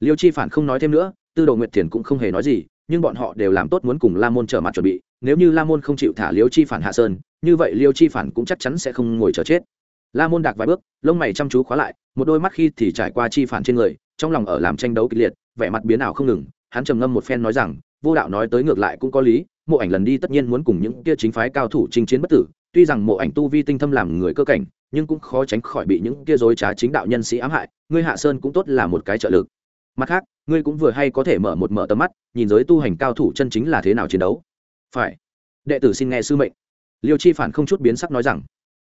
Liễu chi phản không nói thêm nữa, tư đồ nguyệt thiền cũng không hề nói gì, nhưng bọn họ đều làm tốt muốn cùng la môn trở mặt chuẩn bị, nếu như la môn không chịu thả liễu chi phản hạ sơn, như vậy liễu chi phản cũng chắc chắn sẽ không ngồi chờ chết. La môn đạc vài bước, lông mày chăm chú khóa lại, một đôi mắt khi thì trải qua chi phản trên người, trong lòng ở làm tranh đấu kịch liệt, vẻ mặt biến ảo không ngừng hắn trầm ngâm một phen nói rằng, vô đạo nói tới ngược lại cũng có lý, mộ ảnh lần đi tất nhiên muốn cùng những kia chính phái cao thủ chinh chiến bất tử, tuy rằng mộ ảnh tu vi tinh thâm làm người cơ cảnh, nhưng cũng khó tránh khỏi bị những kia dối trá chính đạo nhân sĩ ám hại, ngươi hạ sơn cũng tốt là một cái trợ lực. Mặt khác, ngươi cũng vừa hay có thể mở một mở tầm mắt, nhìn giới tu hành cao thủ chân chính là thế nào chiến đấu. Phải. Đệ tử xin nghe sư mệnh. Liêu chi phản không chút biến sắc nói rằng,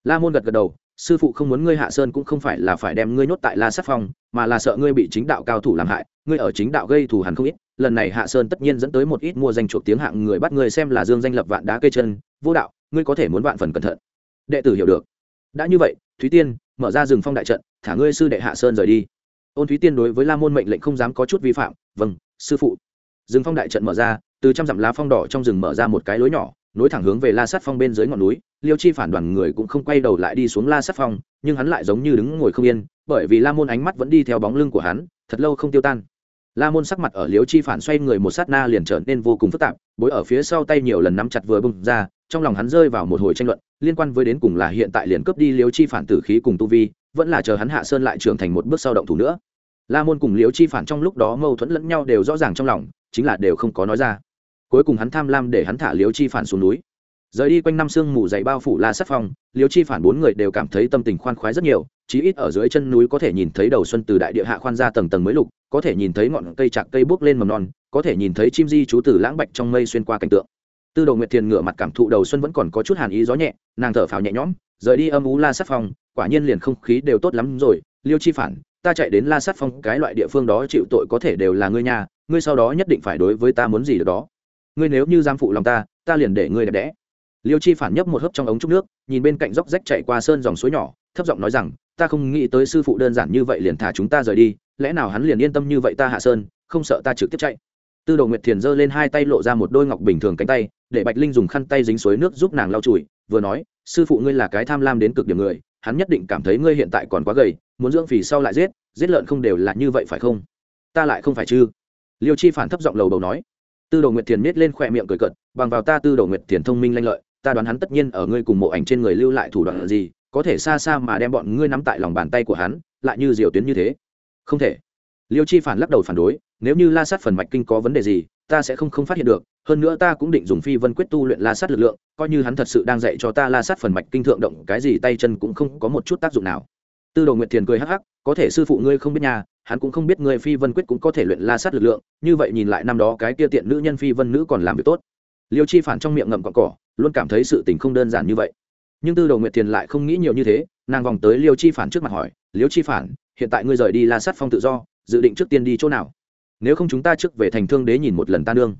la môn gật gật đầu, sư phụ không muốn ngươi hạ sơn cũng không phải là phải đem ngươi nhốt tại la Sắc phong, mà là sợ ngươi bị chính đạo cao thủ làm hại, ngươi ở chính đạo gây thù hẳn không ít lần này hạ sơn tất nhiên dẫn tới một ít mua danh chuộc tiếng hạng người bắt người xem là dương danh lập vạn đá cây chân, vô đạo, ngươi có thể muốn vạn phần cẩn thận. Đệ tử hiểu được. Đã như vậy, thúy tiên, mở ra rừng phong đại trận, thả ngươi sư đệ hạ sơn rời đi. Ôn thúy tiên đối với la môn mệnh lệnh không dám có chút vi phạm vâng sư phụ. Rừng phong đại trận mở ra, từ trăm dặm lá phong đỏ trong rừng mở ra một cái lối nhỏ, nối thẳng hướng về la sát phong bên dưới ngọn núi. Liêu chi phản đoàn người cũng không quay đầu lại đi xuống la sát phong, nhưng hắn lại giống như đứng ngồi không yên, bởi vì la môn ánh mắt vẫn đi theo bóng lưng của hắn, thật lâu không tiêu tan la môn sắc mặt ở Liễu chi phản xoay người một sát na liền trở nên vô cùng phức tạp, bối ở phía sau tay nhiều lần nắm chặt vừa bung ra, trong lòng hắn rơi vào một hồi tranh luận, liên quan với đến cùng là hiện tại liền cướp đi Liễu chi phản tử khí cùng tu vi, vẫn là chờ hắn hạ sơn lại trưởng thành một bước sau động thủ nữa. La môn cùng Liễu chi phản trong lúc đó mâu thuẫn lẫn nhau đều rõ ràng trong lòng, chính là đều không có nói ra. Cuối cùng hắn tham lam để hắn thả Liễu chi phản xuống núi. Rời đi quanh năm sương mù dày bao phủ la sắt phong, Liễu chi phản bốn người đều cảm thấy tâm tình khoan khoái rất nhiều, chí ít ở dưới chân núi có thể nhìn thấy đầu xuân từ đại địa hạ khoan ra tầng tầng mới lục có thể nhìn thấy ngọn cây chạc cây bước lên mầm non, có thể nhìn thấy chim di chú từ lãng bạch trong mây xuyên qua cảnh tượng. Tư đồ nguyệt thiền ngửa mặt cảm thụ đầu xuân vẫn còn có chút hàn ý gió nhẹ, nàng thở phào nhẹ nhõm, rời đi âm ú la sát phong, quả nhiên liền không khí đều tốt lắm rồi. Liêu chi phản, ta chạy đến la sát phong, cái loại địa phương đó chịu tội có thể đều là ngươi nhà, ngươi sau đó nhất định phải đối với ta muốn gì được đó. Ngươi nếu như giam phụ lòng ta ta liền để ngươi đẹp đẽ. Liêu chi phản nhấp một hớp trong ống trúc nước, nhìn bên cạnh dốc rách chạy qua sơn dòng suối nhỏ, thấp giọng nói rằng, ta không nghĩ tới sư phụ đơn giản như vậy liền thả chúng ta rời đi lẽ nào hắn liền yên tâm như vậy ta hạ sơn, không sợ ta trực tiếp chạy? Tư đồ nguyệt thiền giơ lên hai tay lộ ra một đôi ngọc bình thường cánh tay, để bạch linh dùng khăn tay dính suối nước giúp nàng lau chùi, vừa nói, sư phụ ngươi là cái tham lam đến cực điểm người, hắn nhất định cảm thấy ngươi hiện tại còn quá gầy, muốn dưỡng phì sau lại giết giết lợn không đều là như vậy phải không? Ta lại không phải chứ? Liêu chi phản thấp giọng lầu đầu nói. Tư đồ nguyệt thiền miết lên khỏe miệng cười cợt, bằng vào ta tư đồ nguyệt thiền thông minh lanh lợi, ta đoán hắn tất nhiên ở ngươi cùng mộ ảnh trên người lưu lại thủ đoạn gì, có thể xa xa mà đem bọn ngươi nắm tại lòng bàn tay của hắn, lại như diều tuyến như thế không thể. Liêu chi phản lắc đầu phản đối, nếu như la sát phần mạch kinh có vấn đề gì, ta sẽ không không phát hiện được, hơn nữa ta cũng định dùng phi vân quyết tu luyện la sát lực lượng, coi như hắn thật sự đang dạy cho ta la sát phần mạch kinh thượng động cái gì tay chân cũng không có một chút tác dụng nào. Tư đồ nguyệt thiền cười hắc hắc, có thể sư phụ ngươi không biết nhà, hắn cũng không biết ngươi phi vân quyết cũng có thể luyện la sát lực lượng, như vậy nhìn lại năm đó cái kia tiện nữ nhân phi vân nữ còn làm việc tốt. Liêu chi phản trong miệng ngậm cọn cỏ, luôn cảm thấy sự tình không đơn giản như vậy. Nhưng tư đồ nguyệt thiền lại không nghĩ nhiều như thế, nàng vòng tới liêu chi phản trước mặt hỏi, liêu chi phản hiện tại ngươi rời đi la sát phong tự do, dự định trước tiên đi chỗ nào? Nếu không chúng ta trước về thành thương đế nhìn một lần ta nương.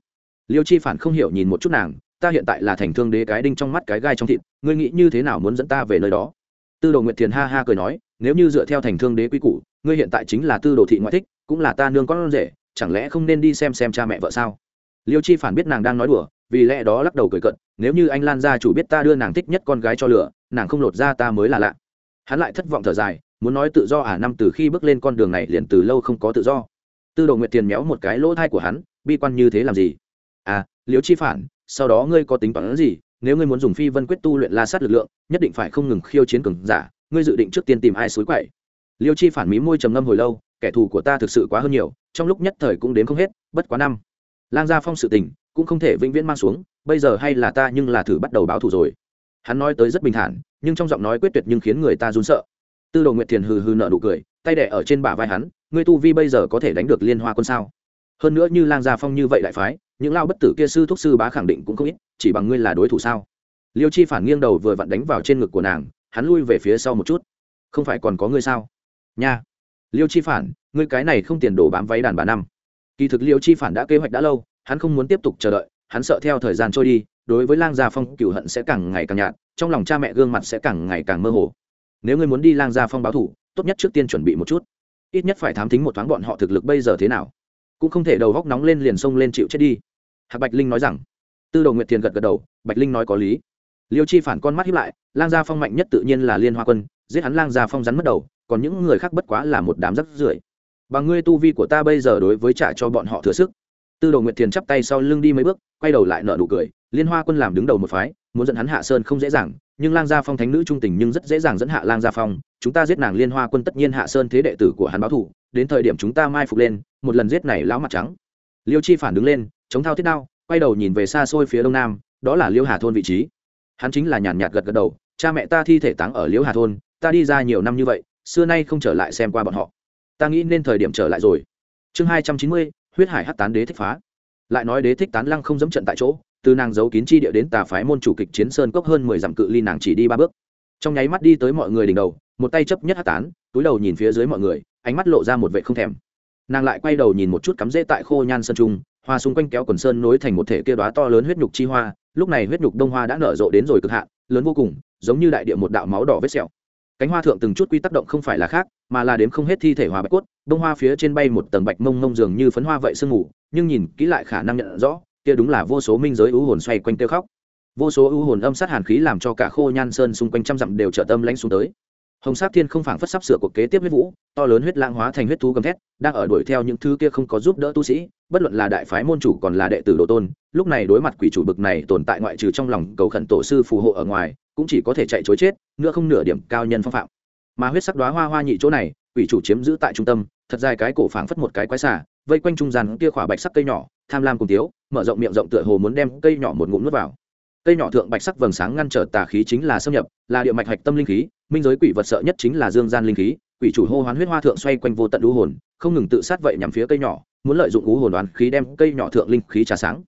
Liêu chi phản không hiểu nhìn một chút nàng, ta hiện tại là thành thương đế cái đinh trong mắt cái gai trong thịt, ngươi nghĩ như thế nào muốn dẫn ta về nơi đó? Tư đồ nguyệt thiền ha ha cười nói, nếu như dựa theo thành thương đế quy củ, ngươi hiện tại chính là tư đồ thị ngoại thích, cũng là ta nương con rể, chẳng lẽ không nên đi xem xem cha mẹ vợ sao? Liêu chi phản biết nàng đang nói đùa, vì lẽ đó lắc đầu cười cận, nếu như anh lan gia chủ biết ta đưa nàng thích nhất con gái cho lửa, nàng không lột ra ta mới là lạ. Hắn lại thất vọng thở dài muốn nói tự do à năm từ khi bước lên con đường này liền từ lâu không có tự do. Tư đồ nguyệt tiền méo một cái lỗ thai của hắn, bi quan như thế làm gì? À liễu chi phản, sau đó ngươi có tính toán gì? Nếu ngươi muốn dùng phi vân quyết tu luyện la sát lực lượng, nhất định phải không ngừng khiêu chiến cường giả, ngươi dự định trước tiên tìm ai xối quậy? Liêu chi phản mí môi trầm ngâm hồi lâu, kẻ thù của ta thực sự quá hơn nhiều, trong lúc nhất thời cũng đến không hết, bất quá năm. Lang gia phong sự tình, cũng không thể vĩnh viễn mang xuống, bây giờ hay là ta nhưng là thử bắt đầu báo thù rồi. Hắn nói tới rất bình thản, nhưng trong giọng nói quyết tuyệt nhưng khiến người ta run sợ tư đồ nguyệt thiền hừ hừ nợ nụ cười, tay đẻ ở trên bả vai hắn, ngươi tu vi bây giờ có thể đánh được liên hoa quân sao? Hơn nữa như lang gia phong như vậy đại phái, những lao bất tử kia sư thúc sư bá khẳng định cũng không ít, chỉ bằng ngươi là đối thủ sao? Liêu chi phản nghiêng đầu vừa vặn đánh vào trên ngực của nàng, hắn lui về phía sau một chút. Không phải còn có ngươi sao? Nha. Liêu chi phản, ngươi cái này không tiền đổ bám váy đàn bà năm. Kỳ thực liêu chi phản đã kế hoạch đã lâu, hắn không muốn tiếp tục chờ đợi, hắn sợ theo thời gian trôi đi, đối với lang gia phong cựu hận sẽ càng ngày càng nhạt, trong lòng cha mẹ gương mặt sẽ càng ngày càng mơ hồ nếu ngươi muốn đi lang gia phong báo thủ, tốt nhất trước tiên chuẩn bị một chút. Ít nhất phải thám thính một thoáng bọn họ thực lực bây giờ thế nào. Cũng không thể đầu góc nóng lên liền xông lên chịu chết đi. Hạc bạch linh nói rằng. Tư đồ nguyệt thiền gật gật đầu, bạch linh nói có lý. Liêu chi phản con mắt hiếp lại, lang gia phong mạnh nhất tự nhiên là liên hoa quân, giết hắn lang gia phong rắn mất đầu, còn những người khác bất quá là một đám rắc rưởi. Bằng ngươi tu vi của ta bây giờ đối với trả cho bọn họ thừa sức. Tư đồ nguyệt thiền chắp tay sau lưng đi mấy bước, quay đầu lại nợ nụ cười, liên hoa quân làm đứng đầu một phái, muốn dẫn hắn hạ sơn không dễ dàng nhưng lang gia phong thánh nữ trung tình nhưng rất dễ dàng dẫn hạ lang gia phong, chúng ta giết nàng liên hoa quân tất nhiên hạ sơn thế đệ tử của hắn báo thủ đến thời điểm chúng ta mai phục lên, một lần giết này lão mặt trắng. Liêu chi phản đứng lên, chống thao thiết đao, quay đầu nhìn về xa xôi phía đông nam, đó là liêu hà thôn vị trí. Hắn chính là nhàn nhạt gật gật đầu, cha mẹ ta thi thể táng ở liêu hà thôn, ta đi ra nhiều năm như vậy, xưa nay không trở lại xem qua bọn họ. Ta nghĩ nên thời điểm trở lại rồi. Chương hai trăm chín mươi, huyết hải hát tán đế thích phá. Lại nói đế thích tán lăng không dẫm trận tại chỗ từ nàng giấu kín chi địa đến tà phái môn chủ kịch chiến sơn cốc hơn mười dặm cự ly nàng chỉ đi ba bước. Trong nháy mắt đi tới mọi người đỉnh đầu, một tay chấp nhất hát tán, túi đầu nhìn phía dưới mọi người, ánh mắt lộ ra một vệ không thèm. Nàng lại quay đầu nhìn một chút cắm rễ tại khô nhan sơn trung, hoa xung quanh kéo quần sơn nối thành một thể kia đoá to lớn huyết nhục chi hoa, lúc này huyết nhục đông hoa đã nở rộ đến rồi cực hạn, lớn vô cùng, giống như đại địa một đạo máu đỏ vết sẹo. Cánh hoa thượng từng chút quy tác động không phải là khác, mà là đếm không hết thi thể hoa bạch cốt, đông hoa phía trên bay một tầng bạch mông mông dường như phấn hoa vậy sương ngủ nhưng nhìn kỹ lại khả năng nhận rõ kia đúng là vô số minh giới ưu hồn xoay quanh tiêu khóc. Vô số ưu hồn âm sát hàn khí làm cho cả khô nhan sơn xung quanh trăm dặm đều trở tâm lãnh xuống tới. Hồng sát thiên không phảng phất sắp sửa cuộc kế tiếp huyết vũ, to lớn huyết lang hóa thành huyết thú gầm thét, đang ở đuổi theo những thứ kia không có giúp đỡ tu sĩ, bất luận là đại phái môn chủ còn là đệ tử đồ tôn, lúc này đối mặt quỷ chủ bực này tồn tại ngoại trừ trong lòng cầu khẩn tổ sư phù hộ ở ngoài, cũng chỉ có thể chạy chối chết, nữa không nửa điểm cao nhân phong phạm. Mà huyết sắc đoá hoa hoa nhị chỗ này, quỷ chủ chiếm giữ tại trung tâm, thật dài cái cổ phảng phất một cái quái xả vây quanh trung gian kia khỏa bạch sắc cây nhỏ tham lam cùng tiếu mở rộng miệng rộng tựa hồ muốn đem cây nhỏ một ngụm nuốt vào. Cây nhỏ thượng bạch sắc vầng sáng ngăn trở tà khí chính là xâm nhập, là địa mạch hạch tâm linh khí, minh giới quỷ vật sợ nhất chính là dương gian linh khí, quỷ chủ hô hoán huyết hoa thượng xoay quanh vô tận u hồn, không ngừng tự sát vậy nhằm phía cây nhỏ, muốn lợi dụng ú hồn đoán khí đem cây nhỏ thượng linh khí trà sáng.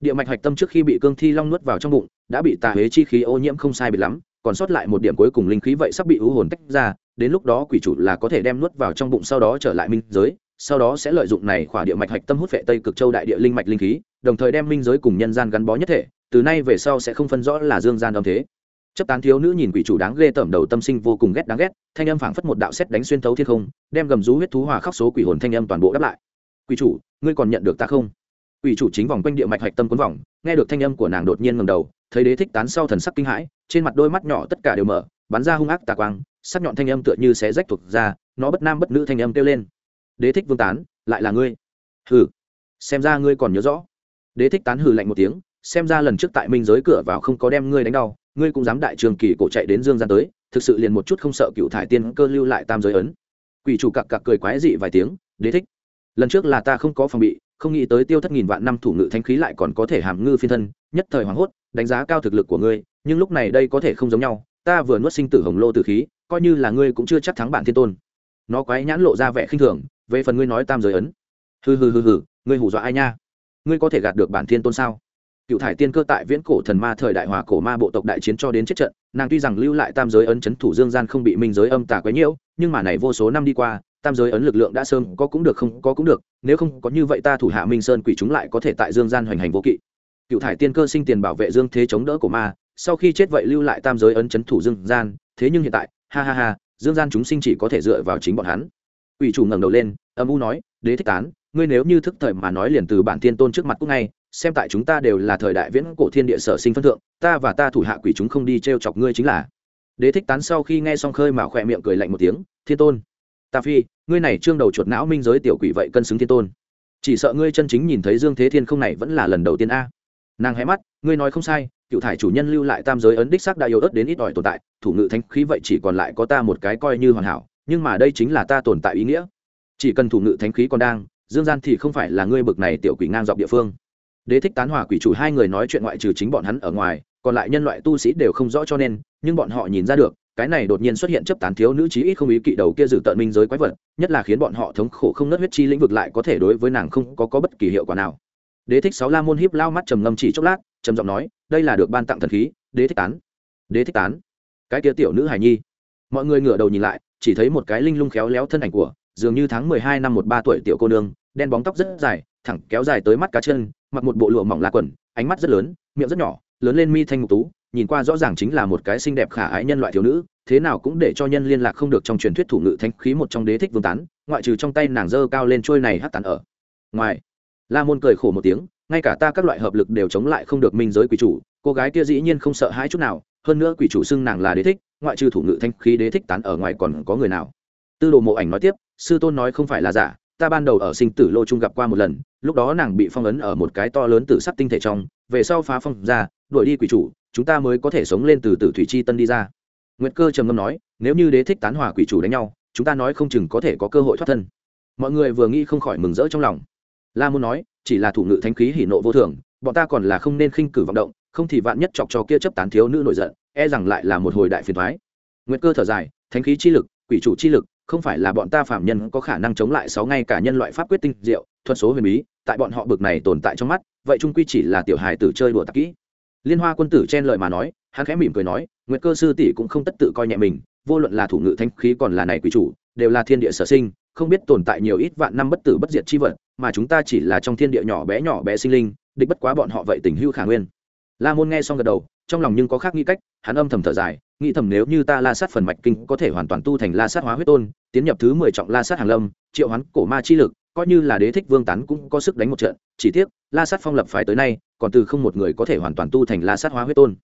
Địa mạch hạch tâm trước khi bị cương thi long nuốt vào trong bụng, đã bị tà huế chi khí ô nhiễm không sai biệt lắm, còn sót lại một điểm cuối cùng linh khí vậy sắp bị ú hồn tách ra, đến lúc đó quỷ chủ là có thể đem nuốt vào trong bụng sau đó trở lại minh giới sau đó sẽ lợi dụng này khỏa địa mạch hạch tâm hút vệ tây cực châu đại địa linh mạch linh khí, đồng thời đem minh giới cùng nhân gian gắn bó nhất thể, từ nay về sau sẽ không phân rõ là dương gian âm thế. Chấp tán thiếu nữ nhìn quỷ chủ đáng ghê tởm đầu tâm sinh vô cùng ghét đáng ghét, thanh âm phảng phất một đạo xét đánh xuyên thấu thiên không, đem gầm rú huyết thú hòa khắc số quỷ hồn thanh âm toàn bộ đáp lại. Quỷ chủ, ngươi còn nhận được ta không? Quỷ chủ chính vòng quanh địa mạch hạch tâm cuốn vòng, nghe được thanh âm của nàng đột nhiên ngầm đầu, thấy đế thích tán sau thần sắc kinh hãi, trên mặt đôi mắt nhỏ tất cả đều mở, bắn ra hung ác tà quang, sắc nhọn thanh âm tựa như xé rách thuộc ra, nó bất nam bất nữ thanh âm kêu lên đế thích vương tán, lại là ngươi. Hừ. Xem ra ngươi còn nhớ rõ. Đế thích tán hừ lạnh một tiếng, xem ra lần trước tại minh giới cửa vào không có đem ngươi đánh đau, ngươi cũng dám đại trường kỳ cổ chạy đến dương gian tới, thực sự liền một chút không sợ cựu thải tiên cơ lưu lại tam giới ấn. Quỷ chủ cặc cặc cười quái dị vài tiếng, đế thích, lần trước là ta không có phòng bị, không nghĩ tới tiêu thất nghìn vạn năm thủ ngự thanh khí lại còn có thể hàm ngư phiên thân, nhất thời hoảng hốt, đánh giá cao thực lực của ngươi, nhưng lúc này đây có thể không giống nhau, ta vừa nuốt sinh tử hồng lô từ khí, coi như là ngươi cũng chưa chắc thắng bản thiên tôn. Nó quái nhãn lộ ra vẻ khinh thường về phần ngươi nói tam giới ấn. Hừ hừ hừ hừ, ngươi hù dọa ai nha? Ngươi có thể gạt được bản thiên tôn sao? Cựu thải tiên cơ tại viễn cổ thần ma thời đại hòa cổ ma bộ tộc đại chiến cho đến chết trận, nàng tuy rằng lưu lại tam giới ấn c h ấ n thủ dương gian không bị minh giới âm tà quấy nhiễu, nhưng mà này vô số năm đi qua, tam giới ấn lực lượng đã sơn có cũng được, không có cũng được, nếu không có như vậy ta thủ hạ minh sơn quỷ chúng lại có thể tại dương gian hoành hành vô kỵ. Cựu thải tiên cơ sinh tiền bảo vệ dương thế chống đỡ của ma, sau khi chết vậy lưu lại tam giới ấn c h ấ n thủ dương gian, thế nhưng hiện tại, ha ha ha, dương gian chúng sinh chỉ có thể dựa vào chính bọn hắn. Quỷ chủ ngẩng đầu lên, âm u nói, đế thích tán, ngươi nếu như thức thời mà nói liền từ bản tiên tôn trước mặt cũng ngay, xem tại chúng ta đều là thời đại viễn cổ thiên địa sở sinh phân thượng, ta và ta thủ hạ quỷ chúng không đi trêu chọc ngươi chính là. Đế thích tán sau khi nghe xong khơi mà khỏe miệng cười lạnh một tiếng, thiên tôn, ta phi, ngươi này trương đầu chuột não minh giới tiểu quỷ vậy cân xứng thiên tôn. Chỉ sợ ngươi chân chính nhìn thấy dương thế thiên không này vẫn là lần đầu tiên a. Nàng hé mắt, ngươi nói không sai, cựu thải chủ nhân lưu lại tam giới ấn đích sắc đã yếu ớt đến ít ỏi tồn tại, thủ ngự thánh khí vậy chỉ còn lại có ta một cái coi như hoàn hảo nhưng mà đây chính là ta tồn tại ý nghĩa. Chỉ cần thủ ngự thánh khí còn đang dương gian thì không phải là ngươi bực này tiểu quỷ ngang dọc địa phương. Đế thích tán hòa quỷ chủ hai người nói chuyện ngoại trừ chính bọn hắn ở ngoài còn lại nhân loại tu sĩ đều không rõ cho nên nhưng bọn họ nhìn ra được cái này đột nhiên xuất hiện chấp tán thiếu nữ trí ít không ý kỵ đầu kia dự tận minh giới quái vật nhất là khiến bọn họ thống khổ không nớt huyết chi lĩnh vực lại có thể đối với nàng không có, có bất kỳ hiệu quả nào. Đế thích sáu la môn hiếp lao mắt trầm ngâm chỉ chốc lát trầm giọng nói đây là được ban tặng thần khí đế thích tán. Đế thích tán. Cái kia tiểu nữ hải nhi. Mọi người ngửa đầu nhìn lại chỉ thấy một cái linh lung khéo léo thân ảnh của, dường như tháng mười hai năm một ba tuổi tiểu cô nương, đen bóng tóc rất dài, thẳng kéo dài tới mắt cá chân, mặc một bộ lụa mỏng lá quần, ánh mắt rất lớn, miệng rất nhỏ, lớn lên mi thanh ngục tú, nhìn qua rõ ràng chính là một cái xinh đẹp khả ái nhân loại thiếu nữ, thế nào cũng để cho nhân liên lạc không được trong truyền thuyết thủ ngự thanh khí một trong đế thích vương tán, ngoại trừ trong tay nàng dơ cao lên trôi này hát tán ở ngoài. La môn cười khổ một tiếng, ngay cả ta các loại hợp lực đều chống lại không được minh giới quỷ chủ, cô gái kia dĩ nhiên không sợ hãi chút nào hơn nữa quỷ chủ xưng nàng là đế thích, ngoại trừ thủ ngự thanh khí đế thích tán ở ngoài còn có người nào? Tư đồ mộ ảnh nói tiếp, sư tôn nói không phải là giả, ta ban đầu ở sinh tử lô trung gặp qua một lần, lúc đó nàng bị phong ấn ở một cái to lớn tử sắc tinh thể trong, về sau phá phong ra, đuổi đi quỷ chủ, chúng ta mới có thể sống lên từ tử thủy chi tân đi ra. Nguyệt cơ trầm ngâm nói, nếu như đế thích tán hòa quỷ chủ đánh nhau, chúng ta nói không chừng có thể có cơ hội thoát thân. Mọi người vừa nghĩ không khỏi mừng rỡ trong lòng. La muốn nói, chỉ là thủ ngự thánh khí hỉ nộ vô thường, bọn ta còn là không nên khinh cử vọng động không thì vạn nhất chọc cho kia chấp tán thiếu nữ nổi giận e rằng lại là một hồi đại phiền thoái nguyệt cơ thở dài, thánh khí chi lực, quỷ chủ chi lực, không phải là bọn ta phạm nhân có khả năng chống lại sáu ngay cả nhân loại pháp quyết tinh diệu, thuật số huyền bí, tại bọn họ bực này tồn tại trong mắt, vậy trung quy chỉ là tiểu hài tử chơi đùa tạp kỹ. Liên hoa quân tử chen lời mà nói, hắn khẽ mỉm cười nói, nguyệt cơ sư tỷ cũng không tất tự coi nhẹ mình, vô luận là thủ ngự thanh khí còn là này quỷ chủ, đều là thiên địa sở sinh, không biết tồn tại nhiều ít vạn năm bất tử bất diệt chi vật, mà chúng ta chỉ là trong thiên địa nhỏ bé nhỏ bé sinh linh, địch bất quá bọn họ vậy tình hưu khả nguyên la môn nghe xong gật đầu, trong lòng nhưng có khác nghĩ cách, hắn âm thầm thở dài, nghĩ thầm nếu như ta la sát phần mạch kinh có thể hoàn toàn tu thành la sát hóa huyết tôn, tiến nhập thứ mười trọng la sát hàng lâm, triệu hoán cổ ma chi lực, coi như là đế thích vương tán cũng có sức đánh một trận, chỉ tiếc, la sát phong lập phái tới nay, còn từ không một người có thể hoàn toàn tu thành la sát hóa huyết tôn.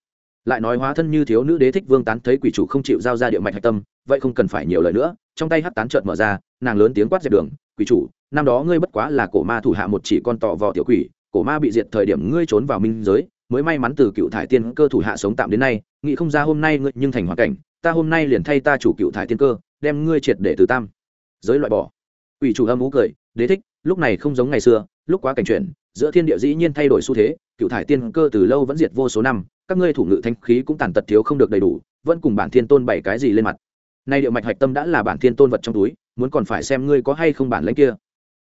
Lại nói hóa thân như thiếu nữ đế thích vương tán thấy quỷ chủ không chịu giao ra địa mạch hạch tâm, vậy không cần phải nhiều lời nữa, trong tay hắt tán trợn mở ra, nàng lớn tiếng quát dẹp đường, quỷ chủ, năm đó ngươi bất quá là cổ ma thủ hạ một chỉ con tọ vò tiểu quỷ, cổ ma bị diệt thời điểm ngươi trốn vào minh giới mới may mắn từ cựu thải tiên cơ thủ hạ sống tạm đến nay, nghĩ không ra hôm nay ngươi nhưng thành hoàn cảnh, ta hôm nay liền thay ta chủ cựu thải tiên cơ, đem ngươi triệt để từ tam. Giới loại bỏ. Ủy chủ âm ú cười, đế thích, lúc này không giống ngày xưa, lúc quá cảnh chuyển, giữa thiên địa dĩ nhiên thay đổi xu thế, cựu thải tiên cơ từ lâu vẫn diệt vô số năm, các ngươi thủ ngự thanh khí cũng tàn tật thiếu không được đầy đủ, vẫn cùng bản thiên tôn bảy cái gì lên mặt. Nay điệu mạch hạch tâm đã là bản thiên tôn vật trong túi, muốn còn phải xem ngươi có hay không bản lãnh kia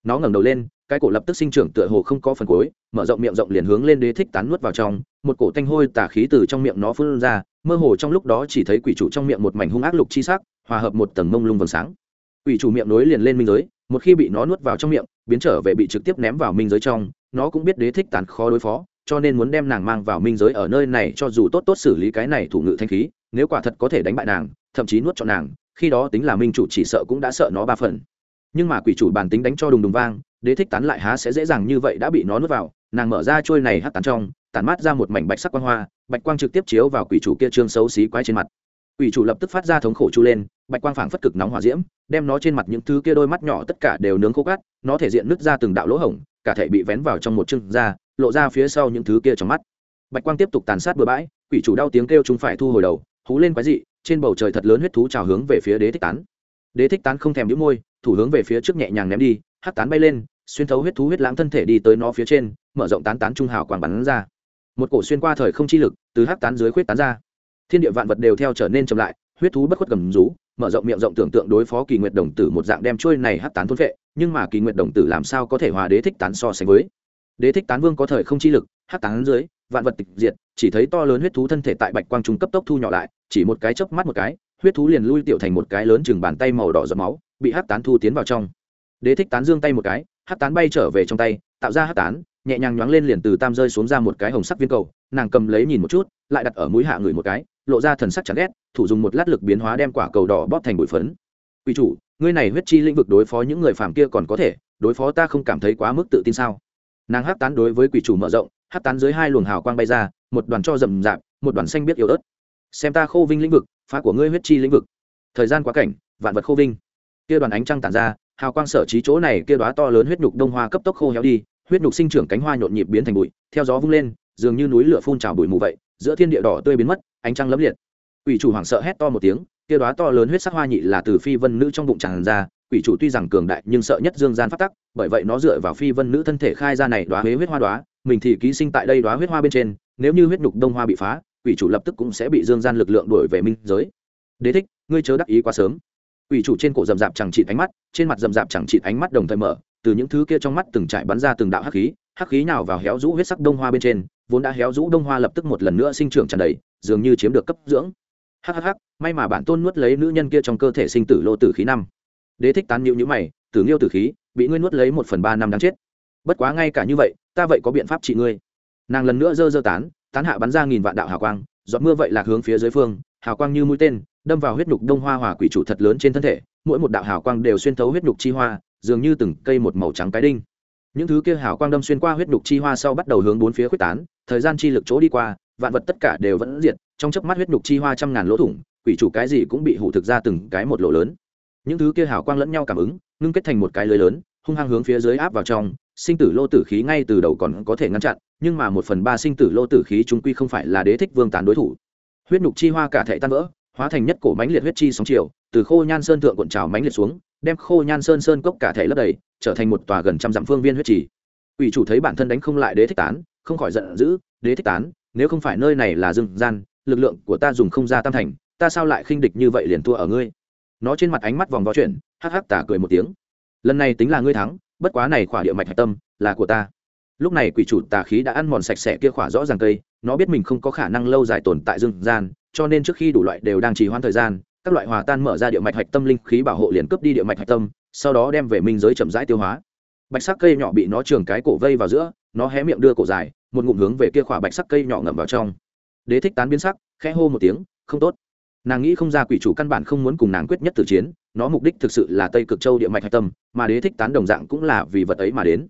nó ngẩng đầu lên, cái cổ lập tức sinh trưởng tựa hồ không có phần cuối, mở rộng miệng rộng liền hướng lên đế thích tán nuốt vào trong, một cổ tanh hôi tả khí từ trong miệng nó phun ra, mơ hồ trong lúc đó chỉ thấy quỷ chủ trong miệng một mảnh hung ác lục chi sắc, hòa hợp một tầng mông lung vầng sáng. Quỷ chủ miệng nối liền lên minh giới, một khi bị nó nuốt vào trong miệng, biến trở về bị trực tiếp ném vào minh giới trong, nó cũng biết đế thích tán khó đối phó, cho nên muốn đem nàng mang vào minh giới ở nơi này cho dù tốt tốt xử lý cái này thủ ngự thanh khí, nếu quả thật có thể đánh bại nàng, thậm chí nuốt cho nàng, khi đó tính là minh chủ chỉ sợ cũng đã sợ nó ba phần nhưng mà quỷ chủ bản tính đánh cho đùng đùng vang, đế thích tán lại há sẽ dễ dàng như vậy đã bị nó nuốt vào. Nàng mở ra trôi này hắt tán trong, tản mát ra một mảnh bạch sắc quang hoa, bạch quang trực tiếp chiếu vào quỷ chủ kia trương xấu xí quái trên mặt. Quỷ chủ lập tức phát ra thống khổ chu lên, bạch quang phảng phất cực nóng hỏa diễm, đem nó trên mặt những thứ kia đôi mắt nhỏ tất cả đều nướng khô cát, nó thể diện nứt ra từng đạo lỗ hổng, cả thể bị vén vào trong một chân da lộ ra phía sau những thứ kia trong mắt. Bạch quang tiếp tục tàn sát bừa bãi, quỷ chủ đau tiếng kêu chúng phải thu hồi đầu, hú lên quái dị, trên bầu trời thật lớn huyết thú trào hướng về phía đế thích tán. Đế thích tán không thèm nhíu môi thủ hướng về phía trước nhẹ nhàng ném đi, hắc tán bay lên, xuyên thấu huyết thú huyết lãng thân thể đi tới nó phía trên, mở rộng tán tán trung hào quảng bắn ra. Một cổ xuyên qua thời không chi lực, từ hắc tán dưới khuyết tán ra. Thiên địa vạn vật đều theo trở nên chậm lại, huyết thú bất khuất cầm rú, mở rộng miệng rộng tưởng tượng đối phó kỳ nguyệt đồng tử một dạng đem trôi này hắc tán thôn vệ nhưng mà kỳ nguyệt đồng tử làm sao có thể hòa đế thích tán so sánh với? Đế thích tán vương có thời không chi lực, hắc tán dưới, vạn vật tịch diệt, chỉ thấy to lớn huyết thú thân thể tại bạch quang trung cấp tốc thu nhỏ lại, chỉ một cái chớp mắt một cái, huyết thú liền lui tiểu thành một cái lớn chừng bàn tay màu đỏ giọt máu bị hát tán thu tiến vào trong. Đế thích tán dương tay một cái, hát tán bay trở về trong tay, tạo ra hát tán, nhẹ nhàng nhoáng lên liền từ tam rơi xuống ra một cái hồng sắc viên cầu, nàng cầm lấy nhìn một chút, lại đặt ở mũi hạ người một cái, lộ ra thần sắc chán ghét, thủ dùng một lát lực biến hóa đem quả cầu đỏ bóp thành bụi phấn. Quy chủ, ngươi này huyết chi lĩnh vực đối phó những người phàm kia còn có thể, đối phó ta không cảm thấy quá mức tự tin sao? Nàng hát tán đối với quỷ chủ mở rộng, hát tán dưới hai luồng hào quang bay ra, một đoàn cho rầm rạp, một đoàn xanh biết yếu ớt. Xem ta khô vinh lĩnh vực, phá của ngươi huyết chi lĩnh vực. Thời gian quá cảnh, vạn vật khô vinh kia đoàn ánh trăng tản ra, hào quang sở trí chỗ này kia đoá to lớn huyết nhục đông hoa cấp tốc khô héo đi, huyết nhục sinh trưởng cánh hoa nhộn nhịp biến thành bụi, theo gió vung lên, dường như núi lửa phun trào bụi mù vậy, giữa thiên địa đỏ tươi biến mất, ánh trăng lấm liệt. Quỷ chủ hoảng sợ hét to một tiếng, kia đoá to lớn huyết sắc hoa nhị là từ phi vân nữ trong bụng tràn ra, quỷ chủ tuy rằng cường đại nhưng sợ nhất dương gian phát tắc, bởi vậy nó dựa vào phi vân nữ thân thể khai ra này đoá huế huyết hoa đoá mình thì ký sinh tại đây đoá huyết hoa bên trên, nếu như huyết nhục đông hoa bị phá, quỷ chủ lập tức cũng sẽ bị dương gian lực lượng đuổi về minh giới. Đế thích, ngươi chớ đắc ý quá sớm quỷ chủ trên cổ rậm rạp chẳng chịt ánh mắt trên mặt rậm rạp chẳng chịt ánh mắt đồng thời mở từ những thứ kia trong mắt từng trải bắn ra từng đạo hắc khí hắc khí nào vào héo rũ huyết sắc đông hoa bên trên vốn đã héo rũ đông hoa lập tức một lần nữa sinh trưởng tràn đầy dường như chiếm được cấp dưỡng. Hắc hắc hắc, may mà bản tôn nuốt lấy nữ nhân kia trong cơ thể sinh tử lô tử khí năm. Đế thích tán nhịu nhữ mày tử nghiêu tử khí bị ngươi nuốt lấy một phần ba năm đáng chết. Bất quá ngay cả như vậy ta vậy có biện pháp trị ngươi. Nàng lần nữa dơ dơ tán tán hạ bắn ra nghìn vạn đạo hào quang giọt mưa vậy lạc hướng phía dưới phương hào quang như mũi tên đâm vào huyết nhục đông hoa hòa quỷ chủ thật lớn trên thân thể, mỗi một đạo hào quang đều xuyên thấu huyết nhục chi hoa, dường như từng cây một màu trắng cái đinh. Những thứ kia hào quang đâm xuyên qua huyết nhục chi hoa sau bắt đầu hướng bốn phía quyết tán, thời gian chi lực chỗ đi qua, vạn vật tất cả đều vẫn diệt, trong chớp mắt huyết nhục chi hoa trăm ngàn lỗ thủng, quỷ chủ cái gì cũng bị hủ thực ra từng cái một lỗ lớn. Những thứ kia hào quang lẫn nhau cảm ứng, ngưng kết thành một cái lưới lớn, hung hăng hướng phía dưới áp vào trong, sinh tử lô tử khí ngay từ đầu còn có thể ngăn chặn, nhưng mà một phần ba sinh tử lô tử khí chúng quy không phải là đế thích vương tán đối thủ. Huyết nhục chi hoa cả thể tan vỡ hóa thành nhất cổ mãnh liệt huyết chi sóng chiều, từ khô nhan sơn thượng cuộn trào mãnh liệt xuống, đem khô nhan sơn sơn cốc cả thể lấp đầy, trở thành một tòa gần trăm dặm phương viên huyết trì. Ủy chủ thấy bản thân đánh không lại đế thích tán, không khỏi giận dữ, đế thích tán, nếu không phải nơi này là rừng gian, lực lượng của ta dùng không ra tam thành, ta sao lại khinh địch như vậy liền thua ở ngươi? Nó trên mặt ánh mắt vòng vo chuyển, hắc hắc tả cười một tiếng. Lần này tính là ngươi thắng, bất quá này khỏa địa mạch hạch tâm là của ta. Lúc này quỷ chủ tà khí đã ăn mòn sạch sẽ kia khỏa rõ ràng cây nó biết mình không có khả năng lâu dài tồn tại dương gian, cho nên trước khi đủ loại đều đang trì hoãn thời gian, các loại hòa tan mở ra địa mạch hạch tâm linh khí bảo hộ liền cướp đi địa mạch hạch tâm, sau đó đem về minh giới chậm rãi tiêu hóa. Bạch sắc cây nhỏ bị nó trường cái cổ vây vào giữa, nó hé miệng đưa cổ dài, một ngụm hướng về kia khỏa bạch sắc cây nhỏ ngậm vào trong. Đế thích tán biến sắc, khẽ hô một tiếng, không tốt. Nàng nghĩ không ra quỷ chủ căn bản không muốn cùng nàng quyết nhất tử chiến, nó mục đích thực sự là tây cực châu địa mạch hạch tâm, mà đế thích tán đồng dạng cũng là vì vật ấy mà đến.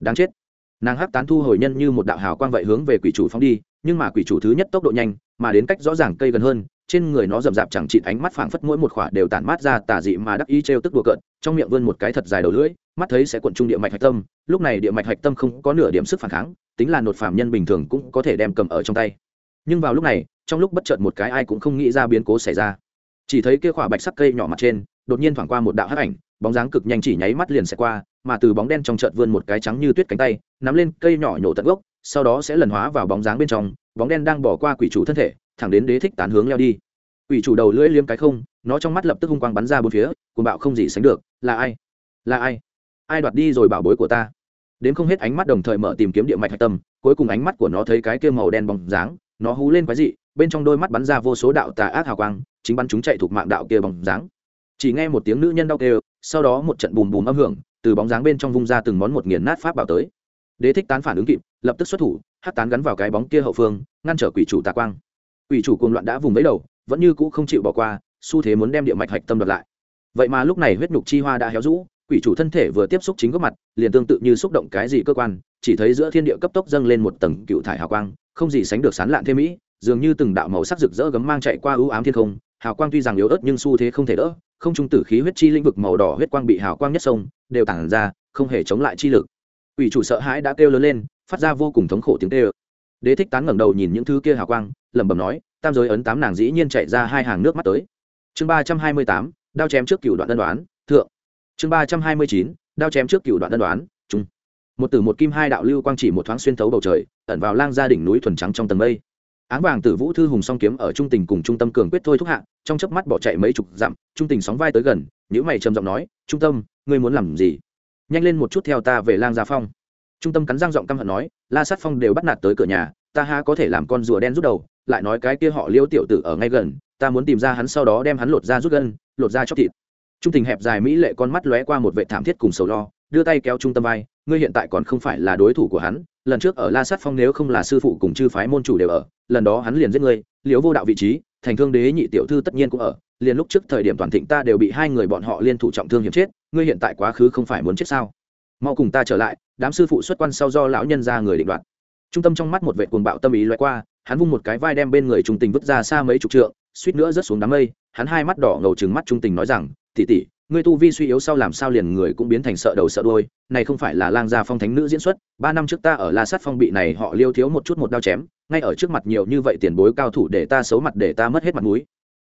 Đáng chết. Nàng hắc tán thu hồi nhân như một đạo hào quang vậy hướng về quỷ chủ phóng đi nhưng mà quỷ chủ thứ nhất tốc độ nhanh, mà đến cách rõ ràng cây gần hơn, trên người nó rậm rạp chẳng chịt ánh mắt phảng phất mỗi một khỏa đều tản mát ra tà dị mà đắc ý trêu tức đùa cợt, trong miệng vươn một cái thật dài đầu lưỡi, mắt thấy sẽ cuộn trung địa mạch hạch tâm, lúc này địa mạch hạch tâm không có nửa điểm sức phản kháng, tính là nột phàm nhân bình thường cũng có thể đem cầm ở trong tay. Nhưng vào lúc này, trong lúc bất chợt một cái ai cũng không nghĩ ra biến cố xảy ra. Chỉ thấy kia khỏa bạch sắc cây nhỏ mặt trên, đột nhiên thoảng qua một đạo hắc ảnh, bóng dáng cực nhanh chỉ nháy mắt liền sẽ qua, mà từ bóng đen trong chợt vươn một cái trắng như tuyết cánh tay, nắm lên cây nhỏ nhổ tận gốc sau đó sẽ lần hóa vào bóng dáng bên trong, bóng đen đang bỏ qua quỷ chủ thân thể, thẳng đến đế thích tán hướng leo đi. Quỷ chủ đầu lưỡi liếm cái không, nó trong mắt lập tức hung quang bắn ra bốn phía, cuồng bạo không gì sánh được. Là ai? Là ai? Ai đoạt đi rồi bảo bối của ta? Đến không hết ánh mắt đồng thời mở tìm kiếm địa mạch hạch tâm, cuối cùng ánh mắt của nó thấy cái kia màu đen bóng dáng, nó hú lên quái dị, bên trong đôi mắt bắn ra vô số đạo tà ác hào quang, chính bắn chúng chạy thuộc mạng đạo kia bóng dáng. Chỉ nghe một tiếng nữ nhân đau kêu, sau đó một trận bùm bùm âm hưởng, từ bóng dáng bên trong vung ra từng món một nghiền nát pháp bảo tới. Đế thích tán phản ứng kịp lập tức xuất thủ hát tán gắn vào cái bóng kia hậu phương, ngăn trở quỷ chủ tà quang. Quỷ chủ cuồng loạn đã vùng vẫy đầu, vẫn như cũ không chịu bỏ qua, xu thế muốn đem địa mạch hạch tâm đoạt lại. Vậy mà lúc này huyết nhục chi hoa đã héo rũ, quỷ chủ thân thể vừa tiếp xúc chính góc mặt, liền tương tự như xúc động cái gì cơ quan, chỉ thấy giữa thiên địa cấp tốc dâng lên một tầng cựu thải hào quang, không gì sánh được sán lạn thêm mỹ, dường như từng đạo màu sắc rực rỡ gấm mang chạy qua ưu ám thiên không, hào quang tuy rằng yếu ớt nhưng xu thế không thể đỡ, không trung tử khí huyết chi lĩnh vực màu đỏ huyết quang bị hào quang nhất sông, đều tản ra, không hề chống lại chi lực. Quỷ chủ sợ hãi đã kêu lớn lên phát ra vô cùng thống khổ tiếng kêu đế thích tán ngẩng đầu nhìn những thứ kia hào quang, lẩm bẩm nói, tam giới ấn tám nàng dĩ nhiên chạy ra hai hàng nước mắt tới. Chương ba trăm hai mươi tám, đao chém trước cựu đoạn đơn đoán, thượng. Chương ba trăm hai mươi chín, đao chém trước cựu đoạn đơn đoán, trung. Một tử một kim hai đạo lưu quang chỉ một thoáng xuyên thấu bầu trời, ẩn vào lang gia đỉnh núi thuần trắng trong tầng mây. Áng vàng tử vũ thư hùng song kiếm ở trung tình cùng trung tâm cường quyết thôi thúc hạ, trong chớp mắt bỏ chạy mấy chục dặm, trung tình sóng vai tới gần nhữ mày trầm giọng nói, trung tâm, ngươi muốn làm gì? Nhanh lên một chút theo ta về lang gia phong trung tâm cắn răng giọng căm hận nói, la sát phong đều bắt nạt tới cửa nhà, ta ha có thể làm con rùa đen rút đầu, lại nói cái kia họ liêu tiểu tử ở ngay gần, ta muốn tìm ra hắn sau đó đem hắn lột ra rút gân, lột ra chóc thịt. Trung tình hẹp dài mỹ lệ con mắt lóe qua một vệ thảm thiết cùng sầu lo, đưa tay kéo trung tâm vai, ngươi hiện tại còn không phải là đối thủ của hắn, lần trước ở la sát phong nếu không là sư phụ cùng chư phái môn chủ đều ở, lần đó hắn liền giết ngươi liếu vô đạo vị trí, thành thương đế nhị tiểu thư tất nhiên cũng ở, liền lúc trước thời điểm toàn thịnh ta đều bị hai người bọn họ liên thủ trọng thương hiểm chết, ngươi hiện tại quá khứ không phải muốn chết sao? Mau cùng ta trở lại, đám sư phụ xuất quan sau do lão nhân ra người định đoạt. Trung tâm trong mắt một vệ cuồng bạo tâm ý loại qua, hắn vung một cái vai đem bên người trung tình vứt ra xa mấy chục trượng, suýt nữa rớt xuống đám mây, hắn hai mắt đỏ ngầu trừng mắt trung tình nói rằng tỉ tỉ ngươi tu vi suy yếu sau làm sao liền người cũng biến thành sợ đầu sợ đôi này không phải là lang gia phong thánh nữ diễn xuất, ba năm trước ta ở la sát phong bị này họ liêu thiếu một chút một đao chém, ngay ở trước mặt nhiều như vậy tiền bối cao thủ để ta xấu mặt để ta mất hết mặt mũi.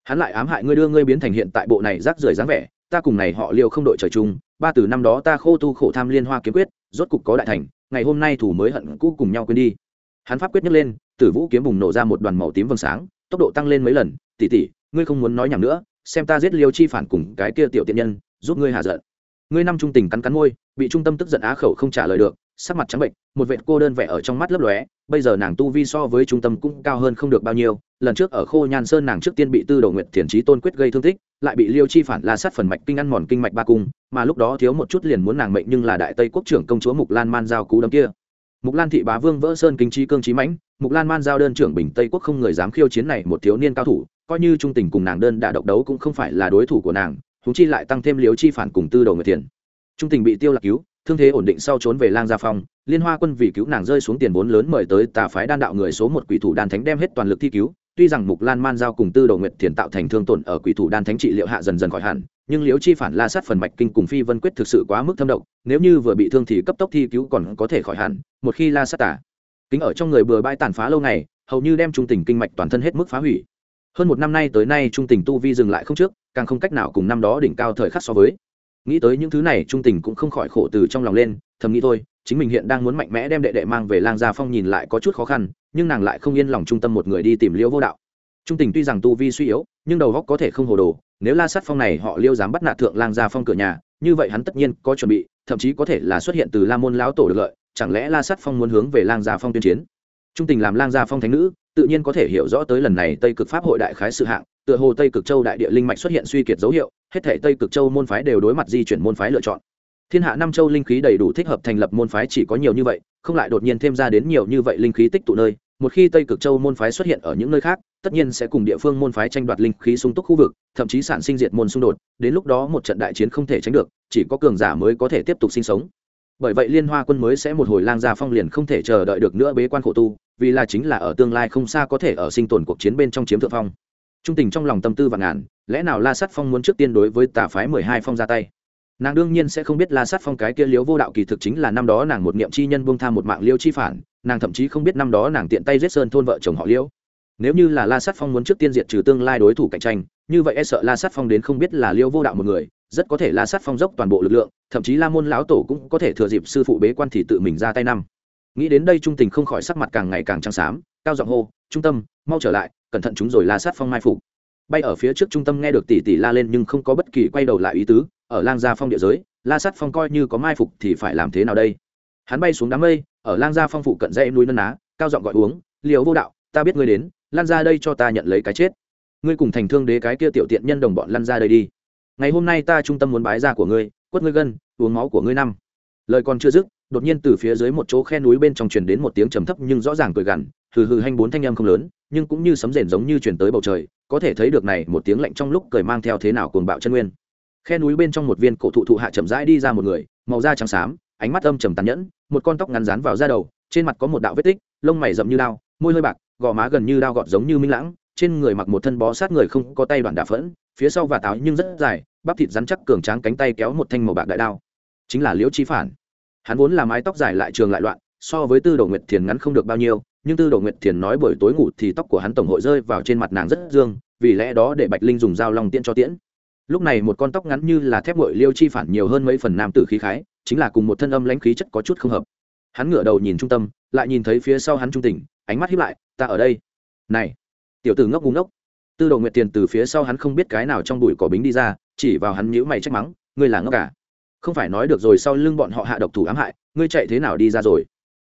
Hắn lại ám hại ngươi đưa ngươi biến thành hiện tại bộ này rác rưởi dáng vẻ, ta cùng này họ liêu không đội trời chung ba từ năm đó ta khô tu khổ tham liên hoa kiếm quyết, rốt cục có đại thành, ngày hôm nay thủ mới hận cũ cùng nhau quên đi. Hắn pháp quyết nhấc lên, tử vũ kiếm bùng nổ ra một đoàn màu tím vầng sáng, tốc độ tăng lên mấy lần tỉ tỉ ngươi không muốn nói nhầm nữa, xem ta giết liêu chi phản cùng cái kia tiểu tiện nhân, giúp ngươi hạ giận. Ngươi năm trung tình cắn cắn môi, bị trung tâm tức giận á khẩu không trả lời được sắc mặt trắng bệnh, một vệt cô đơn vẻ ở trong mắt lấp lóe, bây giờ nàng tu vi so với trung tâm cũng cao hơn không được bao nhiêu, lần trước ở khô nhan sơn nàng trước tiên bị tư đầu nguyệt thiền trí tôn quyết gây thương tích, lại bị liêu chi phản la sát phần mạch kinh ăn mòn kinh mạch ba cung, mà lúc đó thiếu một chút liền muốn nàng mệnh nhưng là đại tây quốc trưởng công chúa mục lan man giao cú đấm kia. Mục lan thị bá vương vỡ sơn kinh trí cương trí mãnh, mục lan man giao đơn trưởng bình tây quốc không người dám khiêu chiến này một thiếu niên cao thủ, coi như trung tình cùng nàng đơn đả độc đấu cũng không phải là đối thủ của nàng húng chi lại tăng thêm Liêu chi phản cùng tư đầu nguyệt thiền. Trung tình bị tiêu lạc cứu thương thế ổn định sau trốn về lang gia phong, liên hoa quân vì cứu nàng rơi xuống tiền vốn lớn mời tới tà phái đan đạo người số một quỷ thủ đan thánh đem hết toàn lực thi cứu. Tuy rằng mục lan man giao cùng tư đầu nguyệt thiền tạo thành thương tổn ở quỷ thủ đan thánh trị liệu hạ dần dần khỏi hẳn, nhưng Liễu chi phản la sát phần mạch kinh cùng phi vân quyết thực sự quá mức thâm độc, nếu như vừa bị thương thì cấp tốc thi cứu còn có thể khỏi hẳn, một khi la sát tả. Kính ở trong người bừa bãi tàn phá lâu ngày, hầu như đem trung tình kinh mạch toàn thân hết mức phá hủy. Hơn một năm nay tới nay trung tình tu vi dừng lại không trước, càng không cách nào cùng năm đó đỉnh cao thời khắc so với nghĩ tới những thứ này, trung tình cũng không khỏi khổ từ trong lòng lên, thầm nghĩ thôi, chính mình hiện đang muốn mạnh mẽ đem đệ đệ mang về lang gia phong nhìn lại có chút khó khăn, nhưng nàng lại không yên lòng trung tâm một người đi tìm liễu vô đạo. Trung tình tuy rằng tu vi suy yếu, nhưng đầu góc có thể không hồ đồ, nếu la sát phong này họ liêu dám bắt nạt thượng lang gia phong cửa nhà, như vậy hắn tất nhiên có chuẩn bị, thậm chí có thể là xuất hiện từ la môn lão tổ được lợi, chẳng lẽ la sát phong muốn hướng về lang gia phong tuyên chiến? Trung tình làm lang gia phong thánh nữ, tự nhiên có thể hiểu rõ tới lần này tây cực pháp hội đại khái sự hạng, tựa hồ tây cực châu đại địa linh mạch xuất hiện suy kiệt dấu hiệu hết thể tây cực châu môn phái đều đối mặt di chuyển môn phái lựa chọn. Thiên hạ năm châu linh khí đầy đủ thích hợp thành lập môn phái chỉ có nhiều như vậy, không lại đột nhiên thêm ra đến nhiều như vậy linh khí tích tụ nơi. Một khi tây cực châu môn phái xuất hiện ở những nơi khác, tất nhiên sẽ cùng địa phương môn phái tranh đoạt linh khí sung túc khu vực, thậm chí sản sinh diệt môn xung đột. Đến lúc đó một trận đại chiến không thể tránh được, chỉ có cường giả mới có thể tiếp tục sinh sống. Bởi vậy liên hoa quân mới sẽ một hồi lang gia phong liền không thể chờ đợi được nữa bế quan khổ tu, vì là chính là ở tương lai không xa có thể ở sinh tồn cuộc chiến bên trong chiếm thượng phong trung tình trong lòng tâm tư và ngàn, lẽ nào la sát phong muốn trước tiên đối với tà phái mười hai phong ra tay? Nàng đương nhiên sẽ không biết la sát phong cái kia liếu vô đạo kỳ thực chính là năm đó nàng một niệm chi nhân buông tham một mạng liêu chi phản, nàng thậm chí không biết năm đó nàng tiện tay giết sơn thôn vợ chồng họ liễu. Nếu như là la sát phong muốn trước tiên diệt trừ tương lai đối thủ cạnh tranh, như vậy e sợ la sát phong đến không biết là liêu vô đạo một người, rất có thể la sát phong dốc toàn bộ lực lượng, thậm chí la môn lão tổ cũng có thể thừa dịp sư phụ bế quan thì tự mình ra tay năm. Nghĩ đến đây trung tình không khỏi sắc mặt càng ngày càng trắng xám cao giọng hô, trung tâm, mau trở lại, cẩn thận chúng rồi la sát phong mai phục bay ở phía trước trung tâm nghe được tỷ tỷ la lên nhưng không có bất kỳ quay đầu lại ý tứ, ở lang gia phong địa giới, la sát phong coi như có mai phục thì phải làm thế nào đây? Hắn bay xuống đám mây, ở lang gia phong phụ cận dãy núi nân á cao giọng gọi uống, liều vô đạo, ta biết ngươi đến, lan ra đây cho ta nhận lấy cái chết. Ngươi cùng thành thương đế cái kia tiểu tiện nhân đồng bọn lăn ra đây đi. Ngày hôm nay ta trung tâm muốn bái ra của ngươi, quất ngươi gân, uống máu của ngươi năm. Lời còn chưa dứt đột nhiên từ phía dưới một chỗ khe núi bên trong truyền đến một tiếng trầm thấp nhưng rõ ràng cười gằn, hừ hừ hanh bốn thanh âm không lớn, nhưng cũng như sấm rền giống như truyền tới bầu trời, có thể thấy được này một tiếng lạnh trong lúc cười mang theo thế nào cuồng bạo chân nguyên. Khe núi bên trong một viên cổ thụ thụ hạ chậm rãi đi ra một người, màu da trắng xám, ánh mắt âm trầm tàn nhẫn, một con tóc ngắn rán vào da đầu, trên mặt có một đạo vết tích, lông mày rậm như đao, môi hơi bạc, gò má gần như đao gọt giống như minh lãng, trên người mặc một thân bó sát người không có tay đoạn đà phẫn, phía sau và táo nhưng rất dài, bắp thịt rắn chắc cường tráng cánh tay kéo một thanh màu bạc đại đao. Chính là liễu chi phản hắn vốn là mái tóc dài lại trường lại loạn, so với tư đồ nguyệt thiền ngắn không được bao nhiêu, nhưng tư đồ nguyệt thiền nói buổi tối ngủ thì tóc của hắn tổng hội rơi vào trên mặt nàng rất dương, vì lẽ đó để bạch linh dùng dao lòng tiễn cho tiễn. Lúc này một con tóc ngắn như là thép ngội liêu chi phản nhiều hơn mấy phần nam tử khí khái, chính là cùng một thân âm lãnh khí chất có chút không hợp. Hắn ngửa đầu nhìn trung tâm, lại nhìn thấy phía sau hắn trung tình, ánh mắt hiếp lại, ta ở đây. Này. Tiểu tử ngốc ngúng ngốc. Tư đồ nguyệt tiền từ phía sau hắn không biết cái nào trong bụi cỏ bính đi ra, chỉ vào hắn nhữ mày trách mắng, ngươi là ngốc cả không phải nói được rồi sau lưng bọn họ hạ độc thủ ám hại, ngươi chạy thế nào đi ra rồi?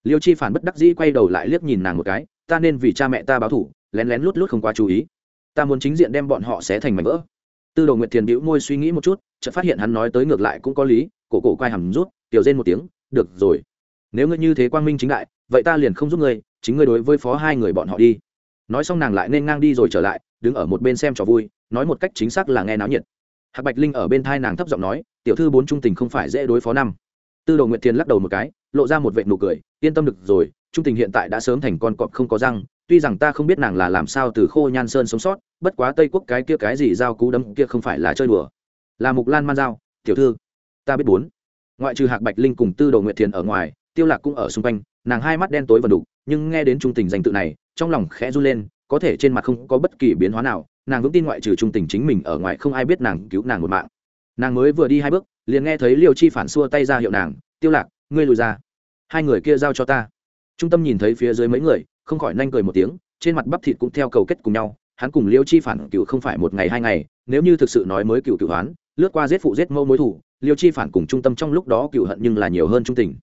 Liêu chi phản bất đắc dĩ quay đầu lại liếc nhìn nàng một cái, ta nên vì cha mẹ ta báo thủ lén lén lút lút không quá chú ý. Ta muốn chính diện đem bọn họ xé thành mảnh vỡ. Tư đồ nguyệt thiền bĩu môi suy nghĩ một chút, chợt phát hiện hắn nói tới ngược lại cũng có lý, cổ cổ quay hầm rút, tiểu rên một tiếng, được rồi. Nếu ngươi như thế quang minh chính đại, vậy ta liền không giúp ngươi, chính ngươi đối với phó hai người bọn họ đi. Nói xong nàng lại nên ngang đi rồi trở lại, đứng ở một bên xem trò vui, nói một cách chính xác là nghe náo nhiệt hạc bạch linh ở bên thai nàng thấp giọng nói tiểu thư bốn trung tình không phải dễ đối phó năm. Tư đồ nguyệt thiền lắc đầu một cái lộ ra một vệ nụ cười yên tâm được rồi trung tình hiện tại đã sớm thành con cọp không có răng tuy rằng ta không biết nàng là làm sao từ khô nhan sơn sống sót bất quá tây quốc cái kia cái gì giao cú đấm kia không phải là chơi đùa. Là mục lan man dao, tiểu thư. Ta biết bốn. Ngoại trừ hạc bạch linh cùng tư đồ nguyệt thiền ở ngoài tiêu lạc cũng ở xung quanh nàng hai mắt đen tối và đục nhưng nghe đến trung tình danh tự này trong lòng khẽ run lên có thể trên mặt không có bất kỳ biến hóa nào nàng vững tin ngoại trừ trung tình chính mình ở ngoài không ai biết nàng cứu nàng một mạng. Nàng mới vừa đi hai bước, liền nghe thấy liêu chi phản xua tay ra hiệu nàng, tiêu lạc, ngươi lùi ra. Hai người kia giao cho ta. Trung tâm nhìn thấy phía dưới mấy người, không khỏi nhanh cười một tiếng, trên mặt bắp thịt cũng theo cầu kết cùng nhau. Hắn cùng liêu chi phản cựu không phải một ngày hai ngày, nếu như thực sự nói mới cựu cựu hoán, lướt qua giết phụ giết mẫu mối thủ, liêu chi phản cùng trung tâm trong lúc đó cựu hận nhưng là nhiều hơn trung tình.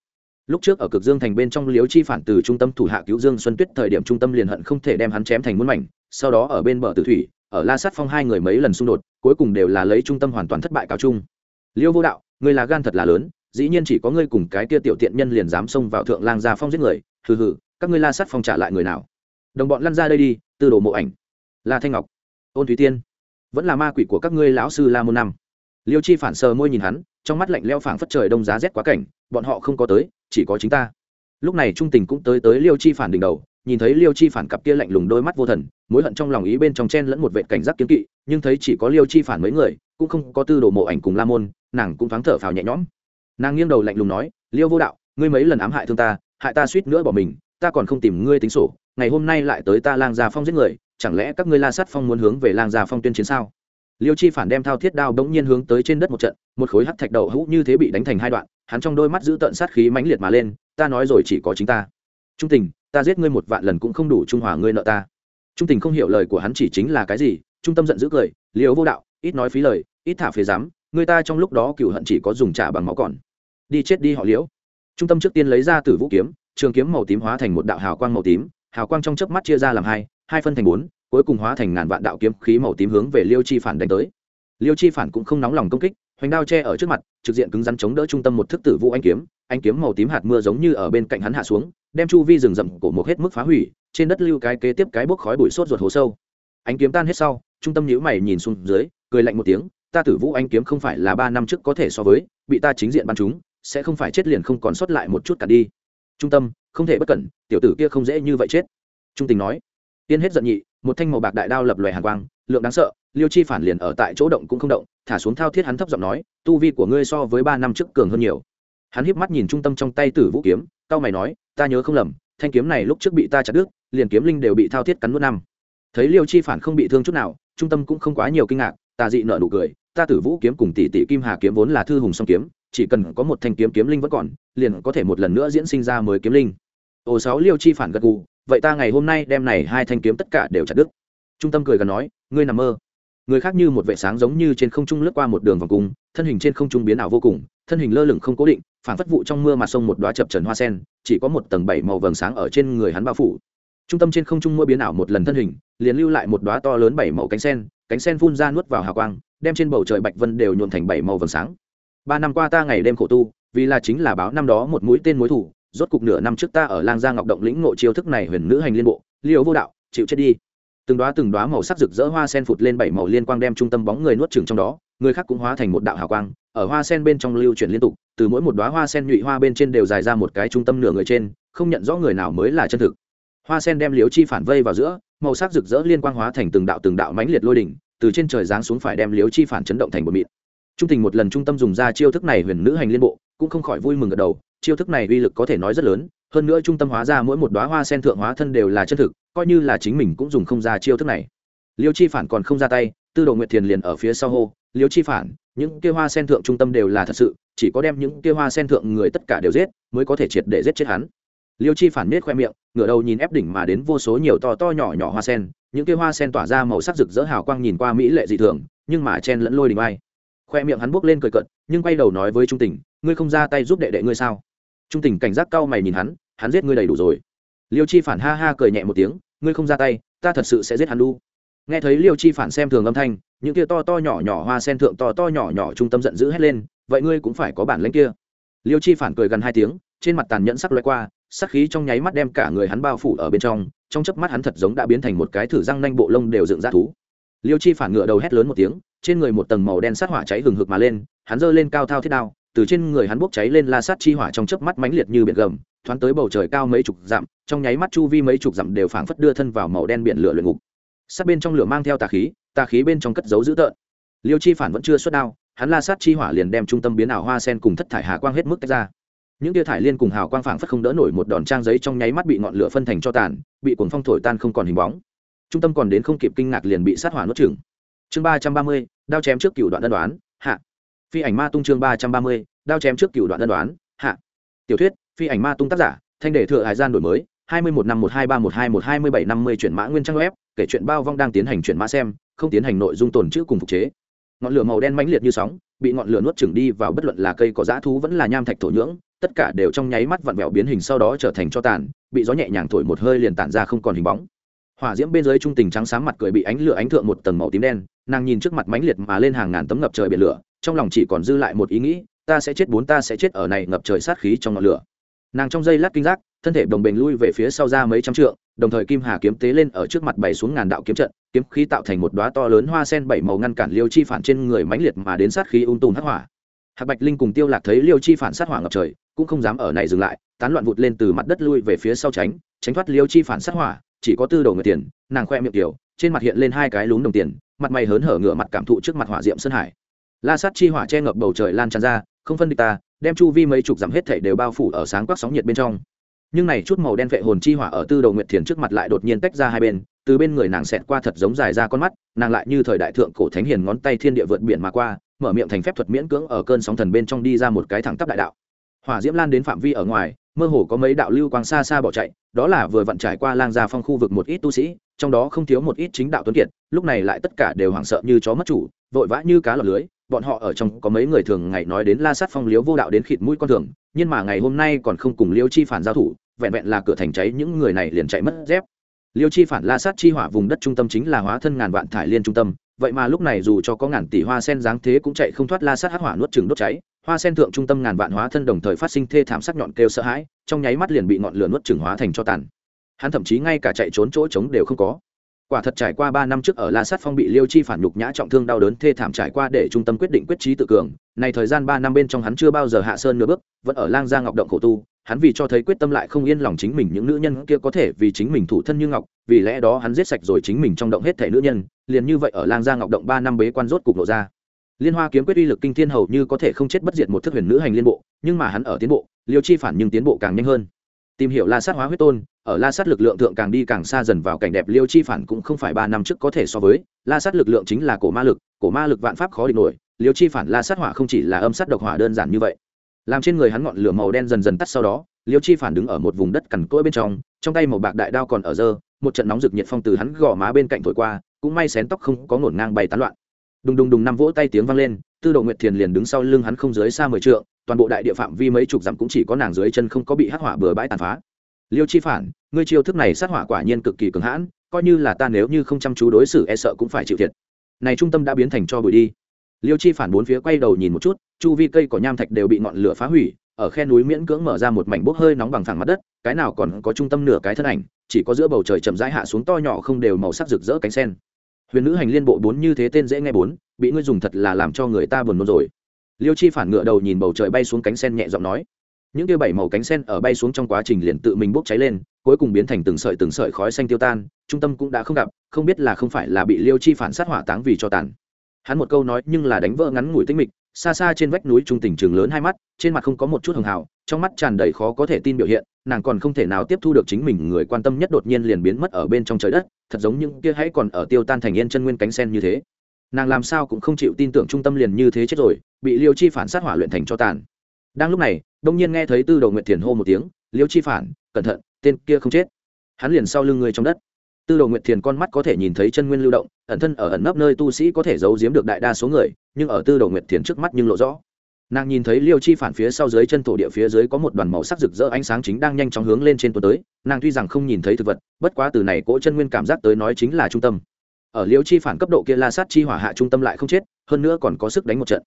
Lúc trước ở cực dương thành bên trong liêu chi phản từ trung tâm thủ hạ cứu dương xuân tuyết thời điểm trung tâm liền hận không thể đem hắn chém thành muôn mảnh, sau đó ở bên bờ tử thủy ở la sát phong hai người mấy lần xung đột, cuối cùng đều là lấy trung tâm hoàn toàn thất bại cao trung liêu vô đạo người là gan thật là lớn, dĩ nhiên chỉ có ngươi cùng cái kia tiểu tiện nhân liền dám xông vào thượng lang gia phong giết người, hừ hừ, các ngươi la sát phong trả lại người nào? Đồng bọn lăn ra đây đi, tư đồ mộ ảnh. La thanh ngọc, ôn thúy tiên, vẫn là ma quỷ của các ngươi lão sư la môn năm. Liêu chi phản sờ môi nhìn hắn, trong mắt lạnh leo phảng phất trời đông giá rét quá cảnh, bọn họ không có tới, chỉ có chính ta. Lúc này trung tình cũng tới tới liêu chi phản đỉnh đầu nhìn thấy liêu chi phản cặp kia lạnh lùng đôi mắt vô thần, mối hận trong lòng ý bên trong chen lẫn một vệ cảnh giác kiếm kỵ, nhưng thấy chỉ có liêu chi phản mấy người, cũng không có tư đồ mộ ảnh cùng la môn, nàng cũng thoáng thở phào nhẹ nhõm. Nàng nghiêng đầu lạnh lùng nói, liêu vô đạo, ngươi mấy lần ám hại thương ta, hại ta suýt nữa bỏ mình, ta còn không tìm ngươi tính sổ, ngày hôm nay lại tới ta lang gia phong giết người, chẳng lẽ các ngươi la sát phong muốn hướng về lang gia phong tuyên chiến sao? Liêu chi phản đem thao thiết đao đống nhiên hướng tới trên đất một trận, một khối hắc thạch đầu hũ như thế bị đánh thành hai đoạn, hắn trong đôi mắt giữ tận sát khí mãnh liệt mà lên, ta nói rồi chỉ có chính ta. Trung tình ta giết ngươi một vạn lần cũng không đủ trung hòa ngươi nợ ta. Trung tình không hiểu lời của hắn chỉ chính là cái gì, trung tâm giận dữ cười, liều vô đạo, ít nói phí lời, ít thả phế dám người ta trong lúc đó cựu hận chỉ có dùng trả bằng máu còn. Đi chết đi họ liễu. Trung tâm trước tiên lấy ra từ vũ kiếm, trường kiếm màu tím hóa thành một đạo hào quang màu tím, hào quang trong chớp mắt chia ra làm hai hai phân thành bốn, cuối cùng hóa thành ngàn vạn đạo kiếm khí màu tím hướng về liêu chi phản đánh tới. Liêu chi phản cũng không nóng lòng công kích, hoành đao che ở trước mặt, trực diện cứng rắn chống đỡ trung tâm một thức tử vũ anh kiếm anh kiếm màu tím hạt mưa giống như ở bên cạnh hắn hạ xuống đem chu vi rừng rậm cổ một hết mức phá hủy, trên đất lưu cái kế tiếp cái bốc khói bụi sốt ruột hố sâu. Ánh kiếm tan hết sau, trung tâm nhíu mày nhìn xuống dưới, cười lạnh một tiếng, ta tử vũ ánh kiếm không phải là ba năm trước có thể so với, bị ta chính diện bắn chúng sẽ không phải chết liền không còn sót lại một chút cả đi. Trung tâm, không thể bất cẩn, tiểu tử kia không dễ như vậy chết. Trung tình nói. Tiên hết giận nhị, một thanh màu bạc đại đao lập loè hàn quang, lượng đáng sợ, liêu chi phản liền ở tại chỗ động cũng không động, thả xuống thao thiết hắn thấp giọng nói, tu vi của ngươi so với ba năm trước cường hơn nhiều hắn hiếp mắt nhìn trung tâm trong tay tử vũ kiếm cao mày nói, ta nhớ không lầm, thanh kiếm này lúc trước bị ta chặt đứt, liền kiếm linh đều bị thao thiết cắn nuốt năm. Thấy liêu chi phản không bị thương chút nào, trung tâm cũng không quá nhiều kinh ngạc, tà dị nợ nụ cười, ta tử vũ kiếm cùng tỷ tỷ kim hà kiếm vốn là thư hùng song kiếm, chỉ cần có một thanh kiếm kiếm linh vẫn còn, liền có thể một lần nữa diễn sinh ra mới kiếm linh. Ồ sáu liêu chi phản gật gù, vậy ta ngày hôm nay đem này hai thanh kiếm tất cả đều chặt đứt. Trung tâm cười gần nói, ngươi nằm mơ. Người khác như một vệ sáng giống như trên không trung lướt qua một đường vòng cung, thân hình trên không trung biến ảo vô cùng, thân hình lơ lửng không cố định phản phất vụ trong mưa mà sông một đoá chập trần hoa sen, chỉ có một tầng bảy màu vầng sáng ở trên người hắn bao phủ. Trung tâm trên không trung mưa biến ảo một lần thân hình, liền lưu lại một đoá to lớn bảy màu cánh sen cánh sen phun ra nuốt vào hào quang, đem trên bầu trời bạch vân đều nhuộn thành bảy màu vầng sáng. Ba năm qua ta ngày đêm khổ tu, vì là chính là báo năm đó một mũi tên mối thủ, rốt cục nửa năm trước ta ở lang gia ngọc động lĩnh ngộ chiêu thức này huyền nữ hành liên bộ liều vô đạo, chịu chết đi. Từng đóa từng đóa màu sắc rực rỡ hoa sen phụt lên bảy màu liên quang đem trung tâm bóng người nuốt chửng trong đó, người khác cũng hóa thành một đạo hào quang ở hoa sen bên trong lưu chuyển liên tục, từ mỗi một đóa hoa sen nhụy hoa bên trên đều dài ra một cái trung tâm nửa người trên, không nhận rõ người nào mới là chân thực. Hoa sen đem liễu chi phản vây vào giữa, màu sắc rực rỡ liên quang hóa thành từng đạo từng đạo mãnh liệt lôi đỉnh, từ trên trời giáng xuống phải đem liễu chi phản chấn động thành một mịt trung tình một lần trung tâm dùng ra chiêu thức này huyền nữ hành liên bộ, cũng không khỏi vui mừng gật đầu, chiêu thức này uy lực có thể nói rất lớn, hơn nữa trung tâm hóa ra mỗi một đoá hoa sen thượng hóa thân đều là chân thực, coi như là chính mình cũng dùng không ra chiêu thức này. Liêu chi phản còn không ra tay tư đồ nguyệt thiền liền ở phía sau hô, liêu chi phản, những kia hoa sen thượng trung tâm đều là thật sự, chỉ có đem những kia hoa sen thượng người tất cả đều giết, mới có thể triệt để giết chết hắn. Liêu chi phản miết khoe miệng, ngửa đầu nhìn ép đỉnh mà đến vô số nhiều to to nhỏ nhỏ hoa sen, những kia hoa sen tỏa ra màu sắc rực rỡ hào quang nhìn qua mỹ lệ dị thường, nhưng mà chen lẫn lôi đình ai. Khoe miệng hắn buốc lên cười cận nhưng quay đầu nói với trung tình, ngươi không ra tay giúp đệ đệ ngươi sao? Trung tình cảnh giác cau mày nhìn hắn hắn giết ngươi đầy đủ rồi. Liêu chi phản ha ha cười nhẹ một tiếng, ngươi không ra tay, ta thật sự sẽ giết hắn lu nghe thấy liêu chi phản xem thường âm thanh, những kia to to nhỏ nhỏ hoa sen thượng to to nhỏ nhỏ trung tâm giận dữ hét lên, vậy ngươi cũng phải có bản lĩnh kia. Liêu chi phản cười gần hai tiếng, trên mặt tàn nhẫn sắc loay qua, sắc khí trong nháy mắt đem cả người hắn bao phủ ở bên trong trong chớp mắt hắn thật giống đã biến thành một cái thử răng nanh bộ lông đều dựng ra thú. Liêu chi phản ngựa đầu hét lớn một tiếng, trên người một tầng màu đen sát hỏa cháy hừng hực mà lên, hắn giơ lên cao thao thiết đao, từ trên người hắn bốc cháy lên la sát chi hỏa trong chớp mắt mãnh liệt như biển gầm, thoáng tới bầu trời cao mấy chục dặm, trong nháy mắt chu vi mấy chục dặm đều phảng phất đưa thân vào màu đen biển lửa luyện ngục sát bên trong lửa mang theo tà khí tà khí bên trong cất giấu dữ tợn. Liêu chi phản vẫn chưa xuất đao, hắn la sát chi hỏa liền đem trung tâm biến ảo hoa sen cùng thất thải hà quang hết mức tách ra. Những tia thải liên cùng hào quang phảng phất không đỡ nổi một đòn trang giấy trong nháy mắt bị ngọn lửa phân thành cho tàn, bị cuồng phong thổi tan không còn hình bóng. Trung tâm còn đến không kịp kinh ngạc liền bị sát hỏa nuốt chửng. Chương ba trăm ba mươi, đao chém trước cựu đoạn đơn đoán, hạ. Phi ảnh ma tung chương ba trăm ba mươi, đao chém trước cựu đoạn đơn đoán, hạ. Tiểu thuyết, phi ảnh ma tung tác giả, thanh đề thừa hải gian đổi mới hai mươi một năm một hai ba một hai một hai mươi bảy năm mươi chuyển mã nguyên trang web, kể chuyện bao vong đang tiến hành chuyển mã xem, không tiến hành nội dung tồn chữ cùng phục chế. Ngọn lửa màu đen mãnh liệt như sóng, bị ngọn lửa nuốt chửng đi vào bất luận là cây có dã thú vẫn là nham thạch thổ nhưỡng, tất cả đều trong nháy mắt vặn vẹo biến hình sau đó trở thành cho tàn, bị gió nhẹ nhàng thổi một hơi liền tản ra không còn hình bóng. Hỏa diễm bên dưới trung tình trắng sáng mặt cười bị ánh lửa ánh thượng một tầng màu tím đen, nàng nhìn trước mặt mãnh liệt mà lên hàng ngàn tấm ngập trời biển lửa, trong lòng chỉ còn dư lại một ý nghĩ, ta sẽ chết bốn ta sẽ chết ở này ngập trời sát khí trong ngọn lửa. Nàng trong giây lát kinh giác thân thể đồng bền lui về phía sau ra mấy trăm trượng, đồng thời kim hà kiếm tế lên ở trước mặt bày xuống ngàn đạo kiếm trận, kiếm khí tạo thành một đóa to lớn hoa sen bảy màu ngăn cản liêu chi phản trên người mãnh liệt mà đến sát khí ung tùm hắc hỏa. Hạc bạch linh cùng tiêu lạc thấy liêu chi phản sát hỏa ngập trời, cũng không dám ở này dừng lại, tán loạn vụt lên từ mặt đất lui về phía sau tránh tránh thoát liêu chi phản sát hỏa, chỉ có tư đầu người tiền, nàng khoe miệng tiểu, trên mặt hiện lên hai cái lún đồng tiền, mặt mày hớn hở ngửa mặt cảm thụ trước mặt hỏa diệm sơn hải. La sát chi hỏa che ngập bầu trời lan tràn ra, không phân địch ta, đem chu vi mấy chục dặm hết thảy đều bao phủ ở sáng quắc sóng nhiệt bên trong nhưng này chút màu đen vệ hồn chi hỏa ở tư đầu nguyệt thiền trước mặt lại đột nhiên tách ra hai bên, từ bên người nàng xẹt qua thật giống dài ra con mắt, nàng lại như thời đại thượng cổ thánh hiền ngón tay thiên địa vượt biển mà qua, mở miệng thành phép thuật miễn cưỡng ở cơn sóng thần bên trong đi ra một cái thẳng tắp đại đạo. Hỏa diễm lan đến phạm vi ở ngoài, mơ hồ có mấy đạo lưu quang xa xa bỏ chạy, đó là vừa vặn trải qua lang gia phong khu vực một ít tu sĩ, trong đó không thiếu một ít chính đạo tuấn kiệt, lúc này lại tất cả đều hoảng sợ như chó mất chủ, vội vã như cá lọt lưới bọn họ ở trong có mấy người thường ngày nói đến la sát phong liếu vô đạo đến khịt mũi con thường, nhưng mà ngày hôm nay còn không cùng liêu chi phản giao thủ, vẹn vẹn là cửa thành cháy những người này liền chạy mất dép. Liêu chi phản la sát chi hỏa vùng đất trung tâm chính là hóa thân ngàn vạn thải liên trung tâm, vậy mà lúc này dù cho có ngàn tỷ hoa sen dáng thế cũng chạy không thoát la sát hắc hỏa nuốt chừng đốt cháy, hoa sen thượng trung tâm ngàn vạn hóa thân đồng thời phát sinh thê thảm sắc nhọn kêu sợ hãi, trong nháy mắt liền bị ngọn lửa nuốt chừng hóa thành cho tàn. Hắn thậm chí ngay cả chạy trốn chỗ trống đều không có quả thật trải qua ba năm trước ở la sát phong bị liêu chi phản nhục nhã trọng thương đau đớn thê thảm trải qua để trung tâm quyết định quyết trí tự cường này thời gian ba năm bên trong hắn chưa bao giờ hạ sơn nửa bước, vẫn ở lang gia ngọc động khổ tu, hắn vì cho thấy quyết tâm lại không yên lòng chính mình những nữ nhân kia có thể vì chính mình thủ thân như ngọc, vì lẽ đó hắn giết sạch rồi chính mình trong động hết thể nữ nhân, liền như vậy ở lang gia ngọc động ba năm bế quan rốt cục lộ ra. Liên hoa kiếm quyết uy lực kinh thiên hầu như có thể không chết bất diệt một thức huyền nữ hành liên bộ, nhưng mà hắn ở tiến bộ, liêu chi phản nhưng tiến bộ càng nhanh hơn tìm hiểu la sát hóa huyết tôn, ở la sát lực lượng thượng càng đi càng xa dần vào cảnh đẹp liêu chi phản cũng không phải ba năm trước có thể so với, la sát lực lượng chính là cổ ma lực, cổ ma lực vạn pháp khó địch nổi, liêu chi phản la sát hỏa không chỉ là âm sát độc hỏa đơn giản như vậy. Làm trên người hắn ngọn lửa màu đen dần dần tắt sau đó, liêu chi phản đứng ở một vùng đất cằn cỗi bên trong trong tay màu bạc đại đao còn ở dơ, một trận nóng rực nhiệt phong từ hắn gò má bên cạnh thổi qua, cũng may xén tóc không có ngổn ngang bay tán loạn đùng đùng đùng năm vỗ tay tiếng vang lên, tư độ nguyệt thiền liền đứng sau lưng hắn không dưới xa mười trượng, toàn bộ đại địa phạm vi mấy chục dặm cũng chỉ có nàng dưới chân không có bị hắc hỏa bừa bãi tàn phá. Liêu chi phản, ngươi chiêu thức này sát hỏa quả nhiên cực kỳ cường hãn, coi như là ta nếu như không chăm chú đối xử e sợ cũng phải chịu thiệt. Này trung tâm đã biến thành cho bụi đi. Liêu chi phản bốn phía quay đầu nhìn một chút, chu vi cây cỏ nham thạch đều bị ngọn lửa phá hủy, ở khe núi miễn cưỡng mở ra một mảnh bốc hơi nóng bằng phẳng mặt đất, cái nào còn có trung tâm nửa cái thân ảnh, chỉ có giữa bầu trời chậm rãi hạ xuống to nhỏ không đều màu sắc rực rỡ cánh sen huyền nữ hành liên bộ bốn như thế tên dễ nghe bốn, bị ngươi dùng thật là làm cho người ta buồn nôn rồi. Liêu chi phản ngựa đầu nhìn bầu trời bay xuống cánh sen nhẹ giọng nói. Những kia bảy màu cánh sen ở bay xuống trong quá trình liền tự mình bốc cháy lên, cuối cùng biến thành từng sợi từng sợi khói xanh tiêu tan, trung tâm cũng đã không gặp, không biết là không phải là bị liêu chi phản sát hỏa táng vì cho tàn. Hắn một câu nói nhưng là đánh vỡ ngắn ngủi tinh mịch xa xa trên vách núi trung tình trường lớn hai mắt, trên mặt không có một chút hường hào, trong mắt tràn đầy khó có thể tin biểu hiện, nàng còn không thể nào tiếp thu được chính mình người quan tâm nhất đột nhiên liền biến mất ở bên trong trời đất, thật giống những kia hãy còn ở tiêu tan thành yên chân nguyên cánh sen như thế. Nàng làm sao cũng không chịu tin tưởng trung tâm liền như thế chết rồi, bị liêu chi phản sát hỏa luyện thành cho tàn. Đang lúc này, đông nhiên nghe thấy tư đầu nguyện thiền hô một tiếng, liêu chi phản, cẩn thận, tên kia không chết. Hắn liền sau lưng người trong đất tư đồ nguyệt thiền con mắt có thể nhìn thấy chân nguyên lưu động, ẩn thân ở ẩn nấp nơi tu sĩ có thể giấu giếm được đại đa số người, nhưng ở tư đồ nguyệt thiền trước mắt nhưng lộ rõ. Nàng nhìn thấy liêu chi phản phía sau dưới chân thổ địa phía dưới có một đoàn màu sắc rực rỡ ánh sáng chính đang nhanh chóng hướng lên trên tuần tới, nàng tuy rằng không nhìn thấy thực vật, bất quá từ này cỗ chân nguyên cảm giác tới nói chính là trung tâm. Ở liêu chi phản cấp độ kia la sát chi hỏa hạ trung tâm lại không chết, hơn nữa còn có sức đánh một trận.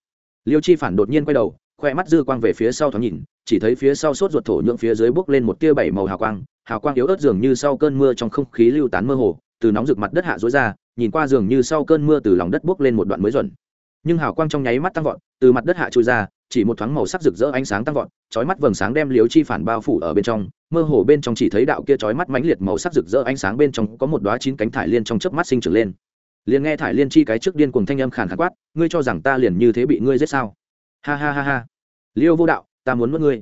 Liêu chi phản đột nhiên quay đầu, khoe mắt dư quang về phía sau thoáng nhìn, chỉ thấy phía sau sốt ruột thổ nhượng phía dưới bước lên một tia bảy màu hào quang hào quang yếu ớt dường như sau cơn mưa trong không khí lưu tán mơ hồ, từ nóng rực mặt đất hạ dối ra, nhìn qua dường như sau cơn mưa từ lòng đất bốc lên một đoạn mới dần nhưng hào quang trong nháy mắt tăng vọt, từ mặt đất hạ trôi ra, chỉ một thoáng màu sắc rực rỡ ánh sáng tăng vọt, chói mắt vầng sáng đem liếu chi phản bao phủ ở bên trong, mơ hồ bên trong chỉ thấy đạo kia chói mắt mãnh liệt màu sắc rực rỡ ánh sáng bên trong có một đóa chín cánh thải liên trong chớp mắt sinh trưởng lên. Liền nghe thải liên chi cái trước điên cuồng thanh âm khàn khàn quát, ngươi cho rằng ta liền như thế bị ngươi giết sao? Ha ha ha ha. Liêu vô đạo, ta muốn mất ngươi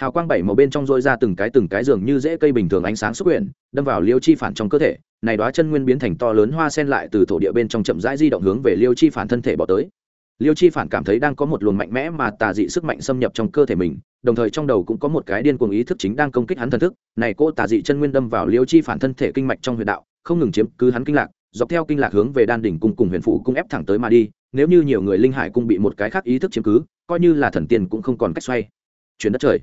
hào quang bảy màu bên trong dôi ra từng cái từng cái dường như dễ cây bình thường ánh sáng xuất quyển đâm vào liêu chi phản trong cơ thể. Này đoá chân nguyên biến thành to lớn hoa sen lại từ thổ địa bên trong chậm rãi di động hướng về liêu chi phản thân thể bỏ tới. Liêu chi phản cảm thấy đang có một luồng mạnh mẽ mà tà dị sức mạnh xâm nhập trong cơ thể mình, đồng thời trong đầu cũng có một cái điên cuồng ý thức chính đang công kích hắn thần thức. Này cô tà dị chân nguyên đâm vào liêu chi phản thân thể kinh mạch trong huyền đạo, không ngừng chiếm cứ hắn kinh lạc, dọc theo kinh lạc hướng về đan đỉnh cung cùng huyền phủ cung ép thẳng tới mà đi. Nếu như nhiều người linh hải cung bị một cái khác ý thức chiếm cứ, coi như là thần tiền cũng không còn cách xoay. Chuyển đất trời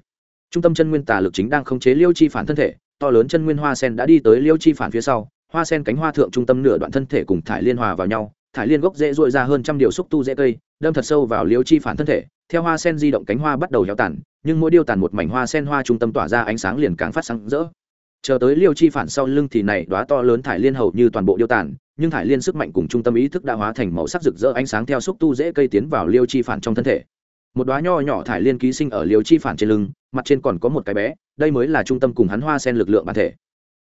trung tâm chân nguyên tà lực chính đang khống chế liêu chi phản thân thể, to lớn chân nguyên hoa sen đã đi tới liêu chi phản phía sau, hoa sen cánh hoa thượng trung tâm nửa đoạn thân thể cùng thải liên hòa vào nhau, thải liên gốc dễ dội ra hơn trăm điều xúc tu dễ cây, đâm thật sâu vào liêu chi phản thân thể, theo hoa sen di động cánh hoa bắt đầu héo tàn, nhưng mỗi điêu tàn một mảnh hoa sen hoa trung tâm tỏa ra ánh sáng liền càng phát sáng rỡ. Chờ tới liêu chi phản sau lưng thì này đóa to lớn thải liên hầu như toàn bộ điêu tàn, nhưng thải liên sức mạnh cùng trung tâm ý thức đã hóa thành màu sắc rực rỡ ánh sáng theo xúc tu dễ cây tiến vào liêu chi phản trong thân thể một đóa nho nhỏ thải liên ký sinh ở liều chi phản trên lưng, mặt trên còn có một cái bé, đây mới là trung tâm cùng hắn hoa sen lực lượng bản thể.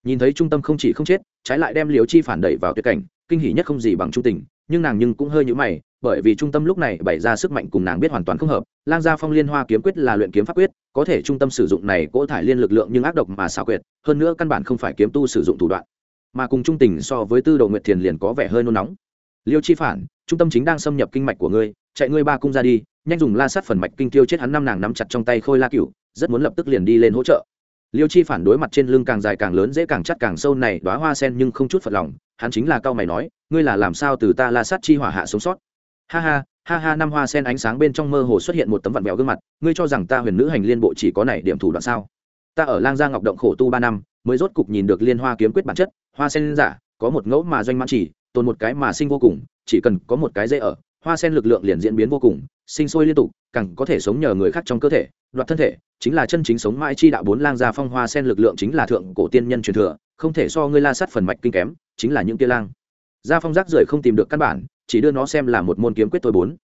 Nhìn thấy trung tâm không chỉ không chết, trái lại đem liều chi phản đẩy vào tuyệt cảnh, kinh hỉ nhất không gì bằng trung tình, nhưng nàng nhưng cũng hơi nhũ mày, bởi vì trung tâm lúc này bày ra sức mạnh cùng nàng biết hoàn toàn không hợp, lang gia phong liên hoa kiếm quyết là luyện kiếm pháp quyết, có thể trung tâm sử dụng này cỗ thải liên lực lượng nhưng ác độc mà xảo quyệt, hơn nữa căn bản không phải kiếm tu sử dụng thủ đoạn. Mà cùng trung tình so với tư đồ nguyệt thiền liền có vẻ hơi nôn nóng. Liêu chi phản, trung tâm chính đang xâm nhập kinh mạch của ngươi chạy ngươi ba cung ra đi, nhanh dùng la sát phần mạch kinh tiêu chết hắn năm nàng nắm chặt trong tay khôi la cựu rất muốn lập tức liền đi lên hỗ trợ. Liêu chi phản đối mặt trên lưng càng dài càng lớn dễ càng chắc càng sâu này đoá hoa sen nhưng không chút phật lòng, hắn chính là cao mày nói, ngươi là làm sao từ ta la sát chi hỏa hạ sống sót? Ha ha ha ha, năm hoa sen ánh sáng bên trong mơ hồ xuất hiện một tấm vặn vẹo gương mặt, ngươi cho rằng ta huyền nữ hành liên bộ chỉ có này điểm thủ đoạn sao? Ta ở lang gia ngọc động khổ tu ba năm, mới rốt cục nhìn được liên hoa kiếm quyết bản chất, hoa sen giả, có một ngẫu mà doanh mãn chỉ, tồn một cái mà sinh vô cùng, chỉ cần có một cái dễ ở hoa sen lực lượng liền diễn biến vô cùng, sinh sôi liên tục, càng có thể sống nhờ người khác trong cơ thể, đoạt thân thể, chính là chân chính sống mãi chi đạo bốn lang gia phong hoa sen lực lượng chính là thượng cổ tiên nhân truyền thừa, không thể so ngươi la sát phần mạch kinh kém, chính là những tia lang. Gia phong rác rưởi không tìm được căn bản, chỉ đưa nó xem là một môn kiếm quyết tôi bốn.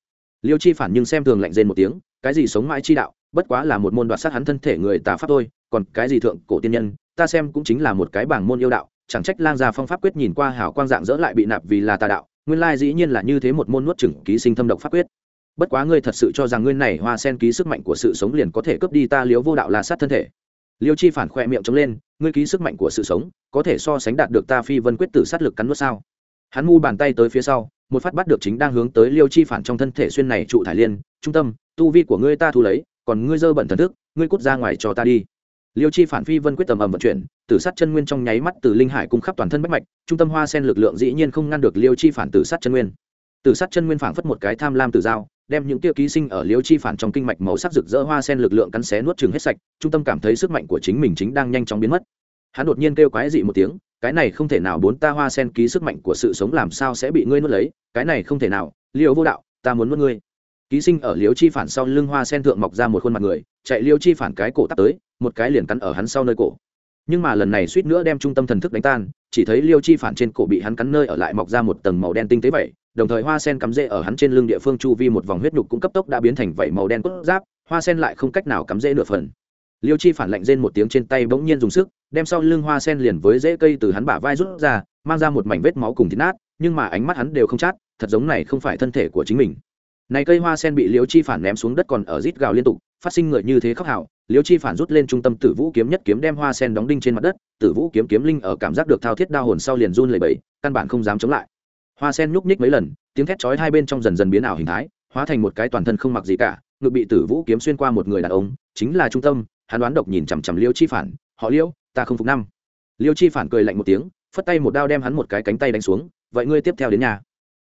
Liêu chi phản nhưng xem thường lạnh rên một tiếng, cái gì sống mãi chi đạo, bất quá là một môn đoạt sát hắn thân thể người tà pháp thôi, còn cái gì thượng cổ tiên nhân, ta xem cũng chính là một cái bảng môn yêu đạo, chẳng trách lang gia phong pháp quyết nhìn qua hảo quang dạng dỡ lại bị nạp vì là tà đạo nguyên lai dĩ nhiên là như thế một môn nuốt chửng ký sinh thâm độc pháp quyết. Bất quá ngươi thật sự cho rằng ngươi này hoa sen ký sức mạnh của sự sống liền có thể cướp đi ta liếu vô đạo là sát thân thể? Liêu chi phản khoe miệng chống lên, ngươi ký sức mạnh của sự sống, có thể so sánh đạt được ta phi vân quyết tử sát lực cắn nuốt sao? Hắn ngu bàn tay tới phía sau, một phát bắt được chính đang hướng tới liêu chi phản trong thân thể xuyên này trụ thải liên, trung tâm, tu vi của ngươi ta thu lấy, còn ngươi dơ bẩn thần thức, ngươi cút ra ngoài cho ta đi liêu chi phản phi vân quyết tầm ầm vận chuyển, tử sát chân nguyên trong nháy mắt từ linh hải cung khắp toàn thân bách mạch, trung tâm hoa sen lực lượng dĩ nhiên không ngăn được liêu chi phản tử sát chân nguyên. Tử sát chân nguyên phảng phất một cái tham lam từ dao, đem những tiêu ký sinh ở liêu chi phản trong kinh mạch màu sắc rực rỡ hoa sen lực lượng cắn xé nuốt chừng hết sạch, trung tâm cảm thấy sức mạnh của chính mình chính đang nhanh chóng biến mất. Hắn đột nhiên kêu quái dị một tiếng, cái này không thể nào, bốn ta hoa sen ký sức mạnh của sự sống làm sao sẽ bị ngươi nuốt lấy? Cái này không thể nào, liêu vô đạo, ta muốn nuốt ngươi ký sinh ở liêu chi phản sau lưng hoa sen thượng mọc ra một khuôn mặt người, chạy liêu chi phản cái cổ tắt tới, một cái liền cắn ở hắn sau nơi cổ. Nhưng mà lần này suýt nữa đem trung tâm thần thức đánh tan, chỉ thấy liêu chi phản trên cổ bị hắn cắn nơi ở lại mọc ra một tầng màu đen tinh tế vậy đồng thời hoa sen cắm rễ ở hắn trên lưng địa phương chu vi một vòng huyết nhục cũng cấp tốc đã biến thành vảy màu đen cốt giáp, hoa sen lại không cách nào cắm rễ nửa phần. Liêu chi phản lạnh rên một tiếng trên tay bỗng nhiên dùng sức, đem sau lưng hoa sen liền với rễ cây từ hắn bả vai rút ra, mang ra một mảnh vết máu cùng thịt nát, nhưng mà ánh mắt hắn đều không chát, thật giống này không phải thân thể của chính mình này cây hoa sen bị liêu chi phản ném xuống đất còn ở rít gào liên tục, phát sinh người như thế khóc hảo liêu chi phản rút lên trung tâm tử vũ kiếm nhất kiếm đem hoa sen đóng đinh trên mặt đất. Tử vũ kiếm kiếm linh ở cảm giác được thao thiết đa hồn sau liền run lẩy bẩy, căn bản không dám chống lại. Hoa sen nhúc nhích mấy lần, tiếng thét chói hai bên trong dần dần biến ảo hình thái, hóa thành một cái toàn thân không mặc gì cả ngự bị tử vũ kiếm xuyên qua một người đàn ông, chính là trung tâm, hắn đoán độc nhìn chằm chằm liêu chi phản, họ liêu ta không phục năm. Liêu chi phản cười lạnh một tiếng, phất tay một đao đem hắn một cái cánh tay đánh xuống, vậy ngươi tiếp theo đến nhà.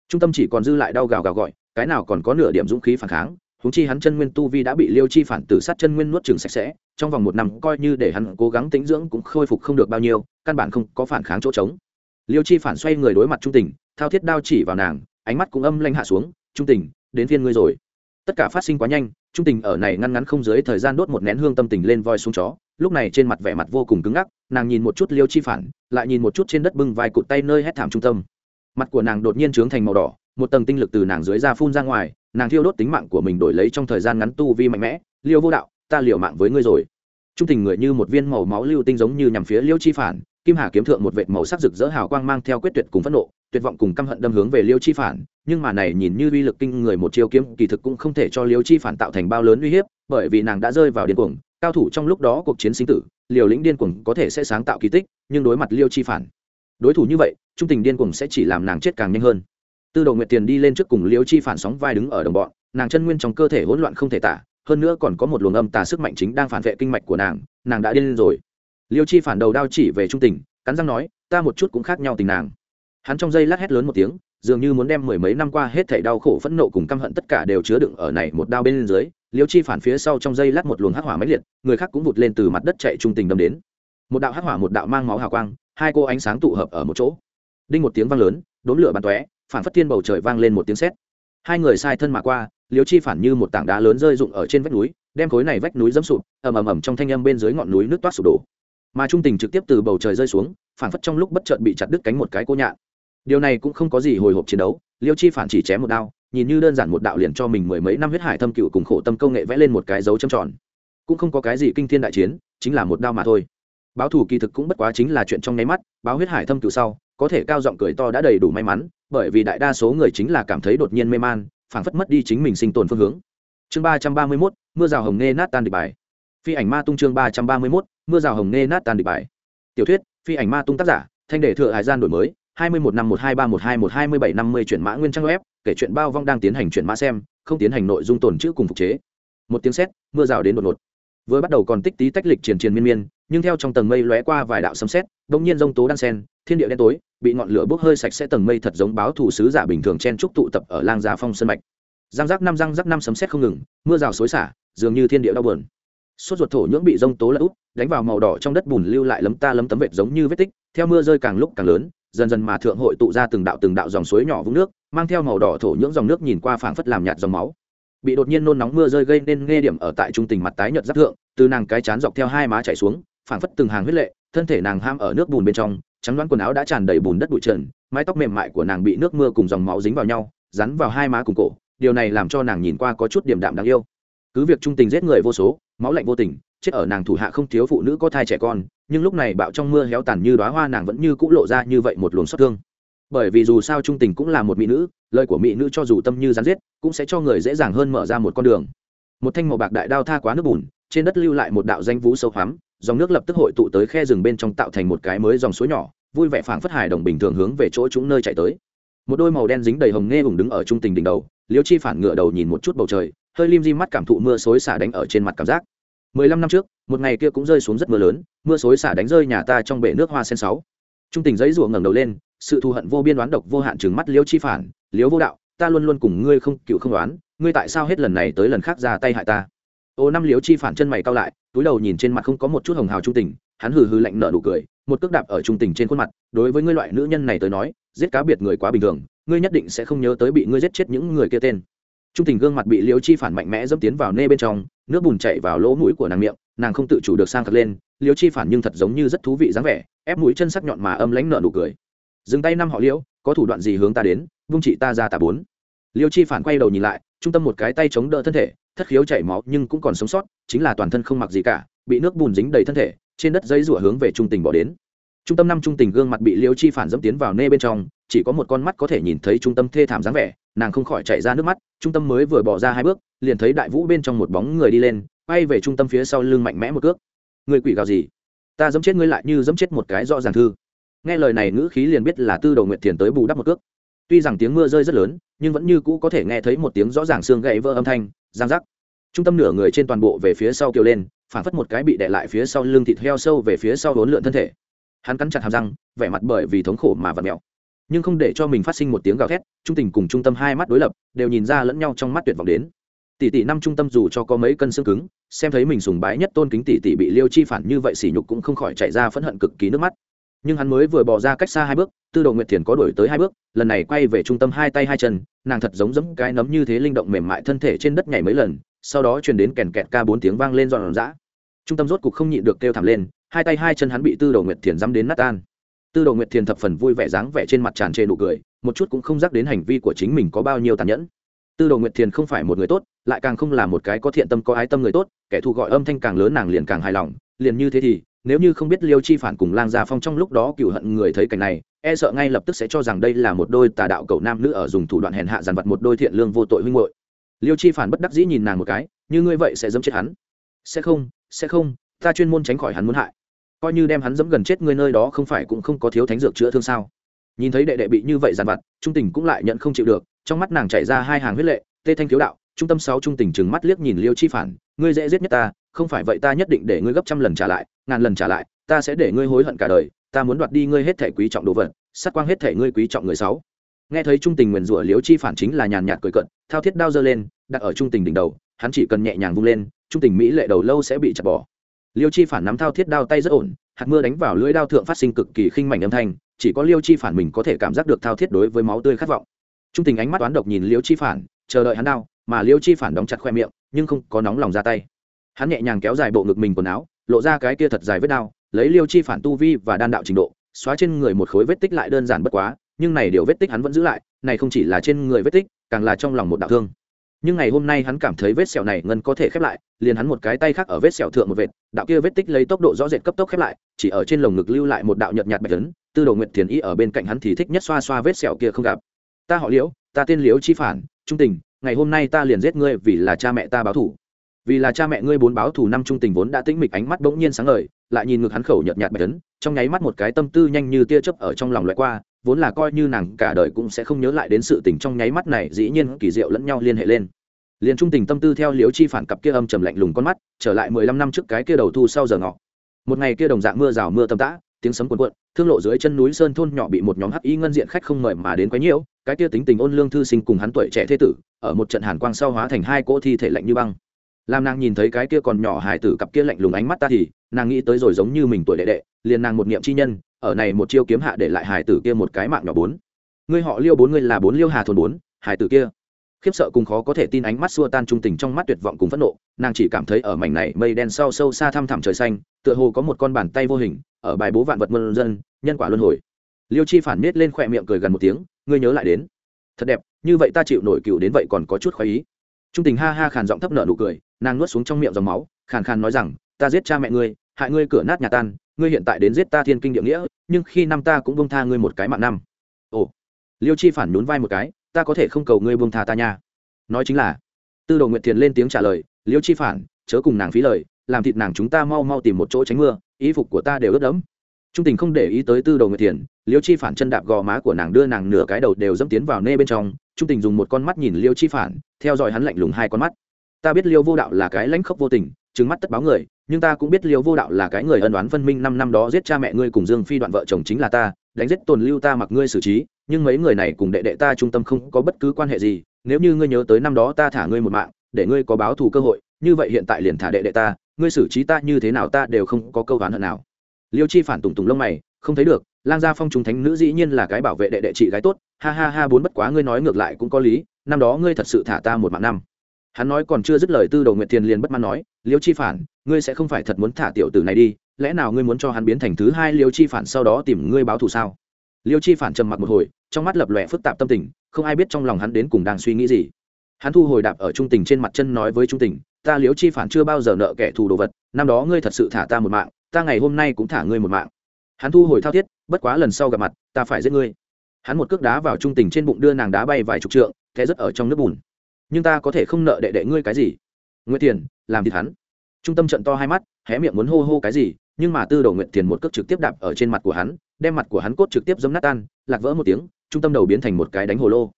Trung tâm chỉ còn dư lại đau gào gào gọi cái nào còn có nửa điểm dũng khí phản kháng húng chi hắn chân nguyên tu vi đã bị liêu chi phản tử sát chân nguyên nuốt chừng sạch sẽ, trong vòng một năm coi như để hắn cố gắng tĩnh dưỡng cũng khôi phục không được bao nhiêu, căn bản không có phản kháng chỗ trống. Liêu chi phản xoay người đối mặt trung tình, thao thiết đao chỉ vào nàng, ánh mắt cũng âm lanh hạ xuống, trung tình, đến phiên ngươi rồi. Tất cả phát sinh quá nhanh, trung tình ở này ngăn ngắn không dưới thời gian đốt một nén hương tâm tình lên voi xuống chó, lúc này trên mặt vẻ mặt vô cùng cứng ngắc, nàng nhìn một chút liêu chi phản, lại nhìn một chút trên đất bưng vài cụt tay nơi hét thảm trung tâm. Mặt của nàng đột nhiên trướng thành màu đỏ một tầng tinh lực từ nàng dưới ra phun ra ngoài, nàng thiêu đốt tính mạng của mình đổi lấy trong thời gian ngắn tu vi mạnh mẽ, liêu vô đạo, ta liều mạng với ngươi rồi. Trung tình người như một viên màu máu lưu tinh giống như nhằm phía liêu chi phản, kim hà kiếm thượng một vệt màu sắc rực rỡ hào quang mang theo quyết tuyệt cùng phẫn nộ, tuyệt vọng cùng căm hận đâm hướng về liêu chi phản, nhưng mà này nhìn như uy lực kinh người một chiêu kiếm, kỳ thực cũng không thể cho liêu chi phản tạo thành bao lớn uy hiếp, bởi vì nàng đã rơi vào điên cuồng, cao thủ trong lúc đó cuộc chiến sinh tử, liều lĩnh điên cuồng có thể sẽ sáng tạo kỳ tích, nhưng đối mặt liêu chi phản, đối thủ như vậy, trung tình điên cuồng sẽ chỉ làm nàng chết càng nhanh hơn tư đồ nguyệt tiền đi lên trước cùng liêu chi phản sóng vai đứng ở đồng bọn, nàng chân nguyên trong cơ thể hỗn loạn không thể tả, hơn nữa còn có một luồng âm tà sức mạnh chính đang phản vệ kinh mạch của nàng nàng đã điên lên rồi. Liêu chi phản đầu đao chỉ về trung tình, cắn răng nói, ta một chút cũng khác nhau tình nàng. Hắn trong giây lát hét lớn một tiếng, dường như muốn đem mười mấy năm qua hết thảy đau khổ phẫn nộ cùng căm hận tất cả đều chứa đựng ở này một đao bên dưới liêu chi phản phía sau trong giây lát một luồng hắc hỏa máy liệt, người khác cũng vụt lên từ mặt đất chạy trung tình đâm đến. Một đạo hắc hỏa, một đạo mang máu hào quang, hai cô ánh sáng tụ hợp ở một chỗ. Đinh một tiếng vang lớn đốn lửa bắn tóe phản phất thiên bầu trời vang lên một tiếng sét. Hai người sai thân mà qua, liêu chi phản như một tảng đá lớn rơi rụng ở trên vách núi, đem khối này vách núi dẫm sụp, ầm ầm ầm trong thanh âm bên dưới ngọn núi nước toát sụp đổ. Mà trung tình trực tiếp từ bầu trời rơi xuống phản phất trong lúc bất chợt bị chặt đứt cánh một cái cô nhạn. Điều này cũng không có gì hồi hộp chiến đấu, liêu chi phản chỉ chém một đao, nhìn như đơn giản một đạo liền cho mình mười mấy năm huyết hải thâm cựu cùng khổ tâm công nghệ vẽ lên một cái dấu châm tròn. Cũng không có cái gì kinh thiên đại chiến, chính là một đao mà thôi. Báo thủ kỳ thực cũng bất quá chính là chuyện trong nháy mắt, báo huyết hải thâm cựu sau có thể cao giọng cười to đã đầy đủ may mắn, bởi vì đại đa số người chính là cảm thấy đột nhiên mê man, phảng phất mất đi chính mình sinh tồn phương hướng. Chương ba trăm ba mươi mốt, mưa rào hồng nghe nát tan địch bài. Phi ảnh ma tung chương ba trăm ba mươi mốt, mưa rào hồng nghe nát tan địch bài. Tiểu thuyết, phi ảnh ma tung tác giả, thanh đề thừa hải gian đổi mới, hai mươi một năm một hai ba một hai một hai mươi bảy năm mươi chuyển mã nguyên trang web, kể chuyện bao vong đang tiến hành chuyển mã xem, không tiến hành nội dung tồn chữ cùng phục chế. Một tiếng sét, mưa rào đến đột ngột. Vừa bắt đầu còn tích tí tách lịch triền triền miên miên nhưng theo trong tầng mây lóe qua vài đạo sấm sét bỗng nhiên rông tố đan sen, thiên địa đen tối, bị ngọn lửa bốc hơi sạch sẽ tầng mây thật giống báo thủ sứ giả bình thường chen trúc tụ tập ở lang già phong sân mạch. Răng rắc năm răng rắc năm sấm sét không ngừng, mưa rào xối xả, dường như thiên địa đau buồn. Sốt ruột thổ nhưỡng bị rông tố lật đánh vào màu đỏ trong đất bùn lưu lại lấm ta lấm tấm vệt giống như vết tích, theo mưa rơi càng lúc càng lớn, dần dần mà thượng hội tụ ra từng đạo từng đạo dòng suối nhỏ vũng nước, mang theo màu đỏ thổ nhưỡng dòng nước nhìn qua phảng phất làm nhạt dòng máu. Bị đột nhiên nôn nóng mưa rơi gây nên nghe điểm ở tại trung tình mặt tái nhợt giáp thượng, từ nàng cái chán dọc theo hai má chảy xuống phảng phất từng hàng huyết lệ, thân thể nàng ham ở nước bùn bên trong, trắng đoán quần áo đã tràn đầy bùn đất bụi trần, mái tóc mềm mại của nàng bị nước mưa cùng dòng máu dính vào nhau, rắn vào hai má cùng cổ. Điều này làm cho nàng nhìn qua có chút điểm đạm đáng yêu. Cứ việc trung tình giết người vô số, máu lạnh vô tình, chết ở nàng thủ hạ không thiếu phụ nữ có thai trẻ con, nhưng lúc này bạo trong mưa héo tàn như đoá hoa nàng vẫn như cũ lộ ra như vậy một luồng xót thương. Bởi vì dù sao trung tình cũng là một mỹ nữ, lời của mỹ nữ cho dù tâm như rắn giết, cũng sẽ cho người dễ dàng hơn mở ra một con đường. Một thanh màu bạc đại đao tha quá nước bùn, trên đất lưu lại một đạo danh vũ sâu hoắm dòng nước lập tức hội tụ tới khe rừng bên trong tạo thành một cái mới dòng suối nhỏ, vui vẻ phảng phất hài đồng bình thường hướng về chỗ chúng nơi chạy tới. Một đôi màu đen dính đầy hồng nghe hùng đứng ở trung tình đỉnh đầu, liêu chi phản ngựa đầu nhìn một chút bầu trời, hơi lim di mắt cảm thụ mưa xối xả đánh ở trên mặt cảm giác. Mười lăm năm trước, một ngày kia cũng rơi xuống rất mưa lớn, mưa xối xả đánh rơi nhà ta trong bể nước hoa sen sáu. Trung tình giấy rủa ngẩng đầu lên, sự thù hận vô biên đoán độc vô hạn trừng mắt liêu chi phản, liêu vô đạo, ta luôn luôn cùng ngươi không cựu không đoán, ngươi tại sao hết lần này tới lần khác ra tay hại ta? Ô năm liêu chi phản chân mày cao lại túi đầu nhìn trên mặt không có một chút hồng hào trung tình, hắn hừ hừ lạnh nở nụ cười, một cước đạp ở trung tình trên khuôn mặt, đối với ngươi loại nữ nhân này tới nói, giết cá biệt người quá bình thường, ngươi nhất định sẽ không nhớ tới bị ngươi giết chết những người kia tên. Trung tình gương mặt bị liêu chi phản mạnh mẽ dẫm tiến vào nê bên trong, nước bùn chảy vào lỗ mũi của nàng miệng, nàng không tự chủ được sang thật lên liêu chi phản nhưng thật giống như rất thú vị dáng vẻ, ép mũi chân sắc nhọn mà âm lãnh nở nụ cười. Dừng tay năm họ liễu, có thủ đoạn gì hướng ta đến, vung chị ta ra tà bốn. Liêu chi phản quay đầu nhìn lại trung tâm một cái tay chống đỡ thân thể, thất khiếu chảy máu nhưng cũng còn sống sót, chính là toàn thân không mặc gì cả, bị nước bùn dính đầy thân thể, trên đất giấy rủa hướng về trung tình bỏ đến. Trung tâm năm trung tình gương mặt bị liêu chi phản dẫm tiến vào nê bên trong, chỉ có một con mắt có thể nhìn thấy trung tâm thê thảm dáng vẻ, nàng không khỏi chạy ra nước mắt, trung tâm mới vừa bỏ ra hai bước, liền thấy đại vũ bên trong một bóng người đi lên, bay về trung tâm phía sau lưng mạnh mẽ một cước. Người quỷ gào gì? Ta dẫm chết ngươi lại như dẫm chết một cái rõ ràng thư. Nghe lời này ngữ khí liền biết là tư đầu nguyện thiền tới bù đắp một cước. Tuy rằng tiếng mưa rơi rất lớn nhưng vẫn như cũ có thể nghe thấy một tiếng rõ ràng xương gãy vỡ âm thanh, giang rắc trung tâm nửa người trên toàn bộ về phía sau kêu lên phản phất một cái bị đè lại phía sau lưng thịt heo sâu về phía sau hốn lượn thân thể. Hắn cắn chặt hàm răng, vẻ mặt bởi vì thống khổ mà vật mèo. Nhưng không để cho mình phát sinh một tiếng gào thét, trung tình cùng trung tâm hai mắt đối lập, đều nhìn ra lẫn nhau trong mắt tuyệt vọng đến. Tỷ tỷ năm trung tâm dù cho có mấy cân xương cứng, xem thấy mình sùng bái nhất tôn kính tỷ tỷ bị liêu chi phản như vậy sỉ nhục cũng không khỏi chạy ra phẫn hận cực kỳ nước mắt nhưng hắn mới vừa bỏ ra cách xa hai bước, tư đồ nguyệt thiền có đổi tới hai bước, lần này quay về trung tâm hai tay hai chân, nàng thật giống giống cái nấm như thế linh động mềm mại thân thể trên đất nhảy mấy lần, sau đó truyền đến kèn kẹt ca bốn tiếng vang lên dọn dã trung tâm rốt cục không nhịn được kêu thảm lên, hai tay hai chân hắn bị tư đồ nguyệt thiền dắm đến nát tan. Tư đồ nguyệt thiền thập phần vui vẻ dáng vẻ trên mặt tràn trề nụ cười, một chút cũng không dắc đến hành vi của chính mình có bao nhiêu tàn nhẫn. Tư đồ nguyệt thiền không phải một người tốt, lại càng không là một cái có thiện tâm có ái tâm người tốt, kẻ thù gọi âm thanh càng lớn nàng liền càng hài lòng, liền như thế thì nếu như không biết liêu chi phản cùng lang gia phong trong lúc đó cựu hận người thấy cảnh này e sợ ngay lập tức sẽ cho rằng đây là một đôi tà đạo cầu nam nữ ở dùng thủ đoạn hèn hạ dàn vật một đôi thiện lương vô tội huynh hội liêu chi phản bất đắc dĩ nhìn nàng một cái, như ngươi vậy sẽ dẫm chết hắn? Sẽ không sẽ không, ta chuyên môn tránh khỏi hắn muốn hại. Coi như đem hắn dẫm gần chết ngươi nơi đó không phải cũng không có thiếu thánh dược chữa thương sao? Nhìn thấy đệ đệ bị như vậy dàn vặt, trung tình cũng lại nhận không chịu được, trong mắt nàng chảy ra hai hàng huyết lệ, tê thanh thiếu đạo, trung tâm sáu trung tình chừng mắt liếc nhìn liêu chi phản, ngươi dễ giết nhất ta không phải vậy ta nhất định để ngươi gấp trăm lần trả lại, ngàn lần trả lại, ta sẽ để ngươi hối hận cả đời, ta muốn đoạt đi ngươi hết thể quý trọng đồ vật, sát quang hết thể ngươi quý trọng người sáu. Nghe thấy trung tình nguyền rủa liêu chi phản chính là nhàn nhạt cười cận thao thiết đao giơ lên, đặt ở trung tình đỉnh đầu, hắn chỉ cần nhẹ nhàng vung lên, trung tình mỹ lệ đầu lâu sẽ bị chặt bỏ. Liêu chi phản nắm thao thiết đao tay rất ổn, hạt mưa đánh vào lưỡi đao thượng phát sinh cực kỳ khinh mảnh âm thanh, chỉ có liêu chi phản mình có thể cảm giác được thao thiết đối với máu tươi khát vọng. Trung tình ánh mắt toán độc nhìn liêu chi phản, chờ đợi hắn đao, mà liêu chi phản đóng chặt khoe miệng, nhưng không có nóng lòng ra tay hắn nhẹ nhàng kéo dài bộ ngực mình quần áo, lộ ra cái kia thật dài vết đao lấy liêu chi phản tu vi và đan đạo trình độ, xóa trên người một khối vết tích lại đơn giản bất quá, nhưng này điều vết tích hắn vẫn giữ lại, này không chỉ là trên người vết tích, càng là trong lòng một đạo thương. Nhưng ngày hôm nay hắn cảm thấy vết sẹo này ngân có thể khép lại, liền hắn một cái tay khác ở vết sẹo thượng một vệt, đạo kia vết tích lấy tốc độ rõ rệt cấp tốc khép lại, chỉ ở trên lồng ngực lưu lại một đạo nhợt nhạt bạch tấn tư đồ nguyệt thiền ý ở bên cạnh hắn thì thích nhất xoa xoa vết sẹo kia không gặp. Ta họ liễu, ta tên liễu chi phản, trung tình, ngày hôm nay ta liền giết ngươi vì là cha mẹ ta báo thủ vì là cha mẹ ngươi bốn báo thủ năm trung tình vốn đã tĩnh mịch ánh mắt bỗng nhiên sáng ngời, lại nhìn ngược hắn khẩu nhợt nhạt bạch tấn trong nháy mắt một cái tâm tư nhanh như tia chớp ở trong lòng loại qua, vốn là coi như nàng cả đời cũng sẽ không nhớ lại đến sự tình trong nháy mắt này, dĩ nhiên kỳ diệu lẫn nhau liên hệ lên. Liền trung tình tâm tư theo liếu chi phản cặp kia âm trầm lạnh lùng con mắt, trở lại mười lăm năm trước cái kia đầu thu sau giờ ngọ. Một ngày kia đồng dạng mưa rào mưa tầm tã, tiếng sấm cuồn cuộn, thương lộ dưới chân núi sơn thôn nhỏ bị một nhóm hắc y ngân diện khách không mời mà đến quấy nhiễu, cái kia tính tình ôn lương thư sinh cùng hắn tuổi trẻ thế tử, ở một trận hàn quang sau hóa thành hai cỗ thi thể lạnh như băng làm nàng nhìn thấy cái kia còn nhỏ hải tử cặp kia lạnh lùng ánh mắt ta thì, nàng nghĩ tới rồi giống như mình tuổi đệ đệ, liền nàng một niệm chi nhân, ở này một chiêu kiếm hạ để lại hải tử kia một cái mạng nhỏ bốn. Ngươi họ liêu bốn, ngươi là bốn liêu hà thôn bốn hải tử kia. Khiếp sợ cùng khó có thể tin ánh mắt xua tan trung tình trong mắt tuyệt vọng cùng phẫn nộ, nàng chỉ cảm thấy ở mảnh này mây đen sau sâu xa thăm thẳm trời xanh, tựa hồ có một con bàn tay vô hình, ở bài bố vạn vật mân dân, nhân quả luân hồi. Liêu chi phản miết lên khỏe miệng cười gần một tiếng, ngươi nhớ lại đến. Thật đẹp, như vậy ta chịu nổi cựu đến vậy còn có chút khoái ý trung tình ha ha khàn giọng thấp nở nụ cười, nàng nuốt xuống trong miệng dòng máu, khàn khàn nói rằng, ta giết cha mẹ ngươi, hại ngươi cửa nát nhà tan, ngươi hiện tại đến giết ta thiên kinh địa nghĩa, nhưng khi năm ta cũng bông tha ngươi một cái mạng năm. Ồ, liêu chi phản nhún vai một cái, ta có thể không cầu ngươi bông tha ta nha. Nói chính là, tư đồ nguyệt thiền lên tiếng trả lời, liêu chi phản, chớ cùng nàng phí lời, làm thịt nàng chúng ta mau mau tìm một chỗ tránh mưa, ý phục của ta đều ướt đẫm. Trung tình không để ý tới tư đồ nguyệt thiền, liêu chi phản chân đạp gò má của nàng đưa nàng nửa cái đầu đều dẫm tiến vào nê bên trong trung tình dùng một con mắt nhìn liêu chi phản, theo dõi hắn lạnh lùng hai con mắt. Ta biết liêu vô đạo là cái lãnh khốc vô tình, trừng mắt tất báo người, nhưng ta cũng biết liêu vô đạo là cái người ân đoán phân minh năm năm đó giết cha mẹ ngươi cùng dương phi đoạn vợ chồng chính là ta, đánh giết tồn lưu ta mặc ngươi xử trí, nhưng mấy người này cùng đệ đệ ta trung tâm không có bất cứ quan hệ gì, nếu như ngươi nhớ tới năm đó ta thả ngươi một mạng, để ngươi có báo thù cơ hội, như vậy hiện tại liền thả đệ đệ ta, ngươi xử trí ta như thế nào ta đều không có câu đoán hận nào. Liêu chi phản tùng tùng lông mày, không thấy được lang gia phong chúng thánh nữ dĩ nhiên là cái bảo vệ đệ đệ chị gái tốt. Ha ha ha, bốn bất quá ngươi nói ngược lại cũng có lý, năm đó ngươi thật sự thả ta một mạng năm. Hắn nói còn chưa dứt lời tư đầu nguyệt thiền liền bất mãn nói, liêu chi phản, ngươi sẽ không phải thật muốn thả tiểu tử này đi. Lẽ nào ngươi muốn cho hắn biến thành thứ hai liêu chi phản sau đó tìm ngươi báo thù sao? Liêu chi phản trầm mặc một hồi, trong mắt lập lòe phức tạp tâm tình, không ai biết trong lòng hắn đến cùng đang suy nghĩ gì. Hắn thu hồi đạp ở trung tình trên mặt chân nói với trung tình, ta liêu chi phản chưa bao giờ nợ kẻ thù đồ vật, năm đó ngươi thật sự thả ta một mạng, ta ngày hôm nay cũng thả ngươi một mạng hắn thu hồi thao thiết, bất quá lần sau gặp mặt, ta phải giết ngươi. Hắn một cước đá vào trung tình trên bụng đưa nàng đá bay vài chục trượng thế rất ở trong nước bùn. Nhưng ta có thể không nợ đệ đệ ngươi cái gì? Nguyễn tiền làm thịt hắn. Trung tâm trận to hai mắt, hé miệng muốn hô hô cái gì, nhưng mà tư đầu nguyện tiền một cước trực tiếp đạp ở trên mặt của hắn, đem mặt của hắn cốt trực tiếp giấm nát tan, lạc vỡ một tiếng, trung tâm đầu biến thành một cái đánh hồ lô.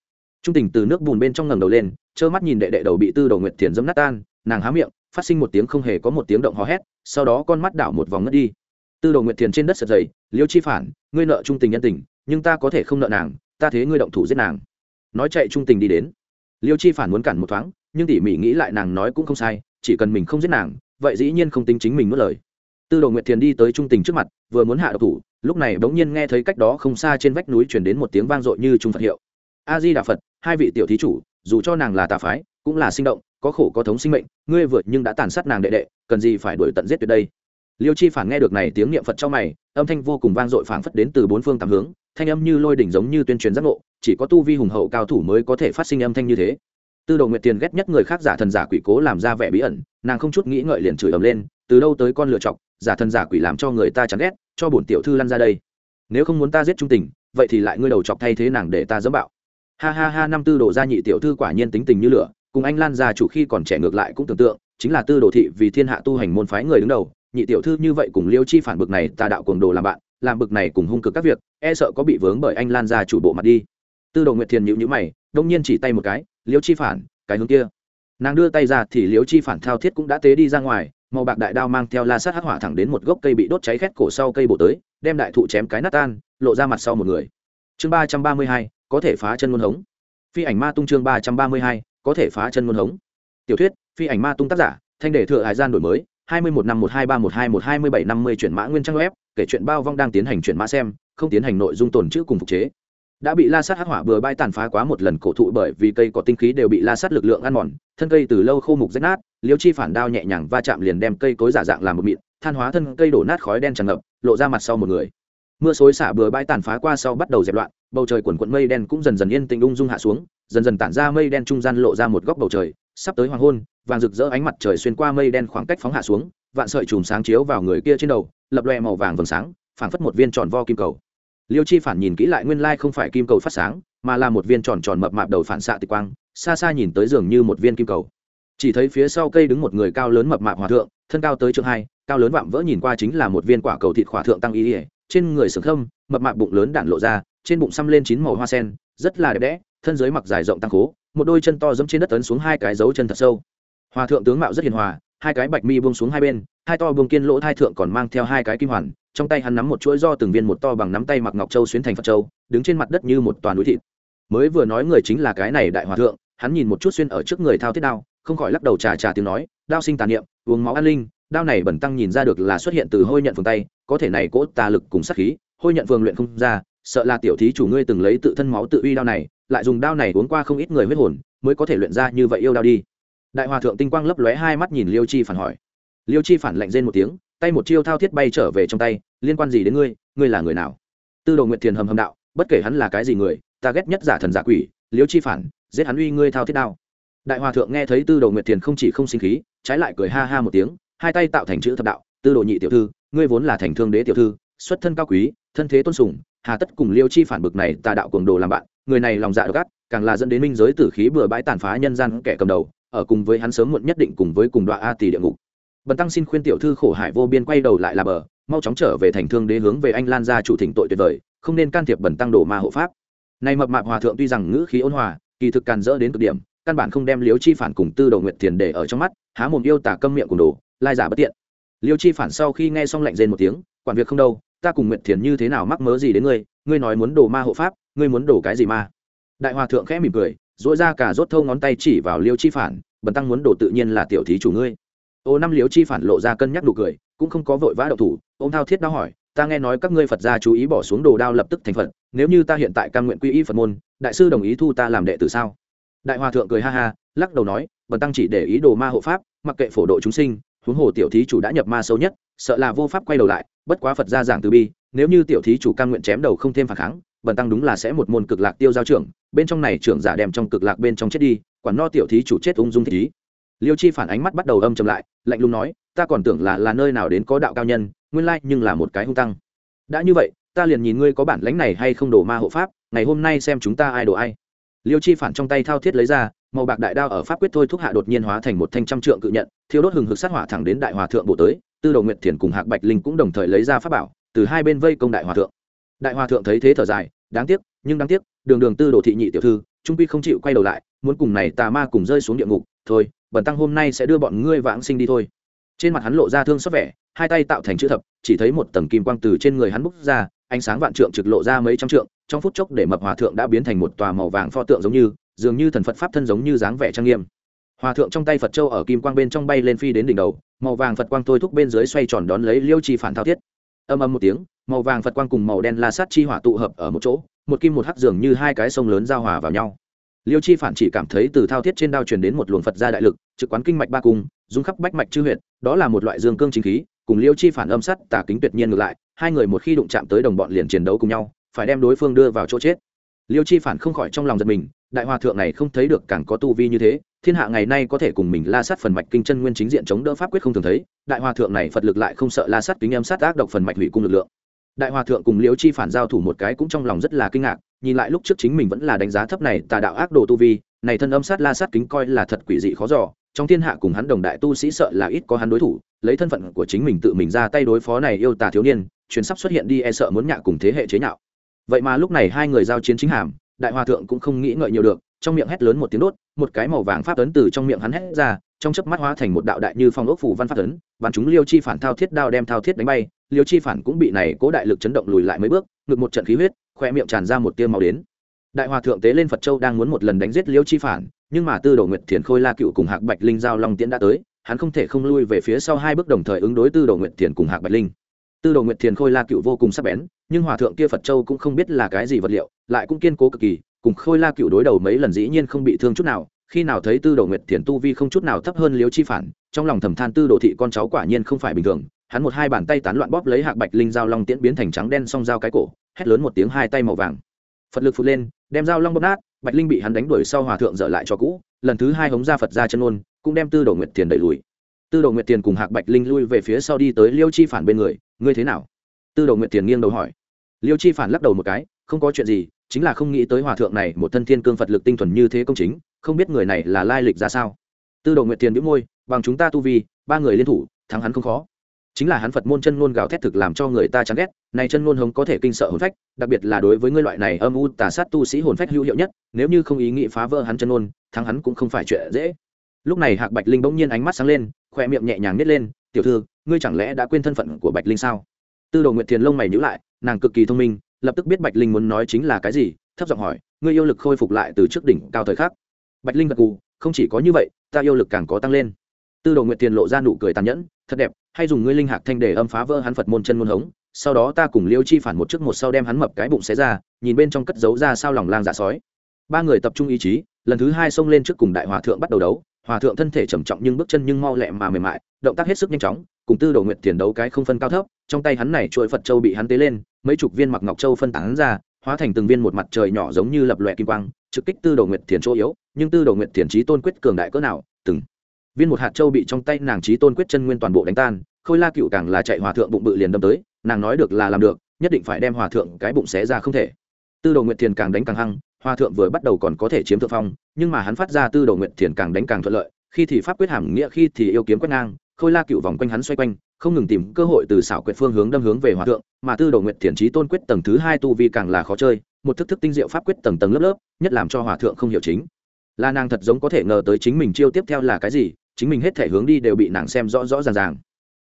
Trung tình từ nước bùn bên trong ngẩng đầu lên, trơ mắt nhìn đệ đệ đầu bị tư đầu nguyện tiền giấm nát tan, nàng há miệng, phát sinh một tiếng không hề có một tiếng động hò hét, sau đó con mắt đảo một vòng ngất đi tư đồ nguyện thiền trên đất sật dày, liêu chi phản, ngươi nợ trung tình nhân tình, nhưng ta có thể không nợ nàng, ta thế ngươi động thủ giết nàng. Nói chạy trung tình đi đến. Liêu chi phản muốn cản một thoáng, nhưng tỉ mỉ nghĩ lại nàng nói cũng không sai, chỉ cần mình không giết nàng, vậy dĩ nhiên không tính chính mình mất lời. Tư đồ nguyệt thiền đi tới trung tình trước mặt, vừa muốn hạ độc thủ, lúc này bỗng nhiên nghe thấy cách đó không xa trên vách núi chuyển đến một tiếng vang dội như trung phật hiệu. A di đà phật, hai vị tiểu thí chủ, dù cho nàng là tà phái, cũng là sinh động, có khổ có thống sinh mệnh, ngươi vượt nhưng đã tàn sát nàng đệ đệ, cần gì phải đuổi tận giết tuyệt đây? Liêu chi phản nghe được này tiếng niệm phật trong mày, âm thanh vô cùng vang dội phảng phất đến từ bốn phương tám hướng, thanh âm như lôi đỉnh giống như tuyên truyền giác ngộ, chỉ có tu vi hùng hậu cao thủ mới có thể phát sinh âm thanh như thế. Tư đồ nguyệt tiền ghét nhất người khác giả thần giả quỷ cố làm ra vẻ bí ẩn, nàng không chút nghĩ ngợi liền chửi ầm lên, từ đâu tới con lựa chọc, giả thần giả quỷ làm cho người ta chán ghét, cho bổn tiểu thư lăn ra đây. Nếu không muốn ta giết trung tình, vậy thì lại ngươi đầu chọc thay thế nàng để ta dẫm bạo. Ha ha ha, năm tư đồ gia nhị tiểu thư quả nhiên tính tình như lửa, cùng anh lan gia chủ khi còn trẻ ngược lại cũng tưởng tượng, chính là tư đồ thị vì thiên hạ tu hành môn phái người đứng đầu nhị tiểu thư như vậy cùng liêu chi phản bực này tà đạo cuồng đồ làm bạn, làm bực này cùng hung cực các việc e sợ có bị vướng bởi anh lan gia chủ bộ mặt đi. Tư đồ nguyệt thiền nhịu nhữ mày, đông nhiên chỉ tay một cái, liêu chi phản, cái hướng kia. Nàng đưa tay ra thì liêu chi phản thao thiết cũng đã tế đi ra ngoài, màu bạc đại đao mang theo la sát hắc hỏa thẳng đến một gốc cây bị đốt cháy khét cổ sau cây bổ tới, đem đại thụ chém cái nát tan, lộ ra mặt sau một người. Chương ba trăm ba mươi hai, có thể phá chân môn hống. Phi ảnh ma tung chương ba trăm ba mươi hai, có thể phá chân môn hống. Tiểu thuyết, phi ảnh ma tung tác giả, thanh đề thừa hải gian đổi mới hai mươi một năm một hai ba một hai một hai mươi bảy năm mươi chuyển mã nguyên trang web, kể chuyện bao vong đang tiến hành chuyển mã xem, không tiến hành nội dung tồn chữ cùng phục chế. Đã bị la sát hắc hỏa bừa bãi tàn phá quá một lần cổ thụ bởi vì cây có tinh khí đều bị la sát lực lượng ăn mòn, thân cây từ lâu khô mục rách nát, liêu chi phản đao nhẹ nhàng va chạm liền đem cây cối giả dạng làm một mịn, than hóa thân cây đổ nát khói đen tràn ngập, lộ ra mặt sau một người. Mưa xối xả bừa bãi tàn phá qua sau bắt đầu dẹp loạn, bầu trời quần quận mây đen cũng dần dần yên tĩnh ung dung hạ xuống, dần dần tản ra mây đen trung gian lộ ra một góc bầu trời, sắp tới hoàng hôn vàng rực rỡ ánh mặt trời xuyên qua mây đen khoảng cách phóng hạ xuống, vạn sợi chùm sáng chiếu vào người kia trên đầu, lập loe màu vàng vầng sáng, phảng phất một viên tròn vo kim cầu. Liêu chi phản nhìn kỹ lại nguyên lai không phải kim cầu phát sáng, mà là một viên tròn tròn mập mạp đầu phản xạ tịch quang, xa xa nhìn tới dường như một viên kim cầu. Chỉ thấy phía sau cây đứng một người cao lớn mập mạp hòa thượng, thân cao tới chương hai, cao lớn vạm vỡ nhìn qua chính là một viên quả cầu thịt khỏa thượng tăng ý ỉa trên người sừng khâm, mập mạp bụng lớn đạn lộ ra, trên bụng xăm lên chín màu hoa sen, rất là đẹp đẽ, thân dưới mặc dài rộng tăng khố, một đôi chân to dẫm trên đất ấn xuống hai cái dấu chân thật sâu hòa thượng tướng mạo rất hiền hòa, hai cái bạch mi buông xuống hai bên, hai to buông kiên lỗ hai thượng còn mang theo hai cái kim hoàn, trong tay hắn nắm một chuỗi do từng viên một to bằng nắm tay mặc ngọc châu xuyến thành phật châu, đứng trên mặt đất như một toàn núi thịt. Mới vừa nói người chính là cái này đại hòa thượng, hắn nhìn một chút xuyên ở trước người thao thiết đao, không khỏi lắc đầu trà trà tiếng nói, đao sinh tàn niệm, uống máu an linh, đao này bẩn tăng nhìn ra được là xuất hiện từ hôi nhận phường tay, có thể này cỗ tà lực cùng sát khí, hôi nhận phường luyện không ra, sợ là tiểu thí chủ ngươi từng lấy tự thân máu tự uy đao này, lại dùng đao này uống qua không ít người huyết hồn, mới có thể luyện ra như vậy yêu đao đi đại hòa thượng tinh quang lấp lóe hai mắt nhìn liêu chi phản hỏi. Liêu chi phản lạnh rên một tiếng, tay một chiêu thao thiết bay trở về trong tay, liên quan gì đến ngươi? Ngươi là người nào? Tư đồ nguyệt thiền hầm hầm đạo, bất kể hắn là cái gì người, ta ghét nhất giả thần giả quỷ, liêu chi phản, giết hắn uy ngươi thao thiết đao. Đại hòa thượng nghe thấy tư đồ nguyệt thiền không chỉ không sinh khí, trái lại cười ha ha một tiếng, hai tay tạo thành chữ thập đạo, tư đồ nhị tiểu thư, ngươi vốn là thành thương đế tiểu thư, xuất thân cao quý, thân thế tôn sùng, hà tất cùng liêu chi phản bực này tà đạo cuồng đồ làm bạn, người này lòng dạ gắt càng là dẫn đến minh giới tử khí bừa bãi tàn phá nhân gian kẻ cầm đầu ở cùng với hắn sớm muộn nhất định cùng với cùng đoạn a tỷ địa ngục. Bần tăng xin khuyên tiểu thư khổ hải vô biên quay đầu lại là bờ, mau chóng trở về thành thương đế hướng về anh lan gia chủ thỉnh tội tuyệt vời, không nên can thiệp bần tăng đổ ma hộ pháp. Này mập mạp hòa thượng tuy rằng ngữ khí ôn hòa, kỳ thực càn dỡ đến cực điểm, căn bản không đem liêu chi phản cùng tư đầu nguyện tiền để ở trong mắt, há mồm yêu tả câm miệng cùng đồ, lai giả bất tiện. Liêu chi phản sau khi nghe xong lạnh rên một tiếng, quản việc không đâu, ta cùng nguyện thiền như thế nào mắc mớ gì đến ngươi? Ngươi nói muốn đổ ma hộ pháp, ngươi muốn đổ cái gì ma? Đại hòa thượng khẽ mỉm cười dỗi ra cả rốt thâu ngón tay chỉ vào liêu chi phản, bần tăng muốn đổ tự nhiên là tiểu thí chủ ngươi. Ô năm liêu chi phản lộ ra cân nhắc nụ cười, cũng không có vội vã đậu thủ ô thao thiết đao hỏi, ta nghe nói các ngươi phật gia chú ý bỏ xuống đồ đao lập tức thành phật, nếu như ta hiện tại cam nguyện quy y phật môn, đại sư đồng ý thu ta làm đệ tử sao? Đại hòa thượng cười ha ha, lắc đầu nói, bần tăng chỉ để ý đồ ma hộ pháp, mặc kệ phổ độ chúng sinh, huống hồ tiểu thí chủ đã nhập ma sâu nhất, sợ là vô pháp quay đầu lại, bất quá phật gia giảng từ bi, nếu như tiểu thí chủ cam nguyện chém đầu không thêm phản kháng bần tăng đúng là sẽ một môn cực lạc tiêu giao trưởng, bên trong này trưởng giả đem trong cực lạc bên trong chết đi quản no tiểu thí chủ chết ung dung thích liêu chi phản ánh mắt bắt đầu âm chầm lại, lạnh lùng nói, ta còn tưởng là là nơi nào đến có đạo cao nhân, nguyên lai nhưng là một cái hung tăng. Đã như vậy, ta liền nhìn ngươi có bản lãnh này hay không đổ ma hộ pháp, ngày hôm nay xem chúng ta ai đổ ai. Liêu chi phản trong tay thao thiết lấy ra, màu bạc đại đao ở pháp quyết thôi thúc hạ đột nhiên hóa thành một thanh trăm trượng cự nhận thiếu đốt hừng hực sát hỏa thẳng đến đại hòa thượng bộ tới, tư đầu nguyện thiền cùng hạc bạch linh cũng đồng thời lấy ra pháp bảo, từ hai bên vây công đại hòa thượng. Đại hòa thượng thấy thế thở dài đáng tiếc, nhưng đáng tiếc, đường đường tư đồ thị nhị tiểu thư, trung quy không chịu quay đầu lại, muốn cùng này tà ma cùng rơi xuống địa ngục, thôi bẩn tăng hôm nay sẽ đưa bọn ngươi vãng sinh đi thôi. Trên mặt hắn lộ ra thương xót vẻ, hai tay tạo thành chữ thập, chỉ thấy một tầng kim quang từ trên người hắn bốc ra, ánh sáng vạn trượng trực lộ ra mấy trăm trượng, trong phút chốc để mập hòa thượng đã biến thành một tòa màu vàng pho tượng giống như, dường như thần phật pháp thân giống như dáng vẻ trang nghiêm. Hòa thượng trong tay phật châu ở kim quang bên trong bay lên phi đến đỉnh đầu, màu vàng phật quang thôi thúc bên dưới xoay tròn đón lấy liêu chi phản thao thiết âm âm một tiếng, màu vàng phật quang cùng màu đen la sát chi hỏa tụ hợp ở một chỗ, một kim một hắc dường như hai cái sông lớn giao hòa vào nhau. Liêu chi phản chỉ cảm thấy từ thao thiết trên đao truyền đến một luồng phật gia đại lực, trực quán kinh mạch ba cung, dung khắp bách mạch chư huyện đó là một loại dương cương chính khí, cùng liêu chi phản âm sắt tả kính tuyệt nhiên ngược lại, hai người một khi đụng chạm tới đồng bọn liền chiến đấu cùng nhau, phải đem đối phương đưa vào chỗ chết. Liêu chi phản không khỏi trong lòng giật mình, đại hòa thượng này không thấy được càng có tu vi như thế thiên hạ ngày nay có thể cùng mình la sát phần mạch kinh chân nguyên chính diện chống đỡ pháp quyết không thường thấy, đại hòa thượng này phật lực lại không sợ la sát kính âm sát ác độc phần mạch hủy cung lực lượng đại hòa thượng cùng liễu chi phản giao thủ một cái cũng trong lòng rất là kinh ngạc, nhìn lại lúc trước chính mình vẫn là đánh giá thấp này tà đạo ác đồ tu vi, này thân âm sát la sát kính coi là thật quỷ dị khó giò. trong thiên hạ cùng hắn đồng đại tu sĩ sợ là ít có hắn đối thủ, lấy thân phận của chính mình tự mình ra tay đối phó này yêu tà thiếu niên, chuyến sắp xuất hiện đi e sợ muốn nhạ cùng thế hệ chế nhạo vậy mà lúc này hai người giao chiến chính hàm, đại hòa thượng cũng không nghĩ ngợi nhiều được trong miệng hét lớn một tiếng đốt, một cái màu vàng pháp ấn từ trong miệng hắn hét ra, trong chớp mắt hóa thành một đạo đại như phong ốc phủ văn pháp ấn, bắn chúng liêu chi phản thao thiết đao đem thao thiết đánh bay, liêu chi phản cũng bị này cố đại lực chấn động lùi lại mấy bước, ngực một trận khí huyết, khoe miệng tràn ra một tia màu đến. Đại hòa thượng tế lên phật châu đang muốn một lần đánh giết liêu chi phản, nhưng mà tư đồ nguyệt thiền khôi la cựu cùng hạc bạch linh giao long tiễn đã tới, hắn không thể không lui về phía sau hai bước đồng thời ứng đối tư đồ nguyệt thiền cùng hạc bạch linh. Tư đồ nguyệt thiền khôi la cựu vô cùng sắc bén, nhưng hòa thượng kia phật châu cũng không biết là cái gì vật liệu, lại cũng kiên cố cực kỳ cùng khôi la cựu đối đầu mấy lần dĩ nhiên không bị thương chút nào, khi nào thấy tư đồ nguyệt thiền tu vi không chút nào thấp hơn liếu chi phản, trong lòng thầm than tư đồ thị con cháu quả nhiên không phải bình thường, hắn một hai bàn tay tán loạn bóp lấy hạc bạch linh dao long tiễn biến thành trắng đen song dao cái cổ, hét lớn một tiếng hai tay màu vàng. Phật lực phụt lên, đem dao long bóp nát, bạch linh bị hắn đánh đuổi sau hòa thượng dở lại cho cũ, lần thứ hai hống ra phật ra chân ôn cũng đem tư đồ nguyệt thiền đẩy lùi. Tư đồ nguyệt thiền cùng hạc bạch linh lui về phía sau đi tới liêu chi phản bên người, ngươi thế nào? Tư đồ nguyệt thiền nghiêng đầu hỏi. Liêu chi phản lắc đầu một cái, không có chuyện gì chính là không nghĩ tới hòa thượng này một thân thiên cương phật lực tinh thuần như thế công chính, không biết người này là lai lịch ra sao. Tư đồ nguyệt tiền biếu môi, bằng chúng ta tu vi, ba người liên thủ, thắng hắn không khó. Chính là hắn phật môn chân ngôn gào thét thực làm cho người ta chán ghét, này chân ngôn hống có thể kinh sợ hồn phách, đặc biệt là đối với ngươi loại này âm u tà sát tu sĩ hồn phách hữu hiệu nhất, nếu như không ý nghĩ phá vỡ hắn chân ngôn, thắng hắn cũng không phải chuyện dễ. Lúc này hạc bạch linh bỗng nhiên ánh mắt sáng lên, khoe miệng nhẹ nhàng nít lên, tiểu thư, ngươi chẳng lẽ đã quên thân phận của bạch linh sao? Tư đồ nguyệt thiền lông mày nhữ lại, nàng cực kỳ thông minh lập tức biết bạch linh muốn nói chính là cái gì, thấp giọng hỏi, ngươi yêu lực khôi phục lại từ trước đỉnh cao thời khắc. Bạch linh gật cù không chỉ có như vậy, ta yêu lực càng có tăng lên. Tư đồ nguyệt tiền lộ ra nụ cười tàn nhẫn, thật đẹp, hay dùng ngươi linh hạc thanh để âm phá vỡ hắn phật môn chân môn hống, sau đó ta cùng liêu chi phản một trước một sau đem hắn mập cái bụng xé ra, nhìn bên trong cất giấu ra sao lòng lang dạ sói. Ba người tập trung ý chí, lần thứ hai xông lên trước cùng đại hòa thượng bắt đầu đấu. Hòa thượng thân thể trầm trọng nhưng bước chân nhưng mau lẹ mà mềm mại, động tác hết sức nhanh chóng, cùng tư đồ nguyệt tiền đấu cái không phân cao thấp, trong tay hắn này chuỗi phật châu bị hắn tế lên mấy chục viên mặc ngọc châu phân tán ra, hóa thành từng viên một mặt trời nhỏ giống như lập lòe kim quang, trực kích tư đồ nguyệt thiền chỗ yếu, nhưng tư đồ nguyệt thiền trí tôn quyết cường đại cỡ nào, từng viên một hạt châu bị trong tay nàng trí tôn quyết chân nguyên toàn bộ đánh tan, khôi la cựu càng là chạy hòa thượng bụng bự liền đâm tới, nàng nói được là làm được, nhất định phải đem hòa thượng cái bụng xé ra không thể. Tư đồ nguyệt thiền càng đánh càng hăng, hòa thượng vừa bắt đầu còn có thể chiếm thượng phong, nhưng mà hắn phát ra tư đồ nguyệt thiền càng đánh càng thuận lợi, khi thì pháp quyết hàm nghĩa, khi thì yêu kiếm quét ngang, khôi la cựu vòng quanh hắn xoay quanh không ngừng tìm cơ hội từ xảo quyệt phương hướng đâm hướng về hòa thượng, mà tư đồ nguyện thiền trí tôn quyết tầng thứ hai tu vi càng là khó chơi, một thức thức tinh diệu pháp quyết tầng tầng lớp lớp, nhất làm cho hòa thượng không hiểu chính. Là nàng thật giống có thể ngờ tới chính mình chiêu tiếp theo là cái gì, chính mình hết thể hướng đi đều bị nàng xem rõ rõ ràng ràng.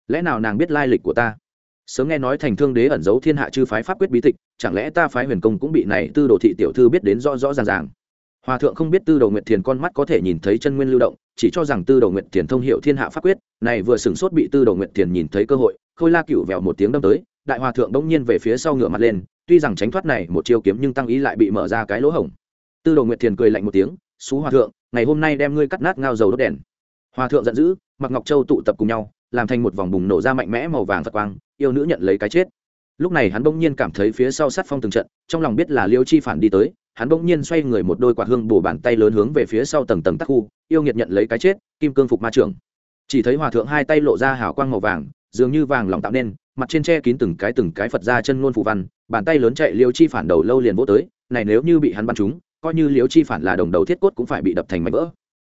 Lẽ nào nàng biết lai lịch của ta? Sớm nghe nói thành thương đế ẩn giấu thiên hạ chư phái pháp quyết bí tịch, chẳng lẽ ta phái huyền công cũng bị này tư đồ thị tiểu thư biết đến rõ rõ ràng ràng? Hòa thượng không biết tư đồ nguyệt thiền con mắt có thể nhìn thấy chân nguyên lưu động, chỉ cho rằng tư đồ nguyệt thiền thông hiểu thiên hạ pháp quyết, này vừa sửng sốt bị tư đồ nguyệt thiền nhìn thấy cơ hội, khôi la cựu vèo một tiếng đâm tới, đại hòa thượng bỗng nhiên về phía sau ngửa mặt lên, tuy rằng tránh thoát này một chiêu kiếm nhưng tăng ý lại bị mở ra cái lỗ hổng. Tư đồ nguyệt thiền cười lạnh một tiếng, xú hòa thượng, ngày hôm nay đem ngươi cắt nát ngao dầu đốt đèn. Hòa thượng giận dữ, mặc ngọc châu tụ tập cùng nhau, làm thành một vòng bùng nổ ra mạnh mẽ màu vàng phật quang, yêu nữ nhận lấy cái chết. Lúc này hắn bỗng nhiên cảm thấy phía sau sát phong từng trận, trong lòng biết là liêu chi phản đi tới hắn bỗng nhiên xoay người một đôi quạt hương bổ bàn tay lớn hướng về phía sau tầng tầng tắc khu, yêu nghiệt nhận lấy cái chết, kim cương phục ma trưởng. Chỉ thấy hòa thượng hai tay lộ ra hào quang màu vàng, dường như vàng lòng tạo nên, mặt trên che kín từng cái từng cái phật ra chân ngôn phù văn, bàn tay lớn chạy liêu chi phản đầu lâu liền vô tới, này nếu như bị hắn bắn trúng, coi như liêu chi phản là đồng đầu thiết cốt cũng phải bị đập thành mảnh vỡ.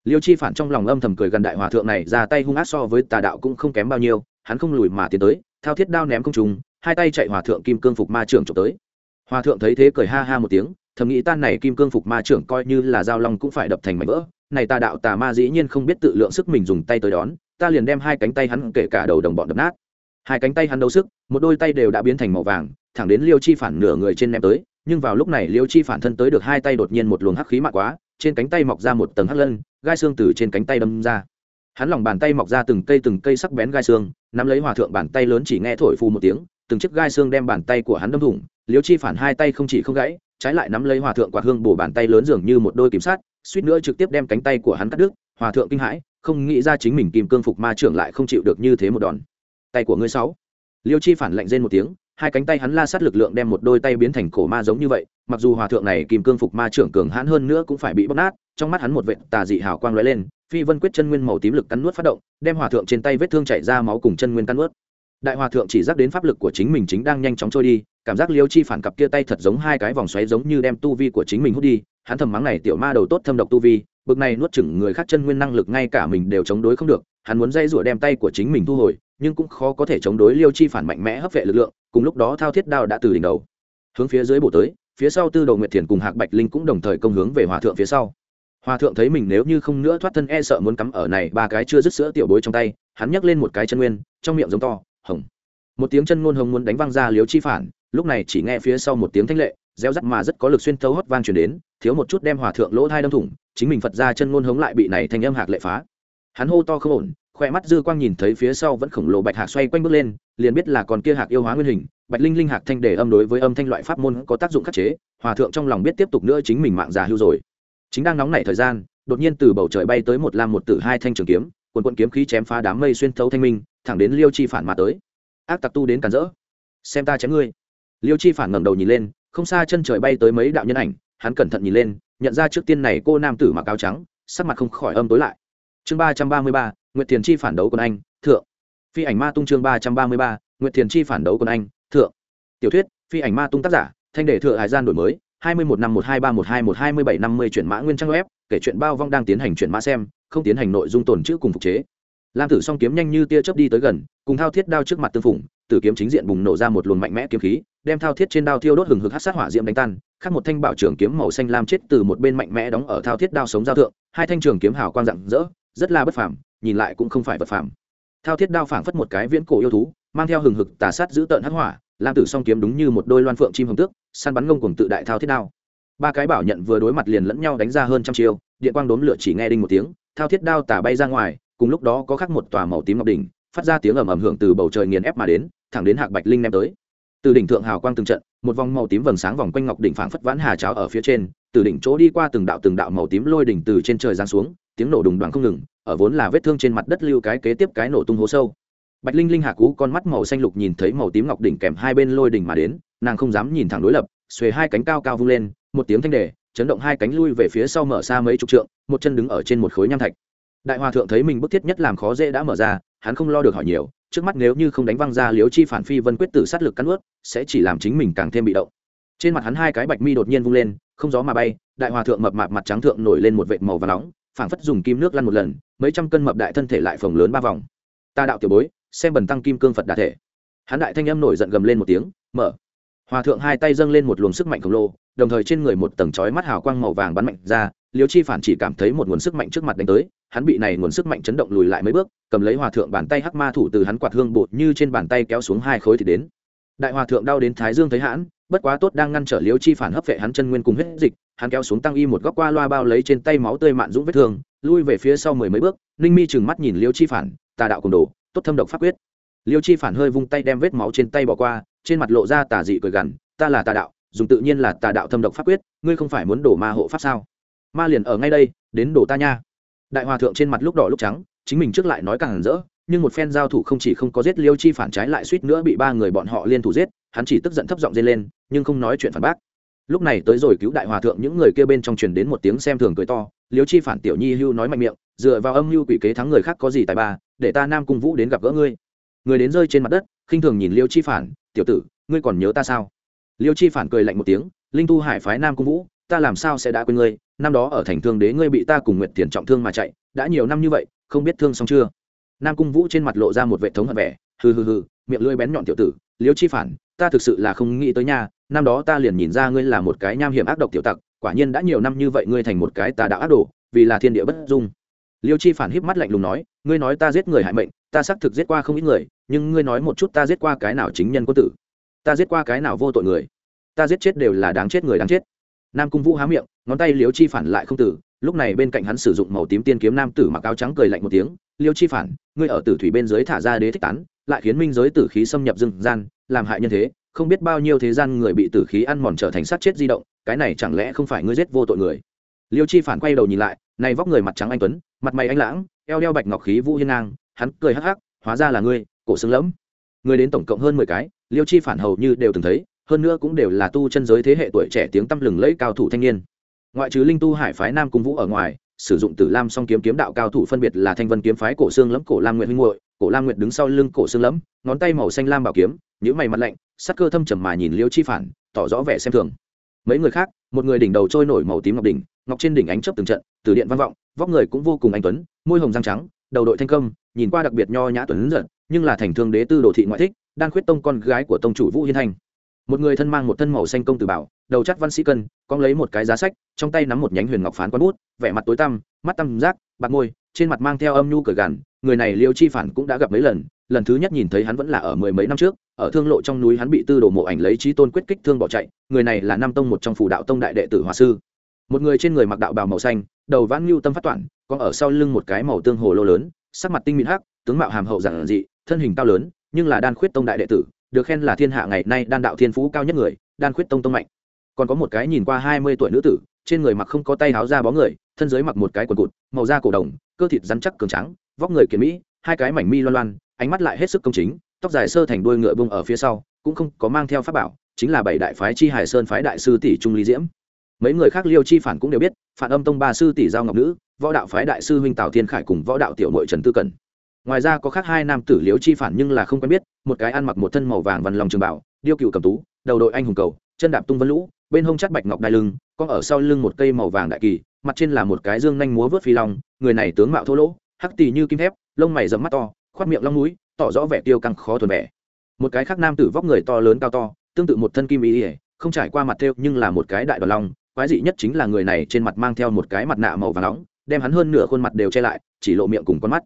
Liêu chi phản trong lòng âm thầm cười gần đại hòa thượng này, ra tay hung ác so với tà đạo cũng không kém bao nhiêu, hắn không lùi mà tiến tới, thao thiết đao ném công trùng hai tay chạy hòa thượng kim cương phục ma trưởng trộm tới. Hòa thượng thấy thế cười ha ha một tiếng thầm nghĩ tan này kim cương phục ma trưởng coi như là dao long cũng phải đập thành mảnh vỡ. Này ta đạo tà ma dĩ nhiên không biết tự lượng sức mình dùng tay tới đón, ta liền đem hai cánh tay hắn kể cả đầu đồng bọn đập nát. Hai cánh tay hắn đấu sức, một đôi tay đều đã biến thành màu vàng, thẳng đến liêu chi phản nửa người trên ném tới, nhưng vào lúc này liêu chi phản thân tới được hai tay đột nhiên một luồng hắc khí mạ quá, trên cánh tay mọc ra một tầng hắc lân, gai xương từ trên cánh tay đâm ra. Hắn lòng bàn tay mọc ra từng cây từng cây sắc bén gai xương, nắm lấy hòa thượng bàn tay lớn chỉ nghe thổi phù một tiếng, từng chiếc gai xương đem bàn tay của hắn đâm thủng, liêu chi phản hai tay không chỉ không gãy trái lại nắm lấy hòa thượng quạt hương bổ bàn tay lớn dường như một đôi kiểm sát, suýt nữa trực tiếp đem cánh tay của hắn cắt đứt. Hòa thượng kinh hãi, không nghĩ ra chính mình kìm cương phục ma trưởng lại không chịu được như thế một đòn. Tay của ngươi sáu. Liêu chi phản lạnh rên một tiếng, hai cánh tay hắn la sát lực lượng đem một đôi tay biến thành cổ ma giống như vậy, mặc dù hòa thượng này kìm cương phục ma trưởng cường hãn hơn nữa cũng phải bị bóp nát, trong mắt hắn một vệ tà dị hào quang lóe lên, phi vân quyết chân nguyên màu tím lực cắn nuốt phát động, đem hòa thượng trên tay vết thương chảy ra máu cùng chân nguyên cắn nuốt. Đại hòa thượng chỉ dắt đến pháp lực của chính mình chính đang nhanh chóng trôi đi cảm giác liêu chi phản cặp kia tay thật giống hai cái vòng xoáy giống như đem tu vi của chính mình hút đi, hắn thầm mắng này tiểu ma đầu tốt thâm độc tu vi, bực này nuốt chửng người khác chân nguyên năng lực ngay cả mình đều chống đối không được, hắn muốn dây rủa đem tay của chính mình thu hồi, nhưng cũng khó có thể chống đối liêu chi phản mạnh mẽ hấp vệ lực lượng, cùng lúc đó thao thiết đao đã từ đỉnh đầu. Hướng phía dưới bổ tới, phía sau tư đầu nguyệt thiền cùng hạc bạch linh cũng đồng thời công hướng về hòa thượng phía sau. Hòa thượng thấy mình nếu như không nữa thoát thân e sợ muốn cắm ở này ba cái chưa dứt sữa tiểu bối trong tay, hắn nhấc lên một cái chân nguyên, trong miệng giống to, hồng. Một tiếng chân ngôn hồng muốn đánh văng ra liếu chi phản lúc này chỉ nghe phía sau một tiếng thanh lệ, reo rắt mà rất có lực xuyên thấu hót vang truyền đến, thiếu một chút đem hòa thượng lỗ thai đâm thủng, chính mình phật ra chân ngôn hống lại bị này thành âm hạc lệ phá. Hắn hô to không ổn, khoe mắt dư quang nhìn thấy phía sau vẫn khổng lồ bạch hạc xoay quanh bước lên, liền biết là còn kia hạc yêu hóa nguyên hình, bạch linh linh hạc thanh để âm đối với âm thanh loại pháp môn có tác dụng khắc chế, hòa thượng trong lòng biết tiếp tục nữa chính mình mạng già hưu rồi. Chính đang nóng nảy thời gian, đột nhiên từ bầu trời bay tới một lam một tử hai thanh trường kiếm quần quận kiếm khí chém phá đám mây xuyên thấu thanh minh, thẳng đến liêu chi phản mà tới. Ác tặc tu đến cản rỡ. Xem ta chém ngươi liêu chi phản ngẩng đầu nhìn lên, không xa chân trời bay tới mấy đạo nhân ảnh, hắn cẩn thận nhìn lên, nhận ra trước tiên này cô nam tử mặc áo trắng, sắc mặt không khỏi âm tối lại. Chương ba trăm ba mươi ba, nguyệt thiền chi phản đấu quân anh, thượng. Phi ảnh ma tung chương ba trăm ba mươi ba, nguyệt thiền chi phản đấu quân anh, thượng. Tiểu thuyết, phi ảnh ma tung tác giả, thanh đề thượng hải gian đổi mới, hai mươi một năm một hai ba một hai một hai mươi bảy năm mươi chuyển mã nguyên trang web, kể chuyện bao vong đang tiến hành chuyển mã xem, không tiến hành nội dung tồn chữ cùng phục chế. Lam tử song kiếm nhanh như tia chớp đi tới gần, cùng thao thiết đao trước mặt tương phủng tử kiếm chính diện bùng nổ ra một luồng mạnh mẽ kiếm khí đem thao thiết trên đao thiêu đốt hừng hực hát sát hỏa diệm đánh tan, khác một thanh bảo trường kiếm màu xanh lam chết từ một bên mạnh mẽ đóng ở thao thiết đao sống giao thượng, hai thanh trường kiếm hào quang rạng rỡ, rất là bất phàm, nhìn lại cũng không phải vật phàm. Thao thiết đao phảng phất một cái viễn cổ yêu thú, mang theo hừng hực tà sát giữ tợn hắc hỏa, lam tử song kiếm đúng như một đôi loan phượng chim hồng tước, săn bắn ngông cùng tự đại thao thiết đao. Ba cái bảo nhận vừa đối mặt liền lẫn nhau đánh ra hơn trăm chiêu, điện quang đốn lửa chỉ nghe đinh một tiếng, thao thiết đao tả bay ra ngoài, cùng lúc đó có khắc một tòa màu tím ngọc đỉnh, phát ra tiếng ầm ầm hưởng từ bầu trời nghiền ép mà đến, thẳng đến hạc bạch linh ném tới từ đỉnh thượng hào quang từng trận, một vòng màu tím vầng sáng vòng quanh ngọc đỉnh phảng phất vãn hà cháo ở phía trên, từ đỉnh chỗ đi qua từng đạo từng đạo màu tím lôi đỉnh từ trên trời giáng xuống, tiếng nổ đùng đoàn không ngừng, ở vốn là vết thương trên mặt đất lưu cái kế tiếp cái nổ tung hố sâu. Bạch linh linh hạ cú con mắt màu xanh lục nhìn thấy màu tím ngọc đỉnh kèm hai bên lôi đỉnh mà đến, nàng không dám nhìn thẳng đối lập, xuề hai cánh cao cao vung lên, một tiếng thanh đề, chấn động hai cánh lui về phía sau mở xa mấy chục trượng, một chân đứng ở trên một khối nham thạch. Đại hòa thượng thấy mình bức thiết nhất làm khó dễ đã mở ra, hắn không lo được hỏi nhiều trước mắt nếu như không đánh văng ra liếu chi phản phi vân quyết tử sát lực cắn ướt sẽ chỉ làm chính mình càng thêm bị động. Trên mặt hắn hai cái bạch mi đột nhiên vung lên, không gió mà bay, đại hòa thượng mập mạp mặt trắng thượng nổi lên một vệt màu và nóng, phảng phất dùng kim nước lăn một lần, mấy trăm cân mập đại thân thể lại phồng lớn ba vòng. Ta đạo tiểu bối, xem bần tăng kim cương phật đà thể. Hắn đại thanh âm nổi giận gầm lên một tiếng, mở. Hòa thượng hai tay dâng lên một luồng sức mạnh khổng lồ đồng thời trên người một tầng chói mắt hào quang màu vàng bắn mạnh ra, liêu chi phản chỉ cảm thấy một nguồn sức mạnh trước mặt đánh tới, hắn bị này nguồn sức mạnh chấn động lùi lại mấy bước, cầm lấy hòa thượng bàn tay hắc ma thủ từ hắn quạt hương bột như trên bàn tay kéo xuống hai khối thì đến. Đại hòa thượng đau đến thái dương thấy hãn, bất quá tốt đang ngăn trở liêu chi phản hấp vệ hắn chân nguyên cùng huyết dịch, hắn kéo xuống tăng y một góc qua loa bao lấy trên tay máu tươi mạn dũng vết thương, lui về phía sau mười mấy bước, ninh mi chừng mắt nhìn liêu chi phản, tà đạo cùng đồ, tốt thâm độc pháp quyết. Liêu chi phản hơi vung tay đem vết máu trên tay bỏ qua, trên mặt lộ ra tà dị cười gằn, ta là tà đạo dùng tự nhiên là tà đạo thâm độc pháp quyết, ngươi không phải muốn đổ ma hộ pháp sao? Ma liền ở ngay đây, đến đổ ta nha. Đại hòa thượng trên mặt lúc đỏ lúc trắng, chính mình trước lại nói càng hẳn rỡ, nhưng một phen giao thủ không chỉ không có giết liêu chi phản trái lại suýt nữa bị ba người bọn họ liên thủ giết, hắn chỉ tức giận thấp giọng dây lên, nhưng không nói chuyện phản bác. Lúc này tới rồi cứu đại hòa thượng, những người kia bên trong truyền đến một tiếng xem thường cười to, liêu chi phản tiểu nhi hưu nói mạnh miệng, dựa vào âm hưu quỷ kế thắng người khác có gì tài ba, để ta nam cung vũ đến gặp gỡ ngươi. Người đến rơi trên mặt đất, khinh thường nhìn liêu chi phản, tiểu tử, ngươi còn nhớ ta sao? Liêu chi phản cười lạnh một tiếng, linh tu hải phái nam cung vũ, ta làm sao sẽ đã quên ngươi? Năm đó ở thành thương đế ngươi bị ta cùng nguyệt tiền trọng thương mà chạy, đã nhiều năm như vậy, không biết thương xong chưa? Nam cung vũ trên mặt lộ ra một vệ thống hận vẻ, hừ hừ hừ, miệng lưỡi bén nhọn tiểu tử, liêu chi phản, ta thực sự là không nghĩ tới nha, năm đó ta liền nhìn ra ngươi là một cái nham hiểm ác độc tiểu tặc, quả nhiên đã nhiều năm như vậy ngươi thành một cái tà đạo ác đồ, vì là thiên địa bất dung. Liêu chi phản híp mắt lạnh lùng nói, ngươi nói ta giết người hại mệnh, ta xác thực giết qua không ít người, nhưng ngươi nói một chút ta giết qua cái nào chính nhân quân tử? Ta giết qua cái nào vô tội người? Ta giết chết đều là đáng chết người đáng chết. Nam cung vũ há miệng, ngón tay liêu chi phản lại không tử lúc này bên cạnh hắn sử dụng màu tím tiên kiếm nam tử mặc áo trắng cười lạnh một tiếng, liêu chi phản, ngươi ở tử thủy bên dưới thả ra đế thích tán, lại khiến minh giới tử khí xâm nhập rừng gian, làm hại nhân thế, không biết bao nhiêu thế gian người bị tử khí ăn mòn trở thành sát chết di động, cái này chẳng lẽ không phải ngươi giết vô tội người? Liêu chi phản quay đầu nhìn lại, này vóc người mặt trắng anh tuấn, mặt mày anh lãng, eo đeo bạch ngọc khí vũ hiên ngang, hắn cười hắc hắc, hóa ra là ngươi, cổ xương lẫm người đến tổng cộng hơn mười cái, liêu chi phản hầu như đều từng thấy, hơn nữa cũng đều là tu chân giới thế hệ tuổi trẻ tiếng tăm lừng lẫy cao thủ thanh niên. Ngoại trừ linh tu hải phái nam cung vũ ở ngoài, sử dụng tử lam song kiếm kiếm đạo cao thủ phân biệt là thanh vân kiếm phái cổ xương lẫm, cổ lam nguyện huynh hội cổ lam nguyện đứng sau lưng cổ xương lẫm, ngón tay màu xanh lam bảo kiếm, nhíu mày mặt lạnh, sắc cơ thâm trầm mà nhìn liêu chi phản, tỏ rõ vẻ xem thường. Mấy người khác, một người đỉnh đầu trôi nổi màu tím ngọc đỉnh, ngọc trên đỉnh ánh chớp từng trận, từ điện vang vọng, vóc người cũng vô cùng anh tuấn, môi hồng răng trắng, đầu đội thanh công, nhìn qua đặc biệt nho nhã tuấn giật nhưng là thành thương đế tư đồ thị ngoại thích đan khuyết tông con gái của tông chủ vũ hiên thanh một người thân mang một thân màu xanh công tử bảo, đầu chắc văn sĩ cân con lấy một cái giá sách, trong tay nắm một nhánh huyền ngọc phán quán bút, vẻ mặt tối tăm, mắt tăm giác bạc môi, trên mặt mang theo âm nhu cởi gằn. người này liêu chi phản cũng đã gặp mấy lần lần thứ nhất nhìn thấy hắn vẫn là ở mười mấy năm trước, ở thương lộ trong núi hắn bị tư đồ mộ ảnh lấy trí tôn quyết kích thương bỏ chạy, người này là nam tông một trong phủ đạo tông đại đệ tử hòa sư một người trên người mặc đạo bào màu xanh, đầu vãn mưu tâm phát toản còn ở sau lưng một cái màu tương hồ lô lớn, sắc mặt tinh mịn hắc, tướng mạo hàm hậu giản dị thân hình cao lớn, nhưng là đan khuyết tông đại đệ tử, được khen là thiên hạ ngày nay đan đạo thiên phú cao nhất người, đan khuyết tông tông mạnh. Còn có một cái nhìn qua hai mươi tuổi nữ tử, trên người mặc không có tay áo ra bó người, thân dưới mặc một cái quần cụt, màu da cổ đồng, cơ thịt rắn chắc cường trắng vóc người kiệt mỹ, hai cái mảnh mi loan loan, ánh mắt lại hết sức công chính, tóc dài sơ thành đuôi ngựa bông ở phía sau, cũng không có mang theo pháp bảo, chính là bảy đại phái chi hải sơn phái đại sư tỷ trung lý diễm. Mấy người khác liêu chi phản cũng đều biết, phản âm tông ba sư tỷ giao ngọc nữ, võ đạo phái đại sư huynh tào thiên khải cùng võ đạo tiểu nội trần tư cẩn ngoài ra có khác hai nam tử liễu chi phản nhưng là không quen biết, một cái ăn mặc một thân màu vàng văn lòng trường bảo, điêu cựu cầm tú, đầu đội anh hùng cầu, chân đạp tung vân lũ, bên hông chắt bạch ngọc đai lưng, có ở sau lưng một cây màu vàng đại kỳ, mặt trên là một cái dương nhanh múa vớt phi long, người này tướng mạo thô lỗ, hắc tì như kim thép, lông mày dẫm mắt to khoát miệng long núi tỏ rõ vẻ tiêu căng khó thuần vẻ. Một cái khác nam tử vóc người to lớn cao to, tương tự một thân kim ý ỉa không trải qua mặt thêu nhưng là một cái đại đoàn long, quái dị nhất chính là người này trên mặt mang theo một cái mặt nạ màu vàng nóng, đem hắn hơn nửa khuôn mặt đều che lại, chỉ lộ miệng cùng con mắt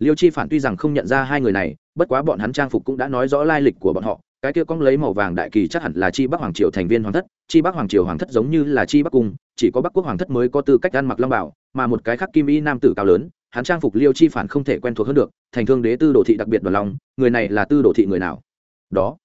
liêu chi phản tuy rằng không nhận ra hai người này, bất quá bọn hắn trang phục cũng đã nói rõ lai lịch của bọn họ. Cái kia cong lấy màu vàng đại kỳ chắc hẳn là chi bắc hoàng triều thành viên hoàng thất. Chi bắc hoàng triều hoàng thất giống như là chi bắc cung, chỉ có bắc quốc hoàng thất mới có tư cách ăn mặc long bảo mà một cái khác kim y nam tử cao lớn, hắn trang phục liêu chi phản không thể quen thuộc hơn được, thành thương đế tư đồ thị đặc biệt đoàn lòng người này là tư đồ thị người nào? Đó.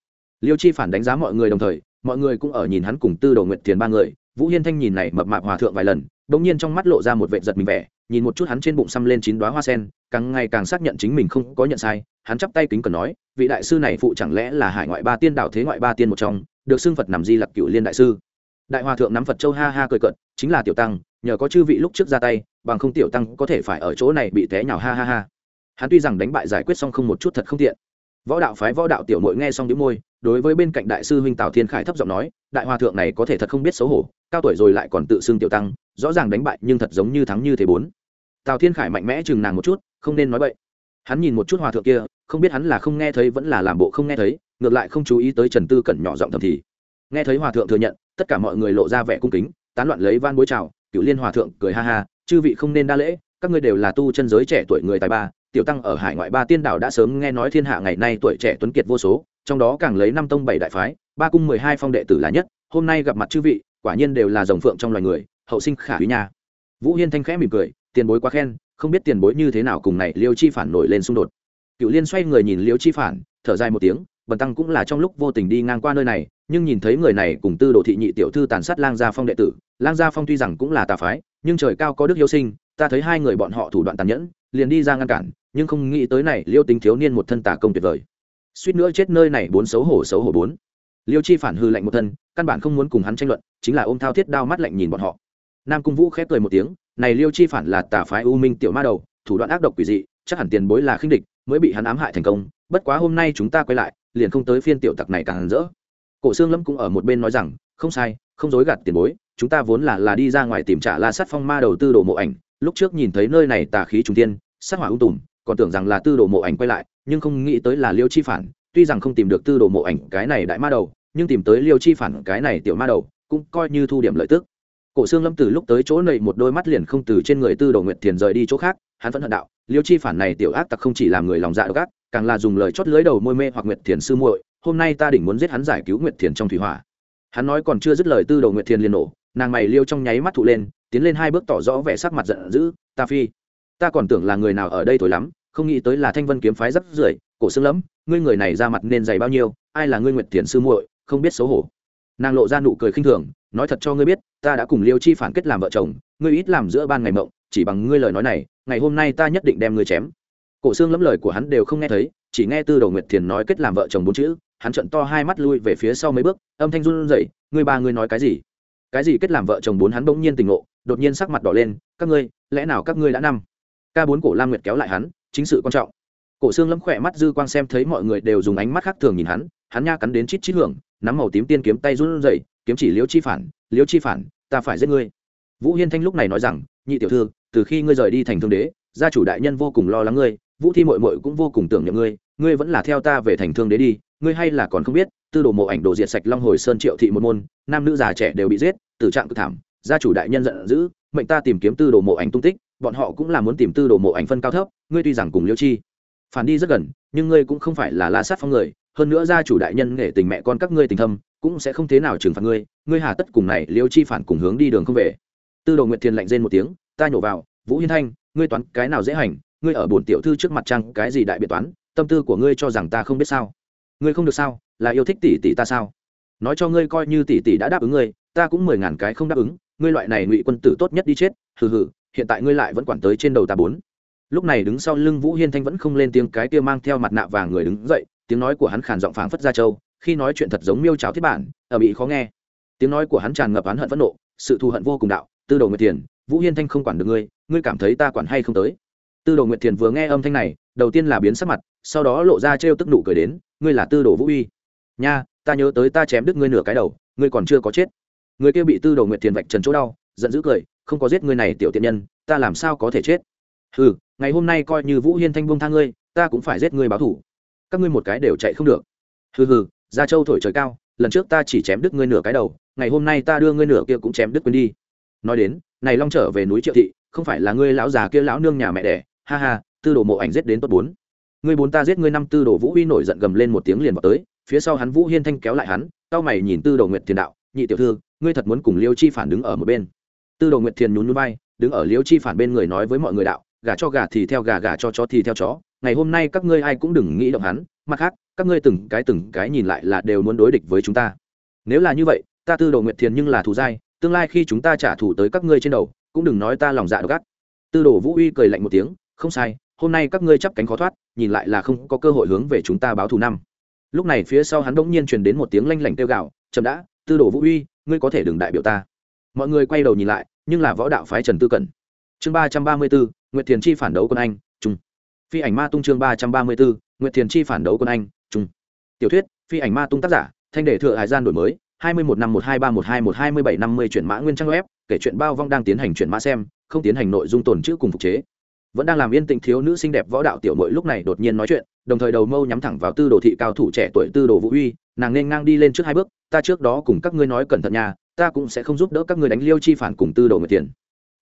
Liêu chi phản đánh giá mọi người đồng thời, mọi người cũng ở nhìn hắn cùng tư đồ nguyện tiền ba người. Vũ hiên thanh nhìn này mập mạp hòa thượng vài lần bỗng nhiên trong mắt lộ ra một vệ giật mình vẻ nhìn một chút hắn trên bụng xăm lên chín đoá hoa sen, càng ngày càng xác nhận chính mình không có nhận sai, hắn chắp tay kính cần nói, vị đại sư này phụ chẳng lẽ là hải ngoại ba tiên đạo thế ngoại ba tiên một trong, được xưng phật nằm di lặc cựu liên đại sư. Đại hòa thượng nắm phật châu ha ha cười cợt, chính là tiểu tăng, nhờ có chư vị lúc trước ra tay, bằng không tiểu tăng có thể phải ở chỗ này bị té nhào ha ha ha. Hắn tuy rằng đánh bại giải quyết xong không một chút thật không tiện. Võ đạo phái võ đạo tiểu mội nghe xong đĩu môi đối với bên cạnh đại sư huynh tào thiên khải thấp giọng nói, đại hòa thượng này có thể thật không biết xấu hổ, cao tuổi rồi lại còn tự xưng tiểu tăng, rõ ràng đánh bại nhưng thật giống như thắng như thế bốn. Tào thiên khải mạnh mẽ chừng nàng một chút, không nên nói vậy hắn nhìn một chút hòa thượng kia, không biết hắn là không nghe thấy vẫn là làm bộ không nghe thấy, ngược lại không chú ý tới trần tư cẩn nhỏ giọng thầm thì. Nghe thấy hòa thượng thừa nhận, tất cả mọi người lộ ra vẻ cung kính, tán loạn lấy van bối chào, cựu liên hòa thượng cười ha ha, chư vị không nên đa lễ, các ngươi đều là tu chân giới trẻ tuổi người tài ba tiểu tăng ở hải ngoại ba tiên đảo đã sớm nghe nói thiên hạ ngày nay tuổi trẻ tuấn kiệt vô số, trong đó càng lấy năm tông bảy đại phái, ba cung mười hai phong đệ tử là nhất, hôm nay gặp mặt chư vị, quả nhiên đều là dòng phượng trong loài người, hậu sinh khả quý nha. Vũ hiên thanh khẽ mỉm cười, tiền bối quá khen, không biết tiền bối như thế nào cùng này liêu chi phản nổi lên xung đột. Cựu liên xoay người nhìn liêu chi phản, thở dài một tiếng, bần tăng cũng là trong lúc vô tình đi ngang qua nơi này, nhưng nhìn thấy người này cùng tư đồ thị nhị tiểu thư tàn sát lang gia phong đệ tử, lang gia phong tuy rằng cũng là tà phái, nhưng trời cao có đức yêu sinh, ta thấy hai người bọn họ thủ đoạn tàn nhẫn liền đi ra ngăn cản, nhưng không nghĩ tới này, liêu tính thiếu niên một thân tà công tuyệt vời. Suýt nữa chết nơi này bốn xấu hổ xấu hổ bốn. Liêu chi phản hư lạnh một thân, căn bản không muốn cùng hắn tranh luận, chính là ôm thao thiết đao mắt lạnh nhìn bọn họ. Nam cung vũ khép cười một tiếng, này liêu chi phản là tà phái u minh tiểu ma đầu, thủ đoạn ác độc quỷ dị, chắc hẳn tiền bối là khinh địch, mới bị hắn ám hại thành công, bất quá hôm nay chúng ta quay lại, liền không tới phiên tiểu tặc này càng rỡ. Cổ xương lâm cũng ở một bên nói rằng, không sai, không dối gạt tiền bối, chúng ta vốn là là đi ra ngoài tìm trả la sát phong ma đầu tư đồ mộ ảnh, lúc trước nhìn thấy nơi này tà khí trung tiên sát hỏa ung tùm, còn tưởng rằng là tư đồ mộ ảnh quay lại, nhưng không nghĩ tới là liêu chi phản. Tuy rằng không tìm được tư đồ mộ ảnh cái này đại ma đầu, nhưng tìm tới liêu chi phản cái này tiểu ma đầu cũng coi như thu điểm lợi tức. Cổ xương lâm từ lúc tới chỗ này một đôi mắt liền không từ trên người tư đồ nguyệt thiền rời đi chỗ khác, hắn vẫn hận đạo, liêu chi phản này tiểu ác tặc không chỉ làm người lòng dạ độc ác, càng là dùng lời chót lưới đầu môi mê hoặc nguyệt thiền sư muội, hôm nay ta đỉnh muốn giết hắn giải cứu nguyệt thiền trong thủy hỏa. Hắn nói còn chưa dứt lời tư đồ nguyệt thiền liền nổ, nàng mày liêu trong nháy mắt thụ lên, tiến lên hai bước tỏ rõ vẻ sắc mặt giận dữ, ta phi ta còn tưởng là người nào ở đây thổi lắm, không nghĩ tới là thanh vân kiếm phái rất rưởi, cổ xương lắm, ngươi người này ra mặt nên dày bao nhiêu, ai là ngươi nguyệt thiền sư muội, không biết xấu hổ. Nàng lộ ra nụ cười khinh thường, nói thật cho ngươi biết, ta đã cùng liêu chi phản kết làm vợ chồng, ngươi ít làm giữa ban ngày mộng, chỉ bằng ngươi lời nói này, ngày hôm nay ta nhất định đem ngươi chém. Cổ xương lẫm lời của hắn đều không nghe thấy, chỉ nghe tư đồ nguyệt thiền nói kết làm vợ chồng bốn chữ, hắn trận to hai mắt lui về phía sau mấy bước, âm thanh run rẩy, ngươi ba ngươi nói cái gì? Cái gì kết làm vợ chồng bốn? Hắn bỗng nhiên tình ngộ, đột nhiên sắc mặt đỏ lên, các ngươi, lẽ nào các ngươi đã năm? Ca bốn cổ lam nguyệt kéo lại hắn, chính sự quan trọng. Cổ xương lâm khỏe mắt dư quang xem thấy mọi người đều dùng ánh mắt khác thường nhìn hắn hắn nha cắn đến chít chít hưởng, nắm màu tím tiên kiếm tay run rẩy, kiếm chỉ liễu chi phản, liễu chi phản, ta phải giết ngươi. Vũ hiên thanh lúc này nói rằng, nhị tiểu thư, từ khi ngươi rời đi thành thương đế, gia chủ đại nhân vô cùng lo lắng ngươi, vũ thi mội mội cũng vô cùng tưởng nhậm ngươi ngươi vẫn là theo ta về thành thương đế đi, ngươi hay là còn không biết, tư đồ mộ ảnh đồ diệt sạch long hồi sơn triệu thị một môn, nam nữ già trẻ đều bị giết, tử trạng cực thảm, gia chủ đại nhân giận dữ, mệnh ta tìm kiếm tư đồ mộ ảnh tung tích bọn họ cũng là muốn tìm tư đồ mộ ảnh phân cao thấp, ngươi tuy rằng cùng liêu chi phản đi rất gần, nhưng ngươi cũng không phải là la sát phong người, hơn nữa gia chủ đại nhân nghệ tình mẹ con các ngươi tình thâm, cũng sẽ không thế nào trừng phạt ngươi ngươi hà tất cùng này liêu chi phản cùng hướng đi đường không về. Tư đồ nguyệt thiền lạnh rên một tiếng, ta nhổ vào, vũ hiên thanh, ngươi toán cái nào dễ hành, ngươi ở bổn tiểu thư trước mặt trăng cái gì đại biệt toán, tâm tư của ngươi cho rằng ta không biết sao? Ngươi không được sao? Là yêu thích tỷ tỷ ta sao? Nói cho ngươi coi như tỷ tỷ đã đáp ứng ngươi, ta cũng mười ngàn cái không đáp ứng, ngươi loại này ngụy quân tử tốt nhất đi chết, hừ hừ hiện tại ngươi lại vẫn quản tới trên đầu ta bốn. Lúc này đứng sau lưng vũ hiên thanh vẫn không lên tiếng cái kia mang theo mặt nạ và người đứng dậy tiếng nói của hắn khàn giọng phảng phất ra châu khi nói chuyện thật giống miêu cháo thiết bản ở bị khó nghe. Tiếng nói của hắn tràn ngập oán hận phẫn nộ sự thù hận vô cùng đạo tư đồ nguyệt Thiền, vũ hiên thanh không quản được ngươi ngươi cảm thấy ta quản hay không tới? Tư đồ nguyệt thiền vừa nghe âm thanh này đầu tiên là biến sắc mặt sau đó lộ ra trêu tức nụ cười đến ngươi là tư đồ vũ uy. Nha ta nhớ tới ta chém đứt ngươi nửa cái đầu ngươi còn chưa có chết. Người kia bị tư đồ nguyệt thiền vạch trần chỗ đau giận dữ cười không có giết ngươi này tiểu tiện nhân, ta làm sao có thể chết? Ừ ngày hôm nay coi như vũ hiên thanh buông tha ngươi, ta cũng phải giết ngươi báo thủ. Các ngươi một cái đều chạy không được. Hừ hừ, gia châu thổi trời cao, lần trước ta chỉ chém đứt ngươi nửa cái đầu, ngày hôm nay ta đưa ngươi nửa kia cũng chém đứt quên đi. Nói đến, này long trở về núi triệu thị, không phải là ngươi lão già kia lão nương nhà mẹ đẻ, ha ha, tư đồ mộ ảnh giết đến tốt bốn. Ngươi bốn ta giết ngươi năm tư đồ vũ uy nổi giận gầm lên một tiếng liền vào tới, phía sau hắn vũ hiên thanh kéo lại hắn tao mày nhìn tư đồ nguyệt thiền đạo, nhị tiểu thư, ngươi thật muốn cùng liêu chi phản đứng ở một bên? Tư đồ nguyệt thiền nhún núi bay đứng ở liễu chi phản bên người nói với mọi người đạo, gà cho gà thì theo gà gà cho chó thì theo chó, ngày hôm nay các ngươi ai cũng đừng nghĩ động hắn, mặt khác, các ngươi từng cái từng cái nhìn lại là đều muốn đối địch với chúng ta. Nếu là như vậy, ta tư đồ nguyệt thiền nhưng là thù dai, tương lai khi chúng ta trả thù tới các ngươi trên đầu, cũng đừng nói ta lòng dạ độc ác. Tư đồ vũ uy cười lạnh một tiếng, không sai, hôm nay các ngươi chắp cánh khó thoát, nhìn lại là không có cơ hội hướng về chúng ta báo thù năm. Lúc này phía sau hắn bỗng nhiên truyền đến một tiếng lanh lảnh kêu gạo chậm đã, tư đồ vũ uy, ngươi có thể đừng đại biểu ta mọi người quay đầu nhìn lại, nhưng là võ đạo phái trần tư cẩn. Chương ba trăm ba mươi bốn, nguyệt thiền chi phản đấu quân anh trung phi ảnh ma tung chương ba trăm ba mươi bốn, nguyệt thiền chi phản đấu quân anh trung tiểu thuyết, phi ảnh ma tung tác giả, thanh đề thừa hải gian đổi mới, hai mươi một năm một hai ba một hai một hai mươi bảy năm mươi chuyển mã nguyên trang web, kể chuyện bao vong đang tiến hành chuyển mã xem, không tiến hành nội dung tồn chữ cùng phục chế. Vẫn đang làm yên tĩnh thiếu nữ xinh đẹp võ đạo tiểu mội lúc này đột nhiên nói chuyện, đồng thời đầu mâu nhắm thẳng vào tư đồ thị cao thủ trẻ tuổi tư đồ vũ uy, nàng nên ngang đi lên trước hai bước, ta trước đó cùng các ngươi nói cẩn thận nhà ta cũng sẽ không giúp đỡ các người đánh liêu chi phản cùng tư đồ người tiền.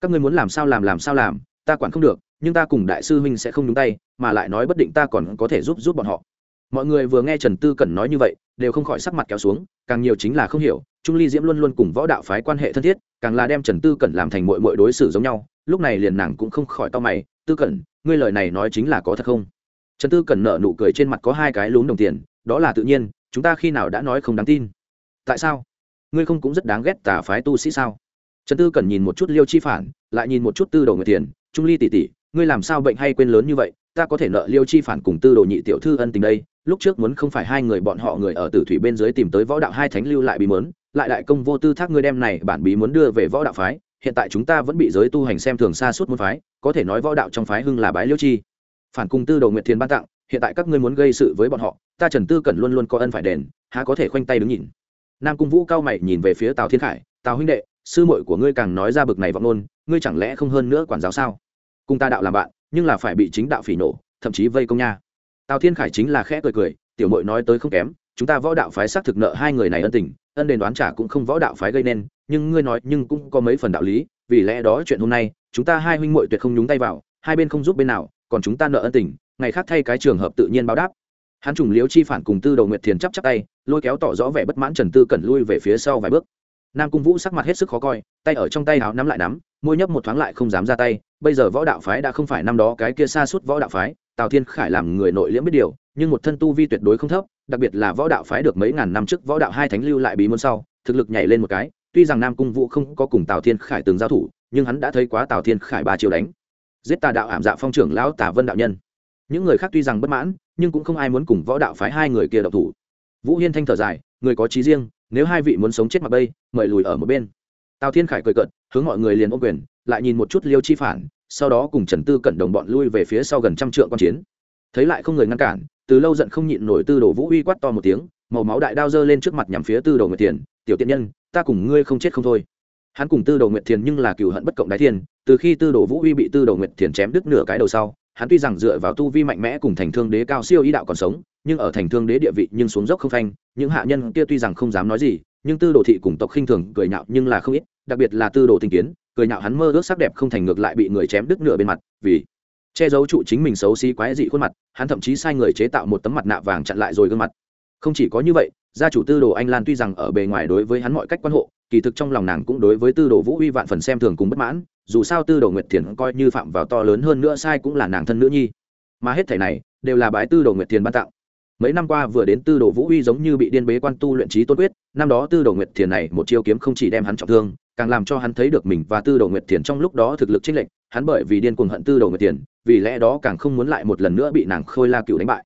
Các người muốn làm sao làm làm sao làm, ta quản không được, nhưng ta cùng đại sư huynh sẽ không nhúng tay, mà lại nói bất định ta còn có thể giúp giúp bọn họ. Mọi người vừa nghe trần tư cẩn nói như vậy, đều không khỏi sắc mặt kéo xuống, càng nhiều chính là không hiểu, trung ly diễm luôn luôn cùng võ đạo phái quan hệ thân thiết, càng là đem trần tư cẩn làm thành mội mội đối xử giống nhau, lúc này liền nàng cũng không khỏi to mày, tư cẩn, ngươi lời này nói chính là có thật không? Trần tư cẩn nợ nụ cười trên mặt có hai cái lún đồng tiền, đó là tự nhiên, chúng ta khi nào đã nói không đáng tin? Tại sao? Ngươi không cũng rất đáng ghét tà phái tu sĩ sao? Trần tư cần nhìn một chút liêu chi phản, lại nhìn một chút tư đồ người tiền trung ly tỷ tỷ, ngươi làm sao bệnh hay quên lớn như vậy? Ta có thể nợ liêu chi phản cùng tư đồ nhị tiểu thư ân tình đây. Lúc trước muốn không phải hai người bọn họ người ở tử thủy bên dưới tìm tới võ đạo hai thánh lưu lại bí mớn, lại đại công vô tư thác ngươi đem này bản bí muốn đưa về võ đạo phái. Hiện tại chúng ta vẫn bị giới tu hành xem thường xa suốt môn phái, có thể nói võ đạo trong phái hưng là bái liêu chi. Phản cung tư đồ nguyệt thiền ban tặng, hiện tại các ngươi muốn gây sự với bọn họ, ta trần tư cần luôn luôn có ân phải đền, há có thể khoanh tay đứng nhìn nam cung vũ cao mày nhìn về phía tào thiên khải, tào huynh đệ, sư muội của ngươi càng nói ra bực này vọng nôn ngươi chẳng lẽ không hơn nữa quản giáo sao? Cùng ta đạo làm bạn, nhưng là phải bị chính đạo phỉ nổ, thậm chí vây công nha. Tào thiên khải chính là khẽ cười cười, tiểu mội nói tới không kém, chúng ta võ đạo phái xác thực nợ hai người này ân tình, ân đền đoán trả cũng không võ đạo phái gây nên, nhưng ngươi nói nhưng cũng có mấy phần đạo lý, vì lẽ đó chuyện hôm nay, chúng ta hai huynh muội tuyệt không nhúng tay vào, hai bên không giúp bên nào, còn chúng ta nợ ân tình, ngày khác thay cái trường hợp tự nhiên báo đáp hắn trùng liếu chi phản cùng tư đầu nguyệt thiền chắp chắp tay, lôi kéo tỏ rõ vẻ bất mãn trần tư cẩn lui về phía sau vài bước. Nam cung vũ sắc mặt hết sức khó coi, tay ở trong tay áo nắm lại nắm, môi nhấp một thoáng lại không dám ra tay, bây giờ võ đạo phái đã không phải năm đó cái kia xa suốt võ đạo phái, tào thiên khải làm người nội liễm biết điều, nhưng một thân tu vi tuyệt đối không thấp, đặc biệt là võ đạo phái được mấy ngàn năm trước võ đạo hai thánh lưu lại bí môn sau, thực lực nhảy lên một cái, tuy rằng nam cung vũ không có cùng tào thiên khải từng giao thủ, nhưng hắn đã thấy quá tào thiên khải ba chiều đánh. Giết tà đạo ảm dạ phong trưởng lão tả vân đạo nhân những người khác tuy rằng bất mãn, nhưng cũng không ai muốn cùng võ đạo phái hai người kia độc thủ. Vũ hiên thanh thở dài, người có trí riêng, nếu hai vị muốn sống chết mặt bây, mời lùi ở một bên. Tào thiên khải cười cợt, hướng mọi người liền ôm quyền, lại nhìn một chút liêu chi phản, sau đó cùng trần tư cẩn đồng bọn lui về phía sau gần trăm trượng quan chiến. Thấy lại không người ngăn cản, từ lâu giận không nhịn nổi tư đồ vũ uy quát to một tiếng, màu máu đại đao giơ lên trước mặt nhằm phía tư đồ nguyệt thiền, tiểu tiện nhân, ta cùng ngươi không chết không thôi. Hắn cùng tư đồ nguyệt thiền nhưng là cựu hận bất cộng đái thiên, từ khi tư đồ vũ uy bị tư đồ nguyệt thiền chém đứt nửa cái đầu sau hắn tuy rằng dựa vào tu vi mạnh mẽ cùng thành thương đế cao siêu ý đạo còn sống, nhưng ở thành thương đế địa vị nhưng xuống dốc không phanh, những hạ nhân kia tuy rằng không dám nói gì, nhưng tư đồ thị cùng tộc khinh thường cười nhạo nhưng là không ít, đặc biệt là tư đồ tinh kiến, cười nhạo hắn mơ ước sắc đẹp không thành ngược lại bị người chém đứt nửa bên mặt, vì che giấu trụ chính mình xấu xí quái dị khuôn mặt, hắn thậm chí sai người chế tạo một tấm mặt nạ vàng chặn lại rồi gương mặt. Không chỉ có như vậy, gia chủ tư đồ anh lan tuy rằng ở bề ngoài đối với hắn mọi cách quan hộ, kỳ thực trong lòng nàng cũng đối với tư đồ vũ uy vạn phần xem thường cùng bất mãn dù sao tư đồ nguyệt thiền coi như phạm vào to lớn hơn nữa sai cũng là nàng thân nữ nhi. Mà hết thể này đều là bái tư đồ nguyệt thiền ban tặng. Mấy năm qua vừa đến tư đồ vũ uy giống như bị điên bế quan tu luyện trí tôn quyết, năm đó tư đồ nguyệt thiền này một chiêu kiếm không chỉ đem hắn trọng thương, càng làm cho hắn thấy được mình và tư đồ nguyệt thiền trong lúc đó thực lực chênh lệch, hắn bởi vì điên cuồng hận tư đồ nguyệt thiền, vì lẽ đó càng không muốn lại một lần nữa bị nàng khôi la cựu đánh bại.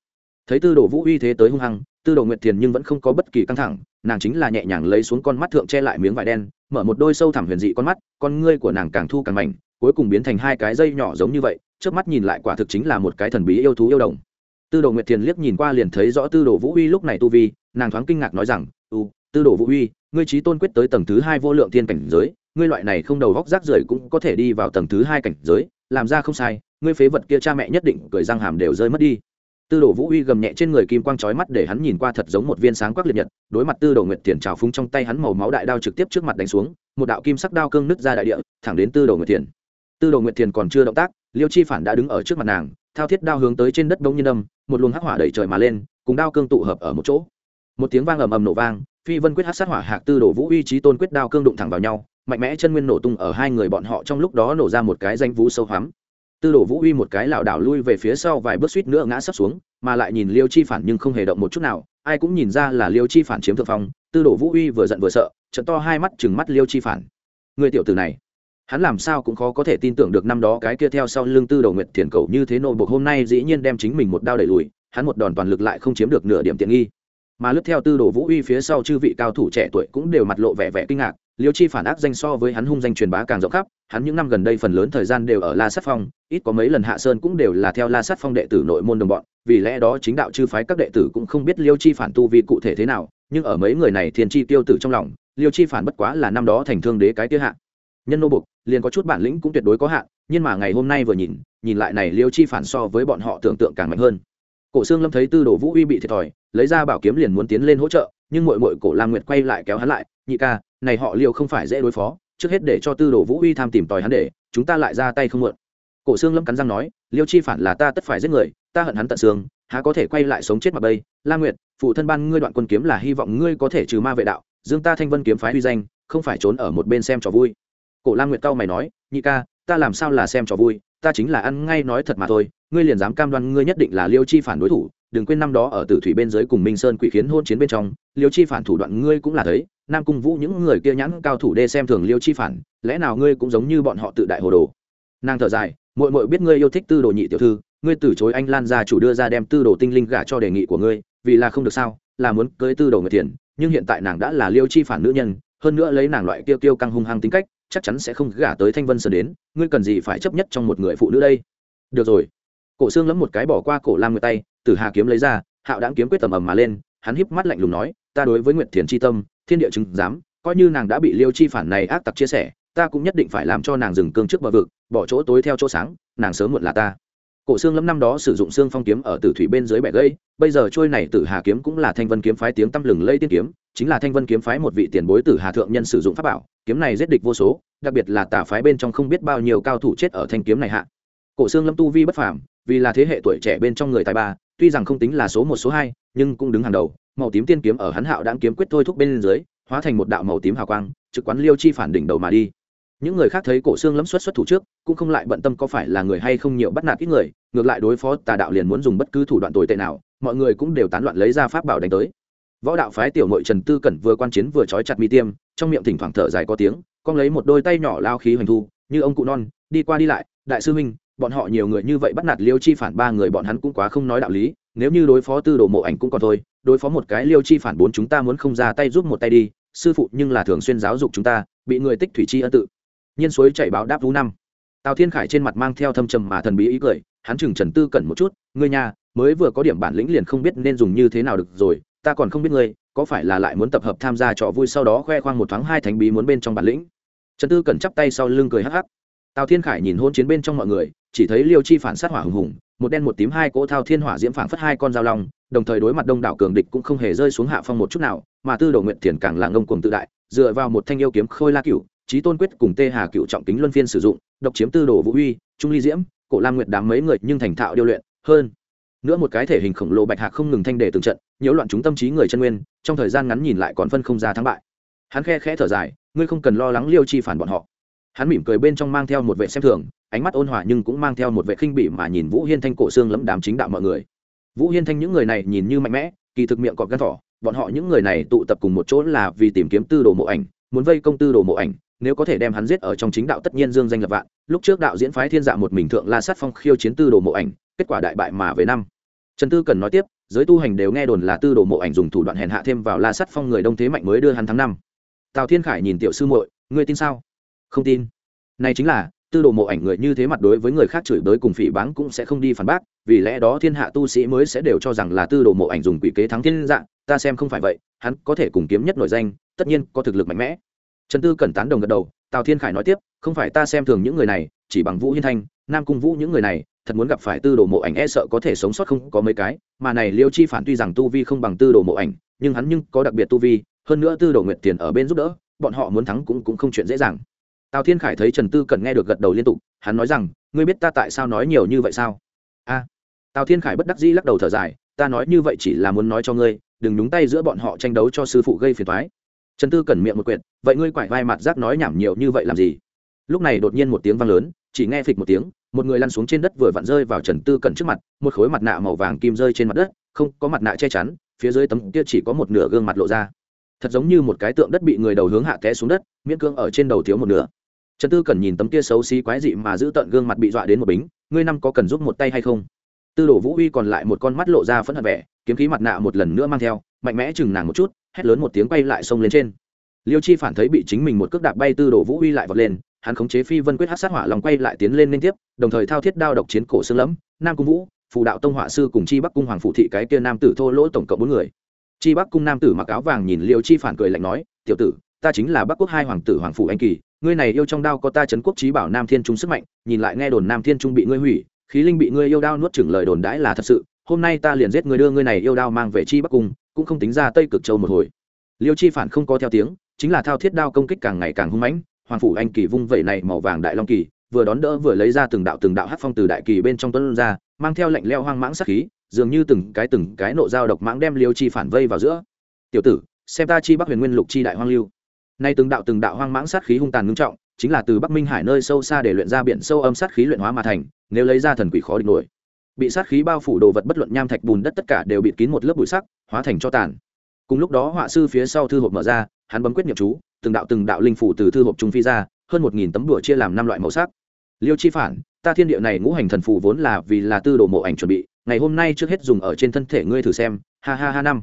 Thấy tư đồ vũ uy thế tới hung hăng, tư đồ nguyệt thiền nhưng vẫn không có bất kỳ căng thẳng nàng chính là nhẹ nhàng lấy xuống con mắt thượng che lại miếng vải đen, mở một đôi sâu thẳm huyền dị con mắt, con ngươi của nàng càng thu càng mảnh, cuối cùng biến thành hai cái dây nhỏ giống như vậy, trước mắt nhìn lại quả thực chính là một cái thần bí yêu thú yêu đồng. Tư đồ nguyệt thiền liếc nhìn qua liền thấy rõ tư đồ vũ uy lúc này tu vi, nàng thoáng kinh ngạc nói rằng, u, tư đồ vũ uy, ngươi trí tôn quyết tới tầng thứ hai vô lượng thiên cảnh giới, ngươi loại này không đầu góc rác rưởi cũng có thể đi vào tầng thứ hai cảnh giới, làm ra không sai, ngươi phế vật kia cha mẹ nhất định cười răng hàm đều rơi mất đi tư đồ vũ uy gầm nhẹ trên người kim quang trói mắt để hắn nhìn qua thật giống một viên sáng quắc liệt nhật, đối mặt tư đồ nguyệt thiền trào phúng trong tay hắn màu máu đại đao trực tiếp trước mặt đánh xuống, một đạo kim sắc đao cương nứt ra đại địa, thẳng đến tư đồ nguyệt thiền tư đồ nguyệt thiền còn chưa động tác, liêu chi phản đã đứng ở trước mặt nàng, thao thiết đao hướng tới trên đất đông nhiên đâm, một luồng hắc hỏa đẩy trời mà lên, cùng đao cương tụ hợp ở một chỗ. Một tiếng vang ầm ầm nổ vang, phi vân quyết hát sát hỏa hạc tư đồ vũ uy trí tôn quyết đao cương đụng thẳng vào nhau, mạnh mẽ chân nguyên nổ tung ở hai người bọn họ trong lúc đó nổ ra một cái danh vũ sâu hoắm tư đồ vũ uy một cái lảo đảo lui về phía sau vài bước suýt nữa ngã sấp xuống, mà lại nhìn liêu chi phản nhưng không hề động một chút nào, ai cũng nhìn ra là liêu chi phản chiếm thượng phong, tư đồ vũ uy vừa giận vừa sợ, trận to hai mắt chừng mắt liêu chi phản. Người tiểu tử này, hắn làm sao cũng khó có thể tin tưởng được năm đó cái kia theo sau lưng tư đồ nguyệt thiền cầu như thế nội buộc hôm nay dĩ nhiên đem chính mình một đao đẩy lùi, hắn một đòn toàn lực lại không chiếm được nửa điểm tiện nghi. Mà lướt theo tư đồ vũ uy phía sau chư vị cao thủ trẻ tuổi cũng đều mặt lộ vẻ vẻ kinh ngạc liêu chi phản ác danh so với hắn hung danh truyền bá càng rộng khắp, hắn những năm gần đây phần lớn thời gian đều ở la sát phong, ít có mấy lần hạ sơn cũng đều là theo la sát phong đệ tử nội môn đồng bọn, vì lẽ đó chính đạo chư phái các đệ tử cũng không biết liêu chi phản tu vi cụ thể thế nào, nhưng ở mấy người này thiên chi tiêu tử trong lòng, liêu chi phản bất quá là năm đó thành thương đế cái tiêu hạ. Nhân nô bục liền có chút bản lĩnh cũng tuyệt đối có hạn nhưng mà ngày hôm nay vừa nhìn nhìn lại này liêu chi phản so với bọn họ tưởng tượng càng mạnh hơn. Cổ xương lâm thấy tư đồ vũ uy bị thiệt thòi, lấy ra bảo kiếm liền muốn tiến lên hỗ trợ, nhưng mội mội cổ lam nguyệt quay lại kéo hắn lại, nhị ca này họ liệu không phải dễ đối phó, trước hết để cho tư đồ vũ uy tham tìm tòi hắn để, chúng ta lại ra tay không mượn. Cổ xương lâm cắn răng nói, liêu chi phản là ta tất phải giết người, ta hận hắn tận xương, há có thể quay lại sống chết mà bây. La nguyệt, phụ thân ban ngươi đoạn quân kiếm là hy vọng ngươi có thể trừ ma vệ đạo, dương ta thanh vân kiếm phái uy danh, không phải trốn ở một bên xem trò vui. Cổ lam nguyệt cao mày nói, nhị ca, ta làm sao là xem trò vui, ta chính là ăn ngay nói thật mà thôi, ngươi liền dám cam đoan ngươi nhất định là liêu chi phản đối thủ, đừng quên năm đó ở tử thủy bên dưới cùng minh sơn quỷ khiến hôn chiến bên trong, liêu chi phản thủ đoạn ngươi cũng là thấy nam cung vũ những người kia nhãn cao thủ đê xem thường liêu chi phản, lẽ nào ngươi cũng giống như bọn họ tự đại hồ đồ? Nàng thở dài mội mội biết ngươi yêu thích tư đồ nhị tiểu thư, ngươi từ chối anh lan gia chủ đưa ra đem tư đồ tinh linh gả cho đề nghị của ngươi, vì là không được sao, là muốn cưới tư đồ người tiền nhưng hiện tại nàng đã là liêu chi phản nữ nhân, hơn nữa lấy nàng loại tiêu tiêu căng hung hăng tính cách, chắc chắn sẽ không gả tới thanh vân sơn đến, ngươi cần gì phải chấp nhất trong một người phụ nữ đây? Được rồi. Cổ xương lẫm một cái bỏ qua cổ lam người tay từ hà kiếm lấy ra, hạo đáng kiếm quyết tầm ầm mà lên, hắn híp mắt lạnh lùng nói, ta đối với nguyệt thiền chi tâm thiên địa chứng giám, coi như nàng đã bị liêu chi phản này ác tặc chia sẻ, ta cũng nhất định phải làm cho nàng dừng cương trước bờ vực, bỏ chỗ tối theo chỗ sáng, nàng sớm muộn là ta. Cổ xương lâm năm đó sử dụng xương phong kiếm ở tử thủy bên dưới bẻ gây bây giờ trôi này tử hà kiếm cũng là thanh vân kiếm phái tiếng tăm lừng lây tiên kiếm, chính là thanh vân kiếm phái một vị tiền bối tử hà thượng nhân sử dụng pháp bảo, kiếm này giết địch vô số, đặc biệt là tà phái bên trong không biết bao nhiêu cao thủ chết ở thanh kiếm này hạ. Cổ xương lâm tu vi bất phàm, vì là thế hệ tuổi trẻ bên trong người tài ba, tuy rằng không tính là số một, số hai, nhưng cũng đứng hàng đầu màu tím tiên kiếm ở hắn hạo đang kiếm quyết thôi thúc bên dưới, hóa thành một đạo màu tím hào quang, trực quán liêu chi phản đỉnh đầu mà đi. Những người khác thấy cổ xương lấm xuất xuất thủ trước, cũng không lại bận tâm có phải là người hay không nhiều bắt nạt ít người, ngược lại đối phó tà đạo liền muốn dùng bất cứ thủ đoạn tồi tệ nào, mọi người cũng đều tán loạn lấy ra pháp bảo đánh tới. Võ đạo phái tiểu mội trần tư cẩn vừa quan chiến vừa trói chặt mi tiêm, trong miệng thỉnh thoảng thở dài có tiếng, con lấy một đôi tay nhỏ lao khí hoành thu, như ông cụ non, đi qua đi lại, đại sư huynh, bọn họ nhiều người như vậy bắt nạt liêu chi phản, ba người bọn hắn cũng quá không nói đạo lý, nếu như đối phó tư đồ mộ ảnh cũng còn thôi đối phó một cái liêu chi phản bốn chúng ta muốn không ra tay giúp một tay đi, sư phụ nhưng là thường xuyên giáo dục chúng ta, bị người tích thủy chi ân tự. Nhiên suối chạy báo đáp vũ năm. Tào thiên khải trên mặt mang theo thâm trầm mà thần bí ý cười, hắn chừng trần tư cẩn một chút, ngươi nhà mới vừa có điểm bản lĩnh liền không biết nên dùng như thế nào được rồi, ta còn không biết ngươi, có phải là lại muốn tập hợp tham gia trò vui sau đó khoe khoang một thoáng hai thánh bí muốn bên trong bản lĩnh? Trần tư cẩn chắp tay sau lưng cười hắc hắc tào thiên khải nhìn hôn chiến bên trong mọi người, chỉ thấy liêu chi phản sát hỏa hùng hùng, một đen một tím hai cỗ thao thiên hỏa diễm phảng phất hai con dao long, đồng thời đối mặt đông đảo cường địch cũng không hề rơi xuống hạ phong một chút nào, mà tư đồ nguyện thiền càng là ngông cuồng tự đại, dựa vào một thanh yêu kiếm khôi la cửu trí tôn quyết cùng tê hà cựu trọng kính luân phiên sử dụng, độc chiếm tư đồ vũ uy, trung ly diễm, cổ lam nguyệt đám mấy người nhưng thành thạo điêu luyện, hơn. Nữa một cái thể hình khổng lồ bạch hạc không ngừng thanh đề từng trận, nhiễu loạn chúng tâm trí người chân nguyên, trong thời gian ngắn nhìn lại còn phân không ra thắng bại. Hắn khe khẽ thở dài, ngươi không cần lo lắng liêu chi phản bọn họ hắn mỉm cười bên trong mang theo một vệ xem thường, ánh mắt ôn hòa nhưng cũng mang theo một vệ khinh bỉ mà nhìn vũ hiên thanh cổ xương lẫm đám chính đạo mọi người. Vũ hiên thanh những người này nhìn như mạnh mẽ, kỳ thực miệng cọp gan thỏ, bọn họ những người này tụ tập cùng một chỗ là vì tìm kiếm tư đồ mộ ảnh, muốn vây công tư đồ mộ ảnh, nếu có thể đem hắn giết ở trong chính đạo tất nhiên dương danh lập vạn. Lúc trước đạo diễn phái thiên dạ một mình thượng la sát phong khiêu chiến tư đồ mộ ảnh, kết quả đại bại mà về năm. Trần tư cần nói tiếp, giới tu hành đều nghe đồn là tư đồ mộ ảnh dùng thủ đoạn hèn hạ thêm vào la sát phong người đông thế mạnh mới đưa hắn tháng năm. Tào thiên khải nhìn tiểu sư muội, ngươi tin sao? Không tin. Này chính là, tư đồ mộ ảnh người như thế mặt đối với người khác chửi bới cùng phỉ báng cũng sẽ không đi phản bác, vì lẽ đó thiên hạ tu sĩ mới sẽ đều cho rằng là tư đồ mộ ảnh dùng quỷ kế thắng thiên dạng, ta xem không phải vậy, hắn có thể cùng kiếm nhất nổi danh, tất nhiên có thực lực mạnh mẽ. Trần tư cẩn tán đồng gật đầu, tào thiên khải nói tiếp, không phải ta xem thường những người này, chỉ bằng vũ hiên thanh, nam cung vũ những người này, thật muốn gặp phải tư đồ mộ ảnh e sợ có thể sống sót không có mấy cái, mà này liêu chi phản tuy rằng tu vi không bằng tư đồ mộ ảnh, nhưng hắn nhưng có đặc biệt tu vi, hơn nữa tư đồ nguyệt tiền ở bên giúp đỡ, bọn họ muốn thắng cũng cũng không chuyện dễ dàng tào thiên khải thấy trần tư cần nghe được gật đầu liên tục, hắn nói rằng, ngươi biết ta tại sao nói nhiều như vậy sao? A. Tào thiên khải bất đắc dĩ lắc đầu thở dài, ta nói như vậy chỉ là muốn nói cho ngươi, đừng nhúng tay giữa bọn họ tranh đấu cho sư phụ gây phiền thoái trần tư Cần miệng một quyệt, vậy ngươi quải vai mặt giác nói nhảm nhiều như vậy làm gì? Lúc này đột nhiên một tiếng vang lớn, chỉ nghe phịch một tiếng, một người lăn xuống trên đất vừa vặn rơi vào trần tư cẩn trước mặt, một khối mặt nạ màu vàng kim rơi trên mặt đất, không có mặt nạ che chắn, phía dưới tấm kia chỉ có một nửa gương mặt lộ ra. Thật giống như một cái tượng đất bị người đầu hướng hạ té xuống đất, miễn cương ở trên đầu thiếu một nửa trần tư cần nhìn tấm kia xấu xí quái dị mà giữ tận gương mặt bị dọa đến một bính, ngươi năm có cần giúp một tay hay không? Tư đồ vũ uy còn lại một con mắt lộ ra phẫn hận vẻ, kiếm khí mặt nạ một lần nữa mang theo, mạnh mẽ chừng nàng một chút, hét lớn một tiếng quay lại xông lên trên. Liêu chi phản thấy bị chính mình một cước đạp bay tư đồ vũ uy lại vọt lên, hắn khống chế phi vân quyết hát sát hỏa lòng quay lại tiến lên liên tiếp, đồng thời thao thiết đao độc chiến cổ xương lẫm, nam cung vũ, phù đạo tông họa sư cùng chi bắc cung hoàng phụ thị cái kia nam tử thô lỗ tổng cộng bốn người. Chi bắc cung nam tử mặc áo vàng nhìn liêu chi phản cười lạnh nói, tiểu tử, ta chính là bắc quốc hai hoàng tử hoàng phủ anh kỳ ngươi này yêu trong đao có ta trấn quốc trí bảo nam thiên trung sức mạnh, nhìn lại nghe đồn nam thiên trung bị ngươi hủy, khí linh bị ngươi yêu đao nuốt chửng lời đồn đãi là thật sự, hôm nay ta liền giết ngươi đưa ngươi này yêu đao mang về chi bắc cung, cũng không tính ra tây cực châu một hồi. Liêu chi phản không có theo tiếng, chính là thao thiết đao công kích càng ngày càng hung mãnh, hoàng phủ anh kỳ vung vẩy này màu vàng đại long kỳ, vừa đón đỡ vừa lấy ra từng đạo từng đạo hát phong từ đại kỳ bên trong tuấn ra, mang theo lệnh leo hoang mãng sát khí, dường như từng cái từng cái nộ dao độc mãng đem liêu chi phản vây vào giữa. Tiểu tử, xem ta chi bắc huyền nguyên lục chi đại hoang lưu nay từng đạo từng đạo hoang mãng sát khí hung tàn ngưng trọng, chính là từ bắc minh hải nơi sâu xa để luyện ra biển sâu âm sát khí luyện hóa mà thành, nếu lấy ra thần quỷ khó địch nổi. Bị sát khí bao phủ đồ vật bất luận nham thạch bùn đất tất cả đều bị kín một lớp bụi sắc, hóa thành cho tàn. Cùng lúc đó họa sư phía sau thư hộp mở ra, hắn bấm quyết nghiệm chú, từng đạo từng đạo linh phủ từ thư hộp trung phi ra, hơn một nghìn tấm đùa chia làm năm loại màu sắc. Liêu chi phản, ta thiên địa này ngũ hành thần phù vốn là vì là tư đồ mộ ảnh chuẩn bị, ngày hôm nay trước hết dùng ở trên thân thể ngươi thử xem, ha ha ha năm.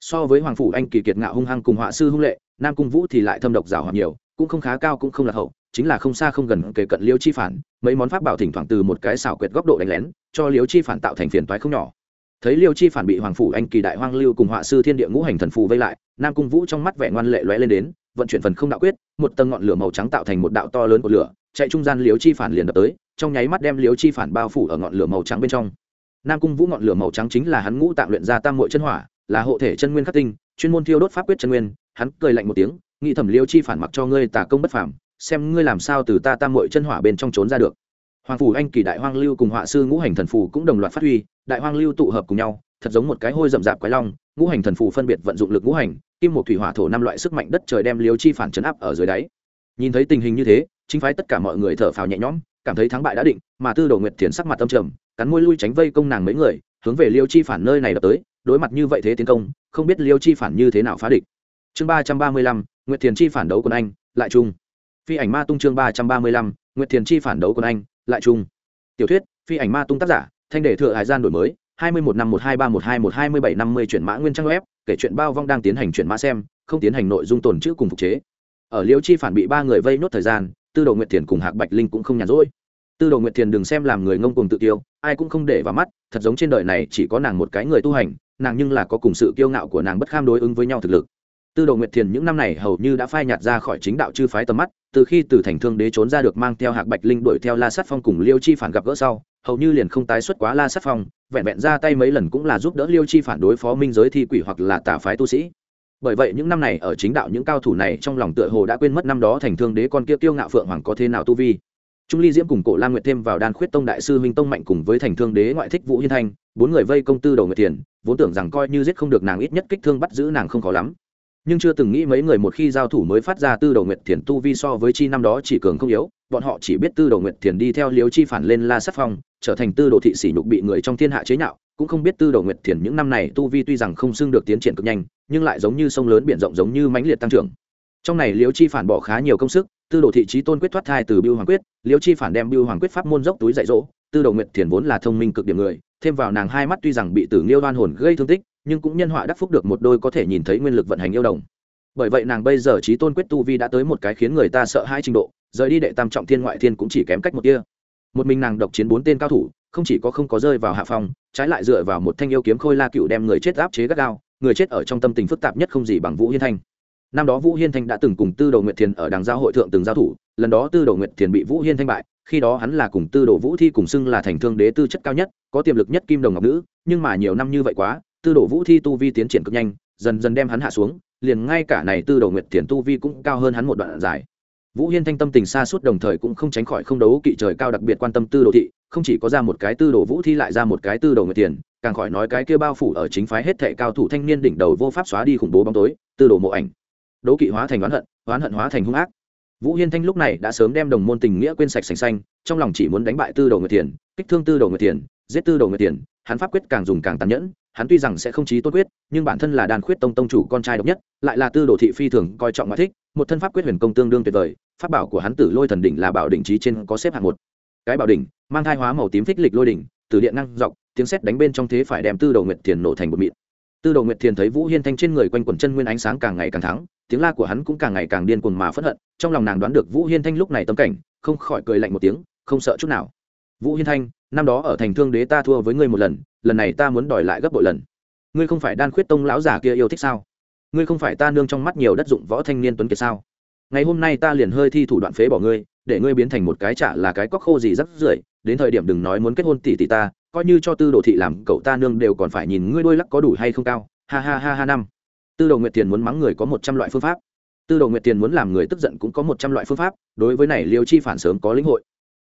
So với hoàng phủ anh kỳ kiệt ngạo hung hăng cùng họa sư hung lệ nam cung vũ thì lại thâm độc rào hoạt nhiều, cũng không khá cao cũng không là hậu, chính là không xa không gần kể cận liêu chi phản, mấy món pháp bảo thỉnh thoảng từ một cái xảo quyệt góc độ đánh lén, cho liêu chi phản tạo thành phiền toái không nhỏ. Thấy liêu chi phản bị hoàng phủ anh kỳ đại hoang lưu cùng họa sư thiên địa ngũ hành thần phù vây lại, nam cung vũ trong mắt vẻ ngoan lệ lóe lên đến, vận chuyển phần không đạo quyết, một tầng ngọn lửa màu trắng tạo thành một đạo to lớn của lửa, chạy trung gian liêu chi phản liền đập tới, trong nháy mắt đem liêu chi phản bao phủ ở ngọn lửa màu trắng bên trong. Nam cung vũ ngọn lửa màu trắng chính là hắn ngũ tạng luyện ra tam muội chân hỏa, là hộ thể chân nguyên khắc tinh, chuyên môn thiêu đốt pháp quyết chân nguyên hắn cười lạnh một tiếng, nghĩ thẩm liêu chi phản mặc cho ngươi tà công bất phàm, xem ngươi làm sao từ ta tam mội chân hỏa bên trong trốn ra được. Hoàng phủ anh kỳ đại hoang lưu cùng họa sư ngũ hành thần phù cũng đồng loạt phát huy, đại hoang lưu tụ hợp cùng nhau, thật giống một cái hôi rậm rạp quái long, ngũ hành thần phù phân biệt vận dụng lực ngũ hành, kim một thủy hỏa thổ năm loại sức mạnh đất trời đem liêu chi phản chấn áp ở dưới đáy. Nhìn thấy tình hình như thế, chính phái tất cả mọi người thở phào nhẹ nhõm, cảm thấy thắng bại đã định, mà tư đồ nguyệt thiền sắc mặt tâm trầm, cắn môi lui tránh vây công nàng mấy người, hướng về liêu chi phản nơi này đập tới, đối mặt như vậy thế tiến công, không biết liêu chi phản như thế nào phá địch chương ba trăm ba mươi lăm, nguyệt thiền chi phản đấu quân anh, lại trùng. phi ảnh ma tung chương ba trăm ba mươi lăm, nguyệt thiền chi phản đấu quân anh, lại trùng. tiểu thuyết, phi ảnh ma tung tác giả, thanh đề thừa hải gian đổi mới, hai mươi một năm một hai ba một hai một hai mươi bảy năm mươi chuyển mã nguyên trang web, kể chuyện bao vong đang tiến hành chuyển mã xem, không tiến hành nội dung tồn chữ cùng phục chế ở liễu chi phản bị ba người vây nốt thời gian, tư đồ nguyệt thiền cùng hạc bạch linh cũng không nhàn rỗi tư đồ nguyệt thiền đừng xem làm người ngông cùng tự tiêu ai cũng không để vào mắt, thật giống trên đời này chỉ có nàng một cái người tu hành, nàng nhưng là có cùng sự kiêu ngạo của nàng bất kham đối ứng với nhau thực lực tư đồ nguyệt thiền những năm này hầu như đã phai nhạt ra khỏi chính đạo chư phái tầm mắt, từ khi từ thành thương đế trốn ra được mang theo hạc bạch linh đuổi theo la sát phong cùng liêu chi phản gặp gỡ sau, hầu như liền không tái xuất quá la sát phong, vẹn vẹn ra tay mấy lần cũng là giúp đỡ liêu chi phản đối phó minh giới thi quỷ hoặc là tà phái tu sĩ bởi vậy những năm này ở chính đạo những cao thủ này trong lòng tựa hồ đã quên mất năm đó thành thương đế con kia tiêu ngạo phượng hoàng có thế nào tu vi trung ly diễm cùng cổ la nguyệt thêm vào đan khuyết tông đại sư minh tông mạnh cùng với thành thương đế ngoại thích vũ hiên thanh, bốn người vây công tư đầu nguyệt Thiền. vốn tưởng rằng coi như giết không được nàng ít nhất kích thương bắt giữ nàng không khó lắm nhưng chưa từng nghĩ mấy người một khi giao thủ mới phát ra tư đầu nguyệt thiền tu vi so với chi năm đó chỉ cường không yếu, bọn họ chỉ biết tư đầu nguyệt thiền đi theo liếu chi phản lên la sắc phong, trở thành tư đồ thị sỉ nhục bị người trong thiên hạ chế nhạo, cũng không biết tư đầu nguyệt thiền những năm này tu vi tuy rằng không xưng được tiến triển cực nhanh, nhưng lại giống như sông lớn biển rộng giống như mãnh liệt tăng trưởng. Trong này liếu chi phản bỏ khá nhiều công sức, tư đồ thị trí tôn quyết thoát thai từ biêu hoàng quyết liếu chi phản đem biêu hoàng quyết pháp môn dốc túi dạy dỗ, tư đầu nguyệt thiền vốn là thông minh cực điểm người, thêm vào nàng hai mắt tuy rằng bị tử nghiêu đoan hồn gây thương tích nhưng cũng nhân họa đắc phúc được một đôi có thể nhìn thấy nguyên lực vận hành yêu đồng. Bởi vậy nàng bây giờ trí tôn quyết tu vi đã tới một cái khiến người ta sợ hai trình độ, rời đi đệ tam trọng thiên ngoại thiên cũng chỉ kém cách một kia một mình nàng độc chiến bốn tên cao thủ, không chỉ có không có rơi vào hạ phòng trái lại dựa vào một thanh yêu kiếm khôi la cựu đem người chết áp chế gắt gao, người chết ở trong tâm tình phức tạp nhất không gì bằng vũ hiên thanh. Năm đó vũ hiên thanh đã từng cùng tư đồ nguyệt thiền ở đàng giao hội thượng từng giao thủ, lần đó tư đồ nguyệt thiền bị vũ hiên thanh bại, khi đó hắn là cùng tư đồ vũ thi cùng xưng là thành thương đế tư chất cao nhất, có tiềm lực nhất kim đồng ngọc nữ, nhưng mà nhiều năm như vậy quá tư đồ vũ thi tu vi tiến triển cực nhanh, dần dần đem hắn hạ xuống, liền ngay cả này tư đồ nguyệt thiền tu vi cũng cao hơn hắn một đoạn dài. Vũ hiên thanh tâm tình xa suốt đồng thời cũng không tránh khỏi không đấu kỵ trời cao đặc biệt quan tâm tư đồ thị, không chỉ có ra một cái tư đồ vũ thi lại ra một cái tư đồ nguyệt tiền càng khỏi nói cái kia bao phủ ở chính phái hết thệ cao thủ thanh niên đỉnh đầu vô pháp xóa đi khủng bố bóng tối, tư đồ mộ ảnh. Đấu kỵ hóa thành oán hận oán hận hóa thành hung ác. Vũ hiên thanh lúc này đã sớm đem đồng môn tình nghĩa quên sạch sành xanh, trong lòng chỉ muốn đánh bại tư đồ nguyệt tiền kích thương tư đồ nguyệt tiền giết tư đồ nguyệt tiền hắn pháp quyết càng dùng càng tàn nhẫn hắn tuy rằng sẽ không chí tốt quyết, nhưng bản thân là đàn khuyết tông tông chủ con trai độc nhất, lại là tư đồ thị phi thường coi trọng ngoại thích, một thân pháp quyết huyền công tương đương tuyệt vời, pháp bảo của hắn tử lôi thần đỉnh là bảo đỉnh trí trên có xếp hạng một. Cái bảo đỉnh mang thai hóa màu tím thích lịch lôi đỉnh, từ điện năng dọc, tiếng sét đánh bên trong thế phải đem tư đồ nguyệt thiền nổ thành một mịn. Tư đồ nguyệt thiền thấy vũ hiên thanh trên người quanh quần chân nguyên ánh sáng càng ngày càng thắng, tiếng la của hắn cũng càng ngày càng điên cuồng mà phẫn hận, trong lòng nàng đoán được vũ hiên thanh lúc này tâm cảnh, không khỏi cười lạnh một tiếng, không sợ chút nào vũ hiên thanh, năm đó ở thành thương đế ta thua với ngươi một lần lần này ta muốn đòi lại gấp bội lần. Ngươi không phải đan khuyết tông lão giả kia yêu thích sao? Ngươi không phải ta nương trong mắt nhiều đất dụng võ thanh niên tuấn kiệt sao? Ngày hôm nay ta liền hơi thi thủ đoạn phế bỏ ngươi, để ngươi biến thành một cái chả là cái cóc khô gì rắc rưởi, đến thời điểm đừng nói muốn kết hôn tỷ tỷ ta, coi như cho tư đồ thị làm cậu ta nương đều còn phải nhìn ngươi đôi lắc có đủ hay không cao. Ha ha ha ha năm. Tư đồ nguyệt tiền muốn mắng người có một trăm loại phương pháp. Tư đồ nguyệt tiền muốn làm người tức giận cũng có một trăm loại phương pháp, đối với này liêu chi phản sớm có lĩnh hội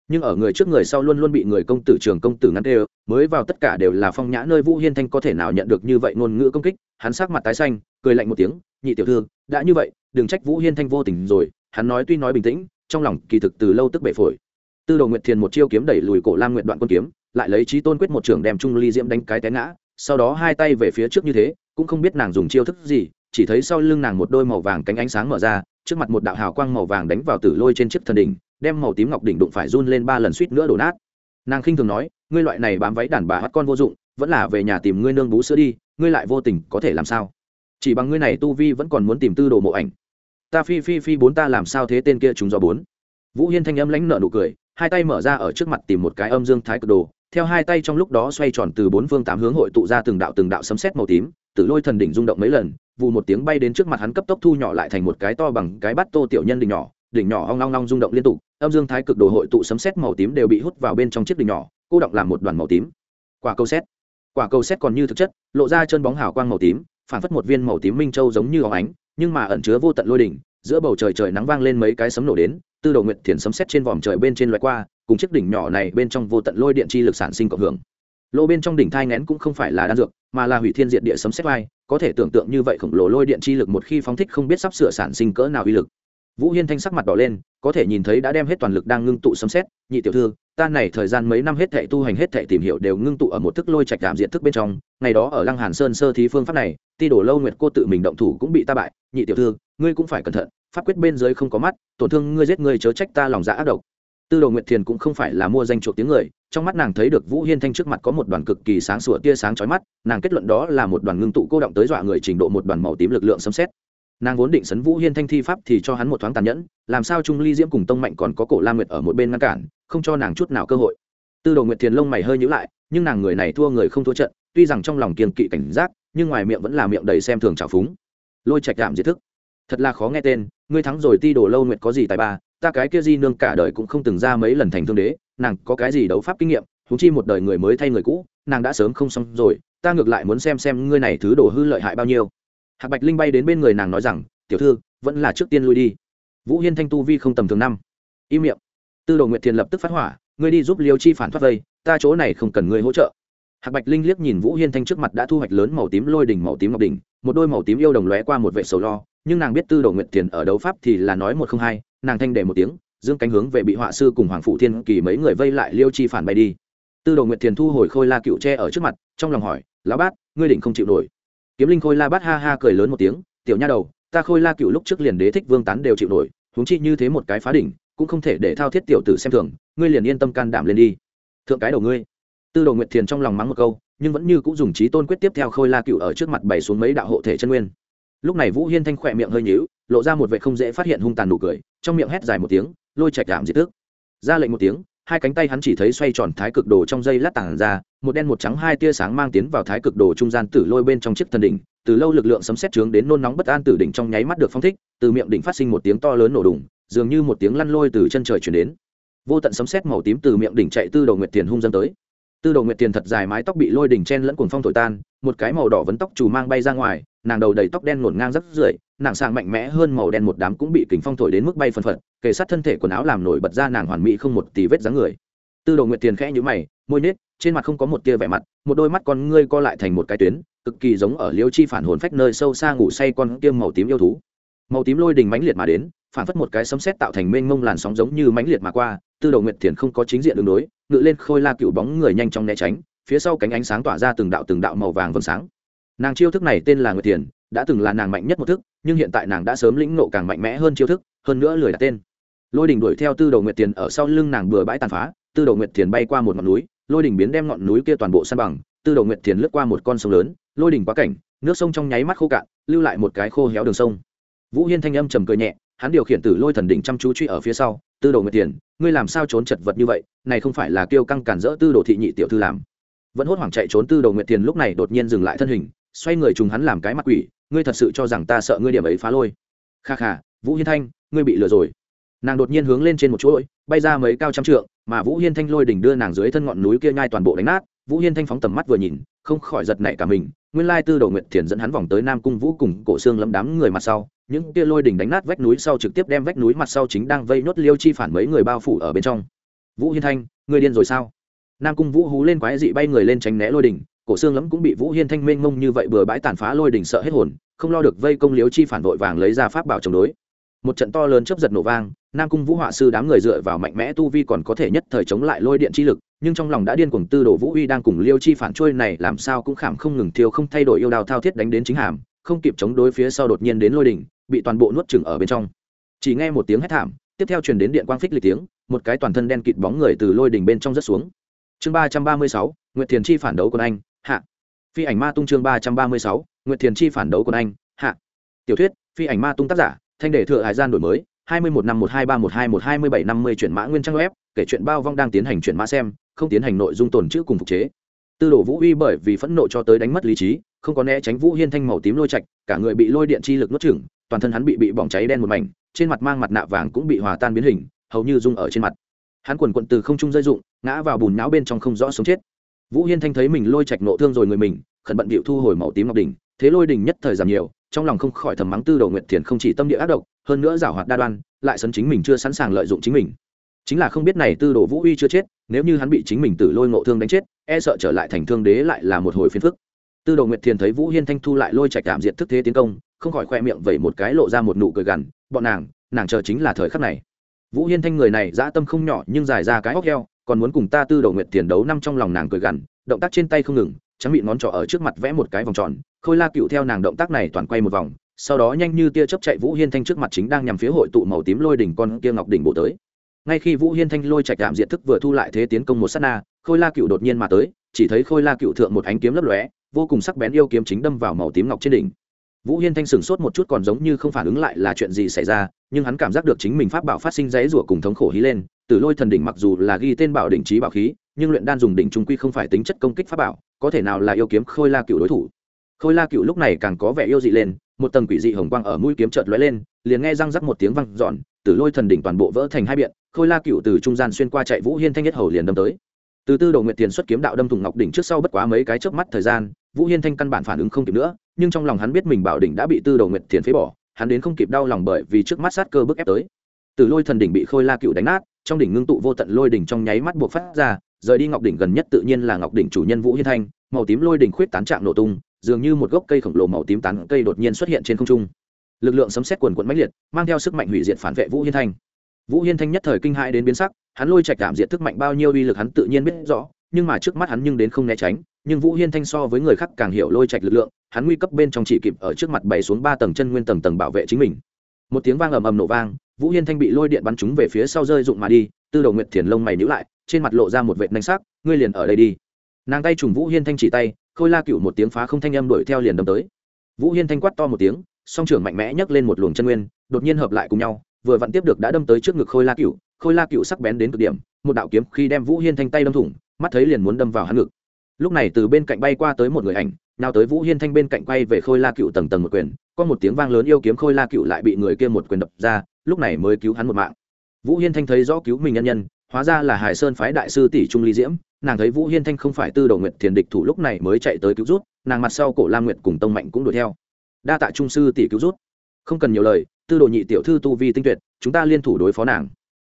nhưng ở người trước người sau luôn luôn bị người công tử trường công tử ngăn tê mới vào tất cả đều là phong nhã nơi vũ hiên thanh có thể nào nhận được như vậy ngôn ngữ công kích, hắn sắc mặt tái xanh, cười lạnh một tiếng, nhị tiểu thư, đã như vậy, đừng trách vũ hiên thanh vô tình rồi. Hắn nói tuy nói bình tĩnh, trong lòng kỳ thực từ lâu tức bể phổi. Tư đồ nguyệt thiền một chiêu kiếm đẩy lùi cổ lam nguyện đoạn quân kiếm, lại lấy trí tôn quyết một trường đem trung ly diễm đánh cái té ngã, sau đó hai tay về phía trước như thế, cũng không biết nàng dùng chiêu thức gì, chỉ thấy sau lưng nàng một đôi màu vàng cánh ánh sáng mở ra, trước mặt một đạo hào quang màu vàng đánh vào tử lôi trên chiếc thần đỉnh đem màu tím ngọc đỉnh đụng phải run lên ba lần suýt nữa đổ nát. Nàng khinh thường nói, ngươi loại này bám váy đàn bà hát con vô dụng, vẫn là về nhà tìm ngươi nương bú sữa đi, ngươi lại vô tình có thể làm sao? Chỉ bằng ngươi này tu vi vẫn còn muốn tìm tư đồ mộ ảnh. Ta phi phi phi bốn ta làm sao thế tên kia chúng do bốn? Vũ hiên thanh âm lãnh nợ nụ cười, hai tay mở ra ở trước mặt tìm một cái âm dương thái cực đồ, theo hai tay trong lúc đó xoay tròn từ bốn phương tám hướng hội tụ ra từng đạo từng đạo sấm sét màu tím tự lôi thần đỉnh rung động mấy lần vụ một tiếng bay đến trước mặt hắn cấp tốc thu nhỏ lại thành một cái to bằng cái bát tô tiểu nhân đỉnh nhỏ đỉnh nhỏ ong long long rung động liên tục, âm dương thái cực đồ hội tụ sấm sét màu tím đều bị hút vào bên trong chiếc đỉnh nhỏ, cô động làm một đoàn màu tím. Quả cầu xét quả cầu xét còn như thực chất, lộ ra chân bóng hào quang màu tím, phản phất một viên màu tím minh châu giống như óng ánh, nhưng mà ẩn chứa vô tận lôi đỉnh, giữa bầu trời trời nắng vang lên mấy cái sấm nổ đến, tư đồ nguyệt thiền sấm xét trên vòm trời bên trên loại qua, cùng chiếc đỉnh nhỏ này bên trong vô tận lôi điện chi lực sản sinh cộng hưởng. Lô bên trong đỉnh thai ngén cũng không phải là đan dược, mà là hủy thiên diện địa sấm xét vai, có thể tưởng tượng như vậy khổng lồ lôi điện chi lực một khi phóng thích không biết sắp sửa sản sinh cỡ nào uy lực vũ hiên thanh sắc mặt đỏ lên, có thể nhìn thấy đã đem hết toàn lực đang ngưng tụ sấm xét nhị tiểu thư, ta này thời gian mấy năm hết thệ tu hành hết thệ tìm hiểu đều ngưng tụ ở một thức lôi trạch đạm diện thức bên trong. Ngày đó ở lăng hàn sơn sơ thí phương pháp này, ti đổ lâu nguyệt cô tự mình động thủ cũng bị ta bại. Nhị tiểu thư, ngươi cũng phải cẩn thận, pháp quyết bên dưới không có mắt, tổn thương ngươi giết ngươi chớ trách ta lòng dạ ác độc. Tư đồ nguyệt thiền cũng không phải là mua danh chuộc tiếng người, trong mắt nàng thấy được vũ hiên thanh trước mặt có một đoàn cực kỳ sáng sủa tia sáng chói mắt, nàng kết luận đó là một đoàn ngưng tụ cô động tới dọa người trình độ một đoàn màu tím lực lượng xâm xét nàng vốn định sấn vũ hiên thanh thi pháp thì cho hắn một thoáng tàn nhẫn, làm sao trung ly diễm cùng tông mạnh còn có cổ la nguyệt ở một bên ngăn cản, không cho nàng chút nào cơ hội. Tư đồ nguyệt thiền lông mày hơi nhữ lại, nhưng nàng người này thua người không thua trận, tuy rằng trong lòng kiên kỵ cảnh giác, nhưng ngoài miệng vẫn là miệng đầy xem thường trào phúng. Lôi trạch đạm diệt thức. Thật là khó nghe tên, ngươi thắng rồi ti đồ lâu nguyệt có gì tài ba, ta cái kia di nương cả đời cũng không từng ra mấy lần thành thương đế, nàng có cái gì đấu pháp kinh nghiệm thú chi một đời người mới thay người cũ, nàng đã sớm không xong rồi, ta ngược lại muốn xem xem ngươi này thứ đồ hư lợi hại bao nhiêu hạc bạch linh bay đến bên người nàng nói rằng, tiểu thư, vẫn là trước tiên lui đi. Vũ hiên thanh tu vi không tầm thường năm. Im miệng. Tư đồ nguyệt thiền lập tức phát hỏa, ngươi đi giúp liêu chi phản thoát vây, ta chỗ này không cần ngươi hỗ trợ. Hạc bạch linh liếc nhìn vũ hiên thanh trước mặt đã thu hoạch lớn màu tím lôi đỉnh màu tím ngọc đỉnh, một đôi màu tím yêu đồng lóe qua một vệ sầu lo, nhưng nàng biết tư đồ nguyệt thiền ở đấu pháp thì là nói một không hai, nàng thanh để một tiếng, dương cánh hướng về bị họa sư cùng hoàng phụ thiên kỳ mấy người vây lại liêu chi phản bay đi. Tư đồ nguyệt thiền thu hồi khôi la cựu tre ở trước mặt, trong lòng hỏi, lão bát, ngươi định không chịu nổi kiếm linh khôi la bát ha ha cười lớn một tiếng, tiểu nha đầu, ta khôi la cựu lúc trước liền đế thích vương tán đều chịu nổi, huống chi như thế một cái phá đỉnh, cũng không thể để thao thiết tiểu tử xem thường, ngươi liền yên tâm can đảm lên đi. Thượng cái đầu ngươi. Tư đồ nguyệt thiền trong lòng mắng một câu, nhưng vẫn như cũng dùng trí tôn quyết tiếp theo khôi la cựu ở trước mặt bày xuống mấy đạo hộ thể chân nguyên. Lúc này vũ hiên thanh khỏe miệng hơi nhíu, lộ ra một vệ không dễ phát hiện hung tàn nụ cười, trong miệng hét dài một tiếng, lôi chạch đảm diệt tức. Ra lệnh một tiếng hai cánh tay hắn chỉ thấy xoay tròn thái cực đồ trong dây lát tảng ra, một đen một trắng hai tia sáng mang tiến vào thái cực đồ trung gian tử lôi bên trong chiếc thần đỉnh, từ lâu lực lượng sấm xét trướng đến nôn nóng bất an tử đỉnh trong nháy mắt được phong thích, từ miệng đỉnh phát sinh một tiếng to lớn nổ đùng, dường như một tiếng lăn lôi từ chân trời chuyển đến. Vô tận sấm xét màu tím từ miệng đỉnh chạy tư đầu nguyệt tiền hung dâng tới tư Đồ nguyệt tiền thật dài mái tóc bị lôi đỉnh chen lẫn cuồng phong thổi tan, một cái màu đỏ vấn tóc trù mang bay ra ngoài, nàng đầu đầy tóc đen ngổn ngang rất rưởi nàng sàng mạnh mẽ hơn màu đen một đám cũng bị kính phong thổi đến mức bay phân phật, kề sát thân thể quần áo làm nổi bật ra nàng hoàn mỹ không một tí vết dáng người. Tư Đồ nguyệt tiền khẽ nhữ mày, môi nết, trên mặt không có một tia vẻ mặt, một đôi mắt con ngươi co lại thành một cái tuyến, cực kỳ giống ở liêu chi phản hồn phách nơi sâu xa ngủ say con kiêm màu tím yêu thú. Màu tím lôi đình mãnh liệt mà đến phản phất một cái sấm sét tạo thành mênh mông làn sóng giống như mãnh liệt mà qua, tư đầu nguyệt thiền không có chính diện đường đối, ngự lên khôi la cựu bóng người nhanh chóng né tránh, phía sau cánh ánh sáng tỏa ra từng đạo từng đạo màu vàng vầng sáng. Nàng chiêu thức này tên là nguyệt thiền, đã từng là nàng mạnh nhất một thức, nhưng hiện tại nàng đã sớm lĩnh nộ càng mạnh mẽ hơn chiêu thức, hơn nữa lười đặt tên. Lôi đình đuổi theo tư đầu nguyệt tiền ở sau lưng nàng bừa bãi tàn phá, tư đầu nguyệt tiền bay qua một ngọn núi, lôi đình biến đem ngọn núi kia toàn bộ san bằng, tư đầu nguyệt tiền lướt qua một con sông lớn, lôi đình quá cảnh, nước sông trong nháy mắt khô cạn, lưu lại một cái khô héo đường sông. Vũ hiên thanh âm trầm cười nhẹ hắn điều khiển tử lôi thần đỉnh chăm chú truy ở phía sau, tư đồ nguyệt tiền, ngươi làm sao trốn chật vật như vậy? Này không phải là kêu căng cản rỡ tư đồ thị nhị tiểu thư làm. Vẫn hốt hoảng chạy trốn tư đồ nguyệt tiền lúc này đột nhiên dừng lại thân hình, xoay người trùng hắn làm cái mặt quỷ, ngươi thật sự cho rằng ta sợ ngươi điểm ấy phá lôi? Kha kha, vũ hiên thanh, ngươi bị lừa rồi. Nàng đột nhiên hướng lên trên một chuỗi, bay ra mấy cao trăm trượng, mà vũ hiên thanh lôi đỉnh đưa nàng dưới thân ngọn núi kia nhai toàn bộ đánh nát. Vũ hiên thanh phóng tầm mắt vừa nhìn, không khỏi giật nảy cả mình, nguyên lai tư đầu nguyệt thiền dẫn hắn vòng tới nam cung vũ cùng cổ xương lấm đám người mặt sau những kia lôi đỉnh đánh nát vách núi sau trực tiếp đem vách núi mặt sau chính đang vây nốt liêu chi phản mấy người bao phủ ở bên trong. Vũ hiên thanh, người điên rồi sao? Nam cung vũ hú lên quái dị bay người lên tránh né lôi đỉnh, cổ xương lẫm cũng bị vũ hiên thanh mênh mông như vậy bừa bãi tàn phá lôi đỉnh sợ hết hồn, không lo được vây công liêu chi phản vội vàng lấy ra pháp bảo chống đối. Một trận to lớn chấp giật nổ vang, nam cung vũ họa sư đám người dựa vào mạnh mẽ tu vi còn có thể nhất thời chống lại lôi điện chi lực, nhưng trong lòng đã điên cuồng tư đồ vũ uy đang cùng liêu chi phản trôi này làm sao cũng khảm không ngừng thiêu không thay đổi yêu đào thao thiết đánh đến chính hàm, không kịp chống đối phía sau đột nhiên đến lôi đỉnh bị toàn bộ nuốt chừng ở bên trong. Chỉ nghe một tiếng hét thảm, tiếp theo truyền đến điện quang phích lịch tiếng, một cái toàn thân đen kịt bóng người từ lôi đỉnh bên trong rất xuống. Chương ba trăm ba mươi sáu, nguyệt thiền chi phản đấu quân anh, hạ. Phi ảnh ma tung chương ba trăm ba mươi sáu, nguyệt thiền chi phản đấu quân anh, hạ. Tiểu thuyết, phi ảnh ma tung tác giả, thanh đề thừa hải gian đổi mới, hai mươi một năm một hai ba một hai một hai mươi bảy năm mươi chuyển mã nguyên trang web, kể chuyện bao vong đang tiến hành chuyển mã xem, không tiến hành nội dung tồn chữ cùng phục chế. Tư đồ vũ uy bởi vì phẫn nộ cho tới đánh mất lý trí không có né tránh vũ hiên thanh màu tím lôi chạch cả người bị lôi điện chi lực nuốt chửng, toàn thân hắn bị bị bỏng cháy đen một mảnh, trên mặt mang mặt nạ vàng cũng bị hòa tan biến hình, hầu như rung ở trên mặt. Hắn quần quận từ không trung rơi dụng ngã vào bùn não bên trong không rõ sống chết. Vũ hiên thanh thấy mình lôi chạch nộ thương rồi người mình, khẩn bận bịu thu hồi màu tím ngọc đỉnh, thế lôi đỉnh nhất thời giảm nhiều, trong lòng không khỏi thầm mắng tư đồ nguyện thiền không chỉ tâm địa ác độc, hơn nữa giảo hoạt đa đoan, lại sấn chính mình chưa sẵn sàng lợi dụng chính mình. Chính là không biết này tư đồ vũ uy chưa chết, nếu như hắn bị chính mình tử lôi ngộ thương đánh chết e sợ trở lại thành thương đế lại là một hồi phiền phức tư đồ nguyệt thiền thấy vũ hiên thanh thu lại lôi trạch cảm diện thức thế tiến công, không khỏi khoe miệng vẩy một cái lộ ra một nụ cười gằn, bọn nàng nàng chờ chính là thời khắc này. Vũ hiên thanh người này dã tâm không nhỏ nhưng dài ra cái hóc heo, còn muốn cùng ta tư đồ nguyệt thiền đấu năm trong lòng nàng cười gằn, động tác trên tay không ngừng, trắng bị ngón trỏ ở trước mặt vẽ một cái vòng tròn, khôi la cựu theo nàng động tác này toàn quay một vòng, sau đó nhanh như tia chớp chạy vũ hiên thanh trước mặt chính đang nhằm phía hội tụ màu tím lôi đỉnh con kia ngọc đỉnh bộ tới. Ngay khi vũ hiên thanh lôi chạch đạm diện thức vừa thu lại thế tiến công một s á t na, khôi la cựu đột nhiên mà tới, chỉ thấy khôi la cựu thượng một ánh kiếm lấp lóe vô cùng sắc bén yêu kiếm chính đâm vào màu tím ngọc trên đỉnh. Vũ hiên thanh sửng sốt một chút còn giống như không phản ứng lại là chuyện gì xảy ra, nhưng hắn cảm giác được chính mình pháp bảo phát sinh dãy rủa cùng thống khổ hí lên, từ lôi thần đỉnh mặc dù là ghi tên bảo đỉnh trí bảo khí, nhưng luyện đan dùng đỉnh trung quy không phải tính chất công kích pháp bảo, có thể nào là yêu kiếm khôi la cựu đối thủ. Khôi la cựu lúc này càng có vẻ yêu dị lên, một tầng quỷ dị hồng quang ở mũi kiếm chợt lóe lên, liền nghe răng rắc một tiếng văng dọn, từ lôi thần đỉnh toàn bộ vỡ thành hai biện, khôi la cựu từ trung gian xuyên qua chạy vũ hiên thanh nhất hầu liền đâm tới. Từ tư đồ nguyện tiền xuất kiếm đạo đâm thủng ngọc đỉnh trước sau bất quá mấy cái chớp mắt thời gian vũ hiên thanh căn bản phản ứng không kịp nữa, nhưng trong lòng hắn biết mình bảo đỉnh đã bị tư đầu nguyệt thiền phế bỏ, hắn đến không kịp đau lòng bởi vì trước mắt sát cơ bức ép tới. Từ lôi thần đỉnh bị khôi la cựu đánh nát, trong đỉnh ngưng tụ vô tận lôi đỉnh trong nháy mắt buộc phát ra, rời đi ngọc đỉnh gần nhất tự nhiên là ngọc đỉnh chủ nhân vũ hiên thanh, màu tím lôi đỉnh khuyết tán trạng nổ tung, dường như một gốc cây khổng lồ màu tím tán cây đột nhiên xuất hiện trên không trung. Lực lượng sấm xét quần quận mãnh liệt, mang theo sức mạnh hủy diệt phản vệ vũ hiên thanh. Vũ hiên thanh nhất thời kinh hãi đến biến sắc, hắn lôi trạch cảm diện thức mạnh bao nhiêu uy lực hắn tự nhiên biết rõ, nhưng mà trước mắt hắn nhưng đến không né tránh nhưng vũ hiên thanh so với người khác càng hiểu lôi trạch lực lượng, hắn nguy cấp bên trong chỉ kịp ở trước mặt bày xuống ba tầng chân nguyên tầng tầng bảo vệ chính mình. Một tiếng vang ầm ầm nổ vang, vũ hiên thanh bị lôi điện bắn trúng về phía sau rơi rụng mà đi, tư đầu nguyệt thiền lông mày nhữ lại, trên mặt lộ ra một vệt nanh sắc, ngươi liền ở đây đi. Nàng tay trùng vũ hiên thanh chỉ tay, khôi la cựu một tiếng phá không thanh âm đuổi theo liền đâm tới. Vũ hiên thanh quát to một tiếng, song trưởng mạnh mẽ nhấc lên một luồng chân nguyên, đột nhiên hợp lại cùng nhau, vừa vặn tiếp được đã đâm tới trước ngực khôi la cựu khôi la cựu sắc bén đến cực điểm, một đạo kiếm khi đem vũ hiên thanh tay đâm thủng, mắt thấy liền muốn đâm vào hắn ngực lúc này từ bên cạnh bay qua tới một người ảnh, nào tới vũ hiên thanh bên cạnh quay về khôi la cựu tầng tầng một quyền, có một tiếng vang lớn yêu kiếm khôi la cựu lại bị người kia một quyền đập ra, lúc này mới cứu hắn một mạng. Vũ hiên thanh thấy rõ cứu mình nhân nhân, hóa ra là hải sơn phái đại sư tỷ trung ly diễm, nàng thấy vũ hiên thanh không phải tư đầu nguyện thiền địch thủ lúc này mới chạy tới cứu rút, nàng mặt sau cổ La nguyệt cùng tông mạnh cũng đuổi theo. Đa tạ trung sư tỷ cứu rút. Không cần nhiều lời, tư đồ nhị tiểu thư tu vi tinh tuyệt, chúng ta liên thủ đối phó nàng.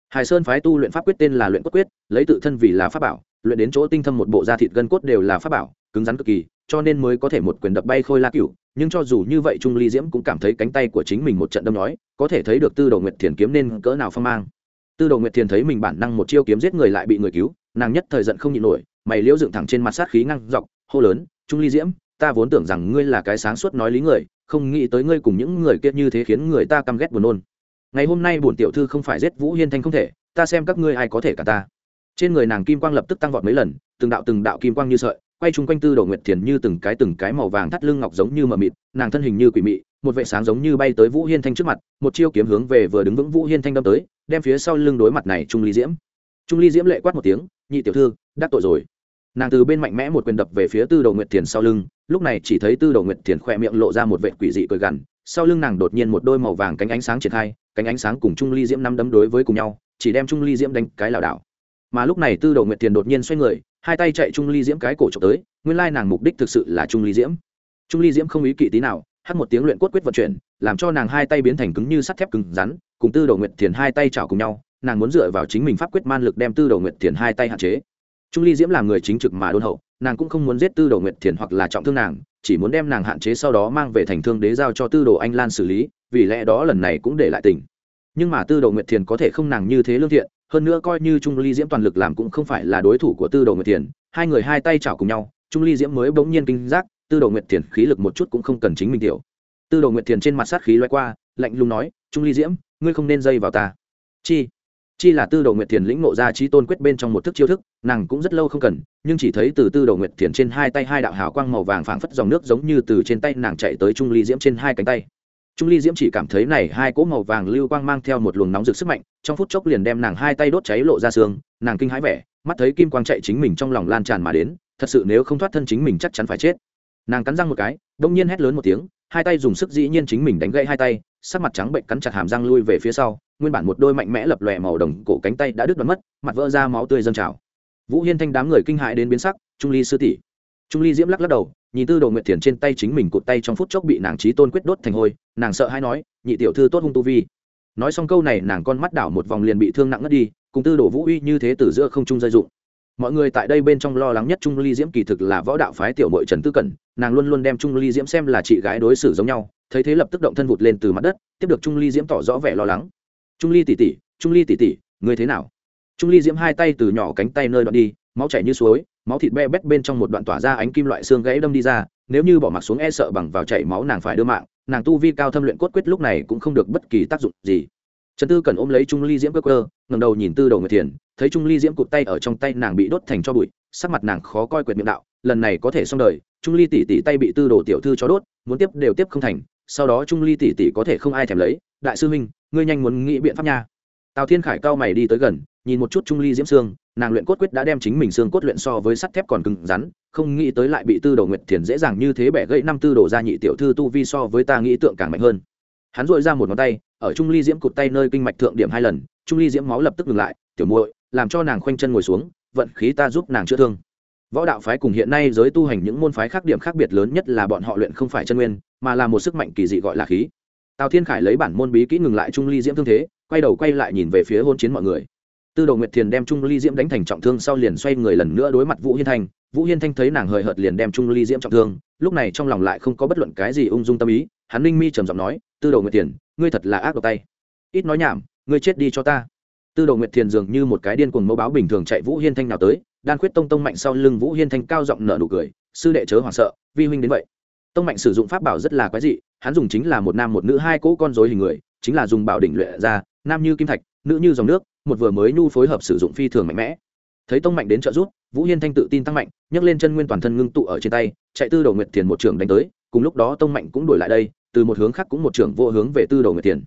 Hải sơn phái tu luyện pháp quyết tên là luyện quốc quyết, lấy tự thân vì là pháp bảo luyện đến chỗ tinh thâm một bộ da thịt gân cốt đều là pháp bảo, cứng rắn cực kỳ, cho nên mới có thể một quyền đập bay khôi la cựu nhưng cho dù như vậy, trung ly diễm cũng cảm thấy cánh tay của chính mình một trận đâm nói, có thể thấy được tư đồ nguyệt thiền kiếm nên cỡ nào phong mang. Tư đồ nguyệt thiền thấy mình bản năng một chiêu kiếm giết người lại bị người cứu, nàng nhất thời giận không nhịn nổi, mày liễu dựng thẳng trên mặt sát khí ngăn dọc, hô lớn, trung ly diễm, ta vốn tưởng rằng ngươi là cái sáng suốt nói lý người, không nghĩ tới ngươi cùng những người kia như thế khiến người ta căm ghét buồn nôn. Ngày hôm nay bổn tiểu thư không phải giết vũ hiên thanh không thể, ta xem các ngươi ai có thể cả ta trên người nàng kim quang lập tức tăng vọt mấy lần, từng đạo từng đạo kim quang như sợi, quay chung quanh tư đồ nguyệt thiền như từng cái từng cái màu vàng thắt lưng ngọc giống như mờ mịt, nàng thân hình như quỷ mị, một vệ sáng giống như bay tới vũ hiên thanh trước mặt, một chiêu kiếm hướng về vừa đứng vững vũ hiên thanh đâm tới, đem phía sau lưng đối mặt này trung ly diễm. Trung ly diễm lệ quát một tiếng, nhị tiểu thư, đắc tội rồi. Nàng từ bên mạnh mẽ một quyền đập về phía tư đồ nguyệt thiền sau lưng, lúc này chỉ thấy tư đồ nguyệt thiền khỏe miệng lộ ra một vệ quỷ dị cười gằn, sau lưng nàng đột nhiên một đôi màu vàng cánh ánh sáng triển khai, cánh ánh sáng cùng trung ly diễm năm đấm đối với cùng nhau, chỉ đem trung ly diễm đánh cái lảo đảo mà lúc này tư đồ nguyệt thiền đột nhiên xoay người, hai tay chạy trung ly diễm cái cổ trộm tới, nguyên lai nàng mục đích thực sự là trung ly diễm. Trung ly diễm không ý kỵ tí nào, hát một tiếng luyện cốt quyết vận chuyển, làm cho nàng hai tay biến thành cứng như sắt thép cứng rắn, cùng tư đồ nguyệt thiền hai tay chảo cùng nhau, nàng muốn dựa vào chính mình pháp quyết man lực đem tư đồ nguyệt thiền hai tay hạn chế. Trung ly diễm là người chính trực mà đôn hậu, nàng cũng không muốn giết tư đồ nguyệt thiền hoặc là trọng thương nàng, chỉ muốn đem nàng hạn chế sau đó mang về thành thương đế giao cho tư đồ anh lan xử lý, vì lẽ đó lần này cũng để lại tình. Nhưng mà tư đồ nguyệt thiền có thể không nàng như thế lương thiện hơn nữa coi như trung ly diễm toàn lực làm cũng không phải là đối thủ của tư đồ nguyệt thiền, hai người hai tay chảo cùng nhau, trung ly diễm mới bỗng nhiên kinh giác, tư đồ nguyệt thiền khí lực một chút cũng không cần chính mình tiểu. Tư đồ nguyệt thiền trên mặt sát khí loay qua, lạnh lùng nói, trung ly diễm, ngươi không nên dây vào ta. Chi? Chi là tư đồ nguyệt thiền lĩnh ngộ ra trí tôn quyết bên trong một thức chiêu thức, nàng cũng rất lâu không cần, nhưng chỉ thấy từ tư đồ nguyệt thiền trên hai tay hai đạo hào quang màu vàng phảng phất dòng nước giống như từ trên tay nàng chạy tới trung ly diễm trên hai cánh tay trung ly diễm chỉ cảm thấy này hai cỗ màu vàng lưu quang mang theo một luồng nóng rực sức mạnh, trong phút chốc liền đem nàng hai tay đốt cháy lộ ra xương, nàng kinh hãi vẻ, mắt thấy kim quang chạy chính mình trong lòng lan tràn mà đến, thật sự nếu không thoát thân chính mình chắc chắn phải chết. Nàng cắn răng một cái đột nhiên hét lớn một tiếng, hai tay dùng sức dĩ nhiên chính mình đánh gãy hai tay, sắc mặt trắng bệnh cắn chặt hàm răng lui về phía sau, nguyên bản một đôi mạnh mẽ lập lòe màu đồng cổ cánh tay đã đứt đoạn mất, mặt vỡ ra máu tươi dâng trào. Vũ hiên thanh đám người kinh hãi đến biến sắc, trung ly sư tỷ. Trung ly diễm lắc lắc đầu nhìn tư đồ nguyệt thiền trên tay chính mình cụt tay trong phút chốc bị nàng trí tôn quyết đốt thành hôi, nàng sợ hay nói, nhị tiểu thư tốt hung tu vi. Nói xong câu này, nàng con mắt đảo một vòng liền bị thương nặng ngất đi, cùng tư đồ vũ uy như thế từ giữa không trung dây dụng mọi người tại đây bên trong lo lắng nhất trung ly diễm kỳ thực là võ đạo phái tiểu mội trần tư cẩn, nàng luôn luôn đem trung ly diễm xem là chị gái đối xử giống nhau, thấy thế lập tức động thân vụt lên từ mặt đất, tiếp được trung ly diễm tỏ rõ vẻ lo lắng. Trung ly tỉ tỉ trung ly tỉ tỉ người thế nào? Trung ly diễm hai tay từ nhỏ cánh tay nơi đoạn đi, máu chảy như suối máu thịt be bét bên trong một đoạn tỏa ra ánh kim loại xương gãy đâm đi ra, nếu như bỏ mặc xuống e sợ bằng vào chảy máu nàng phải đưa mạng, nàng tu vi cao thâm luyện cốt quyết lúc này cũng không được bất kỳ tác dụng gì. Trần tư cần ôm lấy trung ly diễm cơ cơ ngầm đầu nhìn tư đầu người thiền, thấy trung ly diễm cụt tay ở trong tay nàng bị đốt thành cho bụi, sắc mặt nàng khó coi quyệt miệng đạo, lần này có thể xong đời, trung ly tỷ tỷ tay bị tư đồ tiểu thư cho đốt, muốn tiếp đều tiếp không thành, sau đó trung ly tỷ tỷ có thể không ai thèm lấy, đại sư huynh, ngươi nhanh muốn nghĩ biện pháp nha. Tào thiên khải cao mày đi tới gần, nhìn một chút trung ly diễm xương nàng luyện cốt quyết đã đem chính mình xương cốt luyện so với sắt thép còn cứng rắn, không nghĩ tới lại bị tư đồ nguyệt thiền dễ dàng như thế bẻ gãy năm tư đồ gia nhị tiểu thư tu vi so với ta nghĩ tượng càng mạnh hơn. Hắn dội ra một ngón tay, ở trung ly diễm cụt tay nơi kinh mạch thượng điểm hai lần, trung ly diễm máu lập tức ngừng lại, tiểu muội, làm cho nàng khoanh chân ngồi xuống, vận khí ta giúp nàng chữa thương. Võ đạo phái cùng hiện nay giới tu hành những môn phái khác điểm khác biệt lớn nhất là bọn họ luyện không phải chân nguyên, mà là một sức mạnh kỳ dị gọi là khí. Tào thiên khải lấy bản môn bí kỹ ngừng lại trung ly diễm thương thế, quay đầu quay lại nhìn về phía hôn chiến mọi người tư đồ nguyệt thiền đem trung ly diễm đánh thành trọng thương sau liền xoay người lần nữa đối mặt vũ hiên thanh. Vũ hiên thanh thấy nàng hời hợt liền đem trung ly diễm trọng thương, lúc này trong lòng lại không có bất luận cái gì ung dung tâm ý, hắn ninh mi trầm giọng nói, tư đồ nguyệt thiền, ngươi thật là ác độc tay. Ít nói nhảm, ngươi chết đi cho ta. Tư đồ nguyệt thiền dường như một cái điên cuồng mẫu báo bình thường chạy vũ hiên thanh nào tới, đan khuyết tông tông mạnh sau lưng vũ hiên thanh cao giọng nở nụ cười, sư đệ chớ hoảng sợ, vi huynh đến vậy. Tông mạnh sử dụng pháp bảo rất là quái dị, hắn dùng chính là một nam một nữ hai cỗ con dối hình người, chính là dùng bảo đỉnh luyện ra, nam như kim thạch, nữ như dòng nước một vừa mới nhu phối hợp sử dụng phi thường mạnh mẽ. Thấy tông mạnh đến trợ giúp, vũ hiên thanh tự tin tăng mạnh, nhấc lên chân nguyên toàn thân ngưng tụ ở trên tay, chạy tư đầu nguyệt thiền một trưởng đánh tới, cùng lúc đó tông mạnh cũng đổi lại đây, từ một hướng khác cũng một trưởng vô hướng về tư đầu nguyệt thiền.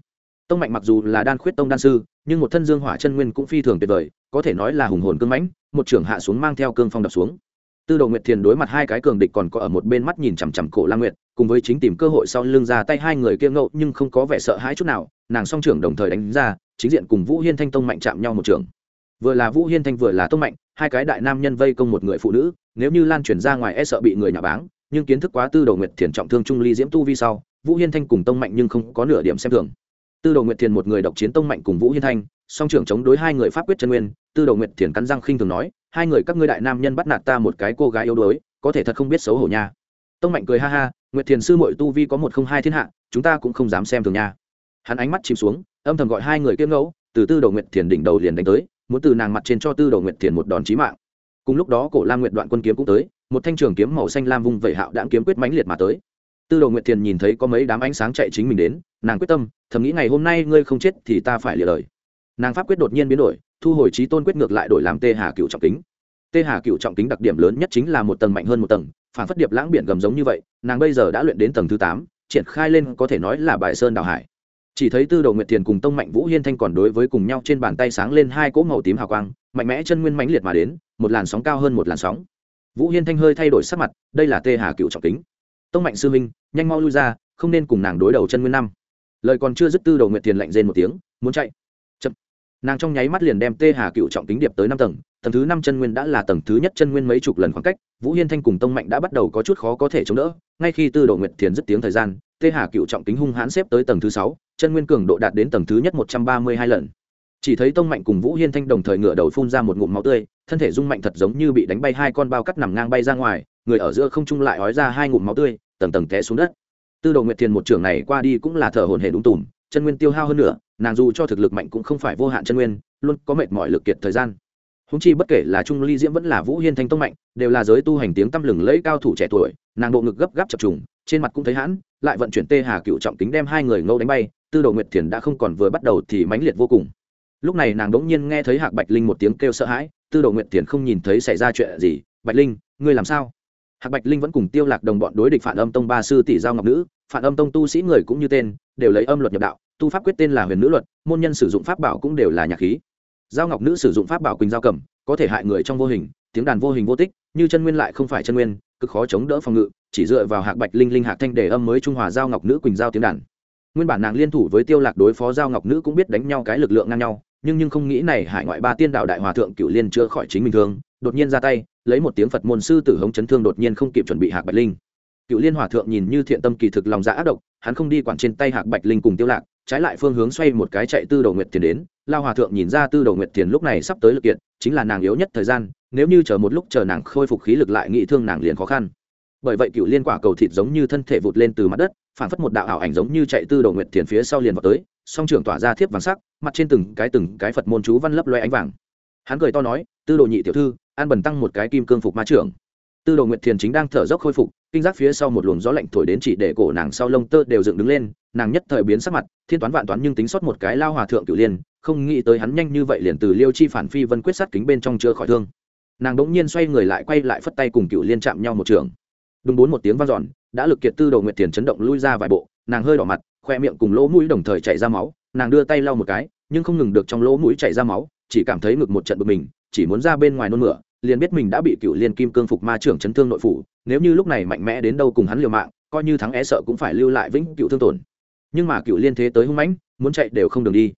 Tông mạnh mặc dù là đan khuyết tông đan sư, nhưng một thân dương hỏa chân nguyên cũng phi thường tuyệt vời, có thể nói là hùng hồn cương mãnh, một trưởng hạ xuống mang theo cương phong đập xuống. Tư đầu nguyệt thiền đối mặt hai cái cường địch còn có ở một bên mắt nhìn chằm chằm cổ la nguyệt, cùng với chính tìm cơ hội sau lưng ra tay hai người kia ngậu nhưng không có vẻ sợ hãi chút nào, nàng song trưởng đồng thời đánh ra chính diện cùng vũ hiên thanh tông mạnh chạm nhau một trường. Vừa là vũ hiên thanh vừa là tông mạnh, hai cái đại nam nhân vây công một người phụ nữ, nếu như lan truyền ra ngoài e sợ bị người nhà báng, nhưng kiến thức quá tư đầu nguyệt thiền trọng thương trung ly diễm tu vi sau, vũ hiên thanh cùng tông mạnh nhưng không có nửa điểm xem thường. Tư đầu nguyệt thiền một người độc chiến tông mạnh cùng vũ hiên thanh, song trưởng chống đối hai người pháp quyết chân nguyên, tư đầu nguyệt thiền cắn răng khinh thường nói, hai người các ngươi đại nam nhân bắt nạt ta một cái cô gái yếu đuối, có thể thật không biết xấu hổ nha. Tông mạnh cười ha ha, nguyệt thiền sư mội tu vi có một không hai thiên hạ, chúng ta cũng không dám xem thường nha. Hắn ánh mắt chìm xuống âm thầm gọi hai người kiêm ngẫu, từ tư đầu nguyện thiền đỉnh đầu liền đánh tới, muốn từ nàng mặt trên cho tư đầu nguyện thiền một đòn chí mạng. Cùng lúc đó cổ lam nguyện đoạn quân kiếm cũng tới, một thanh trường kiếm màu xanh lam vung vẩy hạo đãng kiếm quyết mãnh liệt mà tới. Tư đầu nguyện thiền nhìn thấy có mấy đám ánh sáng chạy chính mình đến, nàng quyết tâm, thầm nghĩ ngày hôm nay ngươi không chết thì ta phải lìa lời nàng pháp quyết đột nhiên biến đổi, thu hồi trí tôn quyết ngược lại đổi làm tê hà cựu trọng kính. Tê hà cựu trọng kính đặc điểm lớn nhất chính là một tầng mạnh hơn một tầng, phản phất điệp lãng biển gầm giống như vậy, nàng bây giờ đã luyện đến tầng thứ tám, triển khai lên có thể nói là bài sơn đào hải chỉ thấy tư đầu nguyệt tiền cùng tông mạnh vũ hiên thanh còn đối với cùng nhau trên bàn tay sáng lên hai cỗ màu tím hào quang, mạnh mẽ chân nguyên mãnh liệt mà đến, một làn sóng cao hơn một làn sóng. Vũ hiên thanh hơi thay đổi sắc mặt, đây là tê hà cựu trọng kính. Tông mạnh sư minh, nhanh mau lui ra, không nên cùng nàng đối đầu chân nguyên năm. Lời còn chưa dứt tư đầu nguyệt tiền lạnh rên một tiếng, muốn chạy. Chậm. Nàng trong nháy mắt liền đem tê hà cựu trọng kính điệp tới năm tầng tầng thứ năm chân nguyên đã là tầng thứ nhất chân nguyên mấy chục lần khoảng cách, vũ hiên thanh cùng tông mạnh đã bắt đầu có chút khó có thể chống đỡ, ngay khi tư đồ nguyệt thiền dứt tiếng thời gian, tê hà cựu trọng kính hung hãn xếp tới tầng thứ sáu, chân nguyên cường độ đạt đến tầng thứ nhất một trăm ba mươi hai lần. Chỉ thấy tông mạnh cùng vũ hiên thanh đồng thời ngửa đầu phun ra một ngụm máu tươi, thân thể dung mạnh thật giống như bị đánh bay hai con bao cắt nằm ngang bay ra ngoài, người ở giữa không trung lại ói ra hai ngụm máu tươi, tầng tầng té xuống đất. Tư đồ nguyệt thiền một trưởng này qua đi cũng là thở hồn hển đúng tùm, chân nguyên tiêu hao hơn nữa nàng dù cho thực lực mạnh cũng không phải vô hạn chân nguyên, luôn có mệt mỏi lực kiệt thời gian húng chi bất kể là trung ly diễm vẫn là vũ hiên thanh tông mạnh, đều là giới tu hành tiếng tăm lừng lẫy cao thủ trẻ tuổi, nàng độ ngực gấp gáp chập trùng, trên mặt cũng thấy hãn, lại vận chuyển tê hà cựu trọng tính đem hai người ngâu đánh bay, tư đồ nguyệt thiền đã không còn vừa bắt đầu thì mãnh liệt vô cùng. Lúc này nàng đỗng nhiên nghe thấy hạc bạch linh một tiếng kêu sợ hãi, tư đồ nguyệt thiền không nhìn thấy xảy ra chuyện gì, bạch linh, ngươi làm sao? Hạc bạch linh vẫn cùng tiêu lạc đồng bọn đối địch phản âm tông ba sư tỷ giao ngọc nữ phản âm tông tu sĩ người cũng như tên, đều lấy âm luật nhập đạo, tu pháp quyết tên là huyền nữ luật, môn nhân sử dụng pháp bảo cũng đều là nhạc khí giao ngọc nữ sử dụng pháp bảo quỳnh giao cầm có thể hại người trong vô hình, tiếng đàn vô hình vô tích, như chân nguyên lại không phải chân nguyên, cực khó chống đỡ phòng ngự, chỉ dựa vào hạc bạch linh linh hạc thanh để âm mới trung hòa giao ngọc nữ quỳnh giao tiếng đàn. Nguyên bản nàng liên thủ với tiêu lạc đối phó giao ngọc nữ cũng biết đánh nhau cái lực lượng ngang nhau, nhưng nhưng không nghĩ này hải ngoại ba tiên đạo đại hòa thượng cửu liên chữa khỏi chính mình thương, đột nhiên ra tay, lấy một tiếng phật môn sư tử hống chấn thương đột nhiên không kịp chuẩn bị hạc bạch linh. Cựu liên hòa thượng nhìn như thiện tâm kỳ thực lòng dạ ác độc, hắn không đi quản trên tay hạc bạch linh cùng tiêu lạc, trái lại phương hướng xoay một cái chạy tư đầu nguyệt tiền đến lao hòa thượng nhìn ra tư đầu nguyệt thiền lúc này sắp tới lực kiện, chính là nàng yếu nhất thời gian, nếu như chờ một lúc chờ nàng khôi phục khí lực lại nghị thương nàng liền khó khăn. Bởi vậy cựu liên quả cầu thịt giống như thân thể vụt lên từ mặt đất phản phất một đạo ảo ảnh giống như chạy tư đầu nguyệt thiền phía sau liền vào tới, song trưởng tỏa ra thiếp vàng sắc, mặt trên từng cái từng cái phật môn chú văn lấp loe ánh vàng. Hắn cười to nói, tư đồ nhị tiểu thư, an bần tăng một cái kim cương phục ma trưởng. Tư đồ nguyệt thiền chính đang thở dốc khôi phục, kinh giác phía sau một luồng gió lạnh thổi đến chỉ để cổ nàng sau lông tơ đều dựng đứng lên nàng nhất thời biến sắc mặt, thiên toán vạn toán nhưng tính sót một cái lao hòa thượng cửu liên, không nghĩ tới hắn nhanh như vậy liền từ liêu chi phản phi vân quyết sát kính bên trong chưa khỏi thương. Nàng đ ỗ n g nhiên xoay người lại quay lại phất tay cùng cửu liên chạm nhau một trường. Đúng bốn một tiếng vang dọn, đã lực kiệt tư đầu nguyệt tiền chấn động lui ra vài bộ, nàng hơi đỏ mặt, khoe miệng cùng lỗ mũi đồng thời chảy ra máu, nàng đưa tay lau một cái, nhưng không ngừng được trong lỗ mũi chảy ra máu, chỉ cảm thấy ngực một trận bực mình, chỉ muốn ra bên ngoài nôn mửa, liền biết mình đã bị cựu liên kim cương phục ma trưởng chấn thương nội phủ, nếu như lúc này mạnh mẽ đến đâu cùng hắn liều mạng, coi như thắng é sợ cũng phải lưu lại vĩnh cựu thương tổn nhưng mà cựu liên thế tới hung mãnh, muốn chạy đều không đường đi.